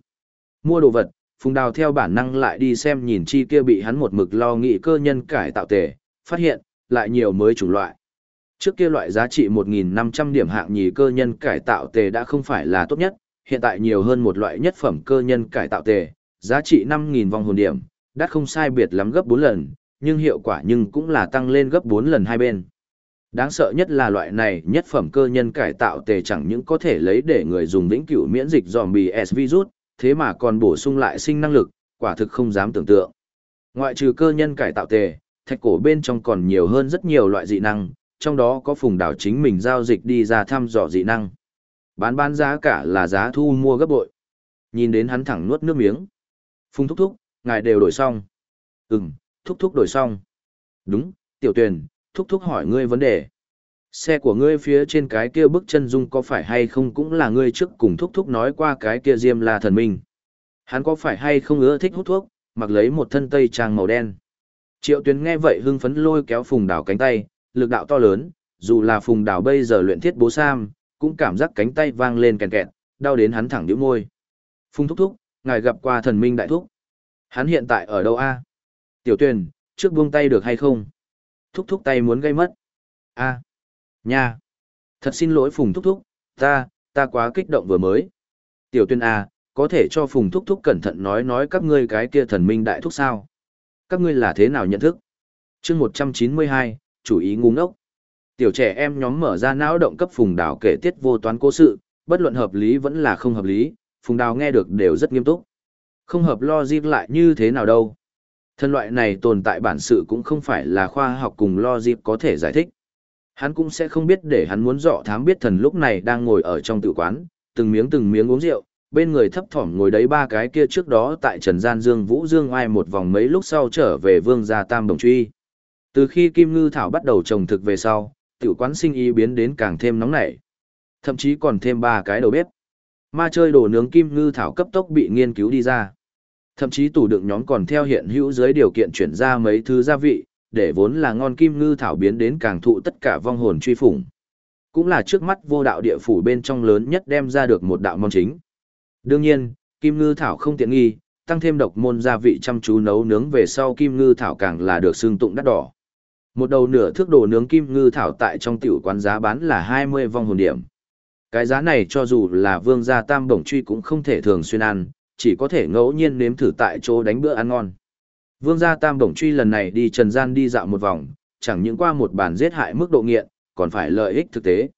Mua đồ vật, Phùng Đào theo bản năng lại đi xem nhìn chi kia bị hắn một mực lo nghĩ cơ nhân cải tạo tề, phát hiện, lại nhiều mới chủng loại. Trước kia loại giá trị 1.500 điểm hạng nhì cơ nhân cải tạo tề đã không phải là tốt nhất, hiện tại nhiều hơn một loại nhất phẩm cơ nhân cải tạo tề, giá trị 5.000 vòng hồn điểm, đắt không sai biệt lắm gấp 4 lần, nhưng hiệu quả nhưng cũng là tăng lên gấp 4 lần hai bên. Đáng sợ nhất là loại này nhất phẩm cơ nhân cải tạo tề chẳng những có thể lấy để người dùng vĩnh cửu miễn dịch zombie S virus, thế mà còn bổ sung lại sinh năng lực, quả thực không dám tưởng tượng. Ngoại trừ cơ nhân cải tạo tề, thạch cổ bên trong còn nhiều hơn rất nhiều loại dị năng, trong đó có phùng đảo chính mình giao dịch đi ra thăm dò dị năng. Bán bán giá cả là giá thu mua gấp bội. Nhìn đến hắn thẳng nuốt nước miếng. Phùng thúc thúc, ngài đều đổi xong. Ừm, thúc thúc đổi xong. Đúng, tiểu tuyển, thúc thúc hỏi ngươi vấn đề. Xe của ngươi phía trên cái kia bức chân dung có phải hay không cũng là ngươi trước cùng thúc thúc nói qua cái kia diêm la thần minh. Hắn có phải hay không ưa thích hút thuốc, mặc lấy một thân tây trang màu đen. Triệu tuyến nghe vậy hưng phấn lôi kéo phùng đảo cánh tay, lực đạo to lớn, dù là phùng đảo bây giờ luyện thiết bố sam, cũng cảm giác cánh tay vang lên kèn kẹt, đau đến hắn thẳng nhíu môi. Phùng thúc thúc, ngài gặp qua thần minh đại thúc. Hắn hiện tại ở đâu a? Tiểu tuyền, trước buông tay được hay không? Thúc thúc tay muốn gây mất. a nha. Thật xin lỗi Phùng thúc thúc, ta, ta quá kích động vừa mới. Tiểu tuyên a, à, có thể cho Phùng thúc thúc cẩn thận nói nói các ngươi cái kia thần minh đại thúc sao? Các ngươi là thế nào nhận thức? chương 192, chủ ý ngu ngốc. Tiểu trẻ em nhóm mở ra não động cấp Phùng Đào kể tiết vô toán cố sự, bất luận hợp lý vẫn là không hợp lý, Phùng Đào nghe được đều rất nghiêm túc. Không hợp lo logic lại như thế nào đâu. Thân loại này tồn tại bản sự cũng không phải là khoa học cùng logic có thể giải thích. Hắn cũng sẽ không biết để hắn muốn dọ thám biết thần lúc này đang ngồi ở trong tự quán, từng miếng từng miếng uống rượu, bên người thấp thỏm ngồi đấy ba cái kia trước đó tại Trần Gian Dương Vũ Dương ai một vòng mấy lúc sau trở về vương gia Tam Đồng Truy. Từ khi Kim Ngư Thảo bắt đầu trồng thực về sau, tiểu quán sinh ý biến đến càng thêm nóng nảy. Thậm chí còn thêm ba cái đầu bếp. Ma chơi đồ nướng Kim Ngư Thảo cấp tốc bị nghiên cứu đi ra. Thậm chí tủ đựng nhóm còn theo hiện hữu dưới điều kiện chuyển ra mấy thứ gia vị, để vốn là ngon Kim Ngư Thảo biến đến càng thụ tất cả vong hồn truy phủng. Cũng là trước mắt vô đạo địa phủ bên trong lớn nhất đem ra được một đạo món chính. Đương nhiên, Kim Ngư Thảo không tiện nghi, tăng thêm độc môn gia vị chăm chú nấu nướng về sau Kim Ngư Thảo càng là được xương tụng đắt đỏ. Một đầu nửa thước đồ nướng kim ngư thảo tại trong tiểu quán giá bán là 20 vong hồn điểm. Cái giá này cho dù là vương gia tam bổng truy cũng không thể thường xuyên ăn, chỉ có thể ngẫu nhiên nếm thử tại chỗ đánh bữa ăn ngon. Vương gia tam đồng truy lần này đi trần gian đi dạo một vòng, chẳng những qua một bàn giết hại mức độ nghiện, còn phải lợi ích thực tế.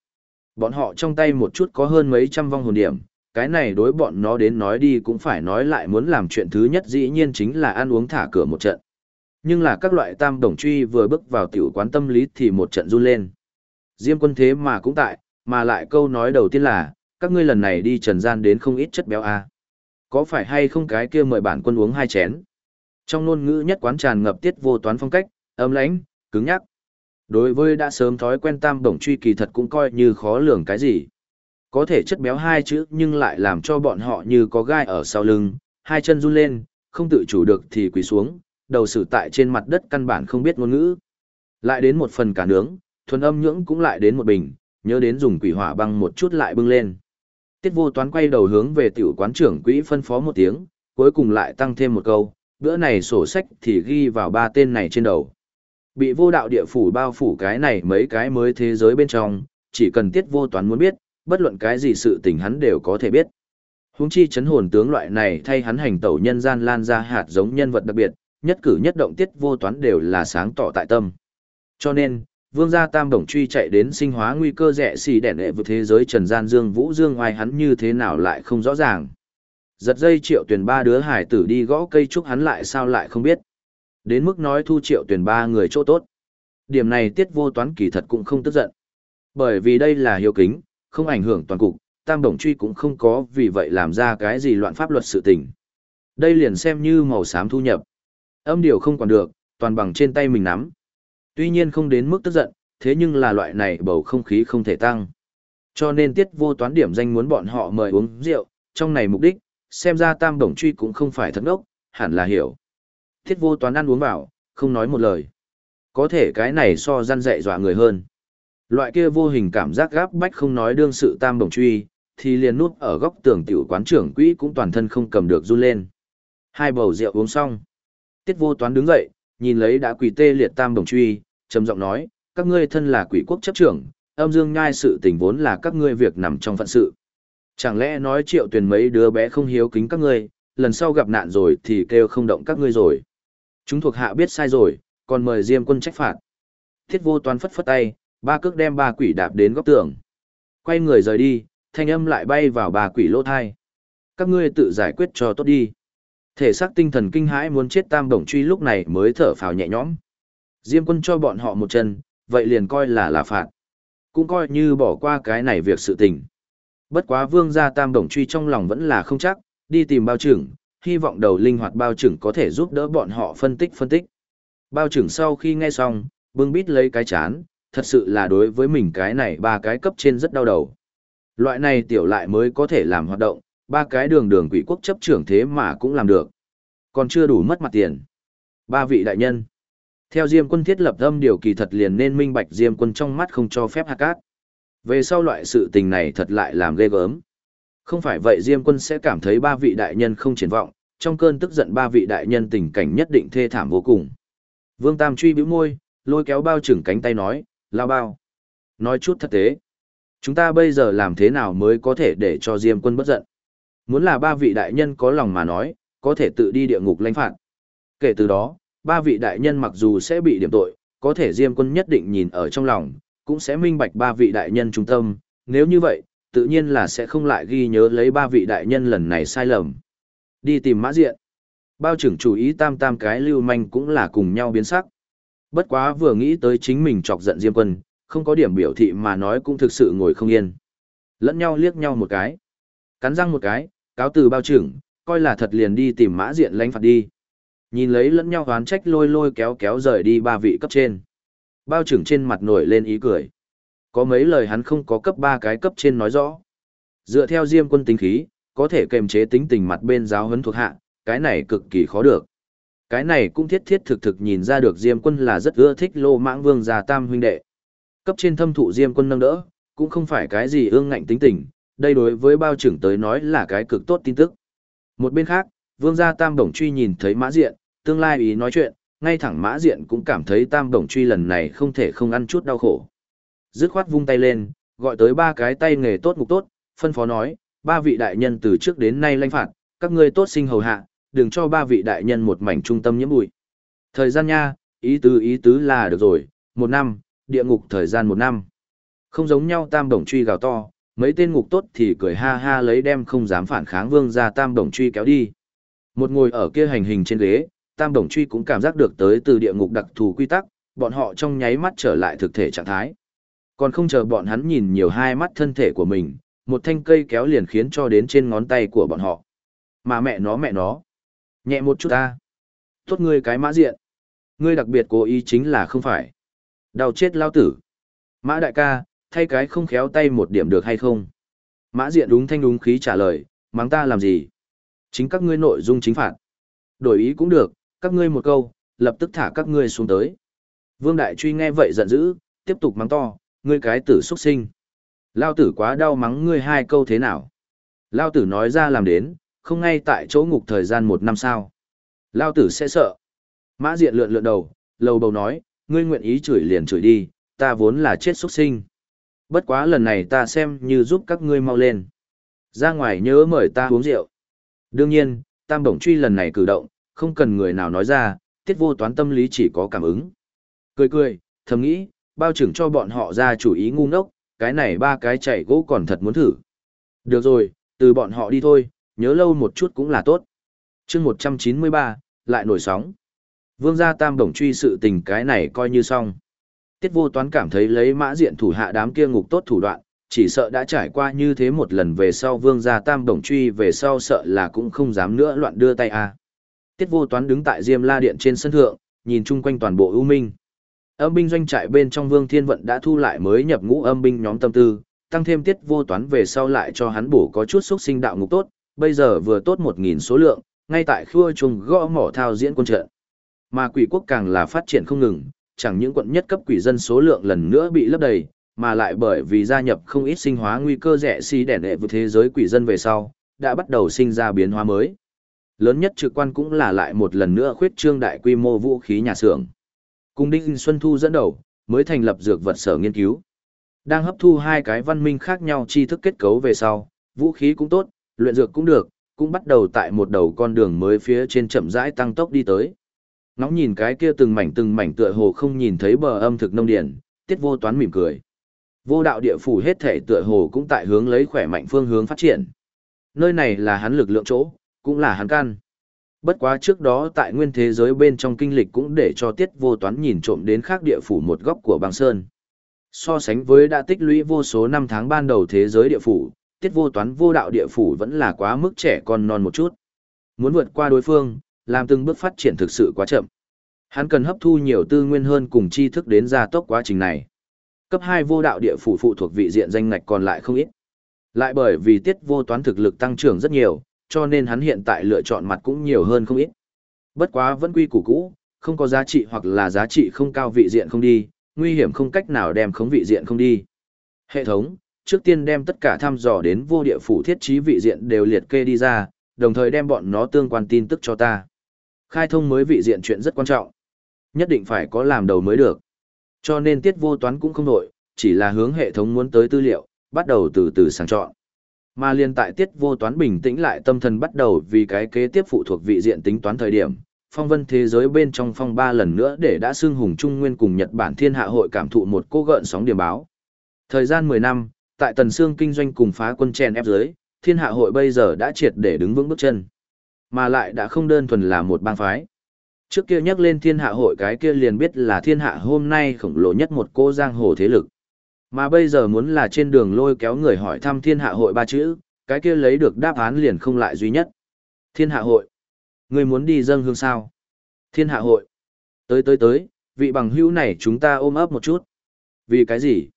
Bọn họ trong tay một chút có hơn mấy trăm vong hồn điểm, cái này đối bọn nó đến nói đi cũng phải nói lại muốn làm chuyện thứ nhất dĩ nhiên chính là ăn uống thả cửa một trận. Nhưng là các loại tam đồng truy vừa bước vào tiểu quán tâm lý thì một trận run lên. Diêm quân thế mà cũng tại, mà lại câu nói đầu tiên là, các ngươi lần này đi trần gian đến không ít chất béo à. Có phải hay không cái kia mời bản quân uống hai chén? Trong ngôn ngữ nhất quán tràn ngập tiết vô toán phong cách, ấm lãnh, cứng nhắc. Đối với đã sớm thói quen tam bổng truy kỳ thật cũng coi như khó lường cái gì. Có thể chất béo hai chữ nhưng lại làm cho bọn họ như có gai ở sau lưng, hai chân run lên, không tự chủ được thì quỳ xuống, đầu xử tại trên mặt đất căn bản không biết ngôn ngữ. Lại đến một phần cả nướng, thuần âm nhưỡng cũng lại đến một bình, nhớ đến dùng quỷ hỏa băng một chút lại bưng lên. Tiết vô toán quay đầu hướng về tiểu quán trưởng quỹ phân phó một tiếng, cuối cùng lại tăng thêm một câu, bữa này sổ sách thì ghi vào ba tên này trên đầu. Bị vô đạo địa phủ bao phủ cái này mấy cái mới thế giới bên trong, chỉ cần tiết vô toán muốn biết, bất luận cái gì sự tình hắn đều có thể biết. Húng chi chấn hồn tướng loại này thay hắn hành tẩu nhân gian lan ra hạt giống nhân vật đặc biệt, nhất cử nhất động tiết vô toán đều là sáng tỏ tại tâm. Cho nên, vương gia tam đồng truy chạy đến sinh hóa nguy cơ rẻ xì đẻ đệ vượt thế giới trần gian dương vũ dương oai hắn như thế nào lại không rõ ràng. Giật dây triệu tuyển ba đứa hải tử đi gõ cây trúc hắn lại sao lại không biết. Đến mức nói thu triệu tuyển ba người chỗ tốt. Điểm này tiết vô toán kỳ thật cũng không tức giận. Bởi vì đây là hiếu kính, không ảnh hưởng toàn cục, tam đồng truy cũng không có vì vậy làm ra cái gì loạn pháp luật sự tình. Đây liền xem như màu xám thu nhập. Âm điều không còn được, toàn bằng trên tay mình nắm. Tuy nhiên không đến mức tức giận, thế nhưng là loại này bầu không khí không thể tăng. Cho nên tiết vô toán điểm danh muốn bọn họ mời uống rượu, trong này mục đích, xem ra tam đồng truy cũng không phải thật ốc, hẳn là hiểu. Tiết vô toán ăn uống vào, không nói một lời. Có thể cái này so gian dạy dọa người hơn. Loại kia vô hình cảm giác gáp bách không nói đương sự tam đồng truy, thì liền nút ở góc tường tiểu quán trưởng quỹ cũng toàn thân không cầm được run lên. Hai bầu rượu uống xong. Tiết vô toán đứng dậy, nhìn lấy đã quỳ tê liệt tam đồng truy, trầm giọng nói, các ngươi thân là quỷ quốc chấp trưởng, âm dương nhai sự tình vốn là các ngươi việc nằm trong phận sự. Chẳng lẽ nói triệu tuyển mấy đứa bé không hiếu kính các ngươi, lần sau gặp nạn rồi thì kêu không động các ngươi rồi. Chúng thuộc hạ biết sai rồi, còn mời diêm quân trách phạt. Thiết vô toán phất phất tay, ba cước đem ba quỷ đạp đến góc tường. Quay người rời đi, thanh âm lại bay vào ba quỷ lỗ thai. Các ngươi tự giải quyết cho tốt đi. Thể xác tinh thần kinh hãi muốn chết tam đồng truy lúc này mới thở phào nhẹ nhõm. Diêm quân cho bọn họ một chân, vậy liền coi là là phạt. Cũng coi như bỏ qua cái này việc sự tình. Bất quá vương gia tam đồng truy trong lòng vẫn là không chắc, đi tìm bao trưởng, hy vọng đầu linh hoạt bao trưởng có thể giúp đỡ bọn họ phân tích phân tích. Bao trưởng sau khi nghe xong, bưng bít lấy cái chán, thật sự là đối với mình cái này ba cái cấp trên rất đau đầu. Loại này tiểu lại mới có thể làm hoạt động, ba cái đường đường quỷ quốc chấp trưởng thế mà cũng làm được. Còn chưa đủ mất mặt tiền. Ba vị đại nhân. Theo Diêm quân thiết lập âm điều kỳ thật liền nên minh bạch Diêm quân trong mắt không cho phép hạt cát. Về sau loại sự tình này thật lại làm ghê gớm. Không phải vậy Diêm quân sẽ cảm thấy ba vị đại nhân không triển vọng, trong cơn tức giận ba vị đại nhân tình cảnh nhất định thê thảm vô cùng. Vương Tam truy bĩu môi, lôi kéo bao trưởng cánh tay nói, lao bao. Nói chút thật tế. Chúng ta bây giờ làm thế nào mới có thể để cho Diêm quân bất giận? Muốn là ba vị đại nhân có lòng mà nói, có thể tự đi địa ngục lãnh phạt. Kể từ đó, ba vị đại nhân mặc dù sẽ bị điểm tội, có thể Diêm quân nhất định nhìn ở trong lòng, cũng sẽ minh bạch ba vị đại nhân trung tâm, nếu như vậy, tự nhiên là sẽ không lại ghi nhớ lấy ba vị đại nhân lần này sai lầm. Đi tìm mã diện. Bao trưởng chủ ý tam tam cái lưu manh cũng là cùng nhau biến sắc. Bất quá vừa nghĩ tới chính mình chọc giận Diêm quân, không có điểm biểu thị mà nói cũng thực sự ngồi không yên. Lẫn nhau liếc nhau một cái. Cắn răng một cái, cáo từ bao trưởng, coi là thật liền đi tìm mã diện lãnh phạt đi. Nhìn lấy lẫn nhau hoán trách lôi lôi kéo kéo rời đi ba vị cấp trên. Bao trưởng trên mặt nổi lên ý cười. Có mấy lời hắn không có cấp ba cái cấp trên nói rõ. Dựa theo diêm quân tính khí, có thể kềm chế tính tình mặt bên giáo huấn thuộc hạ, cái này cực kỳ khó được. Cái này cũng thiết thiết thực thực nhìn ra được diêm quân là rất ưa thích lô mãng vương già tam huynh đệ. Cấp trên thâm thụ diêm quân nâng đỡ, cũng không phải cái gì ương ngạnh tính tình, đây đối với bao trưởng tới nói là cái cực tốt tin tức. Một bên khác, vương gia tam đồng truy nhìn thấy mã diện, tương lai ý nói chuyện, ngay thẳng mã diện cũng cảm thấy tam đồng truy lần này không thể không ăn chút đau khổ. Dứt khoát vung tay lên, gọi tới ba cái tay nghề tốt ngục tốt, phân phó nói, ba vị đại nhân từ trước đến nay lanh phạt, các ngươi tốt sinh hầu hạ, đừng cho ba vị đại nhân một mảnh trung tâm nhiễm bụi. Thời gian nha, ý tứ ý tứ là được rồi, một năm, địa ngục thời gian một năm. Không giống nhau tam đồng truy gào to, mấy tên ngục tốt thì cười ha ha lấy đem không dám phản kháng vương ra tam đồng truy kéo đi. Một ngồi ở kia hành hình trên ghế, tam đồng truy cũng cảm giác được tới từ địa ngục đặc thù quy tắc, bọn họ trong nháy mắt trở lại thực thể trạng thái. Còn không chờ bọn hắn nhìn nhiều hai mắt thân thể của mình, một thanh cây kéo liền khiến cho đến trên ngón tay của bọn họ. Mà mẹ nó mẹ nó. Nhẹ một chút ta. Tốt ngươi cái mã diện. Ngươi đặc biệt cố ý chính là không phải. Đau chết lao tử. Mã đại ca, thay cái không khéo tay một điểm được hay không? Mã diện đúng thanh đúng khí trả lời, mắng ta làm gì? Chính các ngươi nội dung chính phạt. Đổi ý cũng được, các ngươi một câu, lập tức thả các ngươi xuống tới. Vương Đại Truy nghe vậy giận dữ, tiếp tục mắng to, ngươi cái tử xuất sinh. Lao tử quá đau mắng ngươi hai câu thế nào? Lao tử nói ra làm đến, không ngay tại chỗ ngục thời gian một năm sao. Lao tử sẽ sợ. Mã diện lượn lượn đầu, lầu bầu nói, ngươi nguyện ý chửi liền chửi đi, ta vốn là chết xuất sinh. Bất quá lần này ta xem như giúp các ngươi mau lên. Ra ngoài nhớ mời ta uống rượu. Đương nhiên, tam bổng truy lần này cử động, không cần người nào nói ra, tiết vô toán tâm lý chỉ có cảm ứng. Cười cười, thầm nghĩ, bao trưởng cho bọn họ ra chủ ý ngu ngốc, cái này ba cái chạy gỗ còn thật muốn thử. Được rồi, từ bọn họ đi thôi, nhớ lâu một chút cũng là tốt. chương 193, lại nổi sóng. Vương gia tam đồng truy sự tình cái này coi như xong. Tiết vô toán cảm thấy lấy mã diện thủ hạ đám kia ngục tốt thủ đoạn, chỉ sợ đã trải qua như thế một lần về sau vương gia tam đồng truy về sau sợ là cũng không dám nữa loạn đưa tay a. Tiết vô toán đứng tại Diêm La Điện trên sân thượng, nhìn chung quanh toàn bộ ưu minh. Âm binh doanh trại bên trong Vương Thiên Vận đã thu lại mới nhập ngũ âm binh nhóm tâm tư, tăng thêm tiết vô toán về sau lại cho hắn bổ có chút xúc sinh đạo ngục tốt, bây giờ vừa tốt một nghìn số lượng, ngay tại khua trùng gõ mỏ thao diễn quân trận. Mà quỷ quốc càng là phát triển không ngừng, chẳng những quận nhất cấp quỷ dân số lượng lần nữa bị lấp đầy, mà lại bởi vì gia nhập không ít sinh hóa nguy cơ rẻ xi si đẻ đệ với thế giới quỷ dân về sau, đã bắt đầu sinh ra biến hóa mới. Lớn nhất trực quan cũng là lại một lần nữa khuyết trương đại quy mô vũ khí nhà xưởng. Cùng Đinh Xuân Thu dẫn đầu, mới thành lập dược vật sở nghiên cứu. Đang hấp thu hai cái văn minh khác nhau tri thức kết cấu về sau, vũ khí cũng tốt, luyện dược cũng được, cũng bắt đầu tại một đầu con đường mới phía trên chậm rãi tăng tốc đi tới. Nóng nhìn cái kia từng mảnh từng mảnh tựa hồ không nhìn thấy bờ âm thực nông điển, tiết vô toán mỉm cười. Vô đạo địa phủ hết thể tựa hồ cũng tại hướng lấy khỏe mạnh phương hướng phát triển. Nơi này là hắn lực lượng chỗ, cũng là hắn căn. Bất quá trước đó tại nguyên thế giới bên trong kinh lịch cũng để cho tiết vô toán nhìn trộm đến khác địa phủ một góc của băng sơn. So sánh với đã tích lũy vô số năm tháng ban đầu thế giới địa phủ, tiết vô toán vô đạo địa phủ vẫn là quá mức trẻ con non một chút. Muốn vượt qua đối phương, làm từng bước phát triển thực sự quá chậm. Hắn cần hấp thu nhiều tư nguyên hơn cùng tri thức đến gia tốc quá trình này. Cấp 2 vô đạo địa phủ phụ thuộc vị diện danh ngạch còn lại không ít. Lại bởi vì tiết vô toán thực lực tăng trưởng rất nhiều, cho nên hắn hiện tại lựa chọn mặt cũng nhiều hơn không ít. Bất quá vẫn quy củ cũ, không có giá trị hoặc là giá trị không cao vị diện không đi, nguy hiểm không cách nào đem khống vị diện không đi. Hệ thống, trước tiên đem tất cả thăm dò đến vô địa phủ thiết trí vị diện đều liệt kê đi ra, đồng thời đem bọn nó tương quan tin tức cho ta. Khai thông mới vị diện chuyện rất quan trọng. Nhất định phải có làm đầu mới được. Cho nên tiết vô toán cũng không đổi, chỉ là hướng hệ thống muốn tới tư liệu, bắt đầu từ từ sàng chọn. Mà liên tại tiết vô toán bình tĩnh lại tâm thần bắt đầu vì cái kế tiếp phụ thuộc vị diện tính toán thời điểm, phong vân thế giới bên trong phong ba lần nữa để đã xưng hùng trung nguyên cùng Nhật Bản thiên hạ hội cảm thụ một cô gợn sóng điểm báo. Thời gian 10 năm, tại tần xương kinh doanh cùng phá quân chèn ép giới, thiên hạ hội bây giờ đã triệt để đứng vững bước chân. Mà lại đã không đơn thuần là một bang phái. Trước kia nhắc lên thiên hạ hội cái kia liền biết là thiên hạ hôm nay khổng lồ nhất một cô giang hồ thế lực. Mà bây giờ muốn là trên đường lôi kéo người hỏi thăm thiên hạ hội ba chữ, cái kia lấy được đáp án liền không lại duy nhất. Thiên hạ hội. Người muốn đi dâng hương sao? Thiên hạ hội. Tới tới tới, vị bằng hữu này chúng ta ôm ấp một chút. Vì cái gì?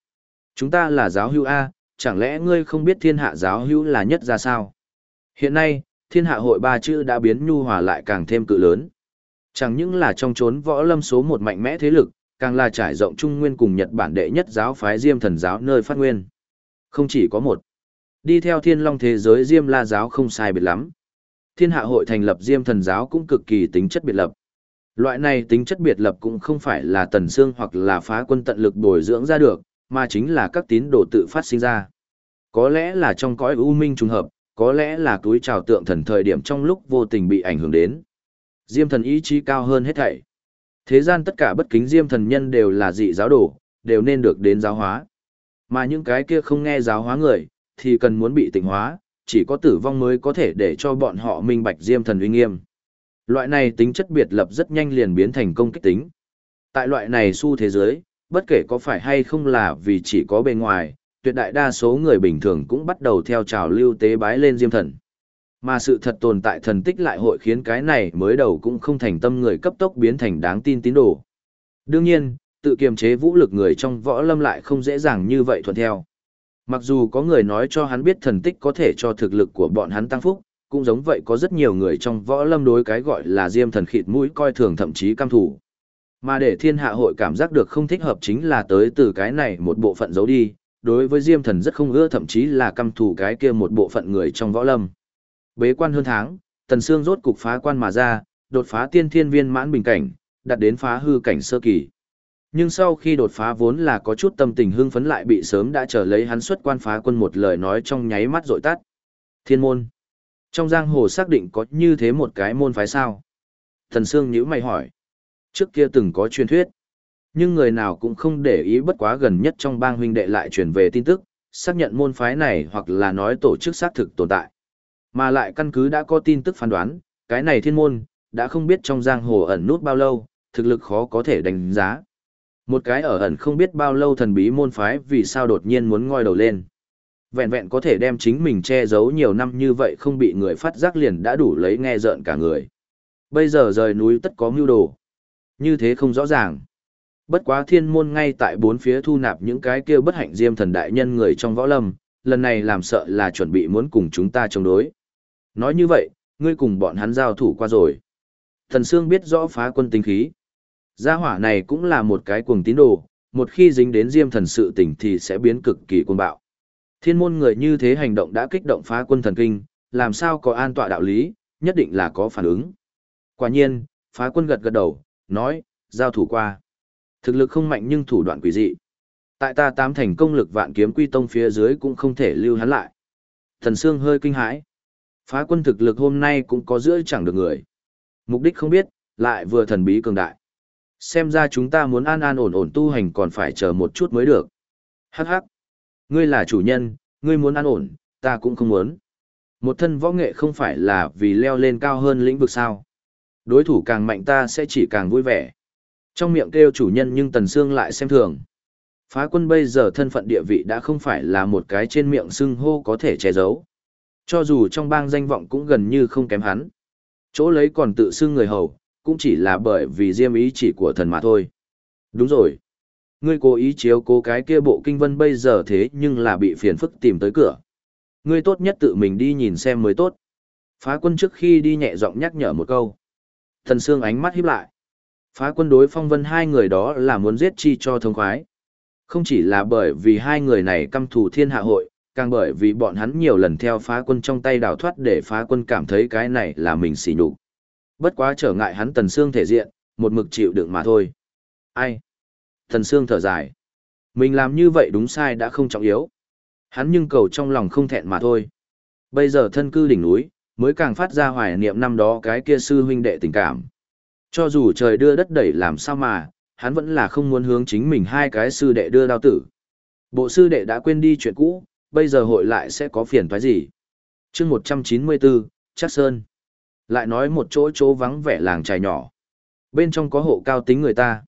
Chúng ta là giáo hữu A, chẳng lẽ ngươi không biết thiên hạ giáo hữu là nhất ra sao? Hiện nay, thiên hạ hội ba chữ đã biến nhu hòa lại càng thêm cự lớn. Chẳng những là trong chốn võ lâm số một mạnh mẽ thế lực, càng là trải rộng Trung Nguyên cùng Nhật Bản đệ nhất giáo phái Diêm thần giáo nơi phát nguyên. Không chỉ có một. Đi theo thiên long thế giới Diêm la giáo không sai biệt lắm. Thiên hạ hội thành lập Diêm thần giáo cũng cực kỳ tính chất biệt lập. Loại này tính chất biệt lập cũng không phải là tần xương hoặc là phá quân tận lực bồi dưỡng ra được, mà chính là các tín đồ tự phát sinh ra. Có lẽ là trong cõi u minh trùng hợp, có lẽ là túi trào tượng thần thời điểm trong lúc vô tình bị ảnh hưởng đến. Diêm thần ý chí cao hơn hết thảy. Thế gian tất cả bất kính diêm thần nhân đều là dị giáo đồ, đều nên được đến giáo hóa. Mà những cái kia không nghe giáo hóa người, thì cần muốn bị tỉnh hóa, chỉ có tử vong mới có thể để cho bọn họ minh bạch diêm thần uy nghiêm. Loại này tính chất biệt lập rất nhanh liền biến thành công kích tính. Tại loại này xu thế giới, bất kể có phải hay không là vì chỉ có bề ngoài, tuyệt đại đa số người bình thường cũng bắt đầu theo trào lưu tế bái lên diêm thần. Mà sự thật tồn tại thần tích lại hội khiến cái này mới đầu cũng không thành tâm người cấp tốc biến thành đáng tin tín đồ. Đương nhiên, tự kiềm chế vũ lực người trong võ lâm lại không dễ dàng như vậy thuận theo. Mặc dù có người nói cho hắn biết thần tích có thể cho thực lực của bọn hắn tăng phúc, cũng giống vậy có rất nhiều người trong võ lâm đối cái gọi là diêm thần khịt mũi coi thường thậm chí cam thủ. Mà để thiên hạ hội cảm giác được không thích hợp chính là tới từ cái này một bộ phận giấu đi, đối với diêm thần rất không ưa thậm chí là căm thủ cái kia một bộ phận người trong võ lâm. Bế quan hơn tháng, Tần Sương rốt cục phá quan mà ra, đột phá tiên thiên viên mãn bình cảnh, đạt đến phá hư cảnh sơ kỳ. Nhưng sau khi đột phá vốn là có chút tâm tình hưng phấn lại bị sớm đã trở lấy hắn xuất quan phá quân một lời nói trong nháy mắt rội tắt. Thiên môn. Trong giang hồ xác định có như thế một cái môn phái sao? Thần Sương nhíu mày hỏi. Trước kia từng có truyền thuyết. Nhưng người nào cũng không để ý bất quá gần nhất trong bang huynh đệ lại truyền về tin tức, xác nhận môn phái này hoặc là nói tổ chức xác thực tồn tại. Mà lại căn cứ đã có tin tức phán đoán, cái này thiên môn, đã không biết trong giang hồ ẩn nút bao lâu, thực lực khó có thể đánh giá. Một cái ở ẩn không biết bao lâu thần bí môn phái vì sao đột nhiên muốn ngoi đầu lên. Vẹn vẹn có thể đem chính mình che giấu nhiều năm như vậy không bị người phát giác liền đã đủ lấy nghe rợn cả người. Bây giờ rời núi tất có mưu đồ. Như thế không rõ ràng. Bất quá thiên môn ngay tại bốn phía thu nạp những cái kia bất hạnh diêm thần đại nhân người trong võ lâm, lần này làm sợ là chuẩn bị muốn cùng chúng ta chống đối. Nói như vậy, ngươi cùng bọn hắn giao thủ qua rồi. Thần Sương biết rõ phá quân tinh khí. Gia hỏa này cũng là một cái cuồng tín đồ, một khi dính đến diêm thần sự tình thì sẽ biến cực kỳ cuồng bạo. Thiên môn người như thế hành động đã kích động phá quân thần kinh, làm sao có an tọa đạo lý, nhất định là có phản ứng. Quả nhiên, phá quân gật gật đầu, nói, giao thủ qua. Thực lực không mạnh nhưng thủ đoạn quỷ dị. Tại ta tám thành công lực vạn kiếm quy tông phía dưới cũng không thể lưu hắn lại. Thần Sương hơi kinh hãi. Phá quân thực lực hôm nay cũng có giữa chẳng được người. Mục đích không biết, lại vừa thần bí cường đại. Xem ra chúng ta muốn an an ổn ổn tu hành còn phải chờ một chút mới được. Hắc hắc. Ngươi là chủ nhân, ngươi muốn an ổn, ta cũng không muốn. Một thân võ nghệ không phải là vì leo lên cao hơn lĩnh vực sao. Đối thủ càng mạnh ta sẽ chỉ càng vui vẻ. Trong miệng kêu chủ nhân nhưng Tần Sương lại xem thường. Phá quân bây giờ thân phận địa vị đã không phải là một cái trên miệng xưng hô có thể che giấu. Cho dù trong bang danh vọng cũng gần như không kém hắn. Chỗ lấy còn tự xưng người hầu, cũng chỉ là bởi vì diêm ý chỉ của thần mà thôi. Đúng rồi. Ngươi cố ý chiếu cố cái kia bộ kinh vân bây giờ thế nhưng là bị phiền phức tìm tới cửa. Ngươi tốt nhất tự mình đi nhìn xem mới tốt. Phá quân trước khi đi nhẹ giọng nhắc nhở một câu. Thần sương ánh mắt híp lại. Phá quân đối phong vân hai người đó là muốn giết chi cho thông khoái. Không chỉ là bởi vì hai người này căm thù thiên hạ hội, càng bởi vì bọn hắn nhiều lần theo phá quân trong tay đào thoát để phá quân cảm thấy cái này là mình xỉ nhục. Bất quá trở ngại hắn tần xương thể diện, một mực chịu đựng mà thôi. Ai? Tần xương thở dài. Mình làm như vậy đúng sai đã không trọng yếu. Hắn nhưng cầu trong lòng không thẹn mà thôi. Bây giờ thân cư đỉnh núi, mới càng phát ra hoài niệm năm đó cái kia sư huynh đệ tình cảm. Cho dù trời đưa đất đẩy làm sao mà, hắn vẫn là không muốn hướng chính mình hai cái sư đệ đưa đao tử. Bộ sư đệ đã quên đi chuyện cũ, bây giờ hội lại sẽ có phiền toái gì? chương 194, Chắc Sơn. Lại nói một chỗ chỗ vắng vẻ làng trài nhỏ. Bên trong có hộ cao tính người ta.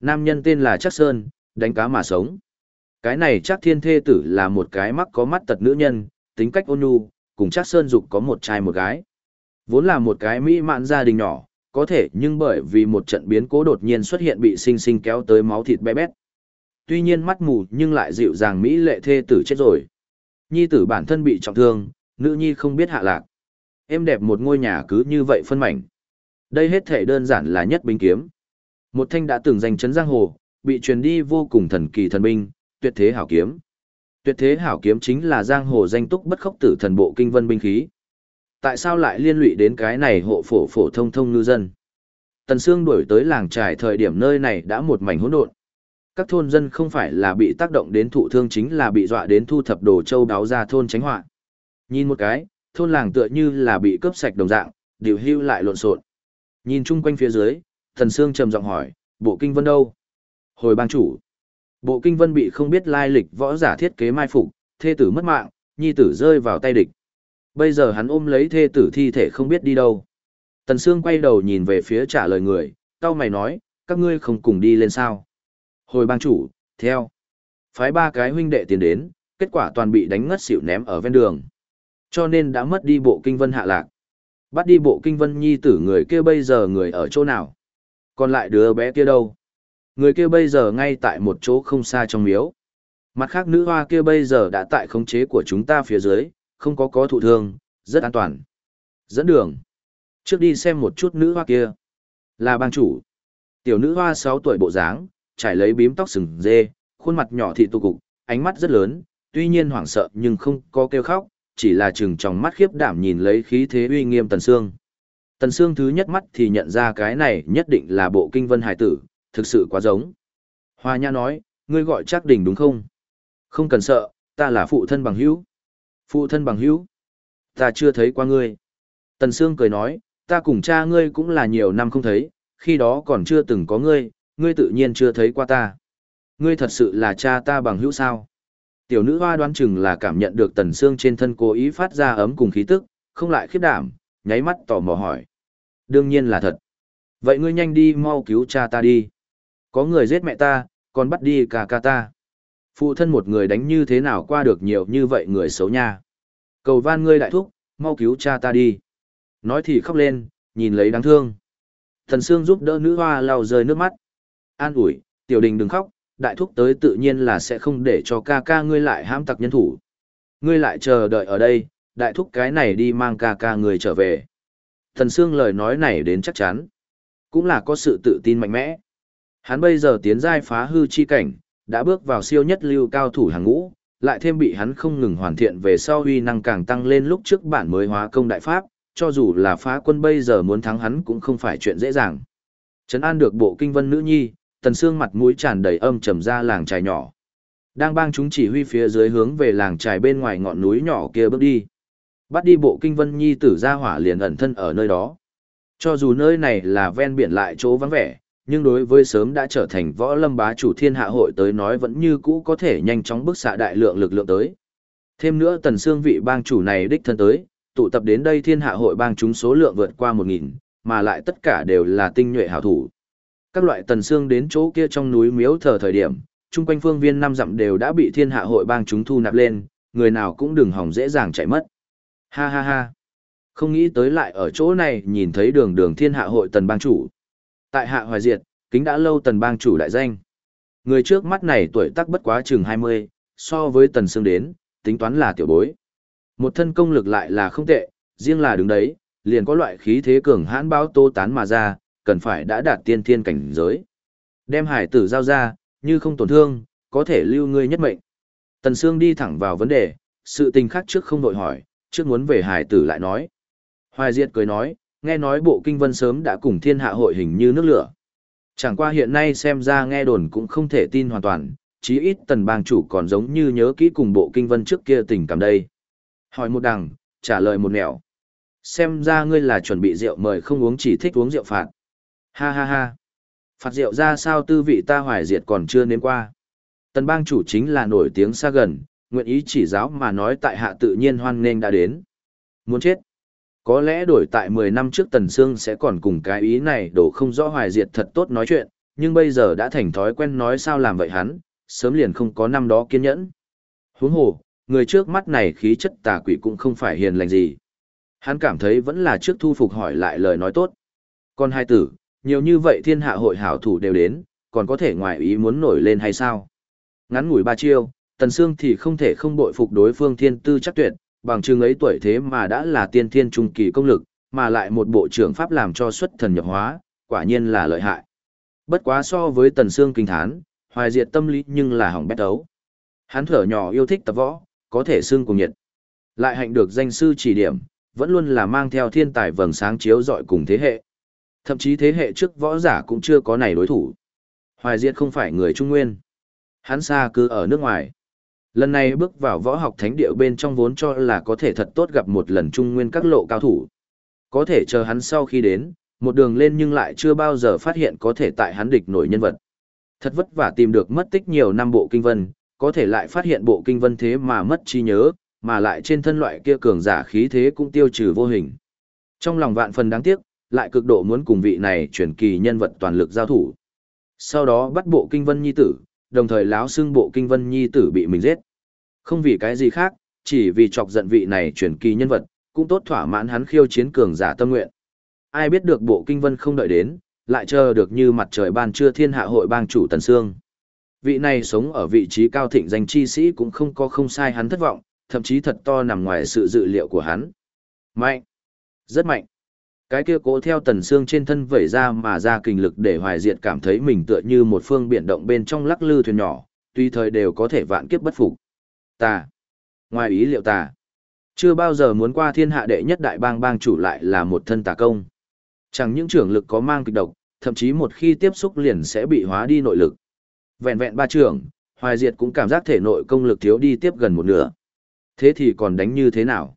Nam nhân tên là Chắc Sơn, đánh cá mà sống. Cái này chắc thiên thê tử là một cái mắc có mắt tật nữ nhân, tính cách ôn nhu, cùng chắc Sơn Dục có một trai một gái. Vốn là một cái mỹ mạn gia đình nhỏ, có thể nhưng bởi vì một trận biến cố đột nhiên xuất hiện bị sinh sinh kéo tới máu thịt bé bét. Tuy nhiên mắt mù nhưng lại dịu dàng mỹ lệ thê tử chết rồi. Nhi tử bản thân bị trọng thương, nữ nhi không biết hạ lạc. Em đẹp một ngôi nhà cứ như vậy phân mảnh. Đây hết thể đơn giản là nhất binh kiếm. Một thanh đã từng giành chấn giang hồ, bị truyền đi vô cùng thần kỳ thần binh, tuyệt thế hảo kiếm. Tuyệt thế hảo kiếm chính là giang hồ danh túc bất khốc tử thần bộ kinh vân binh khí. Tại sao lại liên lụy đến cái này hộ phổ phổ thông thông ngư dân? Tần Sương đuổi tới làng trài thời điểm nơi này đã một mảnh hỗn độn. Các thôn dân không phải là bị tác động đến thụ thương chính là bị dọa đến thu thập đồ châu đáo ra thôn tránh họa. Nhìn một cái, thôn làng tựa như là bị cướp sạch đồng dạng, điều hưu lại lộn xộn. Nhìn chung quanh phía dưới, Thần Sương trầm giọng hỏi, bộ kinh vân đâu? Hồi bang chủ. Bộ kinh vân bị không biết lai lịch võ giả thiết kế mai phục, thê tử mất mạng, nhi tử rơi vào tay địch. Bây giờ hắn ôm lấy thê tử thi thể không biết đi đâu. Tần Sương quay đầu nhìn về phía trả lời người, cao mày nói, các ngươi không cùng đi lên sao. Hồi bang chủ, theo. Phái ba cái huynh đệ tiến đến, kết quả toàn bị đánh ngất xỉu ném ở ven đường. Cho nên đã mất đi bộ kinh vân hạ lạc. Bắt đi bộ kinh vân nhi tử người kia bây giờ người ở chỗ nào? Còn lại đứa bé kia đâu? Người kia bây giờ ngay tại một chỗ không xa trong miếu. Mặt khác nữ hoa kia bây giờ đã tại khống chế của chúng ta phía dưới, không có có thụ thương, rất an toàn. Dẫn đường. Trước đi xem một chút nữ hoa kia. Là bang chủ. Tiểu nữ hoa 6 tuổi bộ dáng, trải lấy bím tóc sừng dê, khuôn mặt nhỏ thị tu cục, ánh mắt rất lớn, tuy nhiên hoảng sợ nhưng không có kêu khóc, chỉ là chừng trong mắt khiếp đảm nhìn lấy khí thế uy nghiêm Tần Sương. Tần Sương thứ nhất mắt thì nhận ra cái này nhất định là bộ kinh vân hải tử, thực sự quá giống. Hoa Nha nói, ngươi gọi chắc đỉnh đúng không? Không cần sợ, ta là phụ thân bằng hữu. Phụ thân bằng hữu? Ta chưa thấy qua ngươi. Tần Sương cười nói, ta cùng cha ngươi cũng là nhiều năm không thấy, khi đó còn chưa từng có ngươi, ngươi tự nhiên chưa thấy qua ta. Ngươi thật sự là cha ta bằng hữu sao? Tiểu nữ hoa đoán chừng là cảm nhận được tần xương trên thân cố ý phát ra ấm cùng khí tức, không lại khiếp đảm, nháy mắt tò mò hỏi. Đương nhiên là thật. Vậy ngươi nhanh đi mau cứu cha ta đi. Có người giết mẹ ta, còn bắt đi cả ca ta. Phụ thân một người đánh như thế nào qua được nhiều như vậy người xấu nha. Cầu van ngươi đại thúc, mau cứu cha ta đi. Nói thì khóc lên, nhìn lấy đáng thương. Thần Sương giúp đỡ nữ hoa lau rơi nước mắt. An ủi, tiểu đình đừng khóc, đại thúc tới tự nhiên là sẽ không để cho ca ca ngươi lại hãm tặc nhân thủ. Ngươi lại chờ đợi ở đây, đại thúc cái này đi mang ca ca người trở về. Thần Sương lời nói này đến chắc chắn. Cũng là có sự tự tin mạnh mẽ. Hắn bây giờ tiến giai phá hư chi cảnh, đã bước vào siêu nhất lưu cao thủ hàng ngũ, lại thêm bị hắn không ngừng hoàn thiện về sau uy năng càng tăng lên lúc trước bản mới hóa công đại pháp, cho dù là phá quân bây giờ muốn thắng hắn cũng không phải chuyện dễ dàng. Trấn an được bộ kinh vân nữ nhi, tần xương mặt mũi tràn đầy âm trầm ra làng trài nhỏ. Đang bang chúng chỉ huy phía dưới hướng về làng trài bên ngoài ngọn núi nhỏ kia bước đi. Bắt đi bộ kinh vân nhi tử ra hỏa liền ẩn thân ở nơi đó. Cho dù nơi này là ven biển lại chỗ vắng vẻ, nhưng đối với sớm đã trở thành võ lâm bá chủ thiên hạ hội tới nói vẫn như cũ có thể nhanh chóng bức xạ đại lượng lực lượng tới. Thêm nữa tần xương vị bang chủ này đích thân tới, tụ tập đến đây thiên hạ hội bang chúng số lượng vượt qua 1.000, mà lại tất cả đều là tinh nhuệ hảo thủ. Các loại tần xương đến chỗ kia trong núi miếu thờ thời điểm, chung quanh phương viên năm dặm đều đã bị thiên hạ hội bang chúng thu nạp lên, người nào cũng đừng hỏng dễ dàng chạy mất. Ha ha ha. Không nghĩ tới lại ở chỗ này nhìn thấy đường đường thiên hạ hội tần bang chủ. Tại hạ hoài diệt, kính đã lâu tần bang chủ đại danh. Người trước mắt này tuổi tác bất quá chừng 20, so với tần xương đến, tính toán là tiểu bối. Một thân công lực lại là không tệ, riêng là đứng đấy, liền có loại khí thế cường hãn báo tô tán mà ra, cần phải đã đạt tiên thiên cảnh giới. Đem hải tử giao ra, như không tổn thương, có thể lưu ngươi nhất mệnh. Tần Sương đi thẳng vào vấn đề, sự tình khác trước không đội hỏi, trước muốn về hải tử lại nói. Hoài Diệt cười nói, nghe nói bộ kinh vân sớm đã cùng thiên hạ hội hình như nước lửa. Chẳng qua hiện nay xem ra nghe đồn cũng không thể tin hoàn toàn, chí ít tần bang chủ còn giống như nhớ kỹ cùng bộ kinh vân trước kia tình cảm đây. Hỏi một đằng, trả lời một nẻo. Xem ra ngươi là chuẩn bị rượu mời không uống chỉ thích uống rượu phạt. Ha ha ha. Phạt rượu ra sao tư vị ta hoài diệt còn chưa nếm qua. Tần bang chủ chính là nổi tiếng xa gần, nguyện ý chỉ giáo mà nói tại hạ tự nhiên hoan nghênh đã đến. Muốn chết. Có lẽ đổi tại 10 năm trước Tần Sương sẽ còn cùng cái ý này đổ không rõ hoài diệt thật tốt nói chuyện, nhưng bây giờ đã thành thói quen nói sao làm vậy hắn, sớm liền không có năm đó kiên nhẫn. Huống hồ, người trước mắt này khí chất tà quỷ cũng không phải hiền lành gì. Hắn cảm thấy vẫn là trước thu phục hỏi lại lời nói tốt. Con hai tử, nhiều như vậy thiên hạ hội hảo thủ đều đến, còn có thể ngoài ý muốn nổi lên hay sao? Ngắn ngủi ba chiêu, Tần Sương thì không thể không bội phục đối phương thiên tư chắc tuyệt, bằng chừng ấy tuổi thế mà đã là tiên thiên trung kỳ công lực, mà lại một bộ trưởng pháp làm cho xuất thần nhập hóa, quả nhiên là lợi hại. Bất quá so với Tần Sương kinh thán, hoài diệt tâm lý nhưng là hỏng bét đấu. Hắn thở nhỏ yêu thích tập võ, có thể xương cùng nhiệt. Lại hạnh được danh sư chỉ điểm, vẫn luôn là mang theo thiên tài vầng sáng chiếu dọi cùng thế hệ. Thậm chí thế hệ trước võ giả cũng chưa có này đối thủ. Hoài Diệt không phải người Trung Nguyên. Hắn xa cứ ở nước ngoài. Lần này bước vào võ học thánh địa bên trong vốn cho là có thể thật tốt gặp một lần Trung Nguyên các lộ cao thủ. Có thể chờ hắn sau khi đến, một đường lên nhưng lại chưa bao giờ phát hiện có thể tại hắn địch nổi nhân vật. Thật vất vả tìm được mất tích nhiều năm bộ kinh vân, có thể lại phát hiện bộ kinh vân thế mà mất trí nhớ, mà lại trên thân loại kia cường giả khí thế cũng tiêu trừ vô hình. Trong lòng vạn phần đáng tiếc, lại cực độ muốn cùng vị này chuyển kỳ nhân vật toàn lực giao thủ. Sau đó bắt bộ kinh vân nhi tử, đồng thời láo xưng bộ kinh vân nhi tử bị mình giết. Không vì cái gì khác, chỉ vì chọc giận vị này chuyển kỳ nhân vật, cũng tốt thỏa mãn hắn khiêu chiến cường giả tâm nguyện. Ai biết được bộ kinh vân không đợi đến, lại chờ được như mặt trời ban trưa thiên hạ hội bang chủ Tần Sương. Vị này sống ở vị trí cao thịnh danh chi sĩ cũng không có không sai hắn thất vọng, thậm chí thật to nằm ngoài sự dự liệu của hắn. Mạnh! Rất mạnh! Cái kia cố theo tần xương trên thân vẩy ra mà ra kinh lực để hoài diệt cảm thấy mình tựa như một phương biển động bên trong lắc lư thuyền nhỏ, tuy thời đều có thể vạn kiếp bất phục. Ta! Ngoài ý liệu ta! Chưa bao giờ muốn qua thiên hạ đệ nhất đại bang bang chủ lại là một thân tà công. Chẳng những trưởng lực có mang kịch độc, thậm chí một khi tiếp xúc liền sẽ bị hóa đi nội lực. Vẹn vẹn ba trưởng, Hoài Diệt cũng cảm giác thể nội công lực thiếu đi tiếp gần một nửa. Thế thì còn đánh như thế nào?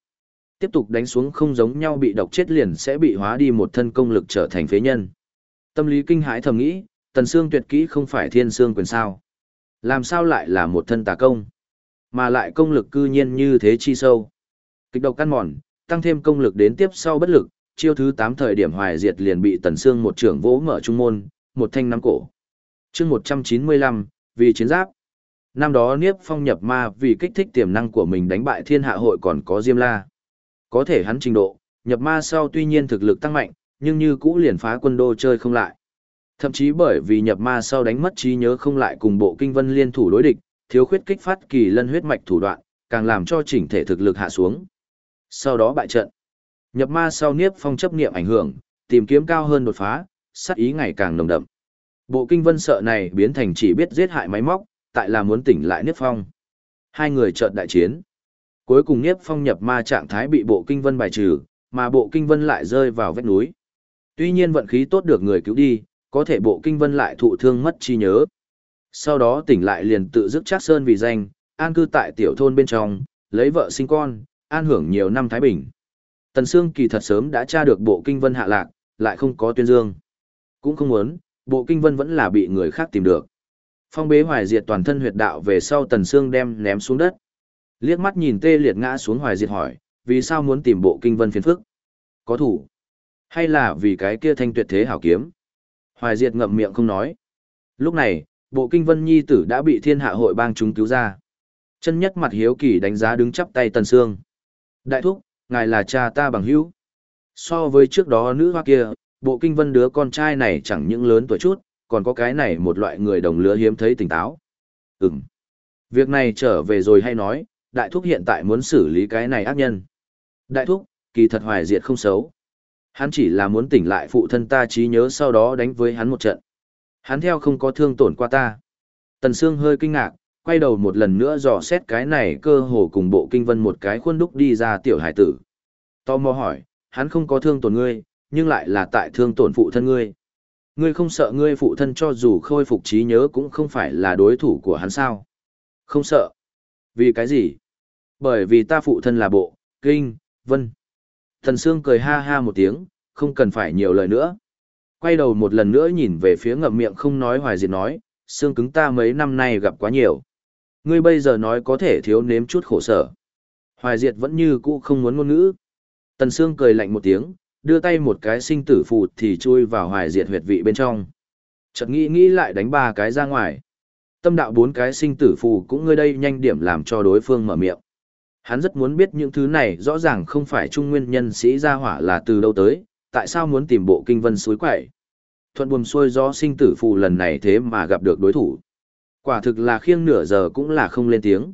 Tiếp tục đánh xuống không giống nhau bị độc chết liền sẽ bị hóa đi một thân công lực trở thành phế nhân. Tâm lý kinh hãi thầm nghĩ, tần xương tuyệt kỹ không phải thiên xương quyền sao. Làm sao lại là một thân tà công? Mà lại công lực cư nhiên như thế chi sâu. Kịch độc căn mòn, tăng thêm công lực đến tiếp sau bất lực, chiêu thứ 8 thời điểm hoài diệt liền bị tần xương một trưởng vỗ mở trung môn, một thanh nắm cổ. chương 195, vì chiến giáp. Năm đó Niếp Phong nhập ma vì kích thích tiềm năng của mình đánh bại thiên hạ hội còn có Diêm La. Có thể hắn trình độ, nhập ma sau tuy nhiên thực lực tăng mạnh, nhưng như cũ liền phá quân đô chơi không lại. Thậm chí bởi vì nhập ma sau đánh mất trí nhớ không lại cùng bộ kinh vân liên thủ đối địch, thiếu khuyết kích phát kỳ lân huyết mạch thủ đoạn, càng làm cho chỉnh thể thực lực hạ xuống. Sau đó bại trận. Nhập ma sau Niếp Phong chấp niệm ảnh hưởng, tìm kiếm cao hơn đột phá, sát ý ngày càng nồng đậm. Bộ kinh vân sợ này biến thành chỉ biết giết hại máy móc, tại là muốn tỉnh lại Niếp Phong. Hai người trận đại chiến. Cuối cùng Niếp Phong nhập ma trạng thái bị bộ kinh vân bài trừ, mà bộ kinh vân lại rơi vào vách núi. Tuy nhiên vận khí tốt được người cứu đi, có thể bộ kinh vân lại thụ thương mất trí nhớ. Sau đó tỉnh lại liền tự dứt chát sơn vì danh, an cư tại tiểu thôn bên trong, lấy vợ sinh con, an hưởng nhiều năm Thái Bình. Tần Sương kỳ thật sớm đã tra được bộ kinh vân hạ lạc, lại không có tuyên dương. Cũng không muốn, bộ kinh vân vẫn là bị người khác tìm được. Phong bế hoài diệt toàn thân huyệt đạo về sau tần Sương đem ném xuống đất. Liếc mắt nhìn tê liệt ngã xuống hoài diệt hỏi, vì sao muốn tìm bộ kinh vân phiền phức? Có thủ? Hay là vì cái kia thanh tuyệt thế hảo kiếm? Hoài diệt ngậm miệng không nói. Lúc này, bộ kinh vân nhi tử đã bị thiên hạ hội bang chúng cứu ra. Chân nhất mặt hiếu kỳ đánh giá đứng chắp tay tần xương. Đại thúc, ngài là cha ta bằng hữu. So với trước đó nữ hoa kia, bộ kinh vân đứa con trai này chẳng những lớn tuổi chút, còn có cái này một loại người đồng lứa hiếm thấy tỉnh táo. Ừm. Việc này trở về rồi hay nói, đại thúc hiện tại muốn xử lý cái này ác nhân. Đại thúc, kỳ thật hoài diệt không xấu. Hắn chỉ là muốn tỉnh lại phụ thân ta trí nhớ sau đó đánh với hắn một trận. Hắn theo không có thương tổn qua ta. Tần Sương hơi kinh ngạc, quay đầu một lần nữa dò xét cái này cơ hồ cùng bộ kinh vân một cái khuôn đúc đi ra tiểu hải tử. Tò mò hỏi, hắn không có thương tổn ngươi, nhưng lại là tại thương tổn phụ thân ngươi. Ngươi không sợ ngươi phụ thân cho dù khôi phục trí nhớ cũng không phải là đối thủ của hắn sao? Không sợ. Vì cái gì? Bởi vì ta phụ thân là bộ, kinh, vân. Thần Sương cười ha ha một tiếng, không cần phải nhiều lời nữa. Quay đầu một lần nữa nhìn về phía ngậm miệng không nói hoài diệt nói, xương cứng ta mấy năm nay gặp quá nhiều. Ngươi bây giờ nói có thể thiếu nếm chút khổ sở. Hoài diệt vẫn như cũ không muốn ngôn ngữ. Tần Sương cười lạnh một tiếng, đưa tay một cái sinh tử phù thì chui vào hoài diệt huyệt vị bên trong. Chợt nghĩ nghĩ lại đánh ba cái ra ngoài. Tâm đạo bốn cái sinh tử phù cũng ngươi đây nhanh điểm làm cho đối phương mở miệng. Hắn rất muốn biết những thứ này rõ ràng không phải trung nguyên nhân sĩ gia hỏa là từ đâu tới, tại sao muốn tìm bộ kinh vân suối quẩy. Thuận buồm xuôi do sinh tử phù lần này thế mà gặp được đối thủ. Quả thực là khiêng nửa giờ cũng là không lên tiếng.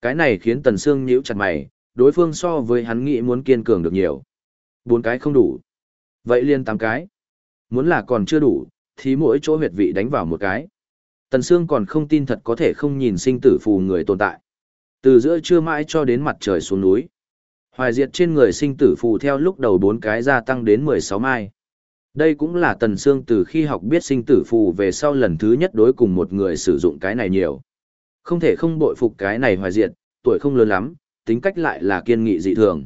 Cái này khiến Tần Sương nhíu chặt mày, đối phương so với hắn nghĩ muốn kiên cường được nhiều. Bốn cái không đủ. Vậy liên tám cái. Muốn là còn chưa đủ, thì mỗi chỗ huyệt vị đánh vào một cái. Tần Sương còn không tin thật có thể không nhìn sinh tử phù người tồn tại. Từ giữa trưa mãi cho đến mặt trời xuống núi. Hoài diệt trên người sinh tử phù theo lúc đầu bốn cái gia tăng đến 16 mai. Đây cũng là Tần Sương từ khi học biết sinh tử phù về sau lần thứ nhất đối cùng một người sử dụng cái này nhiều. Không thể không bội phục cái này hoài diệt, tuổi không lớn lắm, tính cách lại là kiên nghị dị thường.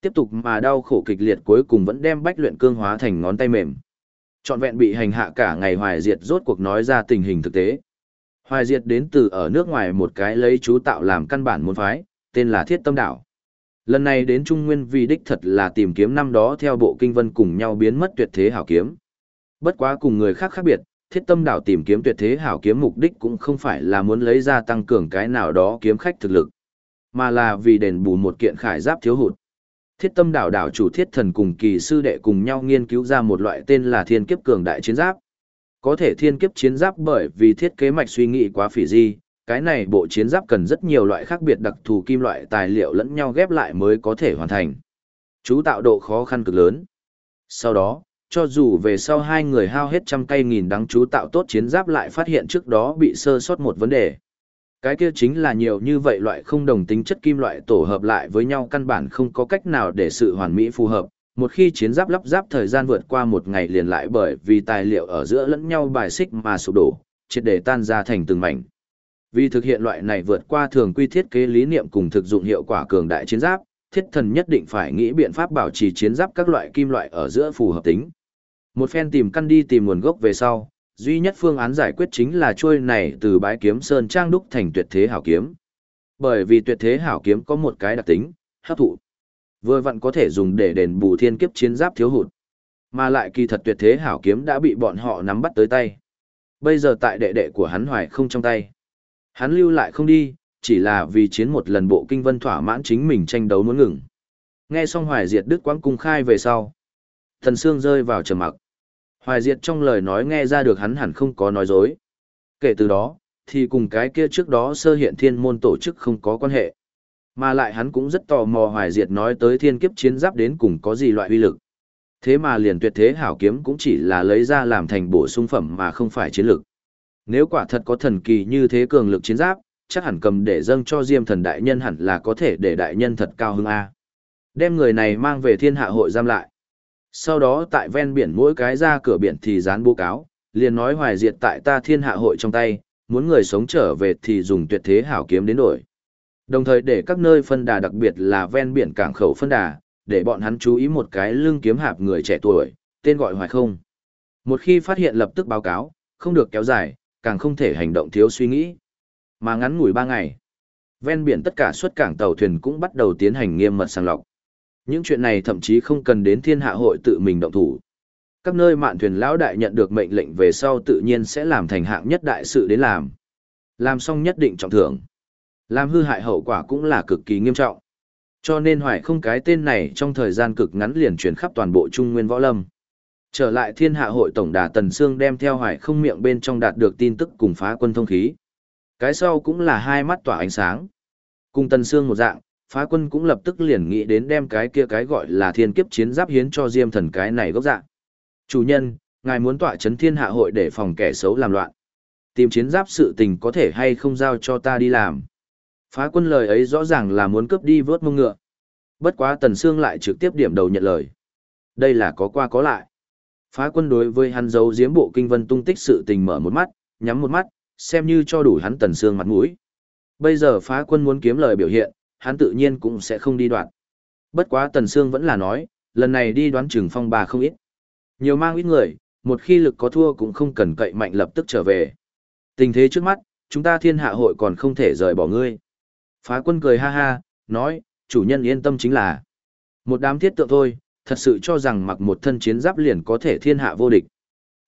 Tiếp tục mà đau khổ kịch liệt cuối cùng vẫn đem bách luyện cương hóa thành ngón tay mềm. Trọn vẹn bị hành hạ cả ngày hoài diệt rốt cuộc nói ra tình hình thực tế. Hoài diệt đến từ ở nước ngoài một cái lấy chú tạo làm căn bản môn phái, tên là Thiết Tâm Đảo. Lần này đến Trung Nguyên vì đích thật là tìm kiếm năm đó theo bộ kinh vân cùng nhau biến mất tuyệt thế hảo kiếm. Bất quá cùng người khác khác biệt, Thiết Tâm Đảo tìm kiếm tuyệt thế hảo kiếm mục đích cũng không phải là muốn lấy ra tăng cường cái nào đó kiếm khách thực lực, mà là vì đền bù một kiện khải giáp thiếu hụt. Thiết tâm đảo đảo chủ thiết thần cùng kỳ sư đệ cùng nhau nghiên cứu ra một loại tên là thiên kiếp cường đại chiến giáp. Có thể thiên kiếp chiến giáp bởi vì thiết kế mạch suy nghĩ quá phỉ di, cái này bộ chiến giáp cần rất nhiều loại khác biệt đặc thù kim loại tài liệu lẫn nhau ghép lại mới có thể hoàn thành. Chú tạo độ khó khăn cực lớn. Sau đó, cho dù về sau hai người hao hết trăm cây nghìn đắng chú tạo tốt chiến giáp lại phát hiện trước đó bị sơ sót một vấn đề. Cái kia chính là nhiều như vậy loại không đồng tính chất kim loại tổ hợp lại với nhau căn bản không có cách nào để sự hoàn mỹ phù hợp. Một khi chiến giáp lắp ráp thời gian vượt qua một ngày liền lại bởi vì tài liệu ở giữa lẫn nhau bài xích mà sụp đổ, triệt để tan ra thành từng mảnh. Vì thực hiện loại này vượt qua thường quy thiết kế lý niệm cùng thực dụng hiệu quả cường đại chiến giáp, thiết thần nhất định phải nghĩ biện pháp bảo trì chiến giáp các loại kim loại ở giữa phù hợp tính. Một phen tìm căn đi tìm nguồn gốc về sau, duy nhất phương án giải quyết chính là trôi này từ bái kiếm sơn trang đúc thành tuyệt thế hảo kiếm. Bởi vì tuyệt thế hảo kiếm có một cái đặc tính, hấp thụ. Vừa vặn có thể dùng để đền bù thiên kiếp chiến giáp thiếu hụt. Mà lại kỳ thật tuyệt thế hảo kiếm đã bị bọn họ nắm bắt tới tay. Bây giờ tại đệ đệ của hắn hoài không trong tay. Hắn lưu lại không đi, chỉ là vì chiến một lần bộ kinh vân thỏa mãn chính mình tranh đấu muốn ngừng. Nghe xong hoài diệt đức quãng cung khai về sau. Thần xương rơi vào trầm mặc. Hoài Diệt trong lời nói nghe ra được hắn hẳn không có nói dối. Kể từ đó, thì cùng cái kia trước đó sơ hiện thiên môn tổ chức không có quan hệ. Mà lại hắn cũng rất tò mò Hoài Diệt nói tới thiên kiếp chiến giáp đến cùng có gì loại uy lực. Thế mà liền tuyệt thế hảo kiếm cũng chỉ là lấy ra làm thành bổ sung phẩm mà không phải chiến lực. Nếu quả thật có thần kỳ như thế cường lực chiến giáp, chắc hẳn cầm để dâng cho Diêm thần đại nhân hẳn là có thể để đại nhân thật cao hứng A. Đem người này mang về thiên hạ hội giam lại. Sau đó tại ven biển mỗi cái ra cửa biển thì dán bố cáo, liền nói hoài diệt tại ta thiên hạ hội trong tay, muốn người sống trở về thì dùng tuyệt thế hảo kiếm đến đổi. Đồng thời để các nơi phân đà đặc biệt là ven biển cảng khẩu phân đà, để bọn hắn chú ý một cái lưng kiếm hạp người trẻ tuổi, tên gọi hoài không. Một khi phát hiện lập tức báo cáo, không được kéo dài, càng không thể hành động thiếu suy nghĩ. Mà ngắn ngủi ba ngày, ven biển tất cả xuất cảng tàu thuyền cũng bắt đầu tiến hành nghiêm mật sàng lọc. Những chuyện này thậm chí không cần đến thiên hạ hội tự mình động thủ. Các nơi mạn thuyền lão đại nhận được mệnh lệnh về sau tự nhiên sẽ làm thành hạng nhất đại sự đến làm. Làm xong nhất định trọng thưởng. Làm hư hại hậu quả cũng là cực kỳ nghiêm trọng. Cho nên hoài không cái tên này trong thời gian cực ngắn liền truyền khắp toàn bộ Trung Nguyên Võ Lâm. Trở lại thiên hạ hội tổng đà Tần Sương đem theo hoài không miệng bên trong đạt được tin tức cùng phá quân thông khí. Cái sau cũng là hai mắt tỏa ánh sáng. Cùng Tần Sương một dạng, phá quân cũng lập tức liền nghĩ đến đem cái kia cái gọi là thiên kiếp chiến giáp hiến cho diêm thần cái này gốc dạng. Chủ nhân, ngài muốn tọa chấn thiên hạ hội để phòng kẻ xấu làm loạn. Tìm chiến giáp sự tình có thể hay không giao cho ta đi làm. Phá quân lời ấy rõ ràng là muốn cướp đi vớt mông ngựa. Bất quá Tần Sương lại trực tiếp điểm đầu nhận lời. Đây là có qua có lại. Phá quân đối với hắn giấu giếm bộ kinh vân tung tích sự tình mở một mắt, nhắm một mắt, xem như cho đủ hắn Tần Sương mặt mũi. Bây giờ phá quân muốn kiếm lời biểu hiện, hắn tự nhiên cũng sẽ không đi đoạn. Bất quá Tần Sương vẫn là nói, lần này đi đoán chừng phong bà không ít. Nhiều mang ít người, một khi lực có thua cũng không cần cậy mạnh lập tức trở về. Tình thế trước mắt, chúng ta thiên hạ hội còn không thể rời bỏ ngươi. Phá quân cười ha ha, nói, chủ nhân yên tâm chính là. Một đám thiết tượng thôi, thật sự cho rằng mặc một thân chiến giáp liền có thể thiên hạ vô địch.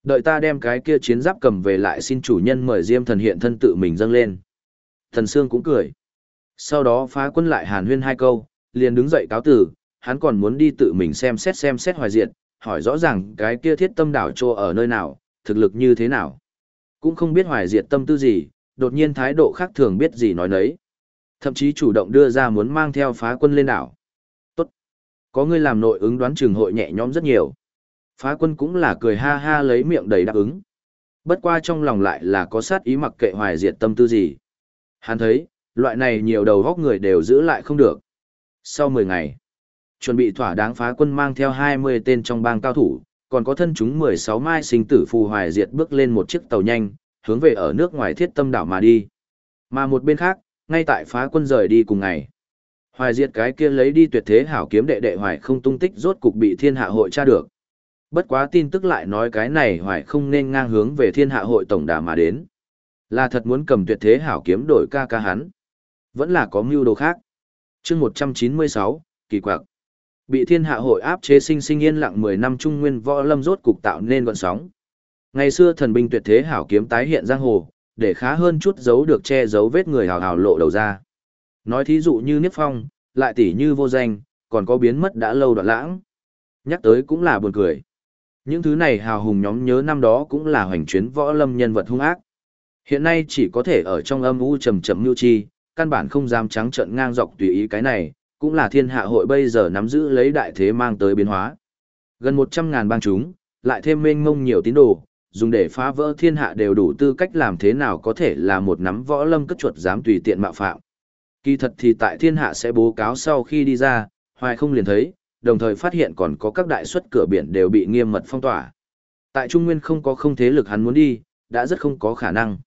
Đợi ta đem cái kia chiến giáp cầm về lại xin chủ nhân mời Diêm thần hiện thân tự mình dâng lên. Thần Sương cũng cười. Sau đó phá quân lại hàn huyên hai câu, liền đứng dậy cáo tử, hắn còn muốn đi tự mình xem xét xem xét hoài diện hỏi rõ ràng cái kia thiết tâm đảo trô ở nơi nào, thực lực như thế nào. Cũng không biết hoài diệt tâm tư gì, đột nhiên thái độ khác thường biết gì nói nấy. Thậm chí chủ động đưa ra muốn mang theo phá quân lên đảo. Tốt. Có người làm nội ứng đoán trường hội nhẹ nhõm rất nhiều. Phá quân cũng là cười ha ha lấy miệng đầy đáp ứng. Bất qua trong lòng lại là có sát ý mặc kệ hoài diệt tâm tư gì. Hắn thấy, loại này nhiều đầu góc người đều giữ lại không được. Sau 10 ngày, chuẩn bị thỏa đáng phá quân mang theo 20 tên trong bang cao thủ, còn có thân chúng 16 mai sinh tử phù hoài diệt bước lên một chiếc tàu nhanh, hướng về ở nước ngoài thiết tâm đảo mà đi. Mà một bên khác, ngay tại phá quân rời đi cùng ngày. Hoài diệt cái kia lấy đi tuyệt thế hảo kiếm đệ đệ hoài không tung tích rốt cục bị thiên hạ hội tra được. Bất quá tin tức lại nói cái này hoài không nên ngang hướng về thiên hạ hội tổng đà mà đến. Là thật muốn cầm tuyệt thế hảo kiếm đổi ca ca hắn. Vẫn là có mưu đồ khác. chương 196, kỳ quặc. Bị thiên hạ hội áp chế sinh sinh yên lặng 10 năm trung nguyên võ lâm rốt cục tạo nên gọn sóng. Ngày xưa thần binh tuyệt thế hảo kiếm tái hiện giang hồ, để khá hơn chút giấu được che giấu vết người hào hào lộ đầu ra. Nói thí dụ như Niếp Phong, lại tỉ như vô danh, còn có biến mất đã lâu đoạn lãng. Nhắc tới cũng là buồn cười. Những thứ này hào hùng nhóm nhớ năm đó cũng là hoành chuyến võ lâm nhân vật hung ác. Hiện nay chỉ có thể ở trong âm u trầm trầm nhu chi, căn bản không dám trắng trợn ngang dọc tùy ý cái này, cũng là thiên hạ hội bây giờ nắm giữ lấy đại thế mang tới biến hóa. Gần 100.000 bang chúng, lại thêm mênh mông nhiều tín đồ, dùng để phá vỡ thiên hạ đều đủ tư cách làm thế nào có thể là một nắm võ lâm cất chuột dám tùy tiện mạo phạm. Kỳ thật thì tại thiên hạ sẽ bố cáo sau khi đi ra, hoài không liền thấy, đồng thời phát hiện còn có các đại xuất cửa biển đều bị nghiêm mật phong tỏa. Tại Trung Nguyên không có không thế lực hắn muốn đi, đã rất không có khả năng.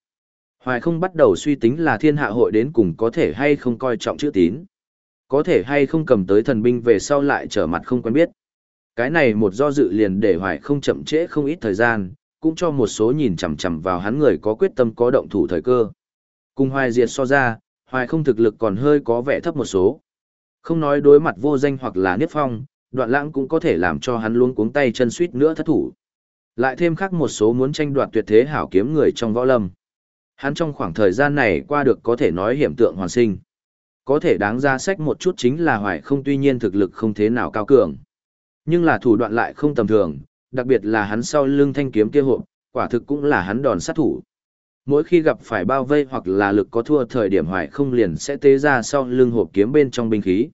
Hoài không bắt đầu suy tính là thiên hạ hội đến cùng có thể hay không coi trọng chữ tín. Có thể hay không cầm tới thần binh về sau lại trở mặt không quen biết. Cái này một do dự liền để Hoài không chậm trễ không ít thời gian, cũng cho một số nhìn chằm chằm vào hắn người có quyết tâm có động thủ thời cơ. Cùng Hoài Diệt so ra, Hoài không thực lực còn hơi có vẻ thấp một số. Không nói đối mặt vô danh hoặc là niếp phong, đoạn lãng cũng có thể làm cho hắn luôn cuống tay chân suýt nữa thất thủ. Lại thêm khác một số muốn tranh đoạt tuyệt thế hảo kiếm người trong võ lâm. Hắn trong khoảng thời gian này qua được có thể nói hiểm tượng hoàn sinh. Có thể đáng ra sách một chút chính là hoài không tuy nhiên thực lực không thế nào cao cường. Nhưng là thủ đoạn lại không tầm thường, đặc biệt là hắn sau lưng thanh kiếm kia hộp, quả thực cũng là hắn đòn sát thủ. Mỗi khi gặp phải bao vây hoặc là lực có thua thời điểm hoài không liền sẽ tế ra sau lưng hộp kiếm bên trong binh khí.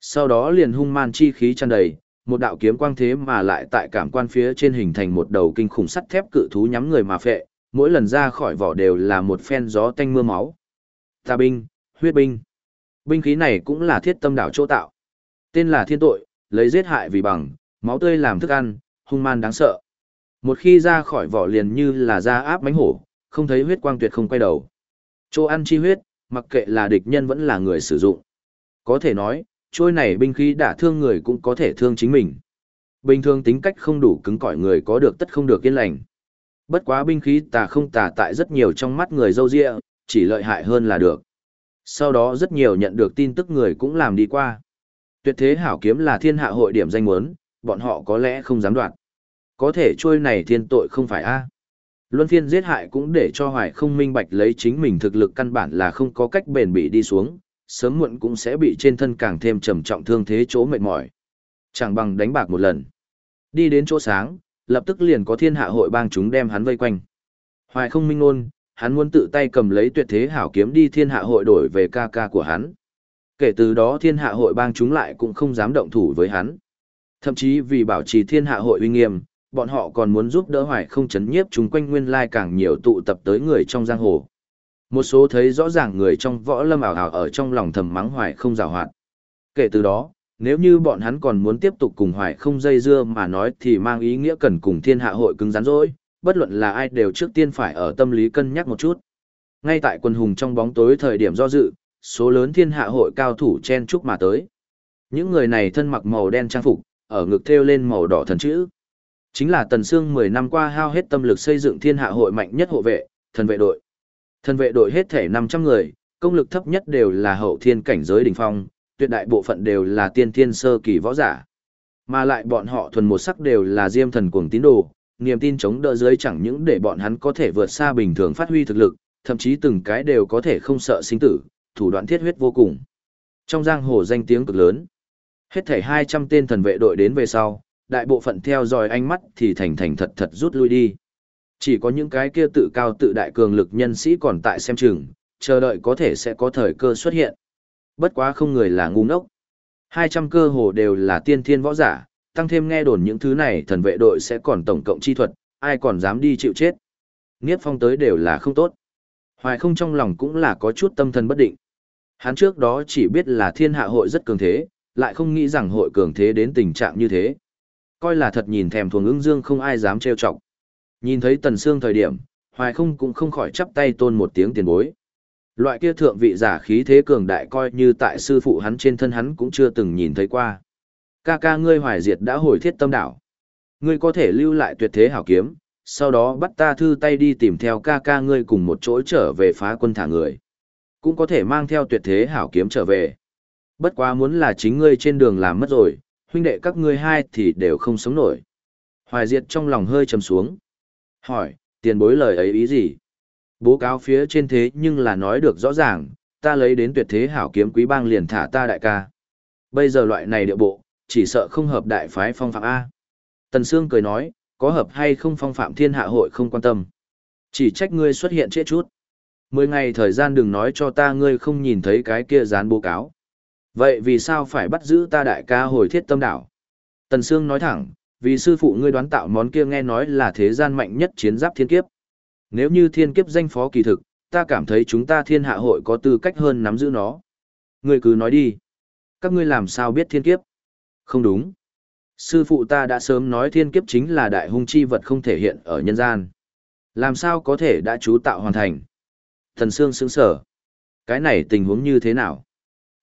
Sau đó liền hung man chi khí tràn đầy, một đạo kiếm quang thế mà lại tại cảm quan phía trên hình thành một đầu kinh khủng sắt thép cự thú nhắm người mà phệ, mỗi lần ra khỏi vỏ đều là một phen gió tanh mưa máu. Tà binh, huyết binh. Binh khí này cũng là thiết tâm đảo chỗ tạo. Tên là thiên tội, lấy giết hại vì bằng, máu tươi làm thức ăn, hung man đáng sợ. Một khi ra khỏi vỏ liền như là ra áp mánh hổ, không thấy huyết quang tuyệt không quay đầu. Chỗ ăn chi huyết, mặc kệ là địch nhân vẫn là người sử dụng. Có thể nói, trôi này binh khí đả thương người cũng có thể thương chính mình. Bình thường tính cách không đủ cứng cỏi người có được tất không được yên lành. Bất quá binh khí tà không tà tại rất nhiều trong mắt người dâu dịa, chỉ lợi hại hơn là được. Sau đó rất nhiều nhận được tin tức người cũng làm đi qua. Tuyệt thế hảo kiếm là thiên hạ hội điểm danh muốn, bọn họ có lẽ không dám đoạt. Có thể trôi này thiên tội không phải a Luân phiên giết hại cũng để cho hoài không minh bạch lấy chính mình thực lực căn bản là không có cách bền bỉ đi xuống, sớm muộn cũng sẽ bị trên thân càng thêm trầm trọng thương thế chỗ mệt mỏi. Chẳng bằng đánh bạc một lần. Đi đến chỗ sáng, lập tức liền có thiên hạ hội bang chúng đem hắn vây quanh. Hoài không minh ngôn, hắn muốn tự tay cầm lấy tuyệt thế hảo kiếm đi thiên hạ hội đổi về ca ca của hắn. Kể từ đó thiên hạ hội bang chúng lại cũng không dám động thủ với hắn. Thậm chí vì bảo trì thiên hạ hội uy nghiêm, bọn họ còn muốn giúp đỡ hoài không chấn nhiếp chúng quanh nguyên lai càng nhiều tụ tập tới người trong giang hồ. Một số thấy rõ ràng người trong võ lâm ảo ảo ở trong lòng thầm mắng hoài không rào hoạt. Kể từ đó, nếu như bọn hắn còn muốn tiếp tục cùng hoài không dây dưa mà nói thì mang ý nghĩa cần cùng thiên hạ hội cứng rắn rỗi, bất luận là ai đều trước tiên phải ở tâm lý cân nhắc một chút. Ngay tại quân hùng trong bóng tối thời điểm do dự, số lớn thiên hạ hội cao thủ chen chúc mà tới. Những người này thân mặc màu đen trang phục, ở ngực thêu lên màu đỏ thần chữ. Chính là Tần Sương 10 năm qua hao hết tâm lực xây dựng thiên hạ hội mạnh nhất hộ vệ, thần vệ đội. Thần vệ đội hết thể 500 người, công lực thấp nhất đều là hậu thiên cảnh giới đỉnh phong, tuyệt đại bộ phận đều là tiên thiên sơ kỳ võ giả. Mà lại bọn họ thuần một sắc đều là diêm thần cuồng tín đồ, niềm tin chống đỡ dưới chẳng những để bọn hắn có thể vượt xa bình thường phát huy thực lực, thậm chí từng cái đều có thể không sợ sinh tử, thủ đoạn thiết huyết vô cùng. Trong giang hồ danh tiếng cực lớn, hết thảy 200 tên thần vệ đội đến về sau, đại bộ phận theo dõi ánh mắt thì thành thành thật thật rút lui đi. Chỉ có những cái kia tự cao tự đại cường lực nhân sĩ còn tại xem chừng, chờ đợi có thể sẽ có thời cơ xuất hiện. Bất quá không người là ngu ngốc. 200 cơ hồ đều là tiên thiên võ giả, tăng thêm nghe đồn những thứ này thần vệ đội sẽ còn tổng cộng chi thuật, ai còn dám đi chịu chết. Niết phong tới đều là không tốt. Hoài không trong lòng cũng là có chút tâm thần bất định. Hắn trước đó chỉ biết là thiên hạ hội rất cường thế, lại không nghĩ rằng hội cường thế đến tình trạng như thế. Coi là thật nhìn thèm thuồng ưng dương không ai dám trêu chọc. Nhìn thấy tần xương thời điểm, hoài không cũng không khỏi chắp tay tôn một tiếng tiền bối. Loại kia thượng vị giả khí thế cường đại coi như tại sư phụ hắn trên thân hắn cũng chưa từng nhìn thấy qua. Ca ca ngươi hoài diệt đã hồi thiết tâm đảo. Ngươi có thể lưu lại tuyệt thế hảo kiếm, sau đó bắt ta thư tay đi tìm theo ca ca ngươi cùng một chỗ trở về phá quân thả người. Cũng có thể mang theo tuyệt thế hảo kiếm trở về. Bất quá muốn là chính ngươi trên đường làm mất rồi, huynh đệ các ngươi hai thì đều không sống nổi. Hoài diệt trong lòng hơi trầm xuống. Hỏi, tiền bối lời ấy ý gì? Bố cáo phía trên thế nhưng là nói được rõ ràng, ta lấy đến tuyệt thế hảo kiếm quý bang liền thả ta đại ca. Bây giờ loại này địa bộ, chỉ sợ không hợp đại phái phong phạm A. Tần Sương cười nói, có hợp hay không phong phạm thiên hạ hội không quan tâm. Chỉ trách ngươi xuất hiện trễ chút. Mười ngày thời gian đừng nói cho ta ngươi không nhìn thấy cái kia dán bố cáo. Vậy vì sao phải bắt giữ ta đại ca hồi thiết tâm đảo? Tần Sương nói thẳng, vì sư phụ ngươi đoán tạo món kia nghe nói là thế gian mạnh nhất chiến giáp thiên kiếp. Nếu như thiên kiếp danh phó kỳ thực, ta cảm thấy chúng ta thiên hạ hội có tư cách hơn nắm giữ nó. Ngươi cứ nói đi. Các ngươi làm sao biết thiên kiếp? Không đúng. Sư phụ ta đã sớm nói thiên kiếp chính là đại hung chi vật không thể hiện ở nhân gian. Làm sao có thể đã chú tạo hoàn thành? Thần Sương sững sở. Cái này tình huống như thế nào?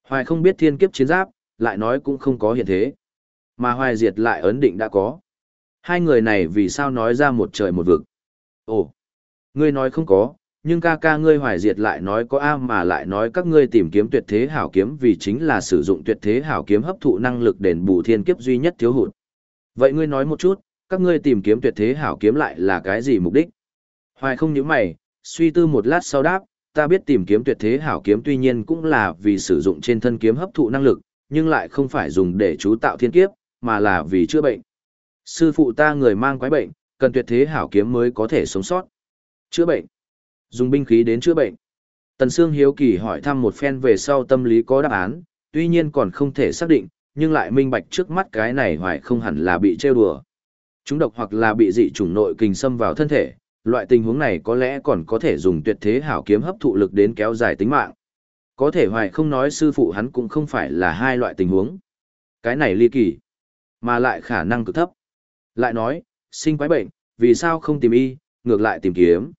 Hoài không biết thiên kiếp chiến giáp, lại nói cũng không có hiện thế. Mà Hoài diệt lại ấn định đã có. Hai người này vì sao nói ra một trời một vực? Ồ, ngươi nói không có, nhưng ca ca ngươi Hoài diệt lại nói có A mà lại nói các ngươi tìm kiếm tuyệt thế hảo kiếm vì chính là sử dụng tuyệt thế hảo kiếm hấp thụ năng lực đền bù thiên kiếp duy nhất thiếu hụt. Vậy ngươi nói một chút, các ngươi tìm kiếm tuyệt thế hảo kiếm lại là cái gì mục đích? Hoài không nhíu mày, suy tư một lát sau đáp, ta biết tìm kiếm tuyệt thế hảo kiếm tuy nhiên cũng là vì sử dụng trên thân kiếm hấp thụ năng lực, nhưng lại không phải dùng để chú tạo thiên kiếp, mà là vì chữa bệnh. Sư phụ ta người mang quái bệnh, cần tuyệt thế hảo kiếm mới có thể sống sót. Chữa bệnh. Dùng binh khí đến chữa bệnh. Tần Sương hiếu kỳ hỏi thăm một phen về sau tâm lý có đáp án, tuy nhiên còn không thể xác định, nhưng lại minh bạch trước mắt cái này hoài không hẳn là bị trêu đùa. Chúng độc hoặc là bị dị chủng nội kình xâm vào thân thể, loại tình huống này có lẽ còn có thể dùng tuyệt thế hảo kiếm hấp thụ lực đến kéo dài tính mạng. Có thể hoài không nói sư phụ hắn cũng không phải là hai loại tình huống. Cái này ly kỳ, mà lại khả năng cực thấp. Lại nói, sinh quái bệnh, vì sao không tìm y, ngược lại tìm kiếm.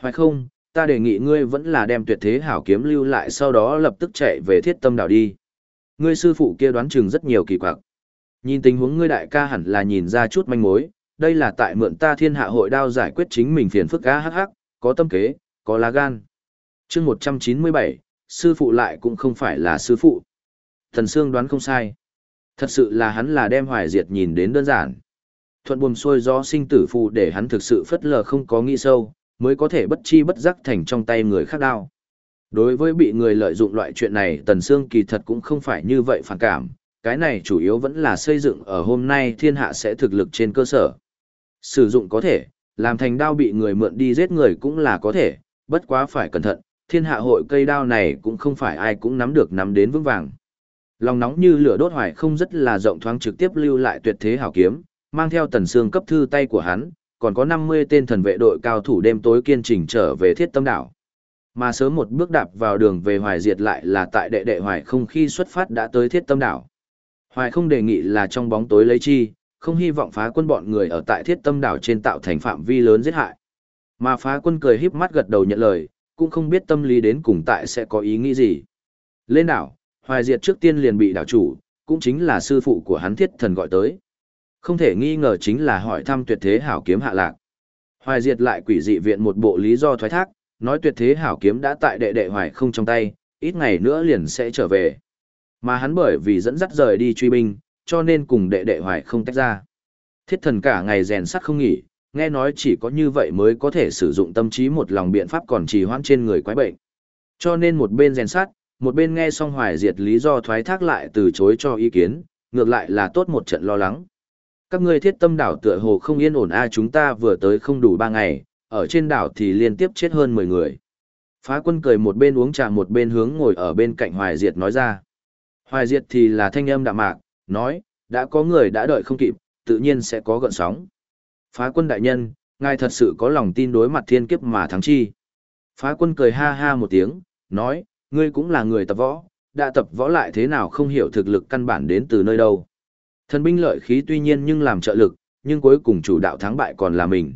Hoài không, ta đề nghị ngươi vẫn là đem tuyệt thế hảo kiếm lưu lại sau đó lập tức chạy về thiết tâm đảo đi. Ngươi sư phụ kia đoán chừng rất nhiều kỳ quặc. Nhìn tình huống ngươi đại ca hẳn là nhìn ra chút manh mối, đây là tại mượn ta thiên hạ hội đao giải quyết chính mình phiền phức á hắc hắc, có tâm kế, có lá gan. chương 197, sư phụ lại cũng không phải là sư phụ. Thần Sương đoán không sai. Thật sự là hắn là đem hoài diệt nhìn đến đơn giản. Thuận buồm xuôi do sinh tử phụ để hắn thực sự phất lờ không có nghĩ sâu, mới có thể bất chi bất giác thành trong tay người khác đao. Đối với bị người lợi dụng loại chuyện này Tần Sương kỳ thật cũng không phải như vậy phản cảm, cái này chủ yếu vẫn là xây dựng ở hôm nay thiên hạ sẽ thực lực trên cơ sở. Sử dụng có thể, làm thành đao bị người mượn đi giết người cũng là có thể, bất quá phải cẩn thận, thiên hạ hội cây đao này cũng không phải ai cũng nắm được nắm đến vững vàng. Lòng nóng như lửa đốt hoài không rất là rộng thoáng trực tiếp lưu lại tuyệt thế hảo kiếm, mang theo tần sương cấp thư tay của hắn, còn có 50 tên thần vệ đội cao thủ đêm tối kiên trình trở về thiết tâm đảo. Mà sớm một bước đạp vào đường về hoài diệt lại là tại đệ đệ hoài không khi xuất phát đã tới thiết tâm đảo. Hoài không đề nghị là trong bóng tối lấy chi, không hy vọng phá quân bọn người ở tại thiết tâm đảo trên tạo thành phạm vi lớn giết hại. Mà phá quân cười híp mắt gật đầu nhận lời, cũng không biết tâm lý đến cùng tại sẽ có ý nghĩ gì. Lên đảo, hoài diệt trước tiên liền bị đảo chủ, cũng chính là sư phụ của hắn thiết thần gọi tới. Không thể nghi ngờ chính là hỏi thăm tuyệt thế hảo kiếm hạ lạc. Hoài diệt lại quỷ dị viện một bộ lý do thoái thác, nói tuyệt thế hảo kiếm đã tại đệ đệ hoài không trong tay, ít ngày nữa liền sẽ trở về. Mà hắn bởi vì dẫn dắt rời đi truy binh, cho nên cùng đệ đệ hoài không tách ra. Thiết thần cả ngày rèn sắt không nghỉ, nghe nói chỉ có như vậy mới có thể sử dụng tâm trí một lòng biện pháp còn trì hoãn trên người quái bệnh. Cho nên một bên rèn sắt, một bên nghe xong hoài diệt lý do thoái thác lại từ chối cho ý kiến, ngược lại là tốt một trận lo lắng. Các ngươi thiết tâm đảo tựa hồ không yên ổn a chúng ta vừa tới không đủ ba ngày, ở trên đảo thì liên tiếp chết hơn 10 người. Phá quân cười một bên uống trà một bên hướng ngồi ở bên cạnh Hoài Diệt nói ra. Hoài Diệt thì là thanh âm đạm mạc, nói, đã có người đã đợi không kịp, tự nhiên sẽ có gợn sóng. Phá quân đại nhân, ngài thật sự có lòng tin đối mặt thiên kiếp mà thắng chi. Phá quân cười ha ha một tiếng, nói, ngươi cũng là người tập võ, đã tập võ lại thế nào không hiểu thực lực căn bản đến từ nơi đâu. Thần binh lợi khí tuy nhiên nhưng làm trợ lực, nhưng cuối cùng chủ đạo thắng bại còn là mình.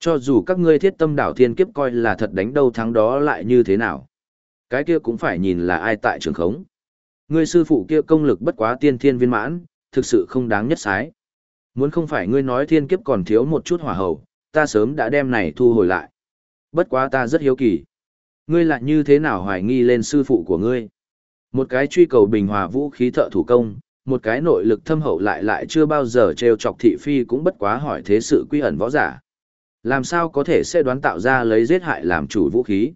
Cho dù các ngươi thiết tâm đảo thiên kiếp coi là thật đánh đâu thắng đó lại như thế nào. Cái kia cũng phải nhìn là ai tại trường khống. Ngươi sư phụ kia công lực bất quá tiên thiên viên mãn, thực sự không đáng nhất sái. Muốn không phải ngươi nói thiên kiếp còn thiếu một chút hỏa hầu, ta sớm đã đem này thu hồi lại. Bất quá ta rất hiếu kỳ. Ngươi lại như thế nào hoài nghi lên sư phụ của ngươi? Một cái truy cầu bình hòa vũ khí thợ thủ công, một cái nội lực thâm hậu lại lại chưa bao giờ trêu chọc thị phi cũng bất quá hỏi thế sự quy ẩn võ giả. Làm sao có thể sẽ đoán tạo ra lấy giết hại làm chủ vũ khí?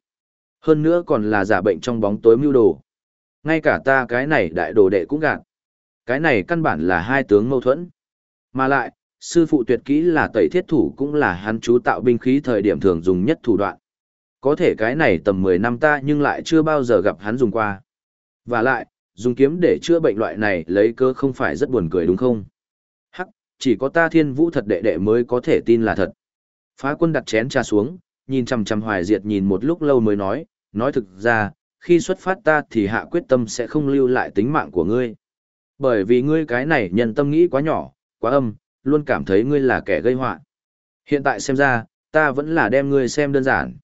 Hơn nữa còn là giả bệnh trong bóng tối mưu đồ. Ngay cả ta cái này đại đồ đệ cũng gạt. Cái này căn bản là hai tướng mâu thuẫn. Mà lại, sư phụ tuyệt kỹ là tẩy thiết thủ cũng là hắn chú tạo binh khí thời điểm thường dùng nhất thủ đoạn. Có thể cái này tầm 10 năm ta nhưng lại chưa bao giờ gặp hắn dùng qua. Và lại, dùng kiếm để chữa bệnh loại này lấy cơ không phải rất buồn cười đúng không? Hắc, chỉ có ta thiên vũ thật đệ đệ mới có thể tin là thật. Phá quân đặt chén trà xuống, nhìn chằm chằm hoài diệt nhìn một lúc lâu mới nói, nói thực ra, khi xuất phát ta thì hạ quyết tâm sẽ không lưu lại tính mạng của ngươi. Bởi vì ngươi cái này nhân tâm nghĩ quá nhỏ, quá âm, luôn cảm thấy ngươi là kẻ gây họa. Hiện tại xem ra, ta vẫn là đem ngươi xem đơn giản.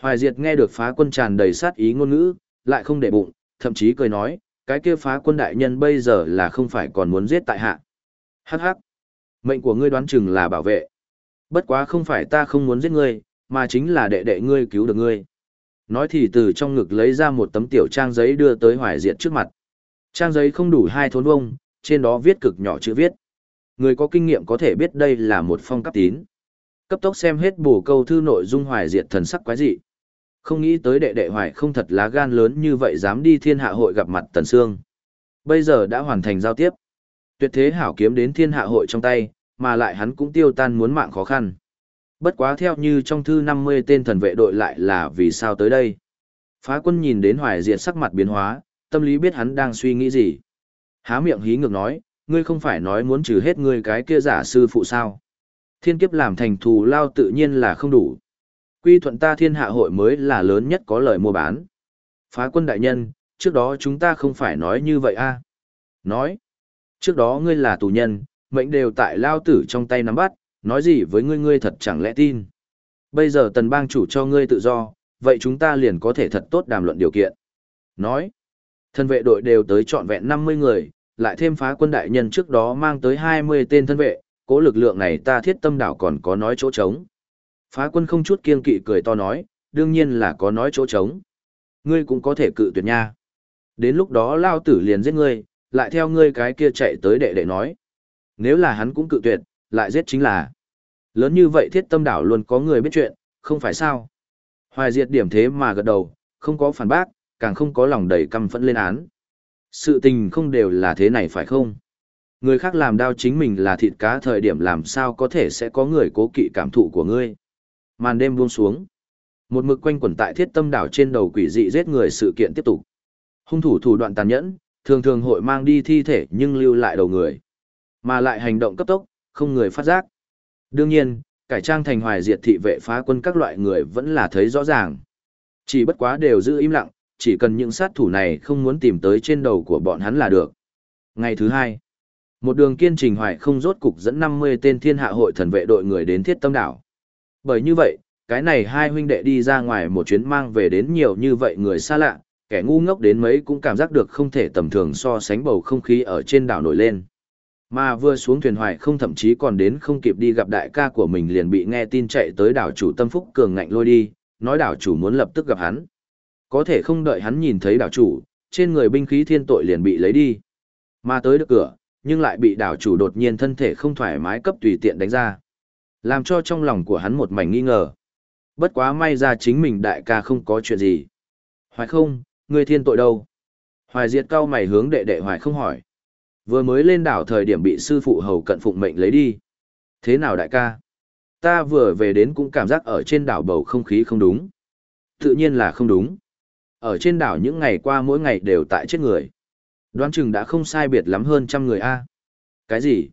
Hoài Diệt nghe được phá quân tràn đầy sát ý ngôn ngữ, lại không để bụng, thậm chí cười nói, cái kia phá quân đại nhân bây giờ là không phải còn muốn giết tại hạ. Hắc hắc. Mệnh của ngươi đoán chừng là bảo vệ. Bất quá không phải ta không muốn giết ngươi, mà chính là đệ đệ ngươi cứu được ngươi. Nói thì từ trong ngực lấy ra một tấm tiểu trang giấy đưa tới Hoài Diệt trước mặt. Trang giấy không đủ hai thốn vông, trên đó viết cực nhỏ chữ viết. Người có kinh nghiệm có thể biết đây là một phong cấp tín. Cấp tốc xem hết bổ câu thư nội dung Hoài Diệt thần sắc quái dị. Không nghĩ tới đệ đệ Hoài không thật lá gan lớn như vậy dám đi thiên hạ hội gặp mặt Tần Sương. Bây giờ đã hoàn thành giao tiếp. Tuyệt thế hảo kiếm đến thiên hạ hội trong tay, mà lại hắn cũng tiêu tan muốn mạng khó khăn. Bất quá theo như trong thư 50 tên thần vệ đội lại là vì sao tới đây. Phá quân nhìn đến hoài diệt sắc mặt biến hóa, tâm lý biết hắn đang suy nghĩ gì. Há miệng hí ngược nói, ngươi không phải nói muốn trừ hết ngươi cái kia giả sư phụ sao. Thiên kiếp làm thành thù lao tự nhiên là không đủ. Quy thuận ta thiên hạ hội mới là lớn nhất có lời mua bán. Phá quân đại nhân, trước đó chúng ta không phải nói như vậy a Nói, trước đó ngươi là tù nhân, mệnh đều tại lao tử trong tay nắm bắt, nói gì với ngươi ngươi thật chẳng lẽ tin. Bây giờ tần bang chủ cho ngươi tự do, vậy chúng ta liền có thể thật tốt đàm luận điều kiện. Nói, thân vệ đội đều tới trọn vẹn 50 người, lại thêm phá quân đại nhân trước đó mang tới 20 tên thân vệ, cố lực lượng này ta thiết tâm đảo còn có nói chỗ trống. Phá quân không chút kiên kỵ cười to nói, đương nhiên là có nói chỗ trống. Ngươi cũng có thể cự tuyệt nha. Đến lúc đó lao tử liền giết ngươi, lại theo ngươi cái kia chạy tới đệ đệ nói. Nếu là hắn cũng cự tuyệt, lại giết chính là. Lớn như vậy thiết tâm đảo luôn có người biết chuyện, không phải sao. Hoài diệt điểm thế mà gật đầu, không có phản bác, càng không có lòng đầy căm phẫn lên án. Sự tình không đều là thế này phải không? Người khác làm đau chính mình là thịt cá thời điểm làm sao có thể sẽ có người cố kỵ cảm thụ của ngươi. Màn đêm buông xuống. Một mực quanh quẩn tại thiết tâm đảo trên đầu quỷ dị giết người sự kiện tiếp tục. Hung thủ thủ đoạn tàn nhẫn, thường thường hội mang đi thi thể nhưng lưu lại đầu người. Mà lại hành động cấp tốc, không người phát giác. Đương nhiên, cải trang thành hoài diệt thị vệ phá quân các loại người vẫn là thấy rõ ràng. Chỉ bất quá đều giữ im lặng, chỉ cần những sát thủ này không muốn tìm tới trên đầu của bọn hắn là được. Ngày thứ hai, một đường kiên trình hoài không rốt cục dẫn 50 tên thiên hạ hội thần vệ đội người đến thiết tâm đảo. Bởi như vậy, cái này hai huynh đệ đi ra ngoài một chuyến mang về đến nhiều như vậy người xa lạ, kẻ ngu ngốc đến mấy cũng cảm giác được không thể tầm thường so sánh bầu không khí ở trên đảo nổi lên. Mà vừa xuống thuyền hoài không thậm chí còn đến không kịp đi gặp đại ca của mình liền bị nghe tin chạy tới đảo chủ tâm phúc cường ngạnh lôi đi, nói đảo chủ muốn lập tức gặp hắn. Có thể không đợi hắn nhìn thấy đảo chủ, trên người binh khí thiên tội liền bị lấy đi. Mà tới được cửa, nhưng lại bị đảo chủ đột nhiên thân thể không thoải mái cấp tùy tiện đánh ra. Làm cho trong lòng của hắn một mảnh nghi ngờ. Bất quá may ra chính mình đại ca không có chuyện gì. Hoài không, ngươi thiên tội đâu? Hoài diệt cao mày hướng đệ đệ hoài không hỏi. Vừa mới lên đảo thời điểm bị sư phụ hầu cận phụng mệnh lấy đi. Thế nào đại ca? Ta vừa về đến cũng cảm giác ở trên đảo bầu không khí không đúng. Tự nhiên là không đúng. Ở trên đảo những ngày qua mỗi ngày đều tại chết người. Đoán chừng đã không sai biệt lắm hơn trăm người a. Cái gì?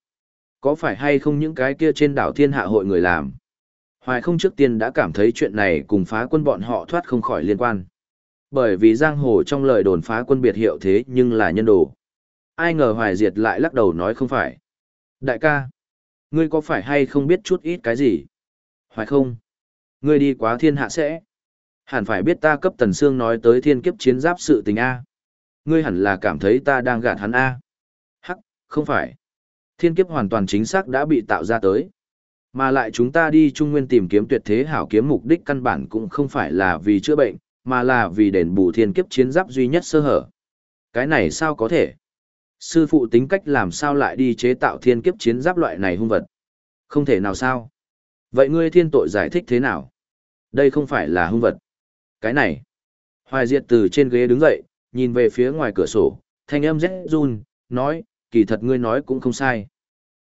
Có phải hay không những cái kia trên đảo thiên hạ hội người làm? Hoài không trước tiên đã cảm thấy chuyện này cùng phá quân bọn họ thoát không khỏi liên quan. Bởi vì giang hồ trong lời đồn phá quân biệt hiệu thế nhưng là nhân đồ. Ai ngờ Hoài Diệt lại lắc đầu nói không phải. Đại ca, ngươi có phải hay không biết chút ít cái gì? Hoài không? Ngươi đi quá thiên hạ sẽ. Hẳn phải biết ta cấp tần xương nói tới thiên kiếp chiến giáp sự tình A. Ngươi hẳn là cảm thấy ta đang gạt hắn A. Hắc, không phải. Thiên kiếp hoàn toàn chính xác đã bị tạo ra tới. Mà lại chúng ta đi Trung Nguyên tìm kiếm tuyệt thế hảo kiếm mục đích căn bản cũng không phải là vì chữa bệnh, mà là vì đền bù thiên kiếp chiến giáp duy nhất sơ hở. Cái này sao có thể? Sư phụ tính cách làm sao lại đi chế tạo thiên kiếp chiến giáp loại này hung vật? Không thể nào sao? Vậy ngươi thiên tội giải thích thế nào? Đây không phải là hung vật. Cái này. Hoài Diệt từ trên ghế đứng dậy, nhìn về phía ngoài cửa sổ, thanh âm rét run, nói, kỳ thật ngươi nói cũng không sai.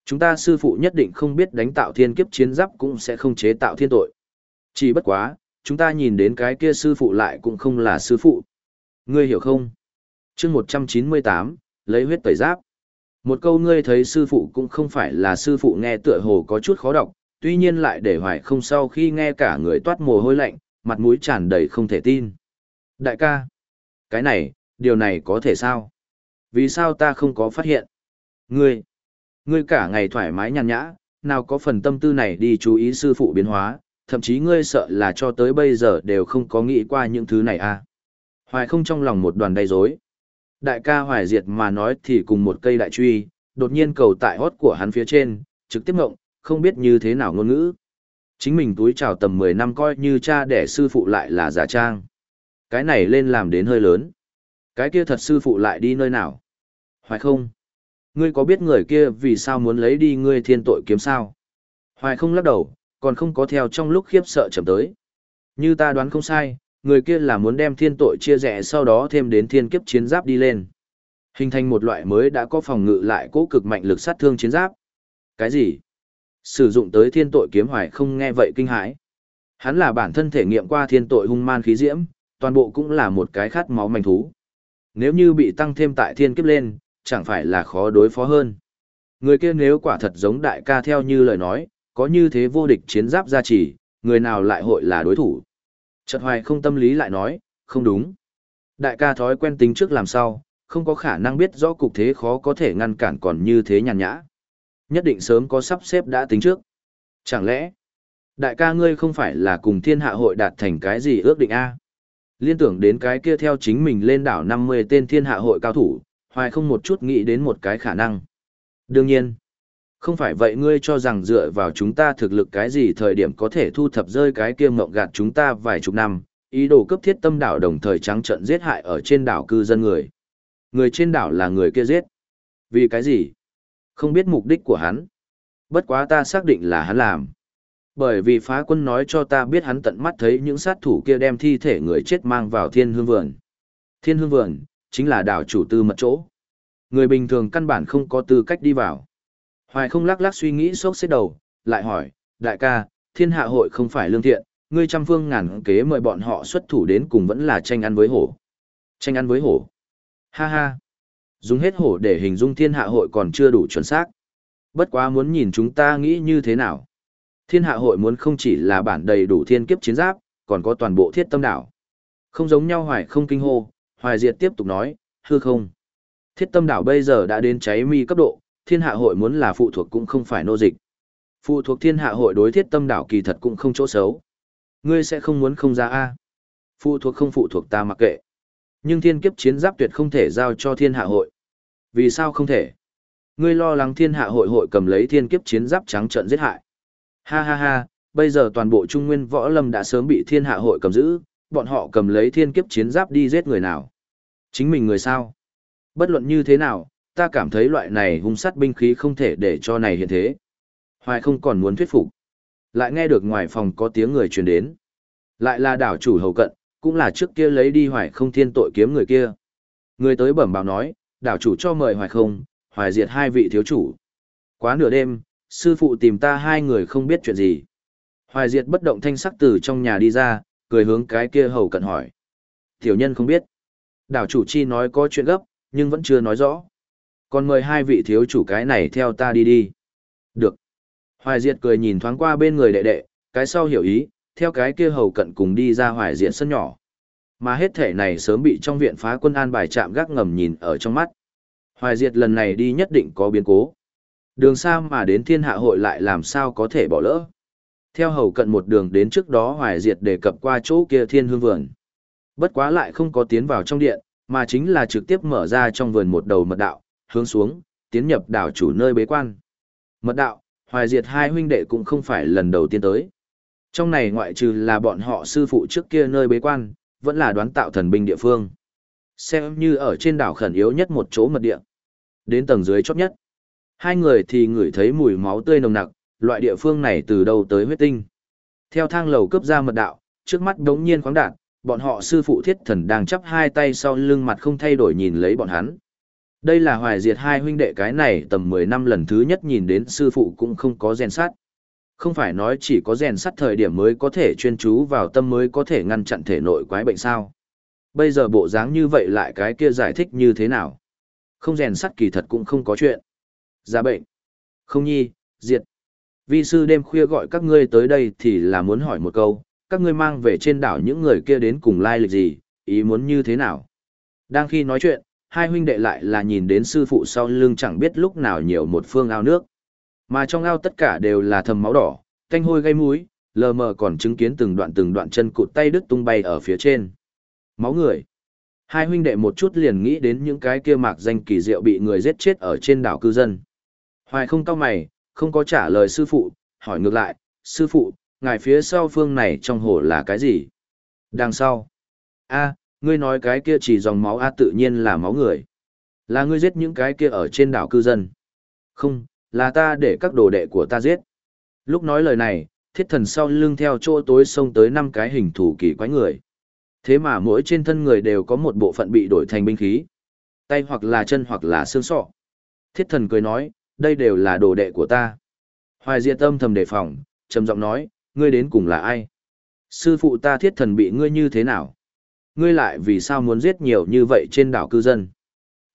Chúng ta sư phụ nhất định không biết đánh tạo thiên kiếp chiến giáp cũng sẽ không chế tạo thiên tội. Chỉ bất quá, chúng ta nhìn đến cái kia sư phụ lại cũng không là sư phụ. Ngươi hiểu không? chương 198, lấy huyết tẩy giáp. Một câu ngươi thấy sư phụ cũng không phải là sư phụ nghe tựa hồ có chút khó đọc, tuy nhiên lại để hoài không sau khi nghe cả người toát mồ hôi lạnh, mặt mũi tràn đầy không thể tin. Đại ca, cái này, điều này có thể sao? Vì sao ta không có phát hiện? Ngươi, ngươi cả ngày thoải mái nhàn nhã, nào có phần tâm tư này đi chú ý sư phụ biến hóa, thậm chí ngươi sợ là cho tới bây giờ đều không có nghĩ qua những thứ này à. Hoài không trong lòng một đoàn đầy rối. Đại ca hoài diệt mà nói thì cùng một cây đại truy, đột nhiên cầu tại hót của hắn phía trên, trực tiếp ngộng, không biết như thế nào ngôn ngữ. Chính mình túi trào tầm 10 năm coi như cha đẻ sư phụ lại là giả trang. Cái này lên làm đến hơi lớn. Cái kia thật sư phụ lại đi nơi nào? Hoài không? Ngươi có biết người kia vì sao muốn lấy đi ngươi thiên tội kiếm sao? Hoài không lắc đầu, còn không có theo trong lúc khiếp sợ chậm tới. Như ta đoán không sai, người kia là muốn đem thiên tội chia rẽ sau đó thêm đến thiên kiếp chiến giáp đi lên. Hình thành một loại mới đã có phòng ngự lại cố cực mạnh lực sát thương chiến giáp. Cái gì? Sử dụng tới thiên tội kiếm hoài không nghe vậy kinh hãi. Hắn là bản thân thể nghiệm qua thiên tội hung man khí diễm, toàn bộ cũng là một cái khát máu manh thú. Nếu như bị tăng thêm tại thiên kiếp lên, chẳng phải là khó đối phó hơn. Người kia nếu quả thật giống đại ca theo như lời nói, có như thế vô địch chiến giáp gia trì, người nào lại hội là đối thủ. Chợt hoài không tâm lý lại nói, không đúng. Đại ca thói quen tính trước làm sao, không có khả năng biết rõ cục thế khó có thể ngăn cản còn như thế nhàn nhã. Nhất định sớm có sắp xếp đã tính trước. Chẳng lẽ, đại ca ngươi không phải là cùng thiên hạ hội đạt thành cái gì ước định A? Liên tưởng đến cái kia theo chính mình lên đảo 50 tên thiên hạ hội cao thủ, hoài không một chút nghĩ đến một cái khả năng. Đương nhiên, không phải vậy ngươi cho rằng dựa vào chúng ta thực lực cái gì thời điểm có thể thu thập rơi cái kia mộng gạt chúng ta vài chục năm, ý đồ cấp thiết tâm đảo đồng thời trắng trận giết hại ở trên đảo cư dân người. Người trên đảo là người kia giết. Vì cái gì? Không biết mục đích của hắn. Bất quá ta xác định là hắn làm. Bởi vì phá quân nói cho ta biết hắn tận mắt thấy những sát thủ kia đem thi thể người chết mang vào thiên hương vườn. Thiên hương vườn, chính là đảo chủ tư mật chỗ. Người bình thường căn bản không có tư cách đi vào. Hoài không lắc lắc suy nghĩ sốc xếp đầu, lại hỏi, đại ca, thiên hạ hội không phải lương thiện, ngươi trăm phương ngàn kế mời bọn họ xuất thủ đến cùng vẫn là tranh ăn với hổ. Tranh ăn với hổ. Ha ha. Dùng hết hổ để hình dung thiên hạ hội còn chưa đủ chuẩn xác. Bất quá muốn nhìn chúng ta nghĩ như thế nào. Thiên hạ hội muốn không chỉ là bản đầy đủ thiên kiếp chiến giáp, còn có toàn bộ thiết tâm đảo. Không giống nhau hoài không kinh hô, hoài diệt tiếp tục nói, hư không. Thiết tâm đảo bây giờ đã đến cháy mi cấp độ, thiên hạ hội muốn là phụ thuộc cũng không phải nô dịch. Phụ thuộc thiên hạ hội đối thiết tâm đảo kỳ thật cũng không chỗ xấu. Ngươi sẽ không muốn không ra A. Phụ thuộc không phụ thuộc ta mặc kệ. Nhưng thiên kiếp chiến giáp tuyệt không thể giao cho thiên hạ hội. Vì sao không thể? Ngươi lo lắng thiên hạ hội hội cầm lấy thiên kiếp chiến giáp trắng trận giết hại. Ha ha ha, bây giờ toàn bộ trung nguyên võ lâm đã sớm bị thiên hạ hội cầm giữ, bọn họ cầm lấy thiên kiếp chiến giáp đi giết người nào. Chính mình người sao? Bất luận như thế nào, ta cảm thấy loại này hung sát binh khí không thể để cho này hiện thế. Hoài không còn muốn thuyết phục. Lại nghe được ngoài phòng có tiếng người truyền đến. Lại là đảo chủ hầu cận, cũng là trước kia lấy đi hoài không thiên tội kiếm người kia. Người tới bẩm báo nói, đảo chủ cho mời hoài không, hoài diệt hai vị thiếu chủ. Quá nửa đêm, sư phụ tìm ta hai người không biết chuyện gì. Hoài diệt bất động thanh sắc từ trong nhà đi ra, cười hướng cái kia hầu cận hỏi. Tiểu nhân không biết. Đảo chủ chi nói có chuyện gấp, nhưng vẫn chưa nói rõ. Còn mời hai vị thiếu chủ cái này theo ta đi đi. Được. Hoài diệt cười nhìn thoáng qua bên người đệ đệ, cái sau hiểu ý, theo cái kia hầu cận cùng đi ra hoài diệt sân nhỏ. Mà hết thể này sớm bị trong viện phá quân an bài chạm gác ngầm nhìn ở trong mắt. Hoài diệt lần này đi nhất định có biến cố. Đường xa mà đến thiên hạ hội lại làm sao có thể bỏ lỡ. Theo hầu cận một đường đến trước đó hoài diệt đề cập qua chỗ kia thiên hương vườn. Bất quá lại không có tiến vào trong điện, mà chính là trực tiếp mở ra trong vườn một đầu mật đạo, hướng xuống, tiến nhập đảo chủ nơi bế quan. Mật đạo, hoài diệt hai huynh đệ cũng không phải lần đầu tiên tới. Trong này ngoại trừ là bọn họ sư phụ trước kia nơi bế quan, vẫn là đoán tạo thần binh địa phương. Xem như ở trên đảo khẩn yếu nhất một chỗ mật địa. Đến tầng dưới chót nhất. Hai người thì ngửi thấy mùi máu tươi nồng nặc, loại địa phương này từ đâu tới huyết tinh. Theo thang lầu cấp ra mật đạo, trước mắt đống nhiên khoáng đạn, bọn họ sư phụ thiết thần đang chắp hai tay sau lưng mặt không thay đổi nhìn lấy bọn hắn. Đây là hoài diệt hai huynh đệ cái này tầm 10 năm lần thứ nhất nhìn đến sư phụ cũng không có rèn sát. Không phải nói chỉ có rèn sắt thời điểm mới có thể chuyên chú vào tâm mới có thể ngăn chặn thể nội quái bệnh sao. Bây giờ bộ dáng như vậy lại cái kia giải thích như thế nào? Không rèn sắt kỳ thật cũng không có chuyện. Giả bệnh. Không nhi, diệt. Vi sư đêm khuya gọi các ngươi tới đây thì là muốn hỏi một câu, các ngươi mang về trên đảo những người kia đến cùng lai lịch gì, ý muốn như thế nào? Đang khi nói chuyện, hai huynh đệ lại là nhìn đến sư phụ sau lưng chẳng biết lúc nào nhiều một phương ao nước. Mà trong ao tất cả đều là thầm máu đỏ, canh hôi gây mũi, lờ mờ còn chứng kiến từng đoạn từng đoạn chân cụt tay đứt tung bay ở phía trên. Máu người. Hai huynh đệ một chút liền nghĩ đến những cái kia mạc danh kỳ diệu bị người giết chết ở trên đảo cư dân. Hoài không cao mày, không có trả lời sư phụ, hỏi ngược lại, sư phụ, ngài phía sau phương này trong hồ là cái gì? Đằng sau. a ngươi nói cái kia chỉ dòng máu a tự nhiên là máu người. Là ngươi giết những cái kia ở trên đảo cư dân. Không, là ta để các đồ đệ của ta giết. Lúc nói lời này, thiết thần sau lưng theo chỗ tối xông tới năm cái hình thủ kỳ quái người. Thế mà mỗi trên thân người đều có một bộ phận bị đổi thành binh khí. Tay hoặc là chân hoặc là xương sọ. Thiết thần cười nói, đây đều là đồ đệ của ta. Hoài diệt tâm thầm đề phòng, trầm giọng nói, ngươi đến cùng là ai? Sư phụ ta thiết thần bị ngươi như thế nào? Ngươi lại vì sao muốn giết nhiều như vậy trên đảo cư dân?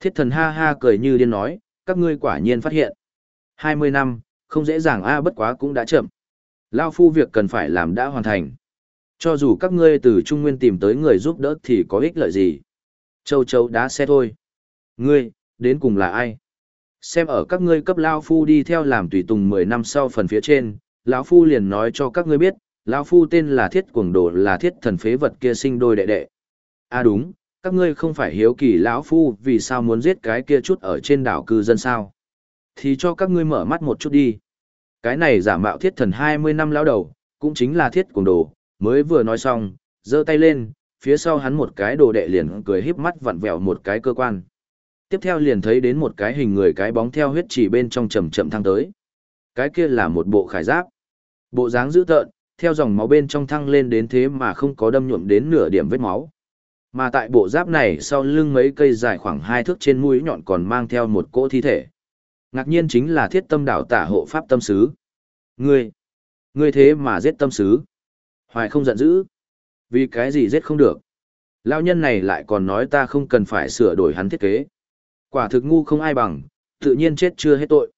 Thiết thần ha ha cười như điên nói, các ngươi quả nhiên phát hiện. 20 năm, không dễ dàng a à, bất quá cũng đã chậm. Lao phu việc cần phải làm đã hoàn thành. Cho dù các ngươi từ Trung Nguyên tìm tới người giúp đỡ thì có ích lợi gì. Châu châu đá xe thôi. Ngươi, đến cùng là ai? Xem ở các ngươi cấp Lao phu đi theo làm tùy tùng 10 năm sau phần phía trên, lão phu liền nói cho các ngươi biết, lão phu tên là Thiết Cuồng Đồ là Thiết Thần Phế Vật kia sinh đôi đệ đệ. À đúng, các ngươi không phải hiếu kỳ lão phu vì sao muốn giết cái kia chút ở trên đảo cư dân sao? Thì cho các ngươi mở mắt một chút đi. Cái này giả mạo thiết thần 20 năm lão đầu, cũng chính là thiết Cuồng đồ, mới vừa nói xong, giơ tay lên, phía sau hắn một cái đồ đệ liền cười híp mắt vặn vẹo một cái cơ quan. Tiếp theo liền thấy đến một cái hình người cái bóng theo huyết chỉ bên trong chậm chậm thăng tới. Cái kia là một bộ khải giáp. Bộ dáng dữ tợn, theo dòng máu bên trong thăng lên đến thế mà không có đâm nhuộm đến nửa điểm vết máu. Mà tại bộ giáp này sau lưng mấy cây dài khoảng hai thước trên mũi nhọn còn mang theo một cỗ thi thể. Ngạc nhiên chính là thiết tâm đảo tả hộ pháp tâm sứ. Ngươi, ngươi thế mà giết tâm sứ. Hoài không giận dữ. Vì cái gì giết không được. Lao nhân này lại còn nói ta không cần phải sửa đổi hắn thiết kế. Quả thực ngu không ai bằng, tự nhiên chết chưa hết tội.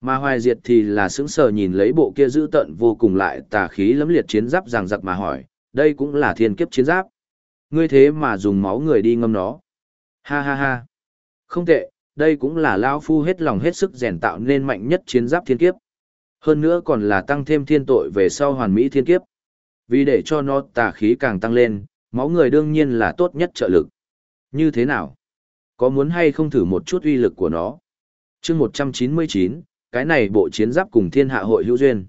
Mà hoài diệt thì là sững sờ nhìn lấy bộ kia giữ tận vô cùng lại tà khí lấm liệt chiến giáp ràng giặc mà hỏi, đây cũng là thiên kiếp chiến giáp. Ngươi thế mà dùng máu người đi ngâm nó. Ha ha ha. Không tệ, đây cũng là Lao Phu hết lòng hết sức rèn tạo nên mạnh nhất chiến giáp thiên kiếp. Hơn nữa còn là tăng thêm thiên tội về sau hoàn mỹ thiên kiếp. Vì để cho nó tà khí càng tăng lên, máu người đương nhiên là tốt nhất trợ lực. Như thế nào? Có muốn hay không thử một chút uy lực của nó? chương 199, cái này bộ chiến giáp cùng thiên hạ hội hữu duyên.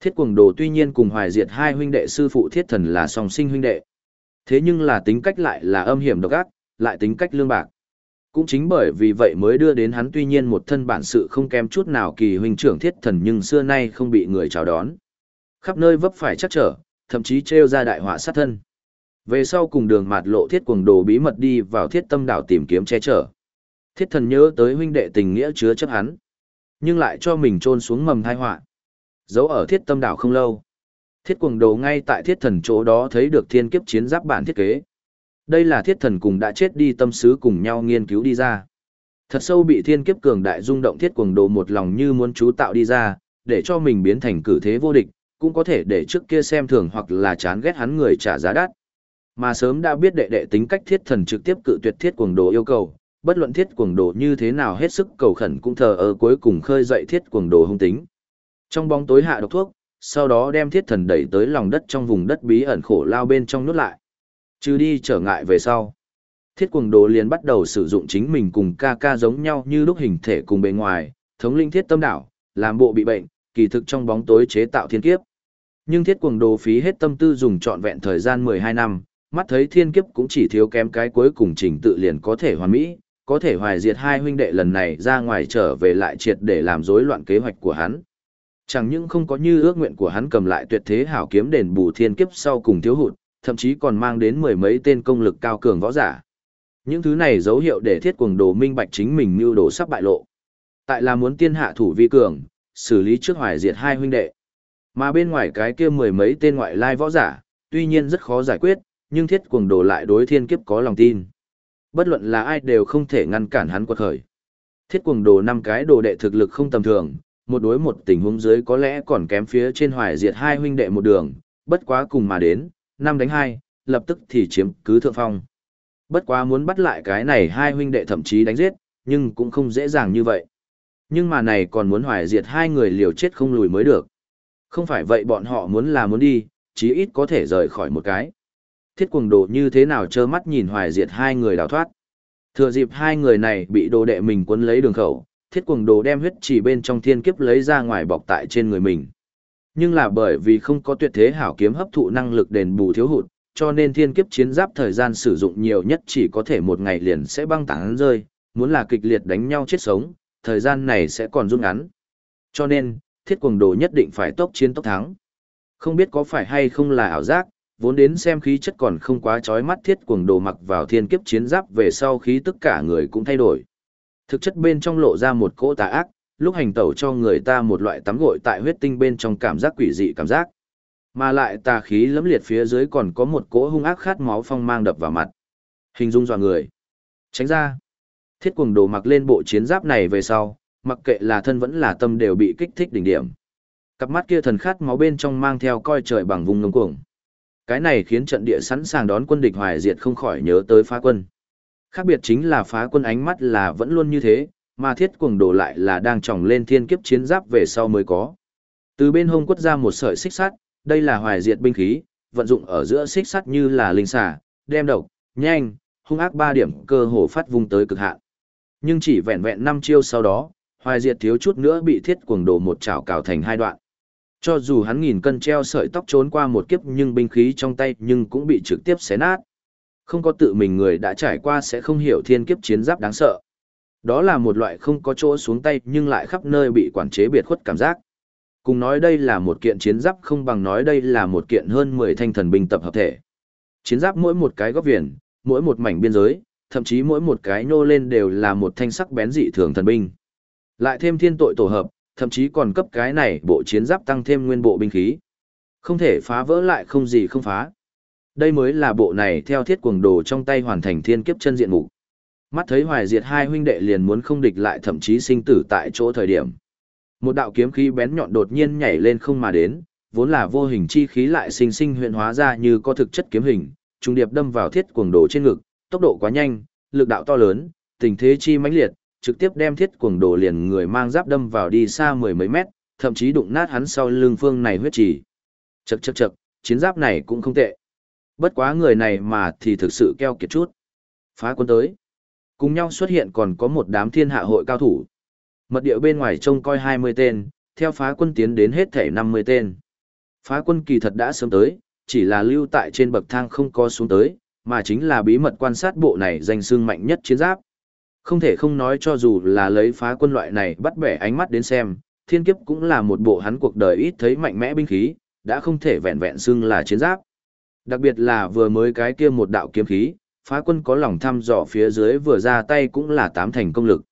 Thiết quần đồ tuy nhiên cùng hoài diệt hai huynh đệ sư phụ thiết thần là song sinh huynh đệ. Thế nhưng là tính cách lại là âm hiểm độc ác, lại tính cách lương bạc. Cũng chính bởi vì vậy mới đưa đến hắn tuy nhiên một thân bản sự không kém chút nào kỳ huynh trưởng thiết thần nhưng xưa nay không bị người chào đón. Khắp nơi vấp phải chắc trở, thậm chí treo ra đại họa sát thân. Về sau cùng đường mạt lộ thiết quần đồ bí mật đi vào thiết tâm đảo tìm kiếm che chở. Thiết thần nhớ tới huynh đệ tình nghĩa chứa chấp hắn, nhưng lại cho mình trôn xuống mầm thai họa. Giấu ở thiết tâm đảo không lâu. Thiết quần đồ ngay tại thiết thần chỗ đó thấy được thiên kiếp chiến giáp bản thiết kế. Đây là thiết thần cùng đã chết đi tâm sứ cùng nhau nghiên cứu đi ra. Thật sâu bị thiên kiếp cường đại rung động thiết quần đồ một lòng như muốn chú tạo đi ra, để cho mình biến thành cử thế vô địch, cũng có thể để trước kia xem thường hoặc là chán ghét hắn người trả giá đắt. Mà sớm đã biết đệ đệ tính cách thiết thần trực tiếp cự tuyệt thiết quần đồ yêu cầu, bất luận thiết quần đồ như thế nào hết sức cầu khẩn cũng thờ ở cuối cùng khơi dậy thiết quần đồ hung tính. Trong bóng tối hạ độc thuốc, sau đó đem thiết thần đẩy tới lòng đất trong vùng đất bí ẩn khổ lao bên trong nuốt lại. Trừ đi trở ngại về sau. Thiết quần đồ liền bắt đầu sử dụng chính mình cùng ca ca giống nhau như lúc hình thể cùng bề ngoài, thống linh thiết tâm đảo, làm bộ bị bệnh, kỳ thực trong bóng tối chế tạo thiên kiếp. Nhưng thiết quần đồ phí hết tâm tư dùng trọn vẹn thời gian 12 năm, mắt thấy thiên kiếp cũng chỉ thiếu kém cái cuối cùng trình tự liền có thể hoàn mỹ, có thể hoài diệt hai huynh đệ lần này ra ngoài trở về lại triệt để làm rối loạn kế hoạch của hắn. Chẳng những không có như ước nguyện của hắn cầm lại tuyệt thế hảo kiếm đền bù thiên kiếp sau cùng thiếu hụt, thậm chí còn mang đến mười mấy tên công lực cao cường võ giả. Những thứ này dấu hiệu để thiết cuồng đồ minh bạch chính mình mưu đồ sắp bại lộ. Tại là muốn tiên hạ thủ vi cường, xử lý trước hoài diệt hai huynh đệ. Mà bên ngoài cái kia mười mấy tên ngoại lai võ giả, tuy nhiên rất khó giải quyết, nhưng thiết cuồng đồ lại đối thiên kiếp có lòng tin. Bất luận là ai đều không thể ngăn cản hắn quật khởi. Thiết cuồng đồ năm cái đồ đệ thực lực không tầm thường, một đối một tình huống dưới có lẽ còn kém phía trên hoài diệt hai huynh đệ một đường, bất quá cùng mà đến, năm đánh hai, lập tức thì chiếm cứ thượng phong. Bất quá muốn bắt lại cái này hai huynh đệ thậm chí đánh giết, nhưng cũng không dễ dàng như vậy. Nhưng mà này còn muốn hoài diệt hai người liều chết không lùi mới được. Không phải vậy bọn họ muốn là muốn đi, chí ít có thể rời khỏi một cái. Thiết quần đồ như thế nào trơ mắt nhìn hoài diệt hai người đào thoát. Thừa dịp hai người này bị đồ đệ mình quấn lấy đường khẩu, thiết quần đồ đem huyết chỉ bên trong thiên kiếp lấy ra ngoài bọc tại trên người mình. Nhưng là bởi vì không có tuyệt thế hảo kiếm hấp thụ năng lực đền bù thiếu hụt, cho nên thiên kiếp chiến giáp thời gian sử dụng nhiều nhất chỉ có thể một ngày liền sẽ băng tán rơi, muốn là kịch liệt đánh nhau chết sống, thời gian này sẽ còn rút ngắn. Cho nên, thiết quần đồ nhất định phải tốc chiến tốc thắng. Không biết có phải hay không là ảo giác, vốn đến xem khí chất còn không quá chói mắt thiết cuồng đồ mặc vào thiên kiếp chiến giáp về sau khí tất cả người cũng thay đổi. Thực chất bên trong lộ ra một cỗ tà ác, lúc hành tẩu cho người ta một loại tắm gội tại huyết tinh bên trong cảm giác quỷ dị cảm giác. Mà lại tà khí lấm liệt phía dưới còn có một cỗ hung ác khát máu phong mang đập vào mặt. Hình dung dọa người. Tránh ra. Thiết cuồng đồ mặc lên bộ chiến giáp này về sau, mặc kệ là thân vẫn là tâm đều bị kích thích đỉnh điểm. Cặp mắt kia thần khát máu bên trong mang theo coi trời bằng vùng ngông cuồng. Cái này khiến trận địa sẵn sàng đón quân địch hoài diệt không khỏi nhớ tới phá quân. Khác biệt chính là phá quân ánh mắt là vẫn luôn như thế, mà thiết cuồng đổ lại là đang tròng lên thiên kiếp chiến giáp về sau mới có. Từ bên hông quất ra một sợi xích sắt, đây là hoài diệt binh khí, vận dụng ở giữa xích sắt như là linh xà, đem độc, nhanh, hung ác ba điểm cơ hồ phát vung tới cực hạn. Nhưng chỉ vẹn vẹn năm chiêu sau đó, hoài diệt thiếu chút nữa bị thiết cuồng đổ một chảo cào thành hai đoạn. Cho dù hắn nghìn cân treo sợi tóc trốn qua một kiếp nhưng binh khí trong tay nhưng cũng bị trực tiếp xé nát. Không có tự mình người đã trải qua sẽ không hiểu thiên kiếp chiến giáp đáng sợ. Đó là một loại không có chỗ xuống tay nhưng lại khắp nơi bị quản chế biệt khuất cảm giác. Cùng nói đây là một kiện chiến giáp không bằng nói đây là một kiện hơn 10 thanh thần binh tập hợp thể. Chiến giáp mỗi một cái góc viền, mỗi một mảnh biên giới, thậm chí mỗi một cái nô lên đều là một thanh sắc bén dị thường thần binh. Lại thêm thiên tội tổ hợp, thậm chí còn cấp cái này bộ chiến giáp tăng thêm nguyên bộ binh khí. Không thể phá vỡ lại không gì không phá. Đây mới là bộ này theo thiết cuồng đồ trong tay hoàn thành thiên kiếp chân diện mục. Mắt thấy hoài diệt hai huynh đệ liền muốn không địch lại thậm chí sinh tử tại chỗ thời điểm. Một đạo kiếm khí bén nhọn đột nhiên nhảy lên không mà đến, vốn là vô hình chi khí lại sinh sinh huyện hóa ra như có thực chất kiếm hình, trung điệp đâm vào thiết cuồng đồ trên ngực, tốc độ quá nhanh, lực đạo to lớn, tình thế chi mãnh liệt, trực tiếp đem thiết cuồng đồ liền người mang giáp đâm vào đi xa mười mấy mét, thậm chí đụng nát hắn sau lưng phương này huyết trì. Chậc chậc chậc, chiến giáp này cũng không tệ. Bất quá người này mà thì thực sự keo kiệt chút. Phá quân tới. Cùng nhau xuất hiện còn có một đám thiên hạ hội cao thủ. Mật địa bên ngoài trông coi 20 tên, theo phá quân tiến đến hết thể 50 tên. Phá quân kỳ thật đã sớm tới, chỉ là lưu tại trên bậc thang không có xuống tới, mà chính là bí mật quan sát bộ này danh xương mạnh nhất chiến giáp. Không thể không nói cho dù là lấy phá quân loại này bắt bẻ ánh mắt đến xem, thiên kiếp cũng là một bộ hắn cuộc đời ít thấy mạnh mẽ binh khí, đã không thể vẹn vẹn xưng là chiến giáp. Đặc biệt là vừa mới cái kia một đạo kiếm khí, phá quân có lòng thăm dò phía dưới vừa ra tay cũng là tám thành công lực.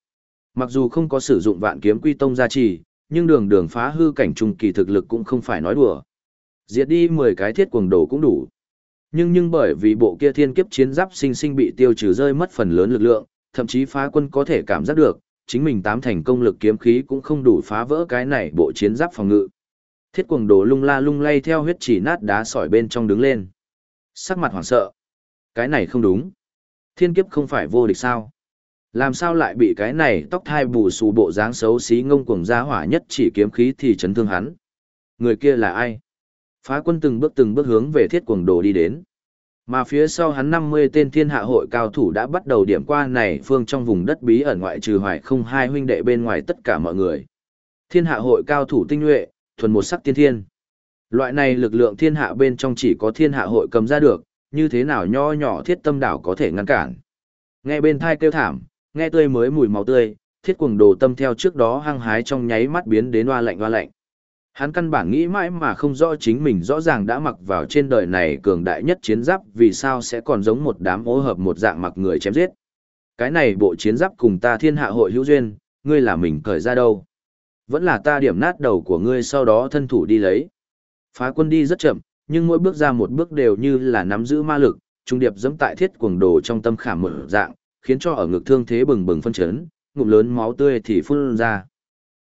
Mặc dù không có sử dụng vạn kiếm quy tông gia trì, nhưng đường đường phá hư cảnh trung kỳ thực lực cũng không phải nói đùa. Diệt đi 10 cái thiết cuồng đồ cũng đủ. Nhưng nhưng bởi vì bộ kia thiên kiếp chiến giáp sinh sinh bị tiêu trừ rơi mất phần lớn lực lượng, thậm chí phá quân có thể cảm giác được, chính mình tám thành công lực kiếm khí cũng không đủ phá vỡ cái này bộ chiến giáp phòng ngự. Thiết cuồng đồ lung la lung lay theo huyết chỉ nát đá sỏi bên trong đứng lên. Sắc mặt hoảng sợ. Cái này không đúng. Thiên kiếp không phải vô địch sao? Làm sao lại bị cái này tóc thai bù xù bộ dáng xấu xí ngông cuồng ra hỏa nhất chỉ kiếm khí thì chấn thương hắn. Người kia là ai? Phá quân từng bước từng bước hướng về thiết cuồng đồ đi đến. Mà phía sau hắn 50 tên thiên hạ hội cao thủ đã bắt đầu điểm qua này phương trong vùng đất bí ẩn ngoại trừ hoài không hai huynh đệ bên ngoài tất cả mọi người. Thiên hạ hội cao thủ tinh nhuệ, thuần một sắc tiên thiên. Loại này lực lượng thiên hạ bên trong chỉ có thiên hạ hội cầm ra được, như thế nào nho nhỏ thiết tâm đảo có thể ngăn cản. Nghe bên thai kêu thảm, nghe tươi mới mùi máu tươi, thiết cuồng đồ tâm theo trước đó hăng hái trong nháy mắt biến đến hoa lạnh hoa lạnh. Hắn căn bản nghĩ mãi mà không rõ chính mình rõ ràng đã mặc vào trên đời này cường đại nhất chiến giáp vì sao sẽ còn giống một đám ô hợp một dạng mặc người chém giết. Cái này bộ chiến giáp cùng ta thiên hạ hội hữu duyên, ngươi là mình cởi ra đâu. Vẫn là ta điểm nát đầu của ngươi sau đó thân thủ đi lấy. Phá quân đi rất chậm, nhưng mỗi bước ra một bước đều như là nắm giữ ma lực, trung điệp dẫm tại thiết cuồng đồ trong tâm khảm mở dạng, khiến cho ở ngực thương thế bừng bừng phân chấn, ngụm lớn máu tươi thì phun ra.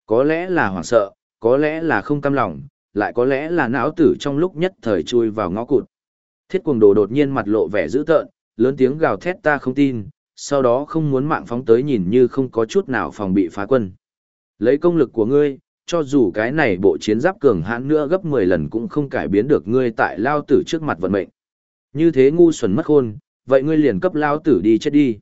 Có lẽ là hoảng sợ, có lẽ là không cam lòng, lại có lẽ là não tử trong lúc nhất thời chui vào ngõ cụt. Thiết cuồng đồ đột nhiên mặt lộ vẻ dữ tợn, lớn tiếng gào thét ta không tin, sau đó không muốn mạng phóng tới nhìn như không có chút nào phòng bị phá quân. Lấy công lực của ngươi, cho dù cái này bộ chiến giáp cường hãn nữa gấp 10 lần cũng không cải biến được ngươi tại lao tử trước mặt vận mệnh. Như thế ngu xuẩn mất khôn, vậy ngươi liền cấp lao tử đi chết đi.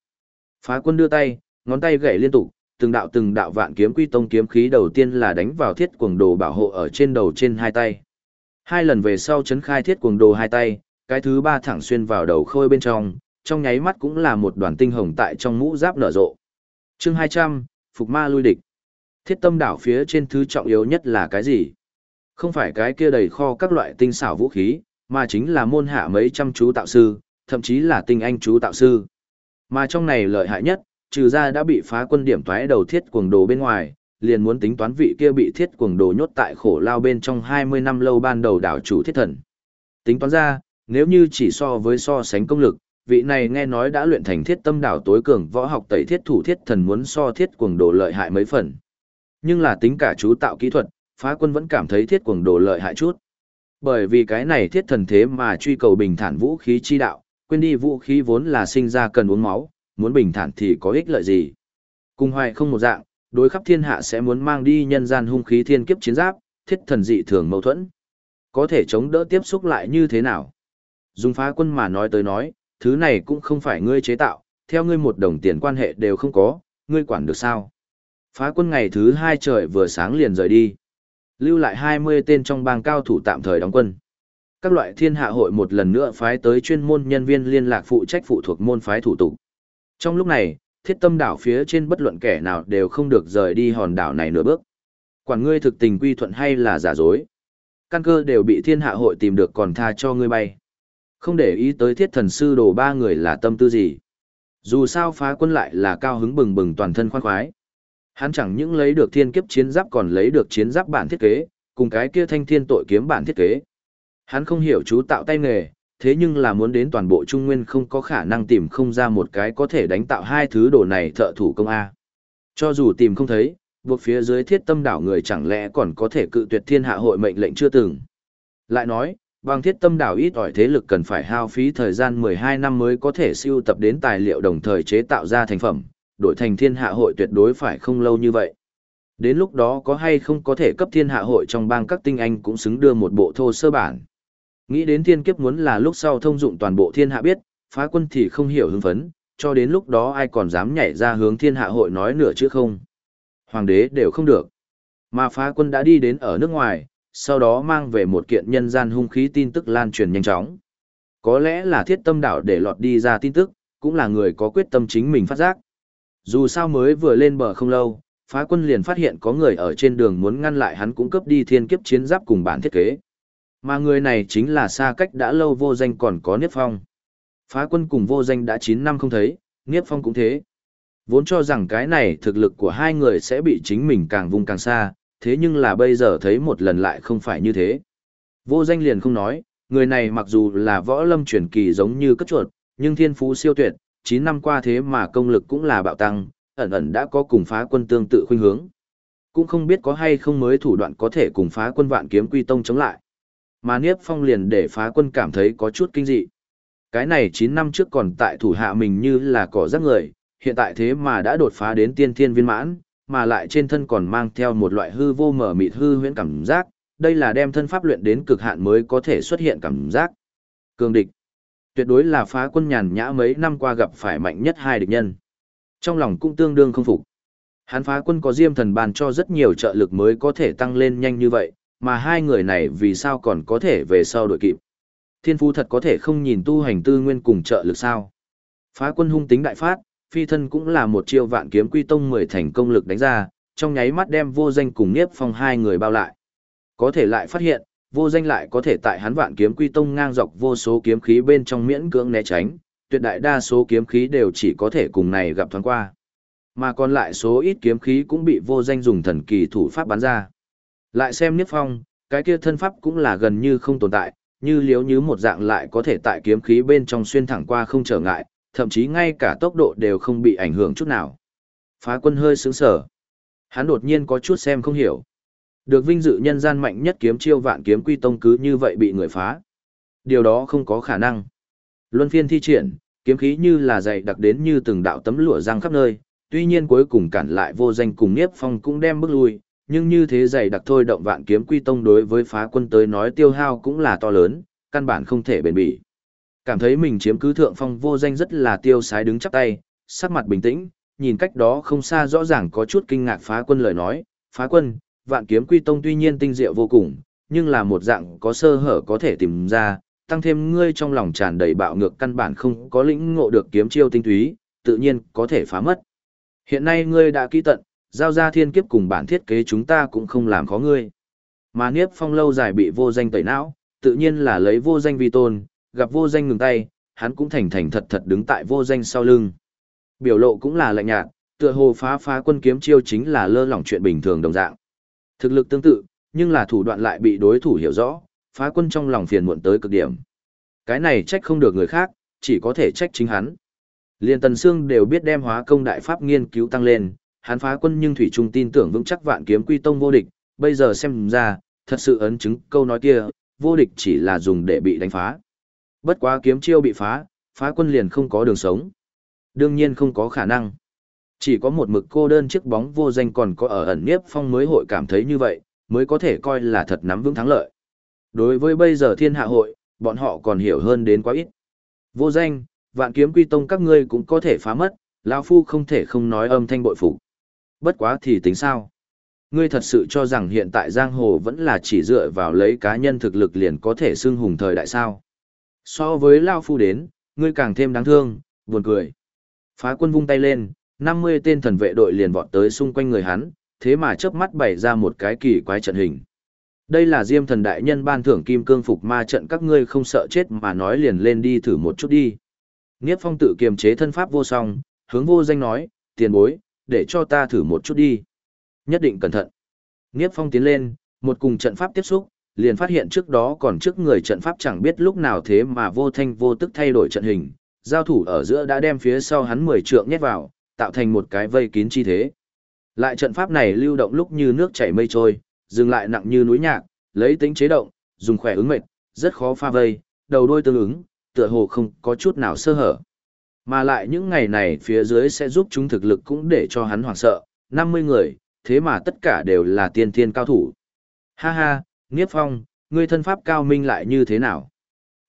Phá quân đưa tay, ngón tay gậy liên tục, từng đạo từng đạo vạn kiếm quy tông kiếm khí đầu tiên là đánh vào thiết cuồng đồ bảo hộ ở trên đầu trên hai tay. Hai lần về sau chấn khai thiết cuồng đồ hai tay, cái thứ ba thẳng xuyên vào đầu khôi bên trong, trong nháy mắt cũng là một đoàn tinh hồng tại trong mũ giáp nở rộ. Chương 200, Phục Ma lui địch. Thiết tâm đảo phía trên thứ trọng yếu nhất là cái gì? Không phải cái kia đầy kho các loại tinh xảo vũ khí, mà chính là môn hạ mấy trăm chú tạo sư, thậm chí là tinh anh chú tạo sư. Mà trong này lợi hại nhất, trừ ra đã bị phá quân điểm toái đầu thiết cuồng đồ bên ngoài, liền muốn tính toán vị kia bị thiết cuồng đồ nhốt tại khổ lao bên trong 20 năm lâu ban đầu đảo chủ thiết thần. Tính toán ra, nếu như chỉ so với so sánh công lực, vị này nghe nói đã luyện thành thiết tâm đảo tối cường võ học tẩy thiết thủ thiết thần muốn so thiết cuồng đồ lợi hại mấy phần. Nhưng là tính cả chú tạo kỹ thuật, phá quân vẫn cảm thấy thiết cuồng đồ lợi hại chút. Bởi vì cái này thiết thần thế mà truy cầu bình thản vũ khí chi đạo, quên đi vũ khí vốn là sinh ra cần uống máu, muốn bình thản thì có ích lợi gì. Cùng hoài không một dạng, đối khắp thiên hạ sẽ muốn mang đi nhân gian hung khí thiên kiếp chiến giáp, thiết thần dị thường mâu thuẫn. Có thể chống đỡ tiếp xúc lại như thế nào? Dùng phá quân mà nói tới nói, thứ này cũng không phải ngươi chế tạo, theo ngươi một đồng tiền quan hệ đều không có, ngươi quản được sao? Phá quân ngày thứ hai trời vừa sáng liền rời đi. Lưu lại 20 tên trong bang cao thủ tạm thời đóng quân. Các loại thiên hạ hội một lần nữa phái tới chuyên môn nhân viên liên lạc phụ trách phụ thuộc môn phái thủ tục. Trong lúc này, thiết tâm đảo phía trên bất luận kẻ nào đều không được rời đi hòn đảo này nửa bước. Quản ngươi thực tình quy thuận hay là giả dối. Căn cơ đều bị thiên hạ hội tìm được còn tha cho ngươi bay. Không để ý tới thiết thần sư đồ ba người là tâm tư gì. Dù sao phá quân lại là cao hứng bừng bừng toàn thân khoan khoái. Hắn chẳng những lấy được thiên kiếp chiến giáp còn lấy được chiến giáp bản thiết kế, cùng cái kia thanh thiên tội kiếm bản thiết kế. Hắn không hiểu chú tạo tay nghề, thế nhưng là muốn đến toàn bộ Trung Nguyên không có khả năng tìm không ra một cái có thể đánh tạo hai thứ đồ này thợ thủ công A. Cho dù tìm không thấy, buộc phía dưới thiết tâm đảo người chẳng lẽ còn có thể cự tuyệt thiên hạ hội mệnh lệnh chưa từng. Lại nói, bằng thiết tâm đảo ít ỏi thế lực cần phải hao phí thời gian 12 năm mới có thể siêu tập đến tài liệu đồng thời chế tạo ra thành phẩm, đổi thành thiên hạ hội tuyệt đối phải không lâu như vậy. Đến lúc đó có hay không có thể cấp thiên hạ hội trong bang các tinh anh cũng xứng đưa một bộ thô sơ bản. Nghĩ đến thiên kiếp muốn là lúc sau thông dụng toàn bộ thiên hạ biết, phá quân thì không hiểu hưng phấn, cho đến lúc đó ai còn dám nhảy ra hướng thiên hạ hội nói nửa chứ không. Hoàng đế đều không được. Mà phá quân đã đi đến ở nước ngoài, sau đó mang về một kiện nhân gian hung khí tin tức lan truyền nhanh chóng. Có lẽ là thiết tâm đảo để lọt đi ra tin tức, cũng là người có quyết tâm chính mình phát giác. Dù sao mới vừa lên bờ không lâu, phá quân liền phát hiện có người ở trên đường muốn ngăn lại hắn cũng cấp đi thiên kiếp chiến giáp cùng bản thiết kế. Mà người này chính là xa cách đã lâu vô danh còn có Niếp Phong. Phá quân cùng vô danh đã 9 năm không thấy, Niếp Phong cũng thế. Vốn cho rằng cái này thực lực của hai người sẽ bị chính mình càng vung càng xa, thế nhưng là bây giờ thấy một lần lại không phải như thế. Vô danh liền không nói, người này mặc dù là võ lâm truyền kỳ giống như cất chuột, nhưng thiên phú siêu tuyệt, 9 năm qua thế mà công lực cũng là bạo tăng, ẩn ẩn đã có cùng phá quân tương tự khuynh hướng. Cũng không biết có hay không mới thủ đoạn có thể cùng phá quân vạn kiếm quy tông chống lại. Mà Niếp Phong liền để phá quân cảm thấy có chút kinh dị. Cái này 9 năm trước còn tại thủ hạ mình như là cỏ rác người, hiện tại thế mà đã đột phá đến tiên thiên viên mãn, mà lại trên thân còn mang theo một loại hư vô mở mịt hư huyễn cảm giác, đây là đem thân pháp luyện đến cực hạn mới có thể xuất hiện cảm giác. Cường địch. Tuyệt đối là phá quân nhàn nhã mấy năm qua gặp phải mạnh nhất hai địch nhân. Trong lòng cũng tương đương không phục. Hắn phá quân có diêm thần bàn cho rất nhiều trợ lực mới có thể tăng lên nhanh như vậy, mà hai người này vì sao còn có thể về sau đội kịp. Thiên phú thật có thể không nhìn tu hành tư nguyên cùng trợ lực sao. Phá quân hung tính đại phát, phi thân cũng là một chiêu vạn kiếm quy tông mười thành công lực đánh ra, trong nháy mắt đem vô danh cùng Niếp Phong hai người bao lại. Có thể lại phát hiện, vô danh lại có thể tại hắn vạn kiếm quy tông ngang dọc vô số kiếm khí bên trong miễn cưỡng né tránh, tuyệt đại đa số kiếm khí đều chỉ có thể cùng này gặp thoáng qua. Mà còn lại số ít kiếm khí cũng bị vô danh dùng thần kỳ thủ pháp bắn ra. Lại xem Niếp Phong, cái kia thân pháp cũng là gần như không tồn tại, như liếu như một dạng lại có thể tại kiếm khí bên trong xuyên thẳng qua không trở ngại, thậm chí ngay cả tốc độ đều không bị ảnh hưởng chút nào. Phá quân hơi sướng sở. Hắn đột nhiên có chút xem không hiểu. Được vinh dự nhân gian mạnh nhất kiếm chiêu vạn kiếm quy tông cứ như vậy bị người phá. Điều đó không có khả năng. Luân phiên thi triển, kiếm khí như là dày đặc đến như từng đạo tấm lụa răng khắp nơi, tuy nhiên cuối cùng cản lại vô danh cùng Niếp Phong cũng đem bước lui, nhưng như thế dày đặc thôi động vạn kiếm quy tông đối với phá quân tới nói tiêu hao cũng là to lớn, căn bản không thể bền bỉ. Cảm thấy mình chiếm cứ thượng phong vô danh rất là tiêu sái đứng chắp tay, sắc mặt bình tĩnh, nhìn cách đó không xa rõ ràng có chút kinh ngạc phá quân lời nói, phá quân, vạn kiếm quy tông tuy nhiên tinh diệu vô cùng, nhưng là một dạng có sơ hở có thể tìm ra, tăng thêm ngươi trong lòng tràn đầy bạo ngược căn bản không có lĩnh ngộ được kiếm chiêu tinh túy, tự nhiên có thể phá mất. Hiện nay ngươi đã kỹ tận, giao ra thiên kiếp cùng bản thiết kế chúng ta cũng không làm khó ngươi. Mà Niếp Phong lâu dài bị vô danh tẩy não, tự nhiên là lấy vô danh vi tôn, gặp vô danh ngừng tay, hắn cũng thành thành thật thật đứng tại vô danh sau lưng. Biểu lộ cũng là lạnh nhạt, tựa hồ phá phá quân kiếm chiêu chính là lơ lỏng chuyện bình thường đồng dạng. Thực lực tương tự, nhưng là thủ đoạn lại bị đối thủ hiểu rõ, phá quân trong lòng phiền muộn tới cực điểm. Cái này trách không được người khác, chỉ có thể trách chính hắn. Liên Tần Sương đều biết đem hóa công đại pháp nghiên cứu tăng lên, hắn phá quân nhưng thủy trung tin tưởng vững chắc vạn kiếm quy tông vô địch, bây giờ xem ra, thật sự ấn chứng câu nói kia, vô địch chỉ là dùng để bị đánh phá. Bất quá kiếm chiêu bị phá, phá quân liền không có đường sống. Đương nhiên không có khả năng. Chỉ có một mực cô đơn chiếc bóng vô danh còn có ở ẩn niếp phong mới hội cảm thấy như vậy, mới có thể coi là thật nắm vững thắng lợi. Đối với bây giờ thiên hạ hội, bọn họ còn hiểu hơn đến quá ít. Vô danh, vạn kiếm quy tông các ngươi cũng có thể phá mất, lão phu không thể không nói âm thanh bội phục. Bất quá thì tính sao? Ngươi thật sự cho rằng hiện tại giang hồ vẫn là chỉ dựa vào lấy cá nhân thực lực liền có thể xưng hùng thời đại sao? So với Lao Phu đến, ngươi càng thêm đáng thương, buồn cười. Phá quân vung tay lên, 50 tên thần vệ đội liền vọt tới xung quanh người hắn, thế mà chớp mắt bày ra một cái kỳ quái trận hình. Đây là Diêm thần đại nhân ban thưởng kim cương phục ma trận các ngươi không sợ chết mà nói liền lên đi thử một chút đi. Niếp phong tự kiềm chế thân pháp vô song, hướng vô danh nói, tiền bối, để cho ta thử một chút đi. Nhất định cẩn thận. Niếp phong tiến lên, một cùng trận pháp tiếp xúc, liền phát hiện trước đó còn trước người trận pháp chẳng biết lúc nào thế mà vô thanh vô tức thay đổi trận hình, giao thủ ở giữa đã đem phía sau hắn 10 trượng nhét vào, tạo thành một cái vây kín chi thế. Lại trận pháp này lưu động lúc như nước chảy mây trôi, dừng lại nặng như núi nhạc, lấy tính chế động, dùng khỏe ứng mệt, rất khó pha vây, đầu đôi tương ứng, tựa hồ không có chút nào sơ hở. Mà lại những ngày này phía dưới sẽ giúp chúng thực lực cũng để cho hắn hoảng sợ, 50 người, thế mà tất cả đều là tiên thiên cao thủ. Ha ha, Niếp Phong, ngươi thân pháp cao minh lại như thế nào?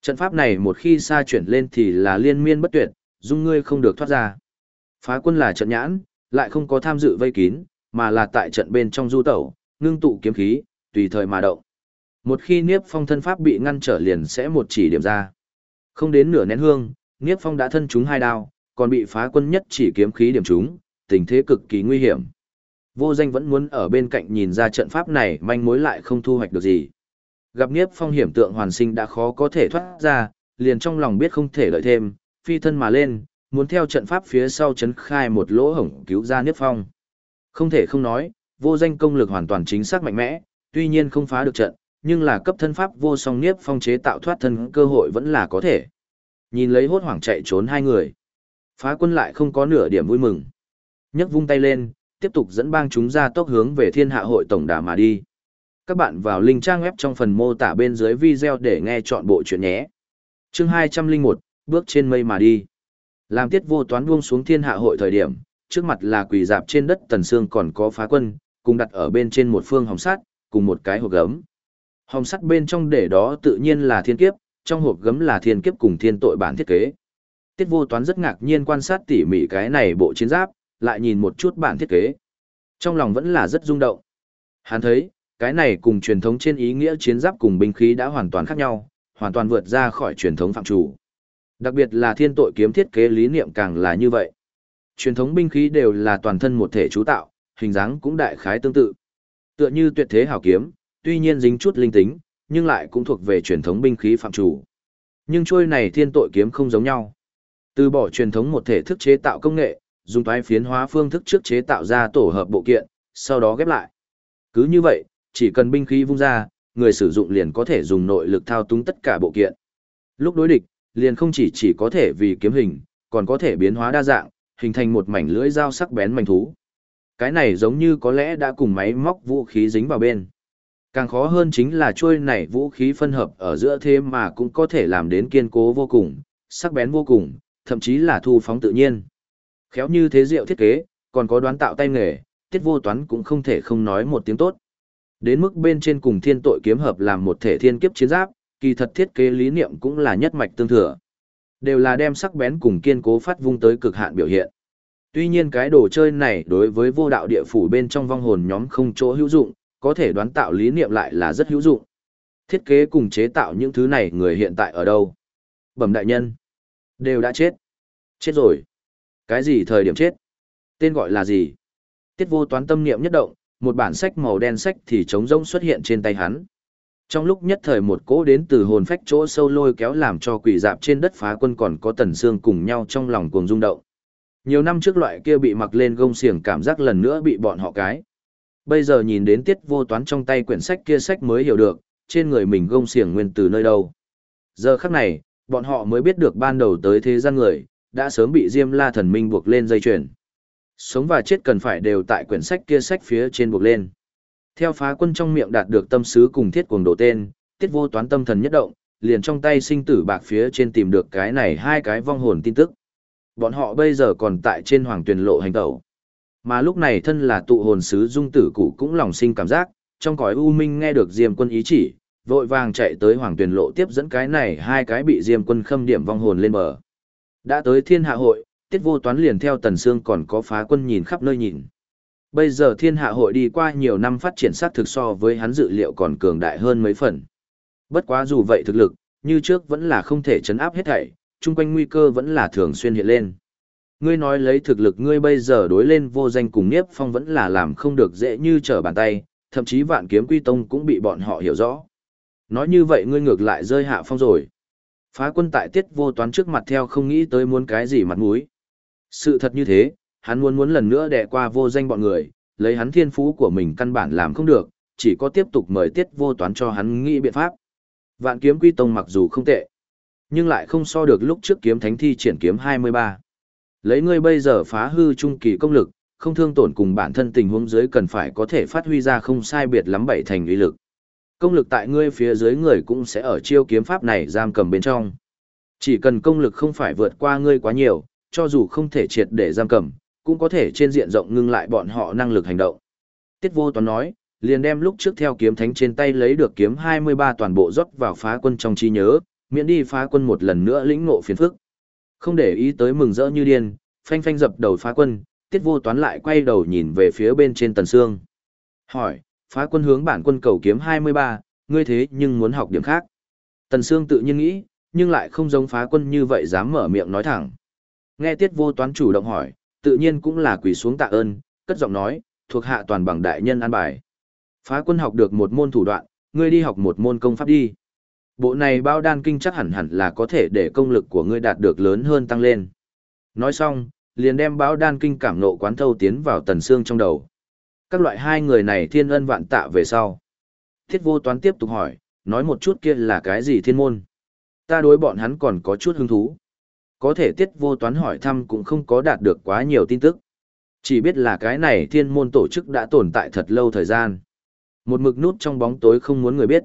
Trận pháp này một khi xa chuyển lên thì là liên miên bất tuyệt, dung ngươi không được thoát ra. Phá quân là trận nhãn, lại không có tham dự vây kín, mà là tại trận bên trong du tẩu, ngưng tụ kiếm khí, tùy thời mà động. Một khi Niếp Phong thân pháp bị ngăn trở liền sẽ một chỉ điểm ra. Không đến nửa nén hương, Niếp Phong đã thân trúng hai đao, còn bị phá quân nhất chỉ kiếm khí điểm trúng, tình thế cực kỳ nguy hiểm. Vô danh vẫn muốn ở bên cạnh nhìn ra trận pháp này manh mối lại không thu hoạch được gì. Gặp Niếp Phong hiểm tượng hoàn sinh đã khó có thể thoát ra, liền trong lòng biết không thể lợi thêm, phi thân mà lên, muốn theo trận pháp phía sau chấn khai một lỗ hổng cứu ra Niếp Phong. Không thể không nói, vô danh công lực hoàn toàn chính xác mạnh mẽ, tuy nhiên không phá được trận, nhưng là cấp thân pháp vô song Niếp Phong chế tạo thoát thân cơ hội vẫn là có thể. Nhìn lấy hốt hoảng chạy trốn hai người. Phá quân lại không có nửa điểm vui mừng. nhấc vung tay lên, tiếp tục dẫn bang chúng ra tốc hướng về thiên hạ hội tổng đà mà đi. Các bạn vào link trang web trong phần mô tả bên dưới video để nghe chọn bộ chuyện nhé. Chương 201, bước trên mây mà đi. Làm tiết vô toán buông xuống thiên hạ hội thời điểm, trước mặt là quỳ dạp trên đất tần xương còn có phá quân, cùng đặt ở bên trên một phương hồng sắt, cùng một cái hộp gấm. Hồng sắt bên trong để đó tự nhiên là thiên kiếp, trong hộp gấm là thiên kiếp cùng thiên tội bản thiết kế. Tiết vô toán rất ngạc nhiên quan sát tỉ mỉ cái này bộ chiến giáp, lại nhìn một chút bản thiết kế. Trong lòng vẫn là rất rung động. Hắn thấy, cái này cùng truyền thống trên ý nghĩa chiến giáp cùng binh khí đã hoàn toàn khác nhau, hoàn toàn vượt ra khỏi truyền thống phạm chủ. Đặc biệt là thiên tội kiếm thiết kế lý niệm càng là như vậy. Truyền thống binh khí đều là toàn thân một thể chú tạo, hình dáng cũng đại khái tương tự. Tựa như tuyệt thế hảo kiếm, tuy nhiên dính chút linh tính, nhưng lại cũng thuộc về truyền thống binh khí phạm chủ. Nhưng trôi này thiên tội kiếm không giống nhau. Từ bỏ truyền thống một thể thức chế tạo công nghệ, dùng toái phiến hóa phương thức trước chế tạo ra tổ hợp bộ kiện, sau đó ghép lại. Cứ như vậy, chỉ cần binh khí vung ra, người sử dụng liền có thể dùng nội lực thao túng tất cả bộ kiện. Lúc đối địch, liền không chỉ chỉ có thể vì kiếm hình, còn có thể biến hóa đa dạng, hình thành một mảnh lưỡi dao sắc bén mảnh thú. Cái này giống như có lẽ đã cùng máy móc vũ khí dính vào bên. Càng khó hơn chính là chuôi này vũ khí phân hợp ở giữa thế mà cũng có thể làm đến kiên cố vô cùng, sắc bén vô cùng, thậm chí là thu phóng tự nhiên. Khéo như thế diệu thiết kế, còn có đoán tạo tay nghề, tiết vô toán cũng không thể không nói một tiếng tốt. Đến mức bên trên cùng thiên tội kiếm hợp làm một thể thiên kiếp chiến giáp, kỳ thật thiết kế lý niệm cũng là nhất mạch tương thừa. Đều là đem sắc bén cùng kiên cố phát vung tới cực hạn biểu hiện. Tuy nhiên cái đồ chơi này đối với vô đạo địa phủ bên trong vong hồn nhóm không chỗ hữu dụng, có thể đoán tạo lý niệm lại là rất hữu dụng. Thiết kế cùng chế tạo những thứ này người hiện tại ở đâu? Bẩm đại nhân. Đều đã chết. Chết rồi. Cái gì thời điểm chết? Tên gọi là gì? Tiết vô toán tâm niệm nhất động, một bản sách màu đen sách thì trống rỗng xuất hiện trên tay hắn. Trong lúc nhất thời một cỗ đến từ hồn phách chỗ sâu lôi kéo làm cho quỷ dạp trên đất phá quân còn có tần xương cùng nhau trong lòng cuồng rung động. Nhiều năm trước loại kia bị mặc lên gông xiềng cảm giác lần nữa bị bọn họ cái. Bây giờ nhìn đến tiết vô toán trong tay quyển sách kia sách mới hiểu được, trên người mình gông xiềng nguyên từ nơi đâu. Giờ khắc này, bọn họ mới biết được ban đầu tới thế gian người, đã sớm bị Diêm La thần minh buộc lên dây chuyền. Sống và chết cần phải đều tại quyển sách kia sách phía trên buộc lên. Theo phá quân trong miệng đạt được tâm sứ cùng thiết cuồng độ tên, tiết vô toán tâm thần nhất động, liền trong tay sinh tử bạc phía trên tìm được cái này hai cái vong hồn tin tức. Bọn họ bây giờ còn tại trên hoàng tuyển lộ hành tẩu. Mà lúc này thân là tụ hồn sứ dung tử cụ cũng lòng sinh cảm giác, trong cõi u minh nghe được diêm quân ý chỉ, vội vàng chạy tới hoàng tuyển lộ tiếp dẫn cái này hai cái bị diêm quân khâm điểm vong hồn lên bờ. Đã tới thiên hạ hội, tiết vô toán liền theo tần sương còn có phá quân nhìn khắp nơi nhìn. Bây giờ thiên hạ hội đi qua nhiều năm phát triển sát thực so với hắn dự liệu còn cường đại hơn mấy phần. Bất quá dù vậy thực lực, như trước vẫn là không thể chấn áp hết thảy, chung quanh nguy cơ vẫn là thường xuyên hiện lên. Ngươi nói lấy thực lực ngươi bây giờ đối lên vô danh cùng Niếp Phong vẫn là làm không được dễ như trở bàn tay, thậm chí vạn kiếm quy tông cũng bị bọn họ hiểu rõ. Nói như vậy ngươi ngược lại rơi hạ phong rồi. Phá quân tại tiết vô toán trước mặt theo không nghĩ tới muốn cái gì mặt mũi. Sự thật như thế, hắn muốn muốn lần nữa đè qua vô danh bọn người, lấy hắn thiên phú của mình căn bản làm không được, chỉ có tiếp tục mời tiết vô toán cho hắn nghĩ biện pháp. Vạn kiếm quy tông mặc dù không tệ, nhưng lại không so được lúc trước kiếm thánh thi triển kiếm 23. Lấy ngươi bây giờ phá hư trung kỳ công lực, không thương tổn cùng bản thân tình huống dưới cần phải có thể phát huy ra không sai biệt lắm bảy thành uy lực. Công lực tại ngươi phía dưới người cũng sẽ ở chiêu kiếm pháp này giam cầm bên trong. Chỉ cần công lực không phải vượt qua ngươi quá nhiều, cho dù không thể triệt để giam cầm, cũng có thể trên diện rộng ngưng lại bọn họ năng lực hành động. Tiết vô toán nói, liền đem lúc trước theo kiếm thánh trên tay lấy được kiếm 23 toàn bộ rót vào phá quân trong trí nhớ, miễn đi phá quân một lần nữa lĩnh ngộ phiền phức. Không để ý tới mừng rỡ như điên, phanh phanh dập đầu phá quân, tiết vô toán lại quay đầu nhìn về phía bên trên tần xương. Hỏi, phá quân hướng bản quân cầu kiếm 23, ngươi thế nhưng muốn học điểm khác. Tần xương tự nhiên nghĩ, nhưng lại không giống phá quân như vậy dám mở miệng nói thẳng. Nghe tiết vô toán chủ động hỏi, tự nhiên cũng là quỳ xuống tạ ơn, cất giọng nói, thuộc hạ toàn bằng đại nhân an bài. Phá quân học được một môn thủ đoạn, ngươi đi học một môn công pháp đi. Bộ này bao đan kinh chắc hẳn hẳn là có thể để công lực của ngươi đạt được lớn hơn tăng lên. Nói xong, liền đem bao đan kinh cảm nộ quán thâu tiến vào tần xương trong đầu. Các loại hai người này thiên ân vạn tạ về sau. Thiết vô toán tiếp tục hỏi, nói một chút kia là cái gì thiên môn. Ta đối bọn hắn còn có chút hứng thú. Có thể tiết vô toán hỏi thăm cũng không có đạt được quá nhiều tin tức. Chỉ biết là cái này thiên môn tổ chức đã tồn tại thật lâu thời gian. Một mực nút trong bóng tối không muốn người biết.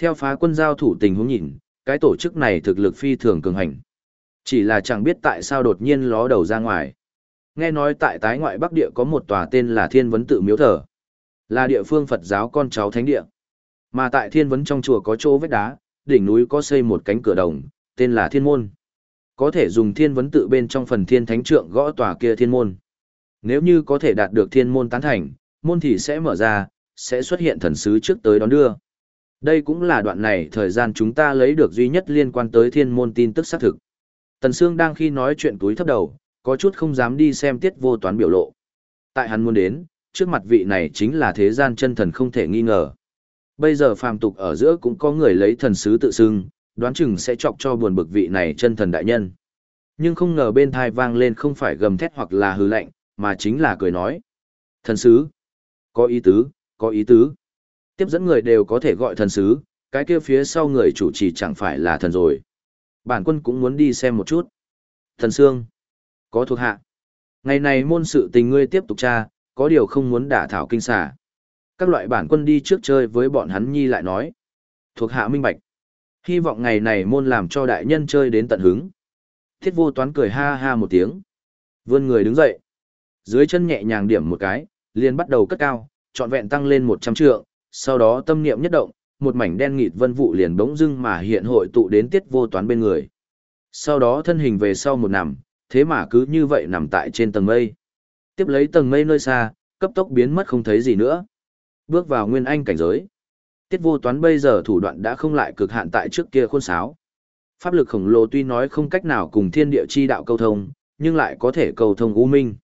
Theo phá quân giao thủ tình huống nhìn, cái tổ chức này thực lực phi thường cường hành. Chỉ là chẳng biết tại sao đột nhiên ló đầu ra ngoài. Nghe nói tại tái ngoại Bắc Địa có một tòa tên là Thiên Vấn Tự Miếu Thờ. Là địa phương Phật giáo con cháu thánh địa. Mà tại Thiên Vấn trong chùa có chỗ vết đá, đỉnh núi có xây một cánh cửa đồng, tên là Thiên Môn. Có thể dùng Thiên Vấn Tự bên trong phần Thiên Thánh Trượng gõ tòa kia Thiên Môn. Nếu như có thể đạt được Thiên Môn tán thành, môn thì sẽ mở ra, sẽ xuất hiện thần sứ trước tới đón đưa. Đây cũng là đoạn này thời gian chúng ta lấy được duy nhất liên quan tới thiên môn tin tức xác thực. Tần Sương đang khi nói chuyện túi thấp đầu, có chút không dám đi xem tiết vô toán biểu lộ. Tại hắn muốn đến, trước mặt vị này chính là thế gian chân thần không thể nghi ngờ. Bây giờ phàm tục ở giữa cũng có người lấy thần sứ tự xưng, đoán chừng sẽ chọc cho buồn bực vị này chân thần đại nhân. Nhưng không ngờ bên thai vang lên không phải gầm thét hoặc là hư lạnh, mà chính là cười nói. Thần sứ, có ý tứ, có ý tứ. Tiếp dẫn người đều có thể gọi thần sứ, cái kia phía sau người chủ trì chẳng phải là thần rồi. Bản quân cũng muốn đi xem một chút. Thần Sương, có thuộc hạ. Ngày này môn sự tình ngươi tiếp tục tra, có điều không muốn đả thảo kinh xà. Các loại bản quân đi trước chơi với bọn hắn nhi lại nói. Thuộc hạ minh bạch. Hy vọng ngày này môn làm cho đại nhân chơi đến tận hứng. Thiết vô toán cười ha ha một tiếng. Vươn người đứng dậy. Dưới chân nhẹ nhàng điểm một cái, liền bắt đầu cất cao, trọn vẹn tăng lên 100 trượng, sau đó tâm niệm nhất động, một mảnh đen nghịt vân vụ liền bỗng dưng mà hiện hội tụ đến tiết vô toán bên người. Sau đó thân hình về sau một nằm, thế mà cứ như vậy nằm tại trên tầng mây. Tiếp lấy tầng mây nơi xa, cấp tốc biến mất không thấy gì nữa. Bước vào nguyên anh cảnh giới. Tiết vô toán bây giờ thủ đoạn đã không lại cực hạn tại trước kia khuôn sáo. Pháp lực khổng lồ tuy nói không cách nào cùng thiên địa chi đạo câu thông, nhưng lại có thể câu thông u minh.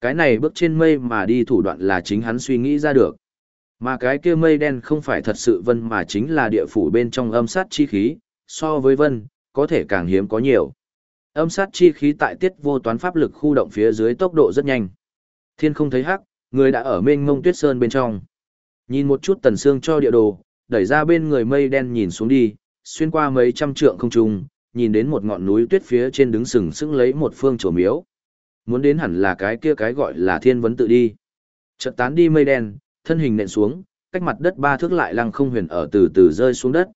Cái này bước trên mây mà đi thủ đoạn là chính hắn suy nghĩ ra được. Mà cái kia mây đen không phải thật sự vân mà chính là địa phủ bên trong âm sát chi khí, so với vân, có thể càng hiếm có nhiều. Âm sát chi khí tại tiết vô toán pháp lực khu động phía dưới tốc độ rất nhanh. Thiên không thấy hắc, người đã ở mênh mông tuyết sơn bên trong. Nhìn một chút tần xương cho địa đồ, đẩy ra bên người mây đen nhìn xuống đi, xuyên qua mấy trăm trượng không trung, nhìn đến một ngọn núi tuyết phía trên đứng sừng sững lấy một phương chỗ miếu. Muốn đến hẳn là cái kia cái gọi là thiên vấn tự đi. Chợt tán đi mây đen, thân hình nện xuống, cách mặt đất ba thước lại lăng không huyền ở từ từ rơi xuống đất.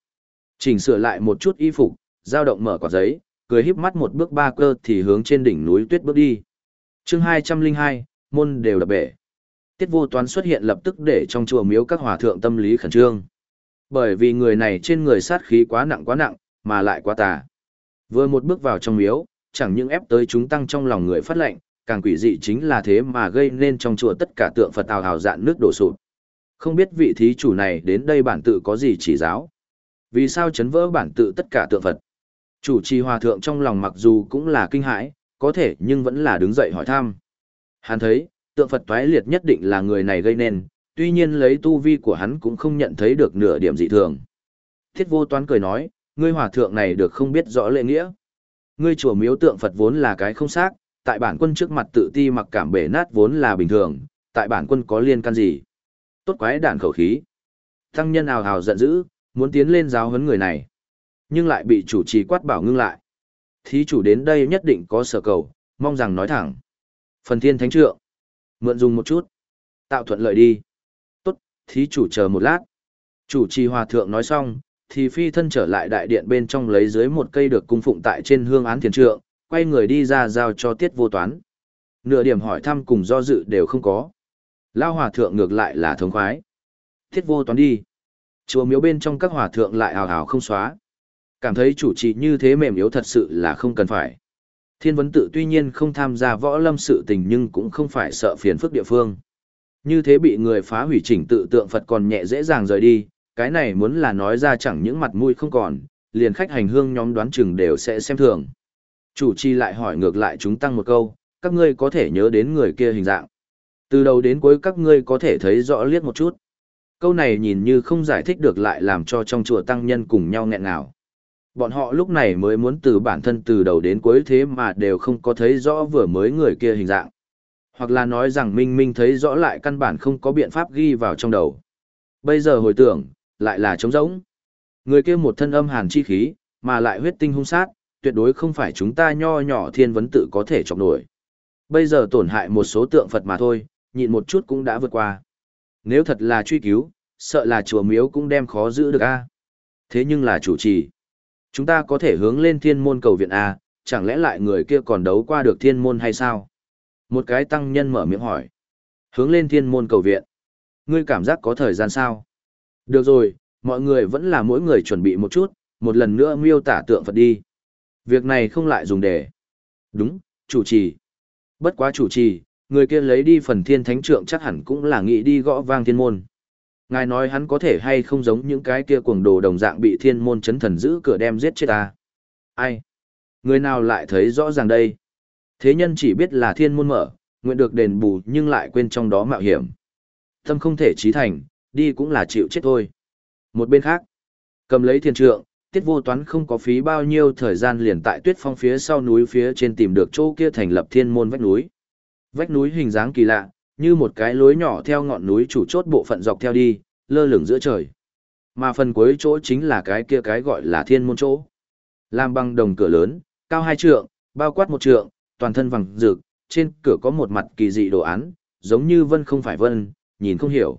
Chỉnh sửa lại một chút y phục, dao động mở quả giấy, cười híp mắt một bước ba cơ thì hướng trên đỉnh núi tuyết bước đi. Chương 202, môn đều đập bể. Tiết vô toán xuất hiện lập tức để trong chùa miếu các hòa thượng tâm lý khẩn trương. Bởi vì người này trên người sát khí quá nặng quá nặng, mà lại quá tà. Vừa một bước vào trong miếu, chẳng những ép tới chúng tăng trong lòng người phát lệnh, càng quỷ dị chính là thế mà gây nên trong chùa tất cả tượng Phật tào hào dạn nước đổ sụp. Không biết vị thí chủ này đến đây bản tự có gì chỉ giáo? Vì sao chấn vỡ bản tự tất cả tượng Phật? Chủ trì hòa thượng trong lòng mặc dù cũng là kinh hãi, có thể nhưng vẫn là đứng dậy hỏi thăm. Hắn thấy, tượng Phật toái liệt nhất định là người này gây nên, tuy nhiên lấy tu vi của hắn cũng không nhận thấy được nửa điểm dị thường. Thiết vô toán cười nói, ngươi hòa thượng này được không biết rõ lệ nghĩa. Ngươi chùa miếu tượng Phật vốn là cái không xác, tại bản quân trước mặt tự ti mặc cảm bể nát vốn là bình thường, tại bản quân có liên can gì. Tốt quái đạn khẩu khí. Tăng nhân ào hào giận dữ, muốn tiến lên giáo huấn người này. Nhưng lại bị chủ trì quát bảo ngưng lại. Thí chủ đến đây nhất định có sở cầu, mong rằng nói thẳng. Phần thiên thánh trượng. Mượn dùng một chút. Tạo thuận lợi đi. Tốt, thí chủ chờ một lát. Chủ trì hòa thượng nói xong, thì phi thân trở lại đại điện bên trong lấy dưới một cây được cung phụng tại trên hương án thiền trượng, quay người đi ra giao cho tiết vô toán. Nửa điểm hỏi thăm cùng do dự đều không có. Lao hòa thượng ngược lại là thống khoái. Tiết vô toán đi. Chùa miếu bên trong các hòa thượng lại hào hào không xóa. Cảm thấy chủ trì như thế mềm yếu thật sự là không cần phải. Thiên vấn tự tuy nhiên không tham gia võ lâm sự tình nhưng cũng không phải sợ phiền phức địa phương. Như thế bị người phá hủy chỉnh tự tượng Phật còn nhẹ dễ dàng rời đi, cái này muốn là nói ra chẳng những mặt mũi không còn, liền khách hành hương nhóm đoán chừng đều sẽ xem thường. Chủ trì lại hỏi ngược lại chúng tăng một câu, các ngươi có thể nhớ đến người kia hình dạng. Từ đầu đến cuối các ngươi có thể thấy rõ liếc một chút. Câu này nhìn như không giải thích được lại làm cho trong chùa tăng nhân cùng nhau nghẹn ngào. Bọn họ lúc này mới muốn từ bản thân từ đầu đến cuối thế mà đều không có thấy rõ vừa mới người kia hình dạng. Hoặc là nói rằng Minh Minh thấy rõ lại căn bản không có biện pháp ghi vào trong đầu. Bây giờ hồi tưởng, lại là trống rỗng. Người kia một thân âm hàn chi khí, mà lại huyết tinh hung sát, tuyệt đối không phải chúng ta nho nhỏ thiên vấn tự có thể chọc nổi. Bây giờ tổn hại một số tượng Phật mà thôi, nhịn một chút cũng đã vượt qua. Nếu thật là truy cứu, sợ là chùa miếu cũng đem khó giữ được a. Thế nhưng là chủ trì. Chúng ta có thể hướng lên thiên môn cầu viện a, chẳng lẽ lại người kia còn đấu qua được thiên môn hay sao? Một cái tăng nhân mở miệng hỏi. Hướng lên thiên môn cầu viện. Ngươi cảm giác có thời gian sao? Được rồi, mọi người vẫn là mỗi người chuẩn bị một chút, một lần nữa miêu tả tượng Phật đi. Việc này không lại dùng để. Đúng, chủ trì. Bất quá chủ trì, người kia lấy đi phần thiên thánh trượng chắc hẳn cũng là nghĩ đi gõ vang thiên môn. Ngài nói hắn có thể hay không giống những cái kia cuồng đồ đồng dạng bị thiên môn chấn thần giữ cửa đem giết chết ta. Ai? Người nào lại thấy rõ ràng đây? Thế nhân chỉ biết là thiên môn mở, nguyện được đền bù nhưng lại quên trong đó mạo hiểm. Tâm không thể trí thành, đi cũng là chịu chết thôi. Một bên khác, cầm lấy thiên trượng, tiết vô toán không có phí bao nhiêu thời gian liền tại tuyết phong phía sau núi phía trên tìm được chỗ kia thành lập thiên môn vách núi. Vách núi hình dáng kỳ lạ, như một cái lối nhỏ theo ngọn núi chủ chốt bộ phận dọc theo đi, lơ lửng giữa trời. Mà phần cuối chỗ chính là cái kia cái gọi là thiên môn chỗ. Làm bằng đồng cửa lớn, cao hai trượng, bao quát một trượng, toàn thân vàng rực, trên cửa có một mặt kỳ dị đồ án, giống như vân không phải vân, nhìn không hiểu.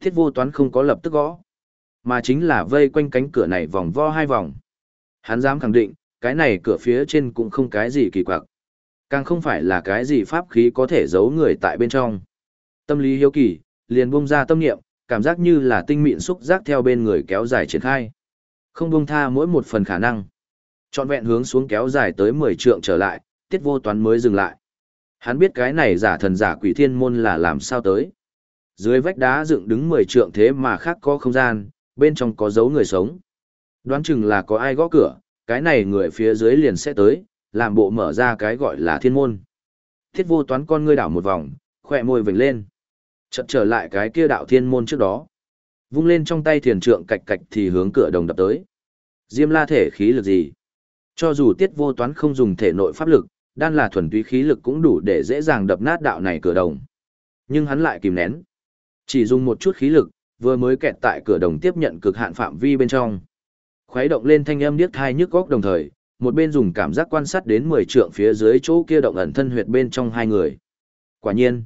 Thiết vô toán không có lập tức gõ, mà chính là vây quanh cánh cửa này vòng vo hai vòng. Hắn dám khẳng định, cái này cửa phía trên cũng không cái gì kỳ quặc. Càng không phải là cái gì pháp khí có thể giấu người tại bên trong. Tâm lý hiếu kỳ, liền bung ra tâm niệm, cảm giác như là tinh mịn xúc giác theo bên người kéo dài triển khai. Không bung tha mỗi một phần khả năng. Chọn vẹn hướng xuống kéo dài tới 10 trượng trở lại, tiết vô toán mới dừng lại. Hắn biết cái này giả thần giả quỷ thiên môn là làm sao tới. Dưới vách đá dựng đứng 10 trượng thế mà khác có không gian, bên trong có dấu người sống. Đoán chừng là có ai gõ cửa, cái này người phía dưới liền sẽ tới, làm bộ mở ra cái gọi là thiên môn. Thiết vô toán con ngươi đảo một vòng, khỏe môi vểnh lên. Chợt trở lại cái kia đạo thiên môn trước đó. Vung lên trong tay thiền trượng cạch cạch thì hướng cửa đồng đập tới. Diêm la thể khí lực gì? Cho dù tiết vô toán không dùng thể nội pháp lực, đan là thuần túy khí lực cũng đủ để dễ dàng đập nát đạo này cửa đồng. Nhưng hắn lại kìm nén. Chỉ dùng một chút khí lực, vừa mới kẹt tại cửa đồng tiếp nhận cực hạn phạm vi bên trong. Khuấy động lên thanh âm điếc thai nhức góc đồng thời, một bên dùng cảm giác quan sát đến 10 trượng phía dưới chỗ kia động ẩn thân huyệt bên trong hai người. Quả nhiên,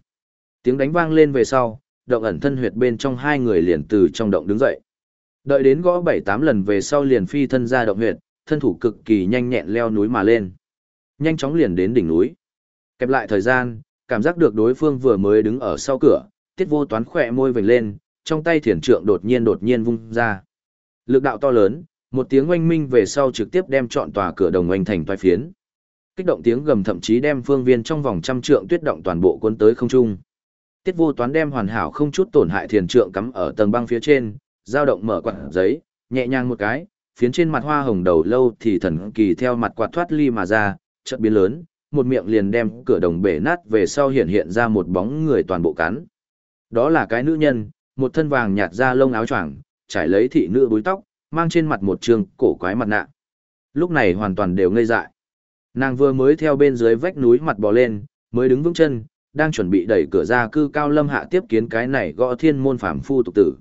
tiếng đánh vang lên về sau, động ẩn thân huyệt bên trong hai người liền từ trong động đứng dậy. Đợi đến gõ 7-8 lần về sau liền phi thân ra động huyệt, thân thủ cực kỳ nhanh nhẹn leo núi mà lên. Nhanh chóng liền đến đỉnh núi. Kẹp lại thời gian, cảm giác được đối phương vừa mới đứng ở sau cửa, tiết vô toán khỏe môi vểnh lên, trong tay thiền trượng đột nhiên đột nhiên vung ra. Lực đạo to lớn, một tiếng oanh minh về sau trực tiếp đem trọn tòa cửa đồng oanh thành toai phiến. Kích động tiếng gầm thậm chí đem phương viên trong vòng trăm trượng tuyết động toàn bộ quân tới không trung. Tiết vô toán đem hoàn hảo không chút tổn hại thiền trượng cắm ở tầng băng phía trên, dao động mở quạt giấy, nhẹ nhàng một cái, phiến trên mặt hoa hồng đầu lâu thì thần kỳ theo mặt quạt thoát ly mà ra, chợt biến lớn, một miệng liền đem cửa đồng bể nát về sau hiện hiện ra một bóng người toàn bộ cắn. Đó là cái nữ nhân, một thân vàng nhạt da lông áo choàng, trải lấy thị nữ búi tóc, mang trên mặt một trường cổ quái mặt nạ. Lúc này hoàn toàn đều ngây dại. Nàng vừa mới theo bên dưới vách núi mặt bò lên, mới đứng vững chân, đang chuẩn bị đẩy cửa ra cư cao lâm hạ tiếp kiến cái này gõ thiên môn phàm phu tục tử.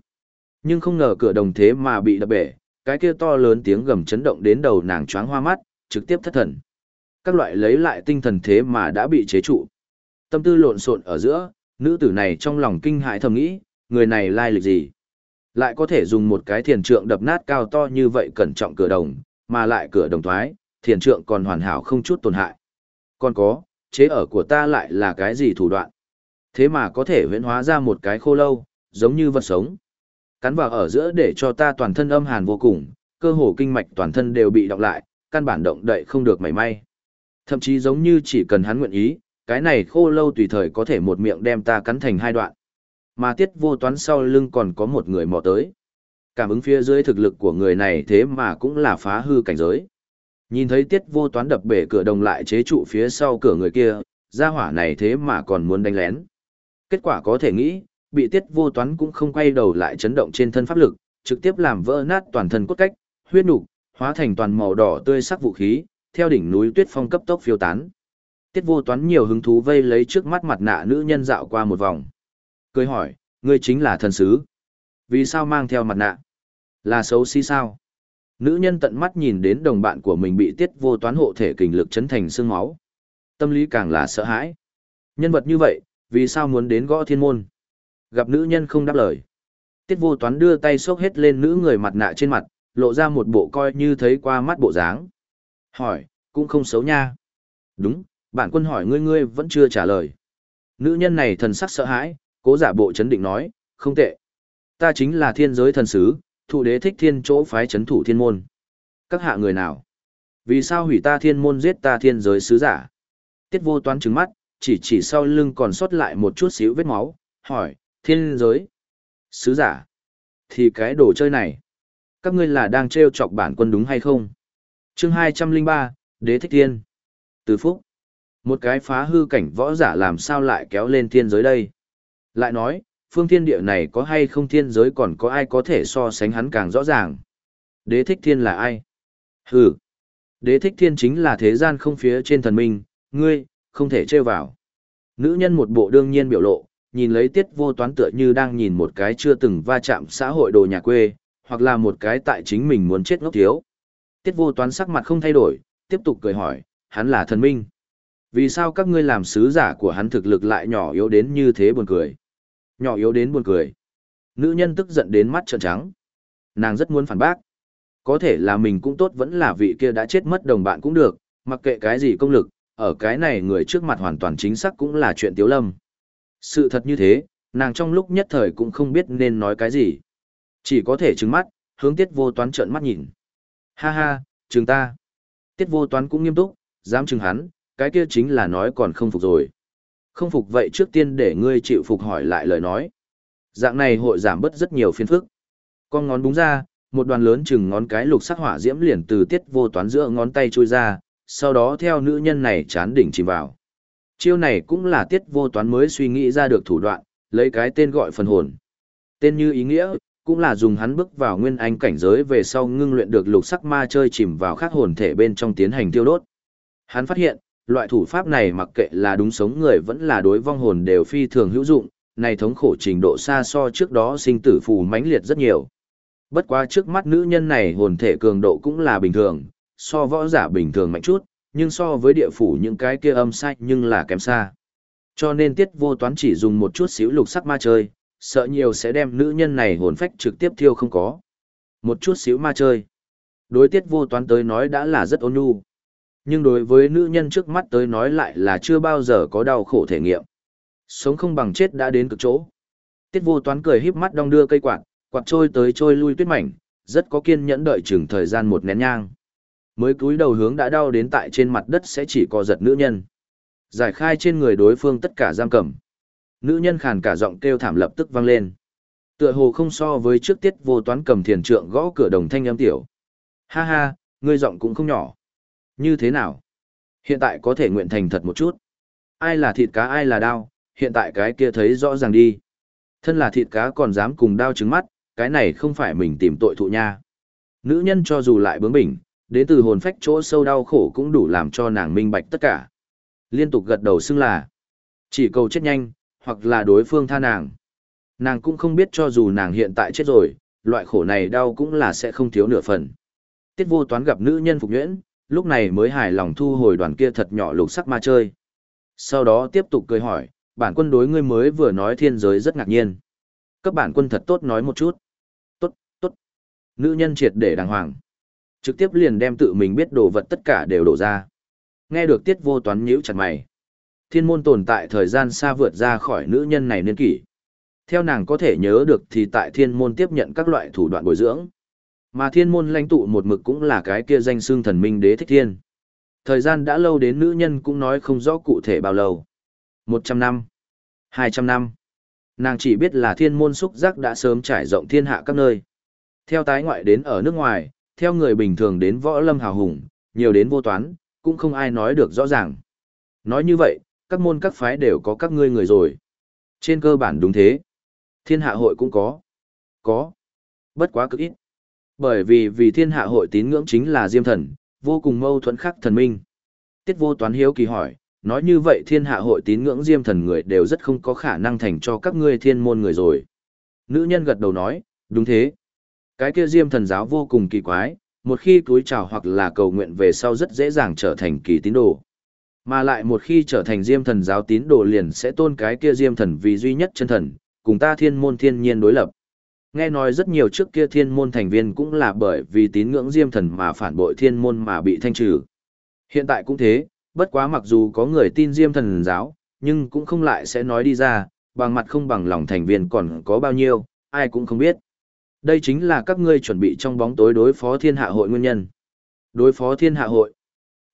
Nhưng không ngờ cửa đồng thế mà bị đập bể, cái kia to lớn tiếng gầm chấn động đến đầu nàng choáng hoa mắt, trực tiếp thất thần. Các loại lấy lại tinh thần thế mà đã bị chế trụ. Tâm tư lộn xộn ở giữa, nữ tử này trong lòng kinh hãi thầm nghĩ, người này lai lịch gì? Lại có thể dùng một cái thiền trượng đập nát cao to như vậy cẩn trọng cửa đồng, mà lại cửa đồng thoái, thiền trượng còn hoàn hảo không chút tổn hại. Còn có, chế ở của ta lại là cái gì thủ đoạn? Thế mà có thể huyễn hóa ra một cái khô lâu, giống như vật sống. Cắn vào ở giữa để cho ta toàn thân âm hàn vô cùng, cơ hồ kinh mạch toàn thân đều bị đọc lại, căn bản động đậy không được mảy may. Thậm chí giống như chỉ cần hắn nguyện ý, cái này khô lâu tùy thời có thể một miệng đem ta cắn thành hai đoạn. Mà tiết vô toán sau lưng còn có một người mò tới. Cảm ứng phía dưới thực lực của người này thế mà cũng là phá hư cảnh giới. Nhìn thấy tiết vô toán đập bể cửa đồng lại chế trụ phía sau cửa người kia, gia hỏa này thế mà còn muốn đánh lén. Kết quả có thể nghĩ, bị tiết vô toán cũng không quay đầu lại chấn động trên thân pháp lực, trực tiếp làm vỡ nát toàn thân cốt cách, huyết nục, hóa thành toàn màu đỏ tươi sắc vũ khí, theo đỉnh núi tuyết phong cấp tốc phiêu tán. Tiết vô toán nhiều hứng thú vây lấy trước mắt mặt nạ nữ nhân dạo qua một vòng. Cười hỏi, ngươi chính là thần sứ. Vì sao mang theo mặt nạ? Là xấu xí sao? Nữ nhân tận mắt nhìn đến đồng bạn của mình bị tiết vô toán hộ thể kình lực chấn thành xương máu. Tâm lý càng là sợ hãi. Nhân vật như vậy, vì sao muốn đến gõ thiên môn? Gặp nữ nhân không đáp lời. Tiết vô toán đưa tay xốc hết lên nữ người mặt nạ trên mặt, lộ ra một bộ coi như thấy qua mắt bộ dáng. Hỏi, cũng không xấu nha. Đúng, bản quân hỏi ngươi ngươi vẫn chưa trả lời. Nữ nhân này thần sắc sợ hãi, cố giả bộ chấn định nói, không tệ. Ta chính là thiên giới thần sứ, thụ đế thích thiên chỗ phái chấn thủ thiên môn. Các hạ người nào? Vì sao hủy ta thiên môn giết ta thiên giới sứ giả? Tiết vô toán trứng mắt, chỉ chỉ sau lưng còn sót lại một chút xíu vết máu, hỏi, thiên giới? Sứ giả? Thì cái đồ chơi này. Các ngươi là đang trêu chọc bản quân đúng hay không? chương 203, Đế thích thiên. Từ phúc. Một cái phá hư cảnh võ giả làm sao lại kéo lên thiên giới đây? Lại nói, phương thiên địa này có hay không thiên giới còn có ai có thể so sánh hắn càng rõ ràng. Đế thích thiên là ai? Hừ. Đế thích thiên chính là thế gian không phía trên thần minh, ngươi, không thể trêu vào. Nữ nhân một bộ đương nhiên biểu lộ, nhìn lấy tiết vô toán tựa như đang nhìn một cái chưa từng va chạm xã hội đồ nhà quê, hoặc là một cái tại chính mình muốn chết ngốc thiếu. Tiết vô toán sắc mặt không thay đổi, tiếp tục cười hỏi, hắn là thần minh. Vì sao các ngươi làm sứ giả của hắn thực lực lại nhỏ yếu đến như thế buồn cười? Nhỏ yếu đến buồn cười. Nữ nhân tức giận đến mắt trợn trắng. Nàng rất muốn phản bác. Có thể là mình cũng tốt vẫn là vị kia đã chết mất đồng bạn cũng được, mặc kệ cái gì công lực, ở cái này người trước mặt hoàn toàn chính xác cũng là chuyện tiếu lâm. Sự thật như thế, nàng trong lúc nhất thời cũng không biết nên nói cái gì. Chỉ có thể trừng mắt, hướng tiết vô toán trợn mắt nhìn. Ha ha, trừng ta. Tiết vô toán cũng nghiêm túc, dám trừng hắn, cái kia chính là nói còn không phục rồi. Không phục vậy trước tiên để ngươi chịu phục hỏi lại lời nói. Dạng này hội giảm bớt rất nhiều phiền phức. Con ngón búng ra, một đoàn lớn chừng ngón cái lục sắc hỏa diễm liền từ tiết vô toán giữa ngón tay trôi ra, sau đó theo nữ nhân này chán đỉnh chìm vào. Chiêu này cũng là tiết vô toán mới suy nghĩ ra được thủ đoạn, lấy cái tên gọi phần hồn. Tên như ý nghĩa, cũng là dùng hắn bước vào nguyên anh cảnh giới về sau ngưng luyện được lục sắc ma chơi chìm vào khắc hồn thể bên trong tiến hành tiêu đốt. Hắn phát hiện, loại thủ pháp này mặc kệ là đúng sống người vẫn là đối vong hồn đều phi thường hữu dụng, này thống khổ trình độ xa so trước đó sinh tử phù mãnh liệt rất nhiều. Bất quá trước mắt nữ nhân này hồn thể cường độ cũng là bình thường, so võ giả bình thường mạnh chút, nhưng so với địa phủ những cái kia âm sai nhưng là kém xa. Cho nên tiết vô toán chỉ dùng một chút xíu lục sắc ma chơi, sợ nhiều sẽ đem nữ nhân này hồn phách trực tiếp thiêu không có. Một chút xíu ma chơi. Đối tiết vô toán tới nói đã là rất ôn nhu. Nhưng đối với nữ nhân trước mắt tới nói lại là chưa bao giờ có đau khổ thể nghiệm. Sống không bằng chết đã đến cực chỗ. Tiết vô toán cười híp mắt đong đưa cây quạt, quạt trôi tới trôi lui tuyết mảnh, rất có kiên nhẫn đợi chừng thời gian một nén nhang. Mới cúi đầu hướng đã đau đến tại trên mặt đất sẽ chỉ co giật nữ nhân. Giải khai trên người đối phương tất cả giam cầm. Nữ nhân khàn cả giọng kêu thảm lập tức vang lên. Tựa hồ không so với trước tiết vô toán cầm thiền trượng gõ cửa đồng thanh âm tiểu. Ha ha, ngươi giọng cũng không nhỏ. Như thế nào? Hiện tại có thể nguyện thành thật một chút. Ai là thịt cá ai là đao, hiện tại cái kia thấy rõ ràng đi. Thân là thịt cá còn dám cùng đao trứng mắt, cái này không phải mình tìm tội thụ nha. Nữ nhân cho dù lại bướng bỉnh, đến từ hồn phách chỗ sâu đau khổ cũng đủ làm cho nàng minh bạch tất cả. Liên tục gật đầu xưng là, chỉ cầu chết nhanh, hoặc là đối phương tha nàng. Nàng cũng không biết cho dù nàng hiện tại chết rồi, loại khổ này đau cũng là sẽ không thiếu nửa phần. Tiết vô toán gặp nữ nhân phục nhuyễn, lúc này mới hài lòng thu hồi đoàn kia thật nhỏ lục sắc ma chơi. Sau đó tiếp tục cười hỏi, bản quân đối ngươi mới vừa nói thiên giới rất ngạc nhiên. Các bản quân thật tốt nói một chút. Tốt, tốt. Nữ nhân triệt để đàng hoàng. Trực tiếp liền đem tự mình biết đồ vật tất cả đều đổ ra. Nghe được tiết vô toán nhíu chặt mày. Thiên môn tồn tại thời gian xa vượt ra khỏi nữ nhân này niên kỷ. Theo nàng có thể nhớ được thì tại thiên môn tiếp nhận các loại thủ đoạn bồi dưỡng. Mà thiên môn lãnh tụ một mực cũng là cái kia danh xương thần minh đế thích thiên. Thời gian đã lâu đến nữ nhân cũng nói không rõ cụ thể bao lâu. một trăm năm, hai trăm năm. Nàng chỉ biết là thiên môn xúc giác đã sớm trải rộng thiên hạ các nơi. Theo tái ngoại đến ở nước ngoài, theo người bình thường đến võ lâm hào hùng, nhiều đến vô toán, cũng không ai nói được rõ ràng. Nói như vậy, các môn các phái đều có các ngươi người rồi. Trên cơ bản đúng thế. Thiên hạ hội cũng có. Có. Bất quá cực ít. Bởi vì vì thiên hạ hội tín ngưỡng chính là diêm thần, vô cùng mâu thuẫn khắc thần minh. Tiết vô toán hiếu kỳ hỏi, nói như vậy thiên hạ hội tín ngưỡng diêm thần người đều rất không có khả năng thành cho các ngươi thiên môn người rồi. Nữ nhân gật đầu nói, đúng thế. Cái kia diêm thần giáo vô cùng kỳ quái, một khi cúi chào hoặc là cầu nguyện về sau rất dễ dàng trở thành kỳ tín đồ. Mà lại một khi trở thành diêm thần giáo tín đồ liền sẽ tôn cái kia diêm thần vì duy nhất chân thần, cùng ta thiên môn thiên nhiên đối lập. Nghe nói rất nhiều trước kia thiên môn thành viên cũng là bởi vì tín ngưỡng diêm thần mà phản bội thiên môn mà bị thanh trừ. Hiện tại cũng thế, bất quá mặc dù có người tin diêm thần giáo, nhưng cũng không lại sẽ nói đi ra, bằng mặt không bằng lòng thành viên còn có bao nhiêu, ai cũng không biết. Đây chính là các ngươi chuẩn bị trong bóng tối đối phó thiên hạ hội nguyên nhân. Đối phó thiên hạ hội.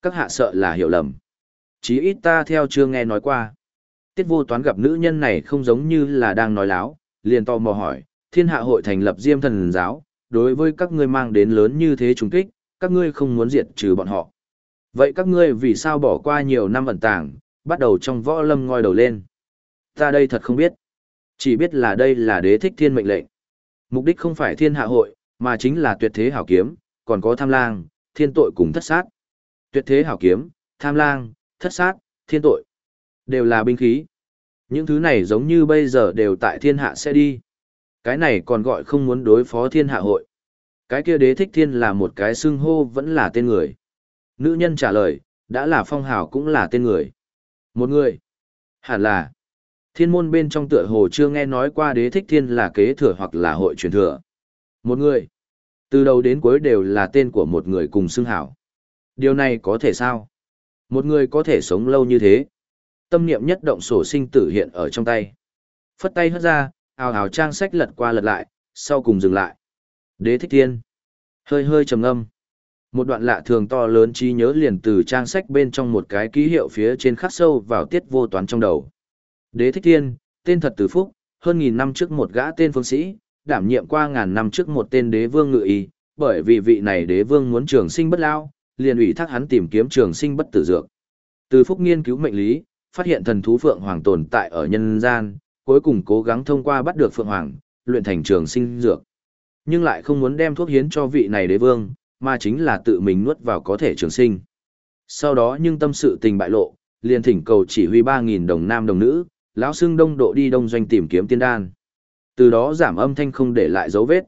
Các hạ sợ là hiểu lầm. Chí ít ta theo chưa nghe nói qua. Tiết vô toán gặp nữ nhân này không giống như là đang nói láo, liền tò mò hỏi, thiên hạ hội thành lập diêm thần giáo, đối với các ngươi mang đến lớn như thế trùng kích, các ngươi không muốn diệt trừ bọn họ. Vậy các ngươi vì sao bỏ qua nhiều năm ẩn tàng, bắt đầu trong võ lâm ngoi đầu lên? Ta đây thật không biết. Chỉ biết là đây là đế thích thiên mệnh lệnh. Mục đích không phải thiên hạ hội, mà chính là tuyệt thế hảo kiếm, còn có tham lang, thiên tội cùng thất sát. Tuyệt thế hảo kiếm, tham lang, thất sát, thiên tội. Đều là binh khí. Những thứ này giống như bây giờ đều tại thiên hạ sẽ đi. Cái này còn gọi không muốn đối phó thiên hạ hội. Cái kia đế thích thiên là một cái xưng hô vẫn là tên người. Nữ nhân trả lời, đã là phong hào cũng là tên người. Một người. Hẳn là. Thiên môn bên trong tựa hồ chưa nghe nói qua đế thích thiên là kế thừa hoặc là hội truyền thừa. Một người. Từ đầu đến cuối đều là tên của một người cùng xưng hảo. Điều này có thể sao? Một người có thể sống lâu như thế. Tâm niệm nhất động sổ sinh tử hiện ở trong tay. Phất tay hất ra, ào ào trang sách lật qua lật lại, sau cùng dừng lại. Đế thích thiên. Hơi hơi trầm ngâm. Một đoạn lạ thường to lớn trí nhớ liền từ trang sách bên trong một cái ký hiệu phía trên khắc sâu vào tiết vô toán trong đầu. Đế thích thiên, tên thật từ phúc, hơn nghìn năm trước một gã tên phương sĩ, đảm nhiệm qua ngàn năm trước một tên đế vương ngự y, bởi vì vị này đế vương muốn trường sinh bất lao, liền ủy thác hắn tìm kiếm trường sinh bất tử dược. Từ phúc nghiên cứu mệnh lý, phát hiện thần thú phượng hoàng tồn tại ở nhân gian, cuối cùng cố gắng thông qua bắt được phượng hoàng, luyện thành trường sinh dược. Nhưng lại không muốn đem thuốc hiến cho vị này đế vương, mà chính là tự mình nuốt vào có thể trường sinh. Sau đó nhưng tâm sự tình bại lộ, liền thỉnh cầu chỉ huy 3.000 đồng nam đồng nữ, lão xưng đông độ đi đông doanh tìm kiếm tiên đan. Từ đó giảm âm thanh không để lại dấu vết.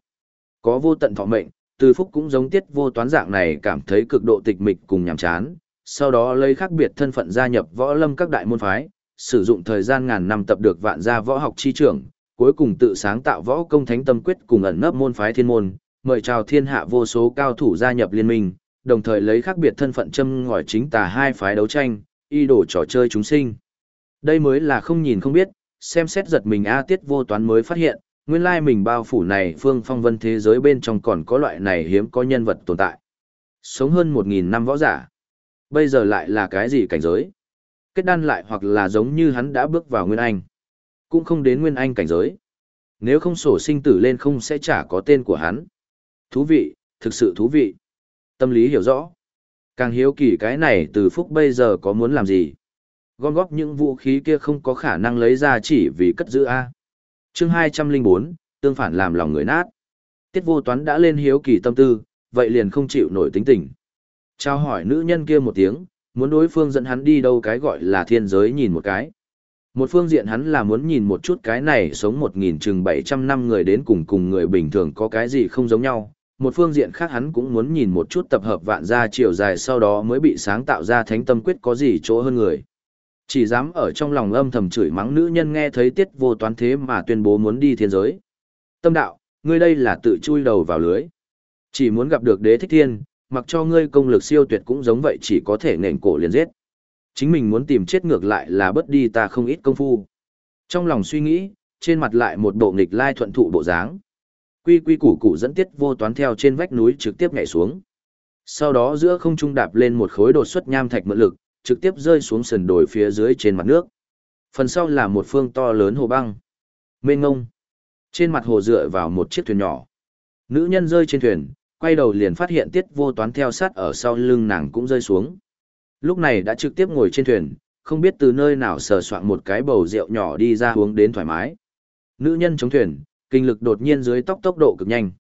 Có vô tận thọ mệnh, từ phúc cũng giống tiết vô toán dạng này cảm thấy cực độ tịch mịch cùng nhàm chán, sau đó lấy khác biệt thân phận gia nhập võ lâm các đại môn phái, sử dụng thời gian ngàn năm tập được vạn gia võ học chi trưởng, cuối cùng tự sáng tạo võ công thánh tâm quyết cùng ẩn nấp môn phái thiên môn, mời chào thiên hạ vô số cao thủ gia nhập liên minh, đồng thời lấy khác biệt thân phận châm ngòi chính tà hai phái đấu tranh, y đổ trò chơi chúng sinh. Đây mới là không nhìn không biết, xem xét giật mình A tiết vô toán mới phát hiện, nguyên lai mình bao phủ này phương phong vân thế giới bên trong còn có loại này hiếm có nhân vật tồn tại. Sống hơn một nghìn năm võ giả. Bây giờ lại là cái gì cảnh giới? Kết đan lại hoặc là giống như hắn đã bước vào Nguyên Anh. Cũng không đến Nguyên Anh cảnh giới. Nếu không sổ sinh tử lên không sẽ chả có tên của hắn. Thú vị, thực sự thú vị. Tâm lý hiểu rõ. Càng hiếu kỳ cái này từ phúc bây giờ có muốn làm gì. Gom góp những vũ khí kia không có khả năng lấy ra chỉ vì cất giữ A. chương hai trăm linh bốn tương phản làm lòng người nát. Tiết vô toán đã lên hiếu kỳ tâm tư, vậy liền không chịu nổi tính tình. Trao hỏi nữ nhân kia một tiếng, muốn đối phương dẫn hắn đi đâu cái gọi là thiên giới nhìn một cái. Một phương diện hắn là muốn nhìn một chút cái này sống một nghìn chừng bảy trăm năm người đến cùng cùng người bình thường có cái gì không giống nhau. Một phương diện khác hắn cũng muốn nhìn một chút tập hợp vạn gia chiều dài sau đó mới bị sáng tạo ra thánh tâm quyết có gì chỗ hơn người. Chỉ dám ở trong lòng âm thầm chửi mắng nữ nhân nghe thấy tiết vô toán thế mà tuyên bố muốn đi thiên giới. Tâm đạo, ngươi đây là tự chui đầu vào lưới. Chỉ muốn gặp được đế thích thiên, mặc cho ngươi công lực siêu tuyệt cũng giống vậy chỉ có thể nền cổ liền giết. Chính mình muốn tìm chết ngược lại là bớt đi ta không ít công phu. Trong lòng suy nghĩ, trên mặt lại một bộ nghịch lai thuận thụ bộ dáng. Quy quy củ củ dẫn tiết vô toán theo trên vách núi trực tiếp nhảy xuống. Sau đó giữa không trung đạp lên một khối đột xuất nham thạch mượn lực, trực tiếp rơi xuống sườn đồi phía dưới trên mặt nước. Phần sau là một phương to lớn hồ băng. Mênh ngông. Trên mặt hồ dựa vào một chiếc thuyền nhỏ. Nữ nhân rơi trên thuyền, quay đầu liền phát hiện tiết vô toán theo sát ở sau lưng nàng cũng rơi xuống. Lúc này đã trực tiếp ngồi trên thuyền, không biết từ nơi nào sờ soạn một cái bầu rượu nhỏ đi ra uống đến thoải mái. Nữ nhân chống thuyền, kinh lực đột nhiên dưới tốc tốc độ cực nhanh.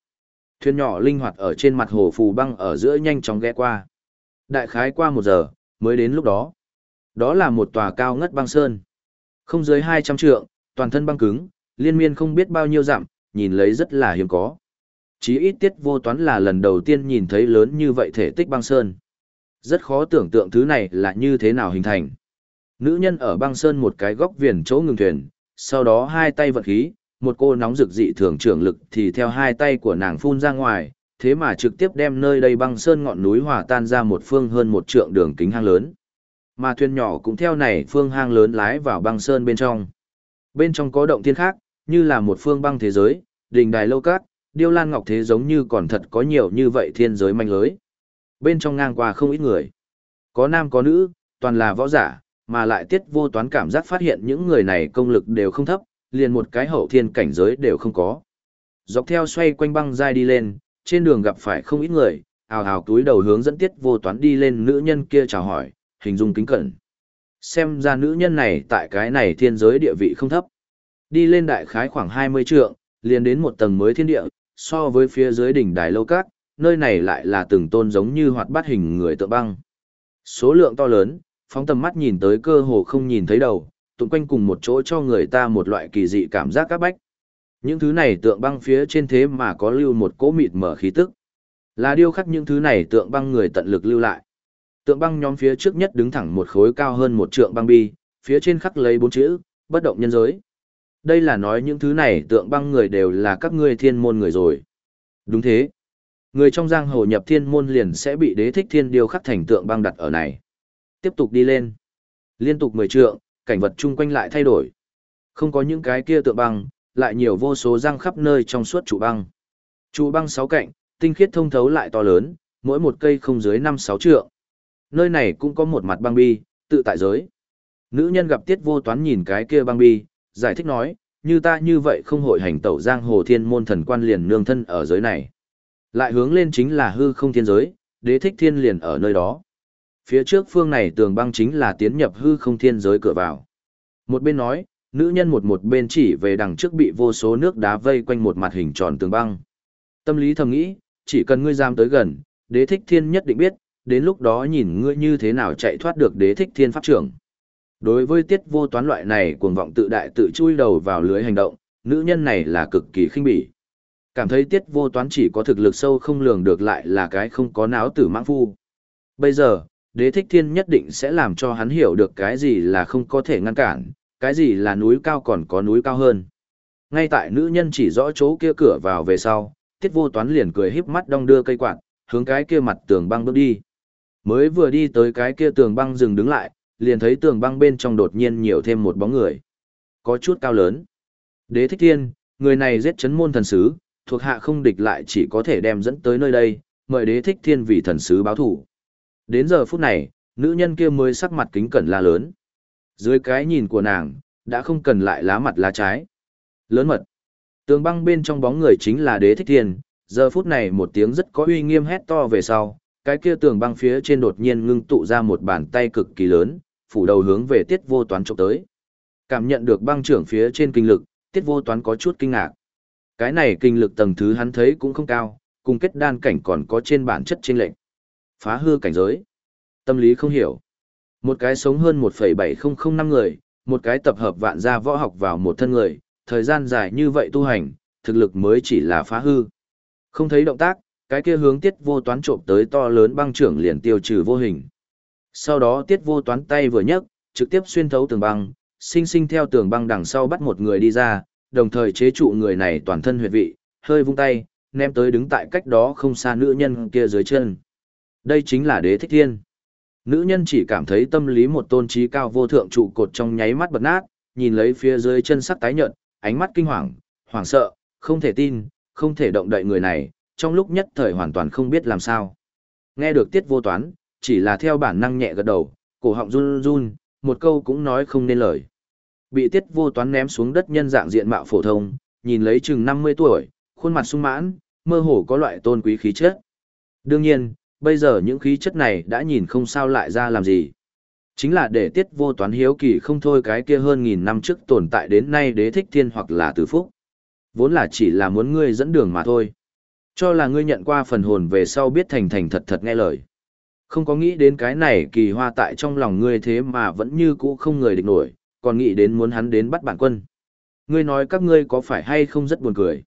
Thuyền nhỏ linh hoạt ở trên mặt hồ phù băng ở giữa nhanh chóng ghé qua. Đại khái qua một giờ, mới đến lúc đó. Đó là một tòa cao ngất băng sơn. Không dưới 200 trượng, toàn thân băng cứng, liên miên không biết bao nhiêu dặm, nhìn lấy rất là hiếm có. Chí ít tiết vô toán là lần đầu tiên nhìn thấy lớn như vậy thể tích băng sơn. Rất khó tưởng tượng thứ này là như thế nào hình thành. Nữ nhân ở băng sơn một cái góc viền chỗ ngừng thuyền, sau đó hai tay vận khí, một cô nóng rực dị thường trưởng lực thì theo hai tay của nàng phun ra ngoài, thế mà trực tiếp đem nơi đây băng sơn ngọn núi hòa tan ra một phương hơn một trượng đường kính hang lớn. Mà thuyền nhỏ cũng theo này phương hang lớn lái vào băng sơn bên trong. Bên trong có động thiên khác, như là một phương băng thế giới, đình đài lâu cát, điêu lan ngọc thế giống như còn thật có nhiều như vậy thiên giới manh lưới. Bên trong ngang qua không ít người. Có nam có nữ, toàn là võ giả, mà lại tiết vô toán cảm giác phát hiện những người này công lực đều không thấp, liền một cái hậu thiên cảnh giới đều không có. Dọc theo xoay quanh băng dai đi lên, trên đường gặp phải không ít người, ào ào túi đầu hướng dẫn tiết vô toán đi lên nữ nhân kia chào hỏi, hình dung kính cẩn. Xem ra nữ nhân này tại cái này thiên giới địa vị không thấp. Đi lên đại khái khoảng 20 trượng, liền đến một tầng mới thiên địa, so với phía dưới đỉnh đài lâu cát, nơi này lại là từng tôn giống như hoạt bát hình người tượng băng. Số lượng to lớn, phóng tầm mắt nhìn tới cơ hồ không nhìn thấy đầu, tụng quanh cùng một chỗ cho người ta một loại kỳ dị cảm giác các bách. Những thứ này tượng băng phía trên thế mà có lưu một cỗ mịt mở khí tức. Là điêu khắc những thứ này tượng băng người tận lực lưu lại. Tượng băng nhóm phía trước nhất đứng thẳng một khối cao hơn một trượng băng bi, phía trên khắc lấy bốn chữ, bất động nhân giới. Đây là nói những thứ này tượng băng người đều là các ngươi thiên môn người rồi. Đúng thế. Người trong giang hồ nhập thiên môn liền sẽ bị đế thích thiên điêu khắc thành tượng băng đặt ở này. Tiếp tục đi lên. Liên tục mười trượng, cảnh vật chung quanh lại thay đổi. Không có những cái kia tượng băng, lại nhiều vô số răng khắp nơi trong suốt trụ băng. Trụ băng sáu cạnh, tinh khiết thông thấu lại to lớn, mỗi một cây không dưới năm sáu trượng. Nơi này cũng có một mặt băng bi, tự tại giới. Nữ nhân gặp tiết vô toán nhìn cái kia băng bi, giải thích nói, như ta như vậy không hội hành tẩu giang hồ thiên môn thần quan liền nương thân ở giới này. Lại hướng lên chính là hư không thiên giới, đế thích thiên liền ở nơi đó. Phía trước phương này tường băng chính là tiến nhập hư không thiên giới cửa vào. Một bên nói, nữ nhân một một bên chỉ về đằng trước bị vô số nước đá vây quanh một mặt hình tròn tường băng. Tâm lý thầm nghĩ, chỉ cần ngươi giam tới gần, đế thích thiên nhất định biết, đến lúc đó nhìn ngươi như thế nào chạy thoát được đế thích thiên pháp trưởng. Đối với tiết vô toán loại này cuồng vọng tự đại tự chui đầu vào lưới hành động, nữ nhân này là cực kỳ khinh bỉ. Cảm thấy tiết vô toán chỉ có thực lực sâu không lường được lại là cái không có náo tử mãng phu. Bây giờ, đế thích thiên nhất định sẽ làm cho hắn hiểu được cái gì là không có thể ngăn cản, cái gì là núi cao còn có núi cao hơn. Ngay tại nữ nhân chỉ rõ chỗ kia cửa vào về sau, tiết vô toán liền cười híp mắt đong đưa cây quạt, hướng cái kia mặt tường băng bước đi. Mới vừa đi tới cái kia tường băng dừng đứng lại, liền thấy tường băng bên trong đột nhiên nhiều thêm một bóng người. Có chút cao lớn. Đế thích thiên, người này giết chấn môn thần sứ, thuộc hạ không địch lại chỉ có thể đem dẫn tới nơi đây, mời đế thích thiên vì thần sứ báo thủ. Đến giờ phút này, nữ nhân kia mới sắc mặt kính cẩn la lớn. Dưới cái nhìn của nàng, đã không cần lại lá mặt lá trái. Lớn mật. Tường băng bên trong bóng người chính là đế thích thiên, giờ phút này một tiếng rất có uy nghiêm hét to về sau, cái kia tường băng phía trên đột nhiên ngưng tụ ra một bàn tay cực kỳ lớn, phủ đầu hướng về tiết vô toán trộm tới. Cảm nhận được băng trưởng phía trên kinh lực, tiết vô toán có chút kinh ngạc. Cái này kinh lực tầng thứ hắn thấy cũng không cao, cùng kết đan cảnh còn có trên bản chất trên lệnh. Phá hư cảnh giới. Tâm lý không hiểu. Một cái sống hơn 1,7005 người, một cái tập hợp vạn gia võ học vào một thân người, thời gian dài như vậy tu hành, thực lực mới chỉ là phá hư. Không thấy động tác, cái kia hướng tiết vô toán trộm tới to lớn băng trưởng liền tiêu trừ vô hình. Sau đó tiết vô toán tay vừa nhấc, trực tiếp xuyên thấu tường băng, sinh sinh theo tường băng đằng sau bắt một người đi ra, đồng thời chế trụ người này toàn thân huyệt vị, hơi vung tay, ném tới đứng tại cách đó không xa nữ nhân kia dưới chân. Đây chính là đế thích thiên. Nữ nhân chỉ cảm thấy tâm lý một tôn trí cao vô thượng trụ cột trong nháy mắt bật nát, nhìn lấy phía dưới chân sắc tái nhợt, ánh mắt kinh hoàng, hoảng sợ, không thể tin, không thể động đậy người này, trong lúc nhất thời hoàn toàn không biết làm sao. Nghe được tiết vô toán, chỉ là theo bản năng nhẹ gật đầu, cổ họng run run, một câu cũng nói không nên lời. Bị tiết vô toán ném xuống đất nhân dạng diện mạo phổ thông, nhìn lấy chừng 50 tuổi, khuôn mặt sung mãn, mơ hồ có loại tôn quý khí chất. Đương nhiên, bây giờ những khí chất này đã nhìn không sao lại ra làm gì. Chính là để tiết vô toán hiếu kỳ không thôi cái kia hơn nghìn năm trước tồn tại đến nay đế thích thiên hoặc là tử phúc. Vốn là chỉ là muốn ngươi dẫn đường mà thôi. Cho là ngươi nhận qua phần hồn về sau biết thành thành thật thật nghe lời. Không có nghĩ đến cái này kỳ hoa tại trong lòng ngươi thế mà vẫn như cũ không người địch nổi, còn nghĩ đến muốn hắn đến bắt bản quân. Ngươi nói các ngươi có phải hay không rất buồn cười.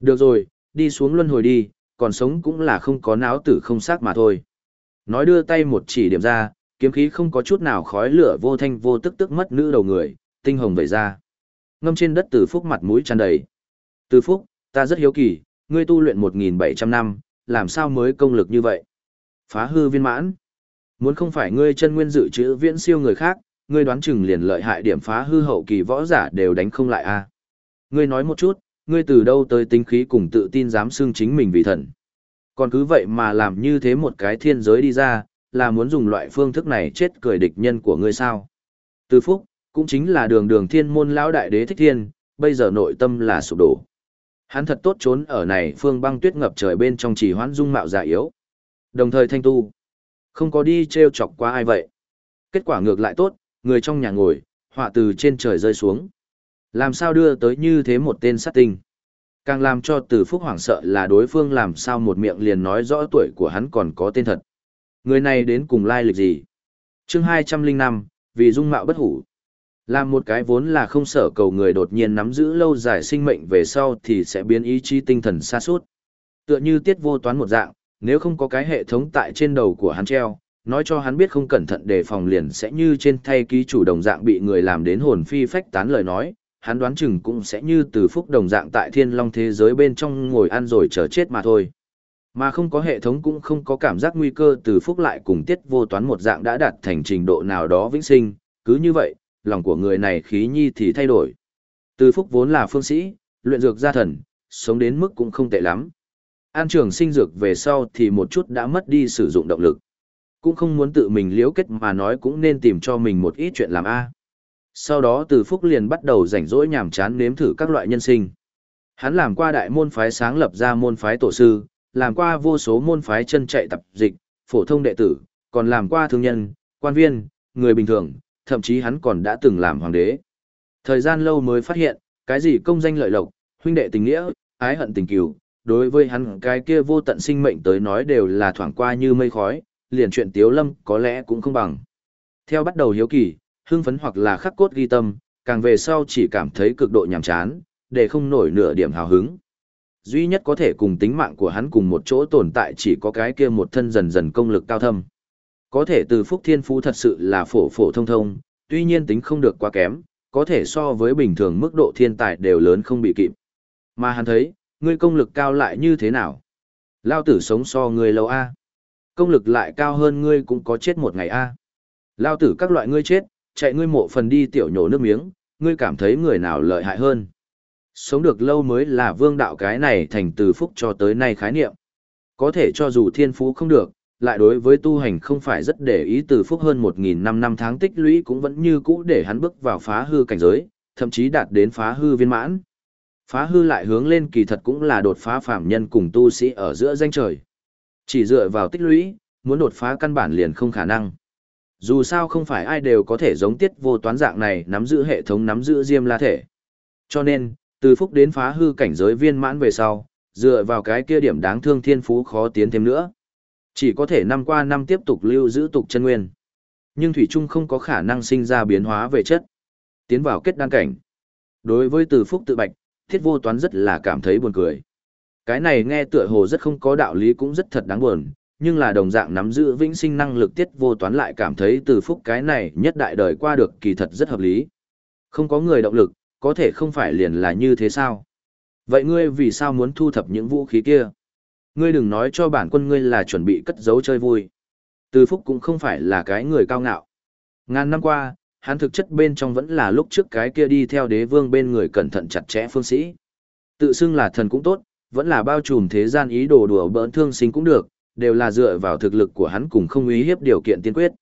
Được rồi, đi xuống luân hồi đi, còn sống cũng là không có não tử không xác mà thôi. Nói đưa tay một chỉ điểm ra, kiếm khí không có chút nào khói lửa vô thanh vô tức tức mất nữ đầu người, tinh hồng vẩy ra. Ngâm trên đất từ phúc mặt mũi tràn đầy. Từ phúc, ta rất hiếu kỳ, ngươi tu luyện 1.700 năm, làm sao mới công lực như vậy? Phá hư viên mãn. Muốn không phải ngươi chân nguyên dự trữ viễn siêu người khác, ngươi đoán chừng liền lợi hại điểm phá hư hậu kỳ võ giả đều đánh không lại a. Ngươi nói một chút, ngươi từ đâu tới tính khí cùng tự tin dám xưng chính mình vì thần. Còn cứ vậy mà làm như thế một cái thiên giới đi ra, là muốn dùng loại phương thức này chết cười địch nhân của ngươi sao. Từ phúc, cũng chính là đường đường thiên môn lão đại đế thích thiên, bây giờ nội tâm là sụp đổ. Hắn thật tốt trốn ở này phương băng tuyết ngập trời bên trong chỉ hoãn dung mạo giả yếu. Đồng thời thanh tu. Không có đi treo chọc qua ai vậy. Kết quả ngược lại tốt, người trong nhà ngồi, họa từ trên trời rơi xuống. Làm sao đưa tới như thế một tên sát tinh. Càng làm cho từ phúc hoảng sợ là đối phương làm sao một miệng liền nói rõ tuổi của hắn còn có tên thật. Người này đến cùng lai lịch gì? chương 205, vì dung mạo bất hủ. Làm một cái vốn là không sở cầu người đột nhiên nắm giữ lâu dài sinh mệnh về sau thì sẽ biến ý chí tinh thần xa suốt. Tựa như tiết vô toán một dạng, nếu không có cái hệ thống tại trên đầu của hắn treo, nói cho hắn biết không cẩn thận đề phòng liền sẽ như trên thay ký chủ đồng dạng bị người làm đến hồn phi phách tán lời nói, hắn đoán chừng cũng sẽ như từ phúc đồng dạng tại thiên long thế giới bên trong ngồi ăn rồi chờ chết mà thôi. Mà không có hệ thống cũng không có cảm giác nguy cơ từ phúc lại cùng tiết vô toán một dạng đã đạt thành trình độ nào đó vĩnh sinh, cứ như vậy, lòng của người này khí nhi thì thay đổi. Từ phúc vốn là phương sĩ, luyện dược gia thần, sống đến mức cũng không tệ lắm. An trường sinh dược về sau thì một chút đã mất đi sử dụng động lực. Cũng không muốn tự mình liễu kết mà nói cũng nên tìm cho mình một ít chuyện làm A. Sau đó từ phúc liền bắt đầu rảnh rỗi nhàm chán nếm thử các loại nhân sinh. Hắn làm qua đại môn phái sáng lập ra môn phái tổ sư, làm qua vô số môn phái chân chạy tập dịch, phổ thông đệ tử, còn làm qua thương nhân, quan viên, người bình thường, thậm chí hắn còn đã từng làm hoàng đế. Thời gian lâu mới phát hiện, cái gì công danh lợi lộc, huynh đệ tình nghĩa, ái hận tình cừu, đối với hắn cái kia vô tận sinh mệnh tới nói đều là thoảng qua như mây khói, liền chuyện tiếu lâm có lẽ cũng không bằng. Theo bắt đầu hiếu kỳ, hưng phấn hoặc là khắc cốt ghi tâm, càng về sau chỉ cảm thấy cực độ nhàm chán, để không nổi nửa điểm hào hứng. Duy nhất có thể cùng tính mạng của hắn cùng một chỗ tồn tại chỉ có cái kia một thân dần dần công lực cao thâm. Có thể từ phúc thiên phú thật sự là phổ phổ thông thông, tuy nhiên tính không được quá kém, có thể so với bình thường mức độ thiên tài đều lớn không bị kịp. Mà hắn thấy, ngươi công lực cao lại như thế nào? Lao tử sống so ngươi lâu a. Công lực lại cao hơn ngươi cũng có chết một ngày a. Lao tử các loại ngươi chết, chạy ngươi mộ phần đi tiểu nhổ nước miếng, ngươi cảm thấy người nào lợi hại hơn. Sống được lâu mới là vương đạo cái này thành từ phúc cho tới nay khái niệm. Có thể cho dù thiên phú không được, lại đối với tu hành không phải rất để ý từ phúc hơn 1.000 năm năm tháng tích lũy cũng vẫn như cũ để hắn bước vào phá hư cảnh giới, thậm chí đạt đến phá hư viên mãn. Phá hư lại hướng lên kỳ thật cũng là đột phá phạm nhân cùng tu sĩ ở giữa danh trời. Chỉ dựa vào tích lũy, muốn đột phá căn bản liền không khả năng. Dù sao không phải ai đều có thể giống tiết vô toán dạng này nắm giữ hệ thống nắm giữ diêm la thể. Cho nên, từ phúc đến phá hư cảnh giới viên mãn về sau, dựa vào cái kia điểm đáng thương thiên phú khó tiến thêm nữa. Chỉ có thể năm qua năm tiếp tục lưu giữ tục chân nguyên. Nhưng Thủy Trung không có khả năng sinh ra biến hóa về chất. Tiến vào kết đan cảnh. Đối với từ phúc tự bạch, thiết vô toán rất là cảm thấy buồn cười. Cái này nghe tựa hồ rất không có đạo lý cũng rất thật đáng buồn, nhưng là đồng dạng nắm giữ vĩnh sinh năng lực tiết vô toán lại cảm thấy từ phúc cái này nhất đại đời qua được kỳ thật rất hợp lý. Không có người động lực, có thể không phải liền là như thế sao? Vậy ngươi vì sao muốn thu thập những vũ khí kia? Ngươi đừng nói cho bản quân ngươi là chuẩn bị cất giấu chơi vui. Từ phúc cũng không phải là cái người cao ngạo. Ngàn năm qua, hắn thực chất bên trong vẫn là lúc trước cái kia đi theo đế vương bên người cẩn thận chặt chẽ phương sĩ. Tự xưng là thần cũng tốt, vẫn là bao trùm thế gian ý đồ đùa bỡn thương sinh cũng được, đều là dựa vào thực lực của hắn cùng không ý hiếp điều kiện tiên quyết.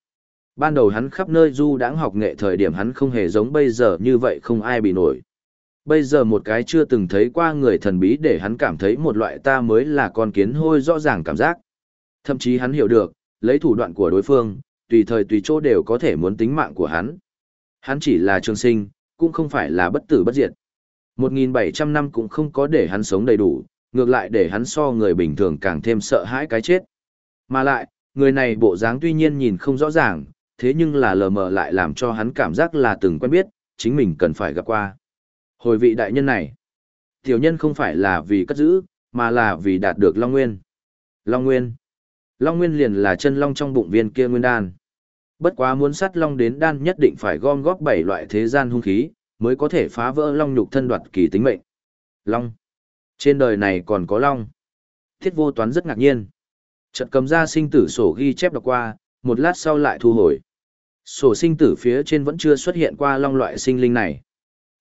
Ban đầu hắn khắp nơi du đãng học nghệ thời điểm hắn không hề giống bây giờ như vậy không ai bị nổi. Bây giờ một cái chưa từng thấy qua người thần bí để hắn cảm thấy một loại ta mới là con kiến hôi rõ ràng cảm giác. Thậm chí hắn hiểu được, lấy thủ đoạn của đối phương, tùy thời tùy chỗ đều có thể muốn tính mạng của hắn. Hắn chỉ là trường sinh, cũng không phải là bất tử bất diệt. 1.700 năm cũng không có để hắn sống đầy đủ, ngược lại để hắn so người bình thường càng thêm sợ hãi cái chết. Mà lại, người này bộ dáng tuy nhiên nhìn không rõ ràng, thế nhưng là lờ mờ lại làm cho hắn cảm giác là từng quen biết, chính mình cần phải gặp qua. Hồi vị đại nhân này, tiểu nhân không phải là vì cất giữ, mà là vì đạt được Long Nguyên. Long Nguyên. Long Nguyên liền là chân long trong bụng viên kia nguyên đan. Bất quá muốn sát long đến đan nhất định phải gom góp bảy loại thế gian hung khí, mới có thể phá vỡ long nhục thân đoạt kỳ tính mệnh. Long. Trên đời này còn có long. Thiết vô toán rất ngạc nhiên. Trận cầm ra sinh tử sổ ghi chép đọc qua, một lát sau lại thu hồi. Sổ sinh tử phía trên vẫn chưa xuất hiện qua long loại sinh linh này.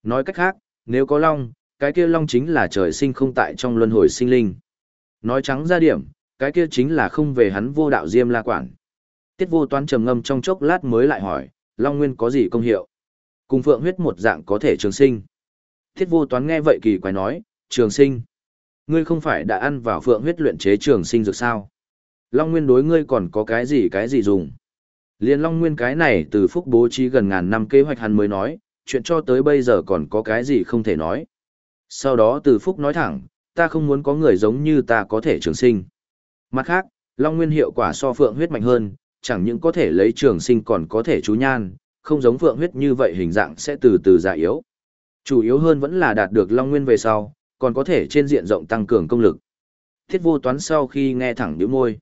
Nói cách khác, nếu có long, cái kia long chính là trời sinh không tại trong luân hồi sinh linh. Nói trắng ra điểm, cái kia chính là không về hắn vô đạo diêm la quản. Tiết vô toán trầm ngâm trong chốc lát mới lại hỏi, long nguyên có gì công hiệu? Cùng phượng huyết một dạng có thể trường sinh. Tiết vô toán nghe vậy kỳ quái nói, trường sinh. Ngươi không phải đã ăn vào phượng huyết luyện chế trường sinh dược sao? Long nguyên đối ngươi còn có cái gì cái gì dùng? Liên Long Nguyên cái này từ phúc bố trí gần ngàn năm kế hoạch hắn mới nói, chuyện cho tới bây giờ còn có cái gì không thể nói. Sau đó từ phúc nói thẳng, ta không muốn có người giống như ta có thể trường sinh. Mặt khác, Long Nguyên hiệu quả so phượng huyết mạnh hơn, chẳng những có thể lấy trường sinh còn có thể chú nhan, không giống vượng huyết như vậy hình dạng sẽ từ từ già yếu. Chủ yếu hơn vẫn là đạt được Long Nguyên về sau, còn có thể trên diện rộng tăng cường công lực. Thiết vô toán sau khi nghe thẳng điếu môi.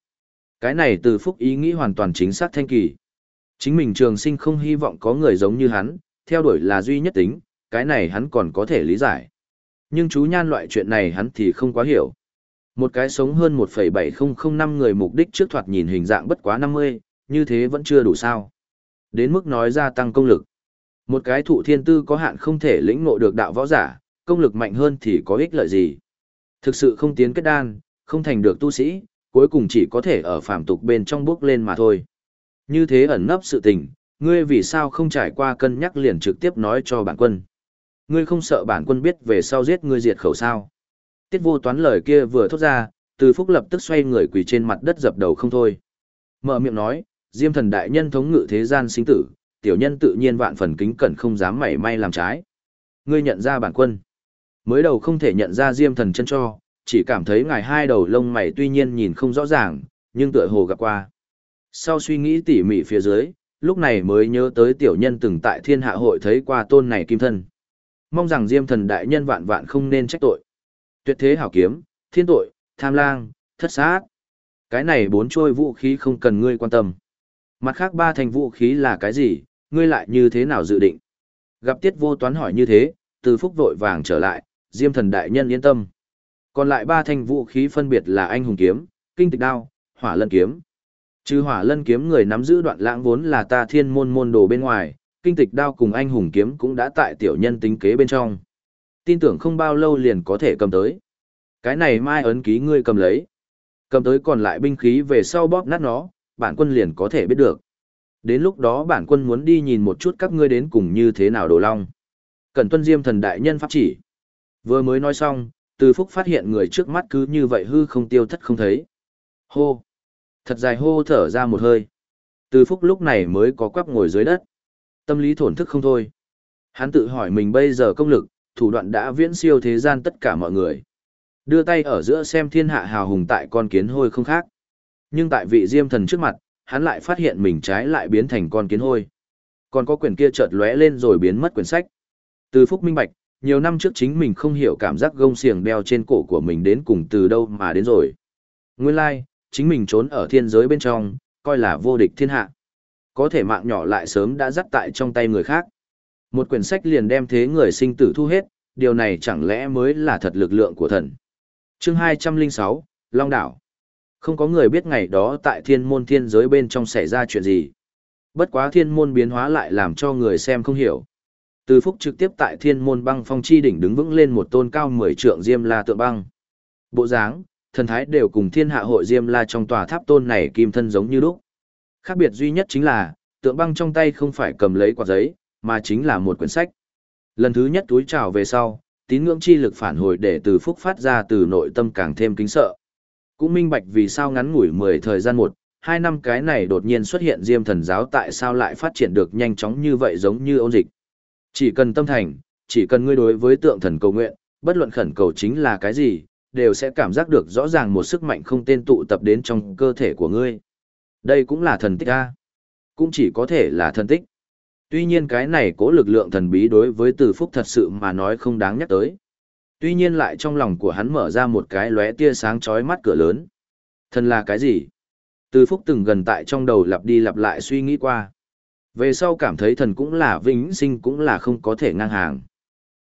Cái này từ phúc ý nghĩ hoàn toàn chính xác thanh kỳ. Chính mình trường sinh không hy vọng có người giống như hắn, theo đuổi là duy nhất tính, cái này hắn còn có thể lý giải. Nhưng chú nhan loại chuyện này hắn thì không quá hiểu. Một cái sống hơn 1,7005 người mục đích trước thoạt nhìn hình dạng bất quá 50, như thế vẫn chưa đủ sao. Đến mức nói ra tăng công lực. Một cái thụ thiên tư có hạn không thể lĩnh ngộ được đạo võ giả, công lực mạnh hơn thì có ích lợi gì. Thực sự không tiến kết đan, không thành được tu sĩ, cuối cùng chỉ có thể ở phạm tục bên trong bước lên mà thôi. Như thế ẩn nấp sự tình, ngươi vì sao không trải qua cân nhắc liền trực tiếp nói cho bản quân. Ngươi không sợ bản quân biết về sau giết ngươi diệt khẩu sao. Tiết vô toán lời kia vừa thốt ra, từ phúc lập tức xoay người quỳ trên mặt đất dập đầu không thôi. Mở miệng nói, diêm thần đại nhân thống ngự thế gian sinh tử, tiểu nhân tự nhiên vạn phần kính cẩn không dám mảy may làm trái. Ngươi nhận ra bản quân. Mới đầu không thể nhận ra diêm thần chân cho, chỉ cảm thấy ngài hai đầu lông mày tuy nhiên nhìn không rõ ràng, nhưng tựa hồ gặp qua. Sau suy nghĩ tỉ mỉ phía dưới, lúc này mới nhớ tới tiểu nhân từng tại thiên hạ hội thấy qua tôn này kim thân. Mong rằng diêm thần đại nhân vạn vạn không nên trách tội. Tuyệt thế hảo kiếm, thiên tội, tham lang, thất sát. Cái này bốn trôi vũ khí không cần ngươi quan tâm. Mặt khác ba thành vũ khí là cái gì, ngươi lại như thế nào dự định? Gặp tiết vô toán hỏi như thế, từ phúc vội vàng trở lại, diêm thần đại nhân yên tâm. Còn lại ba thanh vũ khí phân biệt là anh hùng kiếm, kinh tịch đao, hỏa lân kiếm. Trừ hỏa lân kiếm người nắm giữ đoạn lãng vốn là ta thiên môn môn đồ bên ngoài, kinh tịch đao cùng anh hùng kiếm cũng đã tại tiểu nhân tính kế bên trong. Tin tưởng không bao lâu liền có thể cầm tới. Cái này mai ấn ký ngươi cầm lấy. Cầm tới còn lại binh khí về sau bóp nát nó, bản quân liền có thể biết được. Đến lúc đó bản quân muốn đi nhìn một chút các ngươi đến cùng như thế nào đồ long. Cẩn tuân diêm thần đại nhân pháp chỉ. Vừa mới nói xong, từ phúc phát hiện người trước mắt cứ như vậy hư không tiêu thất không thấy. Hô! Thật dài hô thở ra một hơi. Từ phúc lúc này mới có quắp ngồi dưới đất. Tâm lý thổn thức không thôi. Hắn tự hỏi mình bây giờ công lực, thủ đoạn đã viễn siêu thế gian tất cả mọi người. Đưa tay ở giữa xem thiên hạ hào hùng tại con kiến hôi không khác. Nhưng tại vị diêm thần trước mặt, hắn lại phát hiện mình trái lại biến thành con kiến hôi. Còn có quyển kia chợt lóe lên rồi biến mất quyển sách. Từ phúc minh bạch, nhiều năm trước chính mình không hiểu cảm giác gông xiềng đeo trên cổ của mình đến cùng từ đâu mà đến rồi. Nguyên lai, like, chính mình trốn ở thiên giới bên trong, coi là vô địch thiên hạ. Có thể mạng nhỏ lại sớm đã dắt tại trong tay người khác. Một quyển sách liền đem thế người sinh tử thu hết, điều này chẳng lẽ mới là thật lực lượng của thần. chương 206, Long Đảo. Không có người biết ngày đó tại thiên môn thiên giới bên trong xảy ra chuyện gì. Bất quá thiên môn biến hóa lại làm cho người xem không hiểu. Từ phúc trực tiếp tại thiên môn băng phong chi đỉnh đứng vững lên một tôn cao mười trượng diêm la tượng băng. Bộ dáng, thần thái đều cùng thiên hạ hội diêm la trong tòa tháp tôn này kim thân giống như lúc. Khác biệt duy nhất chính là, tượng băng trong tay không phải cầm lấy quả giấy, mà chính là một quyển sách. Lần thứ nhất túi trào về sau, tín ngưỡng chi lực phản hồi để từ phúc phát ra từ nội tâm càng thêm kính sợ. Cũng minh bạch vì sao ngắn ngủi 10 thời gian một, hai năm cái này đột nhiên xuất hiện diêm thần giáo tại sao lại phát triển được nhanh chóng như vậy giống như ôn dịch. Chỉ cần tâm thành, chỉ cần ngươi đối với tượng thần cầu nguyện, bất luận khẩn cầu chính là cái gì, đều sẽ cảm giác được rõ ràng một sức mạnh không tên tụ tập đến trong cơ thể của ngươi. Đây cũng là thần tích a. Cũng chỉ có thể là thần tích. Tuy nhiên cái này cố lực lượng thần bí đối với từ phúc thật sự mà nói không đáng nhắc tới. Tuy nhiên lại trong lòng của hắn mở ra một cái lóe tia sáng chói mắt cửa lớn. Thần là cái gì? Từ phúc từng gần tại trong đầu lặp đi lặp lại suy nghĩ qua. Về sau cảm thấy thần cũng là vĩnh sinh cũng là không có thể ngang hàng.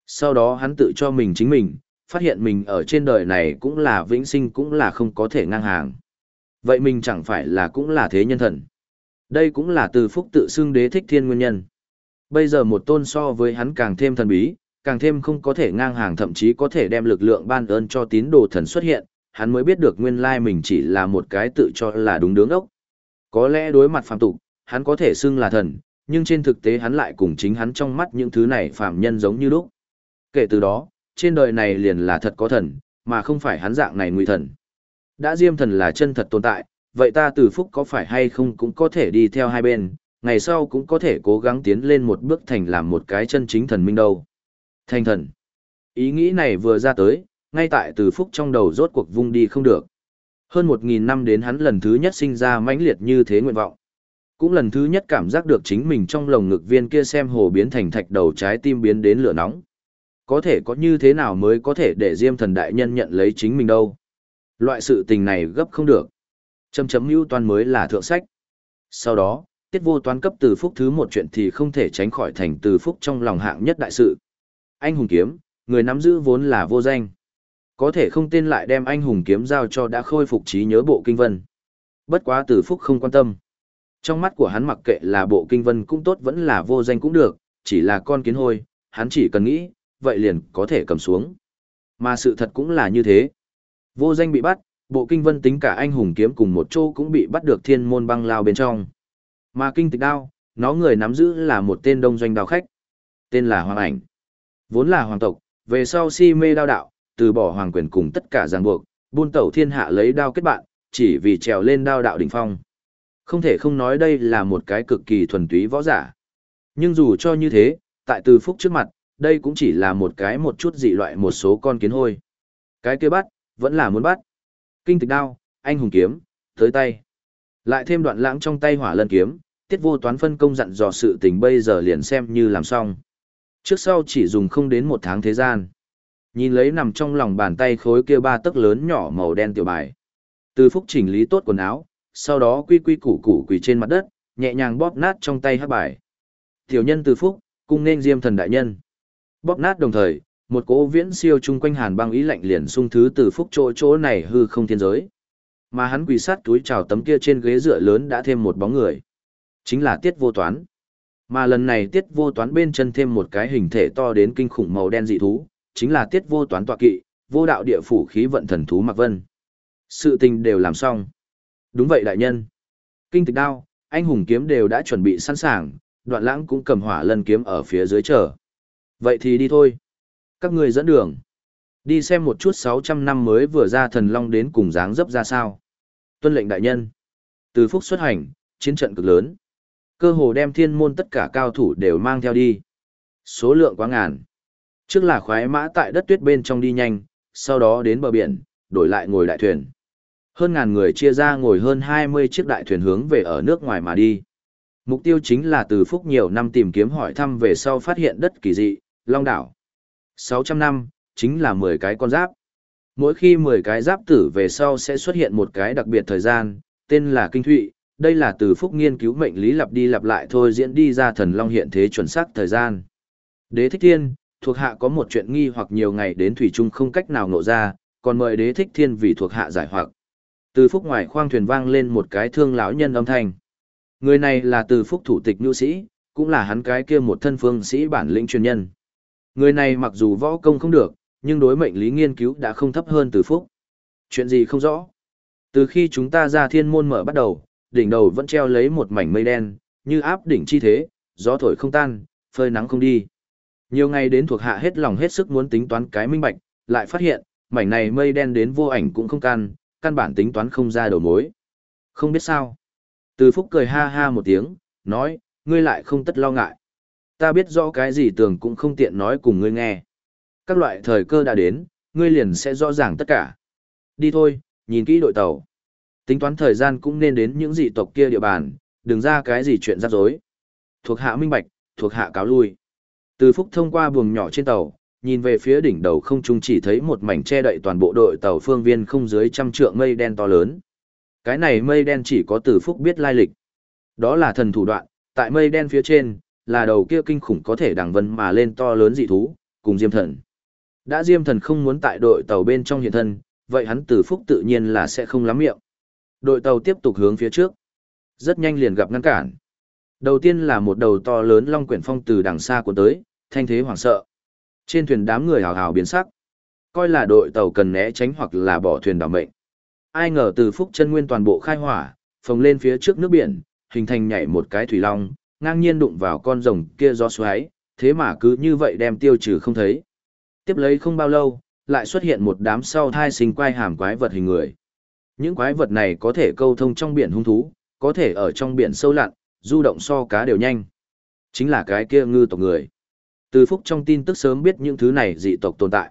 Sau đó hắn tự cho mình chính mình, phát hiện mình ở trên đời này cũng là vĩnh sinh cũng là không có thể ngang hàng. Vậy mình chẳng phải là cũng là thế nhân thần. Đây cũng là từ phúc tự xưng đế thích thiên nguyên nhân. Bây giờ một tôn so với hắn càng thêm thần bí, càng thêm không có thể ngang hàng thậm chí có thể đem lực lượng ban ơn cho tín đồ thần xuất hiện, hắn mới biết được nguyên lai mình chỉ là một cái tự cho là đúng đứng ốc. Có lẽ đối mặt phàm tục, hắn có thể xưng là thần, nhưng trên thực tế hắn lại cùng chính hắn trong mắt những thứ này phàm nhân giống như lúc. Kể từ đó, trên đời này liền là thật có thần, mà không phải hắn dạng này nguy thần. Đã diêm thần là chân thật tồn tại, vậy ta từ phúc có phải hay không cũng có thể đi theo hai bên, ngày sau cũng có thể cố gắng tiến lên một bước thành làm một cái chân chính thần minh đâu. Thành thần. Ý nghĩ này vừa ra tới, ngay tại từ phúc trong đầu rốt cuộc vung đi không được. Hơn một nghìn năm đến hắn lần thứ nhất sinh ra mãnh liệt như thế nguyện vọng. Cũng lần thứ nhất cảm giác được chính mình trong lồng ngực viên kia xem hồ biến thành thạch đầu trái tim biến đến lửa nóng. Có thể có như thế nào mới có thể để Diêm thần đại nhân nhận lấy chính mình đâu. Loại sự tình này gấp không được. Chấm chấm mưu Toàn mới là thượng sách. Sau đó, tiết vô toán cấp từ phúc thứ một chuyện thì không thể tránh khỏi thành từ phúc trong lòng hạng nhất đại sự. Anh hùng kiếm, người nắm giữ vốn là vô danh. Có thể không tên lại đem anh hùng kiếm giao cho đã khôi phục trí nhớ bộ kinh vân. Bất quá Tử phúc không quan tâm. Trong mắt của hắn mặc kệ là bộ kinh vân cũng tốt vẫn là vô danh cũng được, chỉ là con kiến hôi, hắn chỉ cần nghĩ, vậy liền có thể cầm xuống. Mà sự thật cũng là như thế. Vô danh bị bắt, bộ kinh vân tính cả anh hùng kiếm cùng một chỗ cũng bị bắt được thiên môn băng lao bên trong. Mà kinh tịch đao, nó người nắm giữ là một tên đông doanh Đào khách. Tên là Hoàng Ảnh. Vốn là hoàng tộc, về sau si mê đao đạo, từ bỏ hoàng quyền cùng tất cả ràng buộc, buôn tẩu thiên hạ lấy đao kết bạn, chỉ vì trèo lên đao đạo đỉnh phong. Không thể không nói đây là một cái cực kỳ thuần túy võ giả. Nhưng dù cho như thế, tại từ phúc trước mặt, đây cũng chỉ là một cái một chút dị loại một số con kiến hôi. Cái kia bắt, vẫn là muốn bắt. Kinh tịch đao, anh hùng kiếm, tới tay. Lại thêm đoạn lãng trong tay hỏa lân kiếm, tiết vô toán phân công dặn dò sự tình bây giờ liền xem như làm xong. Trước sau chỉ dùng không đến một tháng thế gian. Nhìn lấy nằm trong lòng bàn tay khối kia ba tấc lớn nhỏ màu đen tiểu bài. Từ phúc chỉnh lý tốt quần áo, sau đó quy quy củ củ quỳ trên mặt đất, nhẹ nhàng bóp nát trong tay hát bài. Tiểu nhân từ phúc, cung nên diêm thần đại nhân. Bóp nát đồng thời, một cỗ viễn siêu chung quanh hàn băng ý lạnh liền sung thứ từ phúc chỗ chỗ này hư không thiên giới. Mà hắn quỳ sát túi trào tấm kia trên ghế dựa lớn đã thêm một bóng người. Chính là tiết vô toán. Mà lần này tiết vô toán bên chân thêm một cái hình thể to đến kinh khủng màu đen dị thú, chính là tiết vô toán tọa kỵ, vô đạo địa phủ khí vận thần thú Mạc Vân. Sự tình đều làm xong. Đúng vậy đại nhân. Kinh tịch đao, anh hùng kiếm đều đã chuẩn bị sẵn sàng, đoạn lãng cũng cầm hỏa lân kiếm ở phía dưới chờ. Vậy thì đi thôi. Các người dẫn đường. Đi xem một chút 600 năm mới vừa ra thần long đến cùng dáng dấp ra sao. Tuân lệnh đại nhân. Từ phúc xuất hành, chiến trận cực lớn. Cơ hồ đem thiên môn tất cả cao thủ đều mang theo đi. Số lượng quá ngàn. Trước là khoái mã tại đất tuyết bên trong đi nhanh, sau đó đến bờ biển, đổi lại ngồi đại thuyền. Hơn ngàn người chia ra ngồi hơn 20 chiếc đại thuyền hướng về ở nước ngoài mà đi. Mục tiêu chính là từ phúc nhiều năm tìm kiếm hỏi thăm về sau phát hiện đất kỳ dị, Long Đảo. 600 năm, chính là 10 cái con giáp. Mỗi khi 10 cái giáp tử về sau sẽ xuất hiện một cái đặc biệt thời gian, tên là Kinh Thụy, đây là từ phúc nghiên cứu mệnh lý lặp đi lặp lại thôi diễn đi ra thần long hiện thế chuẩn xác thời gian. Đế thích thiên, thuộc hạ có một chuyện nghi hoặc nhiều ngày đến thủy trung không cách nào nộ ra, còn mời đế thích thiên vì thuộc hạ giải hoặc. Từ phúc ngoài khoang thuyền vang lên một cái thương lão nhân âm thanh. Người này là từ phúc thủ tịch nhu sĩ, cũng là hắn cái kia một thân phương sĩ bản lĩnh chuyên nhân. Người này mặc dù võ công không được, nhưng đối mệnh lý nghiên cứu đã không thấp hơn từ phúc. Chuyện gì không rõ? Từ khi chúng ta ra thiên môn mở bắt đầu, đỉnh đầu vẫn treo lấy một mảnh mây đen, như áp đỉnh chi thế, gió thổi không tan, phơi nắng không đi. Nhiều ngày đến thuộc hạ hết lòng hết sức muốn tính toán cái minh bạch, lại phát hiện, mảnh này mây đen đến vô ảnh cũng không can, căn bản tính toán không ra đầu mối. Không biết sao. Từ Phúc cười ha ha một tiếng, nói, ngươi lại không tất lo ngại. Ta biết rõ cái gì tưởng cũng không tiện nói cùng ngươi nghe. Các loại thời cơ đã đến, ngươi liền sẽ rõ ràng tất cả. Đi thôi, nhìn kỹ đội tàu. Tính toán thời gian cũng nên đến những dị tộc kia địa bàn, đừng ra cái gì chuyện rắc rối. Thuộc hạ minh bạch, thuộc hạ cáo lui. Từ Phúc thông qua buồng nhỏ trên tàu, nhìn về phía đỉnh đầu không trung chỉ thấy một mảnh che đậy toàn bộ đội tàu phương viên không dưới trăm trượng mây đen to lớn. Cái này mây đen chỉ có Từ Phúc biết lai lịch. Đó là thần thủ đoạn, tại mây đen phía trên, là đầu kia kinh khủng có thể đằng vân mà lên to lớn dị thú, cùng Diêm Thần. Đã Diêm Thần không muốn tại đội tàu bên trong hiện thân, vậy hắn Từ Phúc tự nhiên là sẽ không lắm miệng. Đội tàu tiếp tục hướng phía trước. Rất nhanh liền gặp ngăn cản. Đầu tiên là một đầu to lớn long quyển phong từ đằng xa của tới, thanh thế hoảng sợ. Trên thuyền đám người hào hào biến sắc. Coi là đội tàu cần né tránh hoặc là bỏ thuyền đảo mệnh. Ai ngờ từ phúc chân nguyên toàn bộ khai hỏa, phồng lên phía trước nước biển, hình thành nhảy một cái thủy long, ngang nhiên đụng vào con rồng kia do xoáy, thế mà cứ như vậy đem tiêu trừ không thấy. Tiếp lấy không bao lâu, lại xuất hiện một đám sau thai sinh quai hàm quái vật hình người. Những quái vật này có thể câu thông trong biển hung thú, có thể ở trong biển sâu lặn, du động so cá đều nhanh. Chính là cái kia ngư tộc người. Từ phúc trong tin tức sớm biết những thứ này dị tộc tồn tại.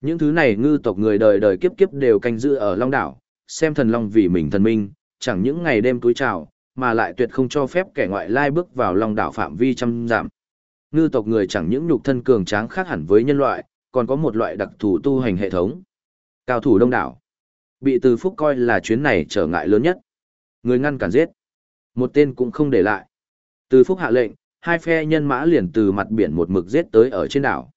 Những thứ này ngư tộc người đời đời kiếp kiếp đều canh giữ ở Long Đảo, xem thần Long vì mình thần minh, chẳng những ngày đêm túi trào, mà lại tuyệt không cho phép kẻ ngoại lai bước vào Long Đảo phạm vi trăm giảm. Ngư tộc người chẳng những nhục thân cường tráng khác hẳn với nhân loại, còn có một loại đặc thù tu hành hệ thống. Cao thủ đông đảo. Bị từ phúc coi là chuyến này trở ngại lớn nhất. Người ngăn cản giết. Một tên cũng không để lại. Từ phúc hạ lệnh, hai phe nhân mã liền từ mặt biển một mực giết tới ở trên đảo.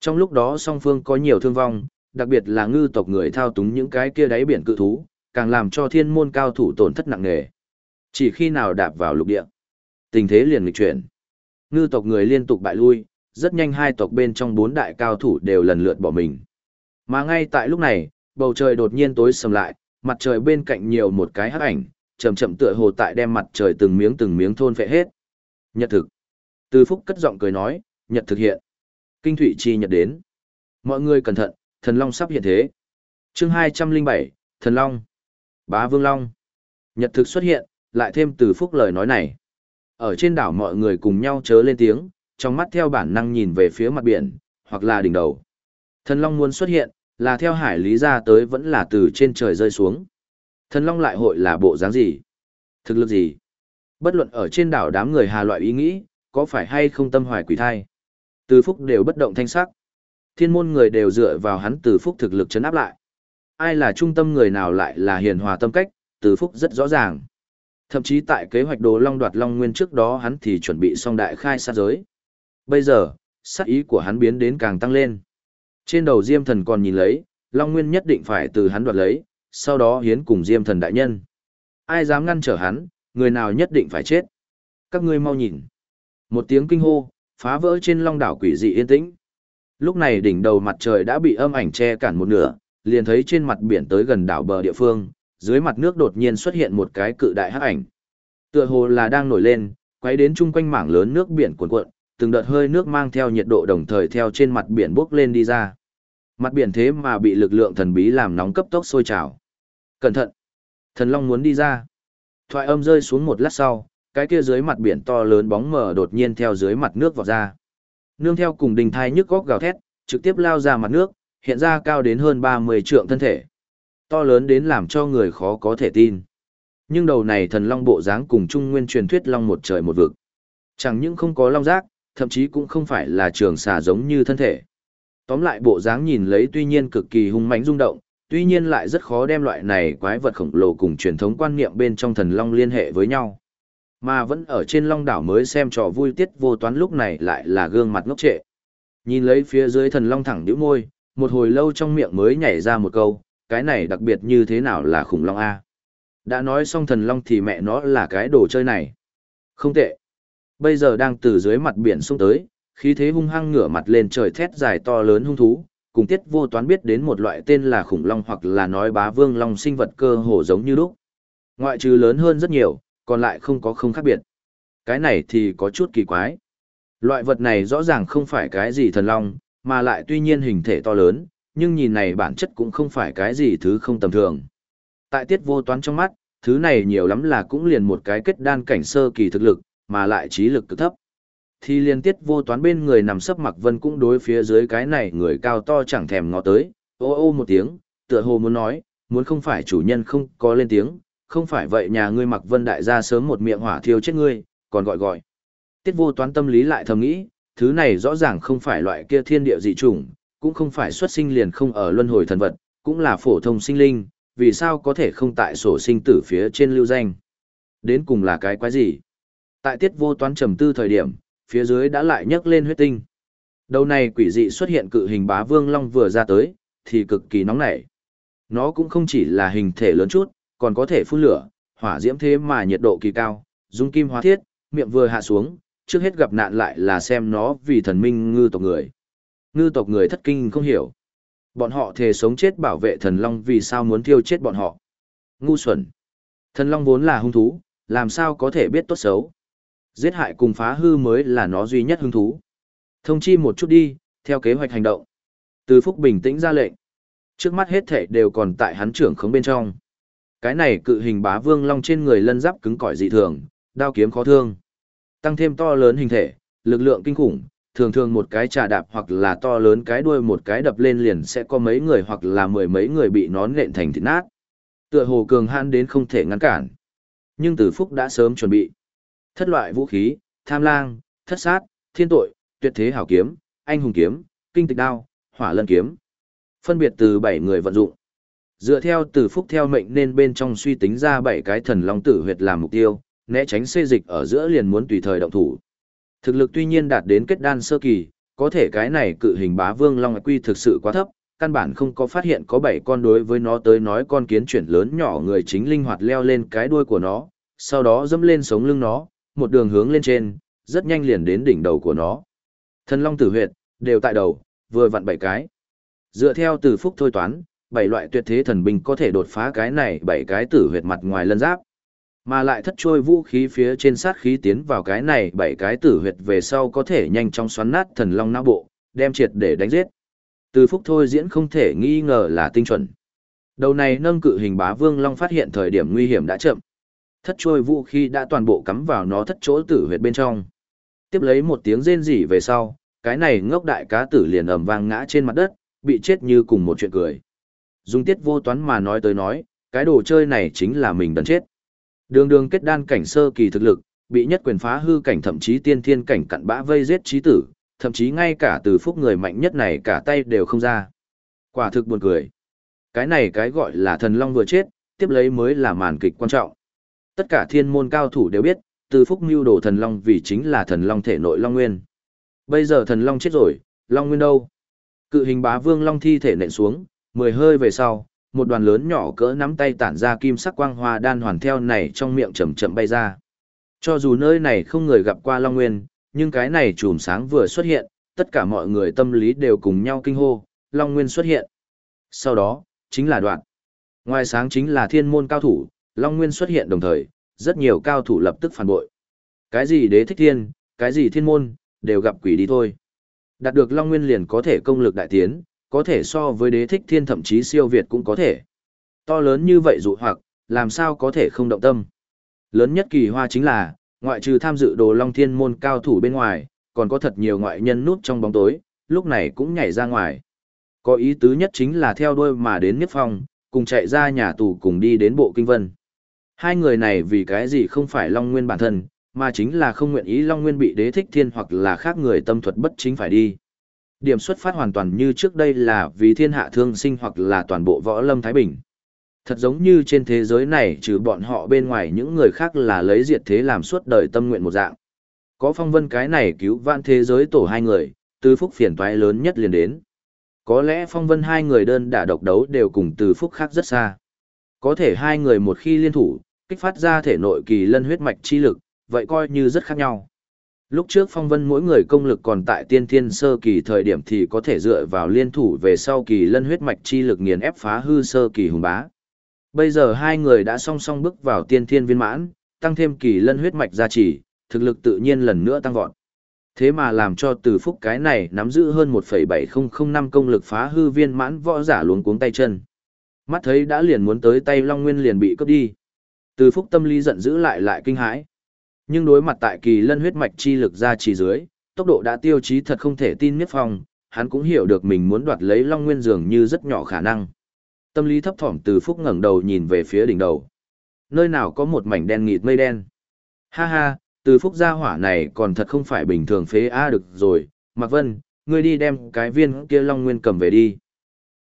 Trong lúc đó song phương có nhiều thương vong, đặc biệt là ngư tộc người thao túng những cái kia đáy biển cự thú, càng làm cho thiên môn cao thủ tổn thất nặng nề. Chỉ khi nào đạp vào lục địa, tình thế liền nghịch chuyển. Ngư tộc người liên tục bại lui, rất nhanh hai tộc bên trong bốn đại cao thủ đều lần lượt bỏ mình. Mà ngay tại lúc này, bầu trời đột nhiên tối sầm lại, mặt trời bên cạnh nhiều một cái hắc ảnh, chậm chậm tựa hồ tại đem mặt trời từng miếng từng miếng thôn phệ hết. Nhật thực. Từ Phúc cất giọng cười nói, Nhật thực hiện. Kinh thủy chi nhật đến. Mọi người cẩn thận, thần long sắp hiện thế. chương 207, thần long. Bá vương long. Nhật thực xuất hiện, lại thêm từ Phúc lời nói này. Ở trên đảo mọi người cùng nhau chớ lên tiếng, trong mắt theo bản năng nhìn về phía mặt biển, hoặc là đỉnh đầu. Thần long muốn xuất hiện, là theo hải lý ra tới vẫn là từ trên trời rơi xuống. Thần long lại hội là bộ dáng gì? Thực lực gì? Bất luận ở trên đảo đám người hà loại ý nghĩ, có phải hay không tâm hoài quỷ thai? Từ phúc đều bất động thanh sắc. Thiên môn người đều dựa vào hắn từ phúc thực lực chấn áp lại. Ai là trung tâm người nào lại là hiền hòa tâm cách, từ phúc rất rõ ràng. Thậm chí tại kế hoạch đồ long đoạt long nguyên trước đó hắn thì chuẩn bị xong đại khai sát giới. Bây giờ, sát ý của hắn biến đến càng tăng lên. Trên đầu Diêm thần còn nhìn lấy, long nguyên nhất định phải từ hắn đoạt lấy, sau đó hiến cùng Diêm thần đại nhân. Ai dám ngăn trở hắn, người nào nhất định phải chết. Các ngươi mau nhìn. Một tiếng kinh hô, phá vỡ trên long đảo quỷ dị yên tĩnh. Lúc này đỉnh đầu mặt trời đã bị âm ảnh che cản một nửa, liền thấy trên mặt biển tới gần đảo bờ địa phương, dưới mặt nước đột nhiên xuất hiện một cái cự đại hắc ảnh. Tựa hồ là đang nổi lên, quấy đến chung quanh mảng lớn nước biển cuộn cuộn, từng đợt hơi nước mang theo nhiệt độ đồng thời theo trên mặt biển bốc lên đi ra. Mặt biển thế mà bị lực lượng thần bí làm nóng cấp tốc sôi trào. Cẩn thận! Thần Long muốn đi ra. Thoại âm rơi xuống một lát sau, cái kia dưới mặt biển to lớn bóng mờ đột nhiên theo dưới mặt nước vọt ra. Nương theo cùng đình thai nhức góc gào thét, trực tiếp lao ra mặt nước, hiện ra cao đến hơn 30 trượng thân thể. To lớn đến làm cho người khó có thể tin. Nhưng đầu này thần long bộ dáng cùng trung nguyên truyền thuyết long một trời một vực. Chẳng những không có long giác, thậm chí cũng không phải là trường xà giống như thân thể. Tóm lại bộ dáng nhìn lấy tuy nhiên cực kỳ hung mãnh rung động, tuy nhiên lại rất khó đem loại này quái vật khổng lồ cùng truyền thống quan niệm bên trong thần long liên hệ với nhau. Mà vẫn ở trên long đảo mới xem trò vui tiết vô toán lúc này lại là gương mặt ngốc trệ. Nhìn lấy phía dưới thần long thẳng nhíu môi, một hồi lâu trong miệng mới nhảy ra một câu, cái này đặc biệt như thế nào là khủng long A. Đã nói xong thần long thì mẹ nó là cái đồ chơi này. Không tệ. Bây giờ đang từ dưới mặt biển xuống tới, khí thế hung hăng ngửa mặt lên trời thét dài to lớn hung thú, cùng tiết vô toán biết đến một loại tên là khủng long hoặc là nói bá vương long sinh vật cơ hồ giống như lúc. Ngoại trừ lớn hơn rất nhiều, còn lại không có không khác biệt. Cái này thì có chút kỳ quái. Loại vật này rõ ràng không phải cái gì thần long, mà lại tuy nhiên hình thể to lớn, nhưng nhìn này bản chất cũng không phải cái gì thứ không tầm thường. Tại tiết vô toán trong mắt, thứ này nhiều lắm là cũng liền một cái kết đan cảnh sơ kỳ thực lực, mà lại trí lực cực thấp. Thì liên tiết vô toán bên người nằm sấp mặc vân cũng đối phía dưới cái này người cao to chẳng thèm ngó tới, ô ô một tiếng, tựa hồ muốn nói, muốn không phải chủ nhân không có lên tiếng, không phải vậy nhà ngươi mặc vân đại gia sớm một miệng hỏa thiêu chết ngươi, còn gọi gọi. Tiết vô toán tâm lý lại thầm nghĩ, thứ này rõ ràng không phải loại kia thiên địa dị chủng, cũng không phải xuất sinh liền không ở luân hồi thần vật, cũng là phổ thông sinh linh, vì sao có thể không tại sổ sinh tử phía trên lưu danh. Đến cùng là cái quái gì? Tại tiết vô toán trầm tư thời điểm, phía dưới đã lại nhấc lên huyết tinh. Đầu này quỷ dị xuất hiện cự hình bá vương long vừa ra tới, thì cực kỳ nóng nảy. Nó cũng không chỉ là hình thể lớn chút, còn có thể phun lửa, hỏa diễm thế mà nhiệt độ kỳ cao, dung kim hóa thiết, miệng vừa hạ xuống, trước hết gặp nạn lại là xem nó vì thần minh ngư tộc người. Ngư tộc người thất kinh không hiểu. Bọn họ thề sống chết bảo vệ thần long vì sao muốn thiêu chết bọn họ. Ngu xuẩn. Thần long vốn là hung thú, làm sao có thể biết tốt xấu. Giết hại cùng phá hư mới là nó duy nhất hứng thú. Thông chi một chút đi, theo kế hoạch hành động. Từ Phúc bình tĩnh ra lệnh. Trước mắt hết thể đều còn tại hắn trưởng khống bên trong. Cái này cự hình bá vương long trên người lân giáp cứng cỏi dị thường, đao kiếm khó thương. Tăng thêm to lớn hình thể, lực lượng kinh khủng, thường thường một cái trà đạp hoặc là to lớn cái đuôi một cái đập lên liền sẽ có mấy người hoặc là mười mấy người bị nón nện thành thịt nát. Tựa hồ cường han đến không thể ngăn cản. Nhưng Từ Phúc đã sớm chuẩn bị. Thất loại vũ khí, tham lang, thất sát, thiên tội, tuyệt thế hảo kiếm, anh hùng kiếm, kinh tịch đao, hỏa lân kiếm. Phân biệt từ bảy người vận dụng. Dựa theo Tử Phúc theo mệnh nên bên trong suy tính ra bảy cái thần long tử huyệt làm mục tiêu, né tránh xê dịch ở giữa liền muốn tùy thời động thủ. Thực lực tuy nhiên đạt đến kết đan sơ kỳ, có thể cái này cự hình bá vương long quy thực sự quá thấp, căn bản không có phát hiện có bảy con đối với nó tới nói con kiến chuyển lớn nhỏ người chính linh hoạt leo lên cái đuôi của nó, sau đó dẫm lên sống lưng nó, một đường hướng lên trên, rất nhanh liền đến đỉnh đầu của nó. Thần long tử huyệt, đều tại đầu, vừa vặn bảy cái. Dựa theo từ phúc thôi toán, bảy loại tuyệt thế thần binh có thể đột phá cái này bảy cái tử huyệt mặt ngoài lân giáp. Mà lại thất trôi vũ khí phía trên sát khí tiến vào cái này bảy cái tử huyệt về sau có thể nhanh chóng xoắn nát thần long não bộ, đem triệt để đánh giết. Từ phúc thôi diễn không thể nghi ngờ là tinh chuẩn. Đầu này nâng cự hình bá vương long phát hiện thời điểm nguy hiểm đã chậm. Thất trôi vũ khí đã toàn bộ cắm vào nó thất chỗ tử huyệt bên trong. Tiếp lấy một tiếng rên rỉ về sau, cái này ngốc đại cá tử liền ầm vang ngã trên mặt đất, bị chết như cùng một chuyện cười. Dung tiết vô toán mà nói tới nói, cái đồ chơi này chính là mình đần chết. Đường đường kết đan cảnh sơ kỳ thực lực, bị nhất quyền phá hư cảnh thậm chí tiên thiên cảnh cặn bã vây giết trí tử, thậm chí ngay cả từ phúc người mạnh nhất này cả tay đều không ra. Quả thực buồn cười. Cái này cái gọi là thần long vừa chết, tiếp lấy mới là màn kịch quan trọng. Tất cả thiên môn cao thủ đều biết, từ phúc mưu đồ thần long vì chính là thần long thể nội long nguyên. Bây giờ thần long chết rồi, long nguyên đâu? Cự hình bá vương long thi thể nện xuống, mười hơi về sau, một đoàn lớn nhỏ cỡ nắm tay tản ra kim sắc quang hoa đan hoàn theo này trong miệng chậm chậm bay ra. Cho dù nơi này không người gặp qua Long Nguyên, nhưng cái này chùm sáng vừa xuất hiện, tất cả mọi người tâm lý đều cùng nhau kinh hô, Long Nguyên xuất hiện. Sau đó, chính là đoạn. Ngoài sáng chính là thiên môn cao thủ, Long Nguyên xuất hiện đồng thời, rất nhiều cao thủ lập tức phản bội. Cái gì đế thích thiên, cái gì thiên môn, đều gặp quỷ đi thôi. Đạt được Long Nguyên liền có thể công lực đại tiến, có thể so với đế thích thiên thậm chí siêu việt cũng có thể. To lớn như vậy dụ hoặc, làm sao có thể không động tâm. Lớn nhất kỳ hoa chính là, ngoại trừ tham dự đồ long thiên môn cao thủ bên ngoài, còn có thật nhiều ngoại nhân nút trong bóng tối, lúc này cũng nhảy ra ngoài. Có ý tứ nhất chính là theo đuôi mà đến Niếp Phong, cùng chạy ra nhà tù cùng đi đến bộ kinh vân. Hai người này vì cái gì không phải Long Nguyên bản thân, mà chính là không nguyện ý Long Nguyên bị đế thích thiên hoặc là khác người tâm thuật bất chính phải đi. Điểm xuất phát hoàn toàn như trước đây là vì thiên hạ thương sinh hoặc là toàn bộ võ lâm Thái Bình. Thật giống như trên thế giới này trừ bọn họ bên ngoài những người khác là lấy diệt thế làm suốt đời tâm nguyện một dạng. Có phong vân cái này cứu vạn thế giới tổ hai người, từ phúc phiền toái lớn nhất liền đến. Có lẽ phong vân hai người đơn đả độc đấu đều cùng từ phúc khác rất xa. Có thể hai người một khi liên thủ, kích phát ra thể nội kỳ lân huyết mạch chi lực, vậy coi như rất khác nhau. Lúc trước phong vân mỗi người công lực còn tại tiên thiên sơ kỳ thời điểm thì có thể dựa vào liên thủ về sau kỳ lân huyết mạch chi lực nghiền ép phá hư sơ kỳ hùng bá. Bây giờ hai người đã song song bước vào tiên thiên viên mãn, tăng thêm kỳ lân huyết mạch gia trì, thực lực tự nhiên lần nữa tăng vọt. Thế mà làm cho từ phúc cái này nắm giữ hơn 1,7005 công lực phá hư viên mãn võ giả luống cuống tay chân. Mắt thấy đã liền muốn tới tay Long Nguyên liền bị cướp đi. Từ phúc tâm lý giận dữ lại lại kinh hãi. Nhưng đối mặt tại kỳ lân huyết mạch chi lực ra chỉ dưới, tốc độ đã tiêu chí thật không thể tin miết phong, hắn cũng hiểu được mình muốn đoạt lấy Long Nguyên dường như rất nhỏ khả năng. Tâm lý thấp thỏm từ phúc ngẩng đầu nhìn về phía đỉnh đầu. Nơi nào có một mảnh đen nghịt mây đen. Ha ha, từ phúc gia hỏa này còn thật không phải bình thường phế A được rồi. Mạc Vân, ngươi đi đem cái viên kia Long Nguyên cầm về đi.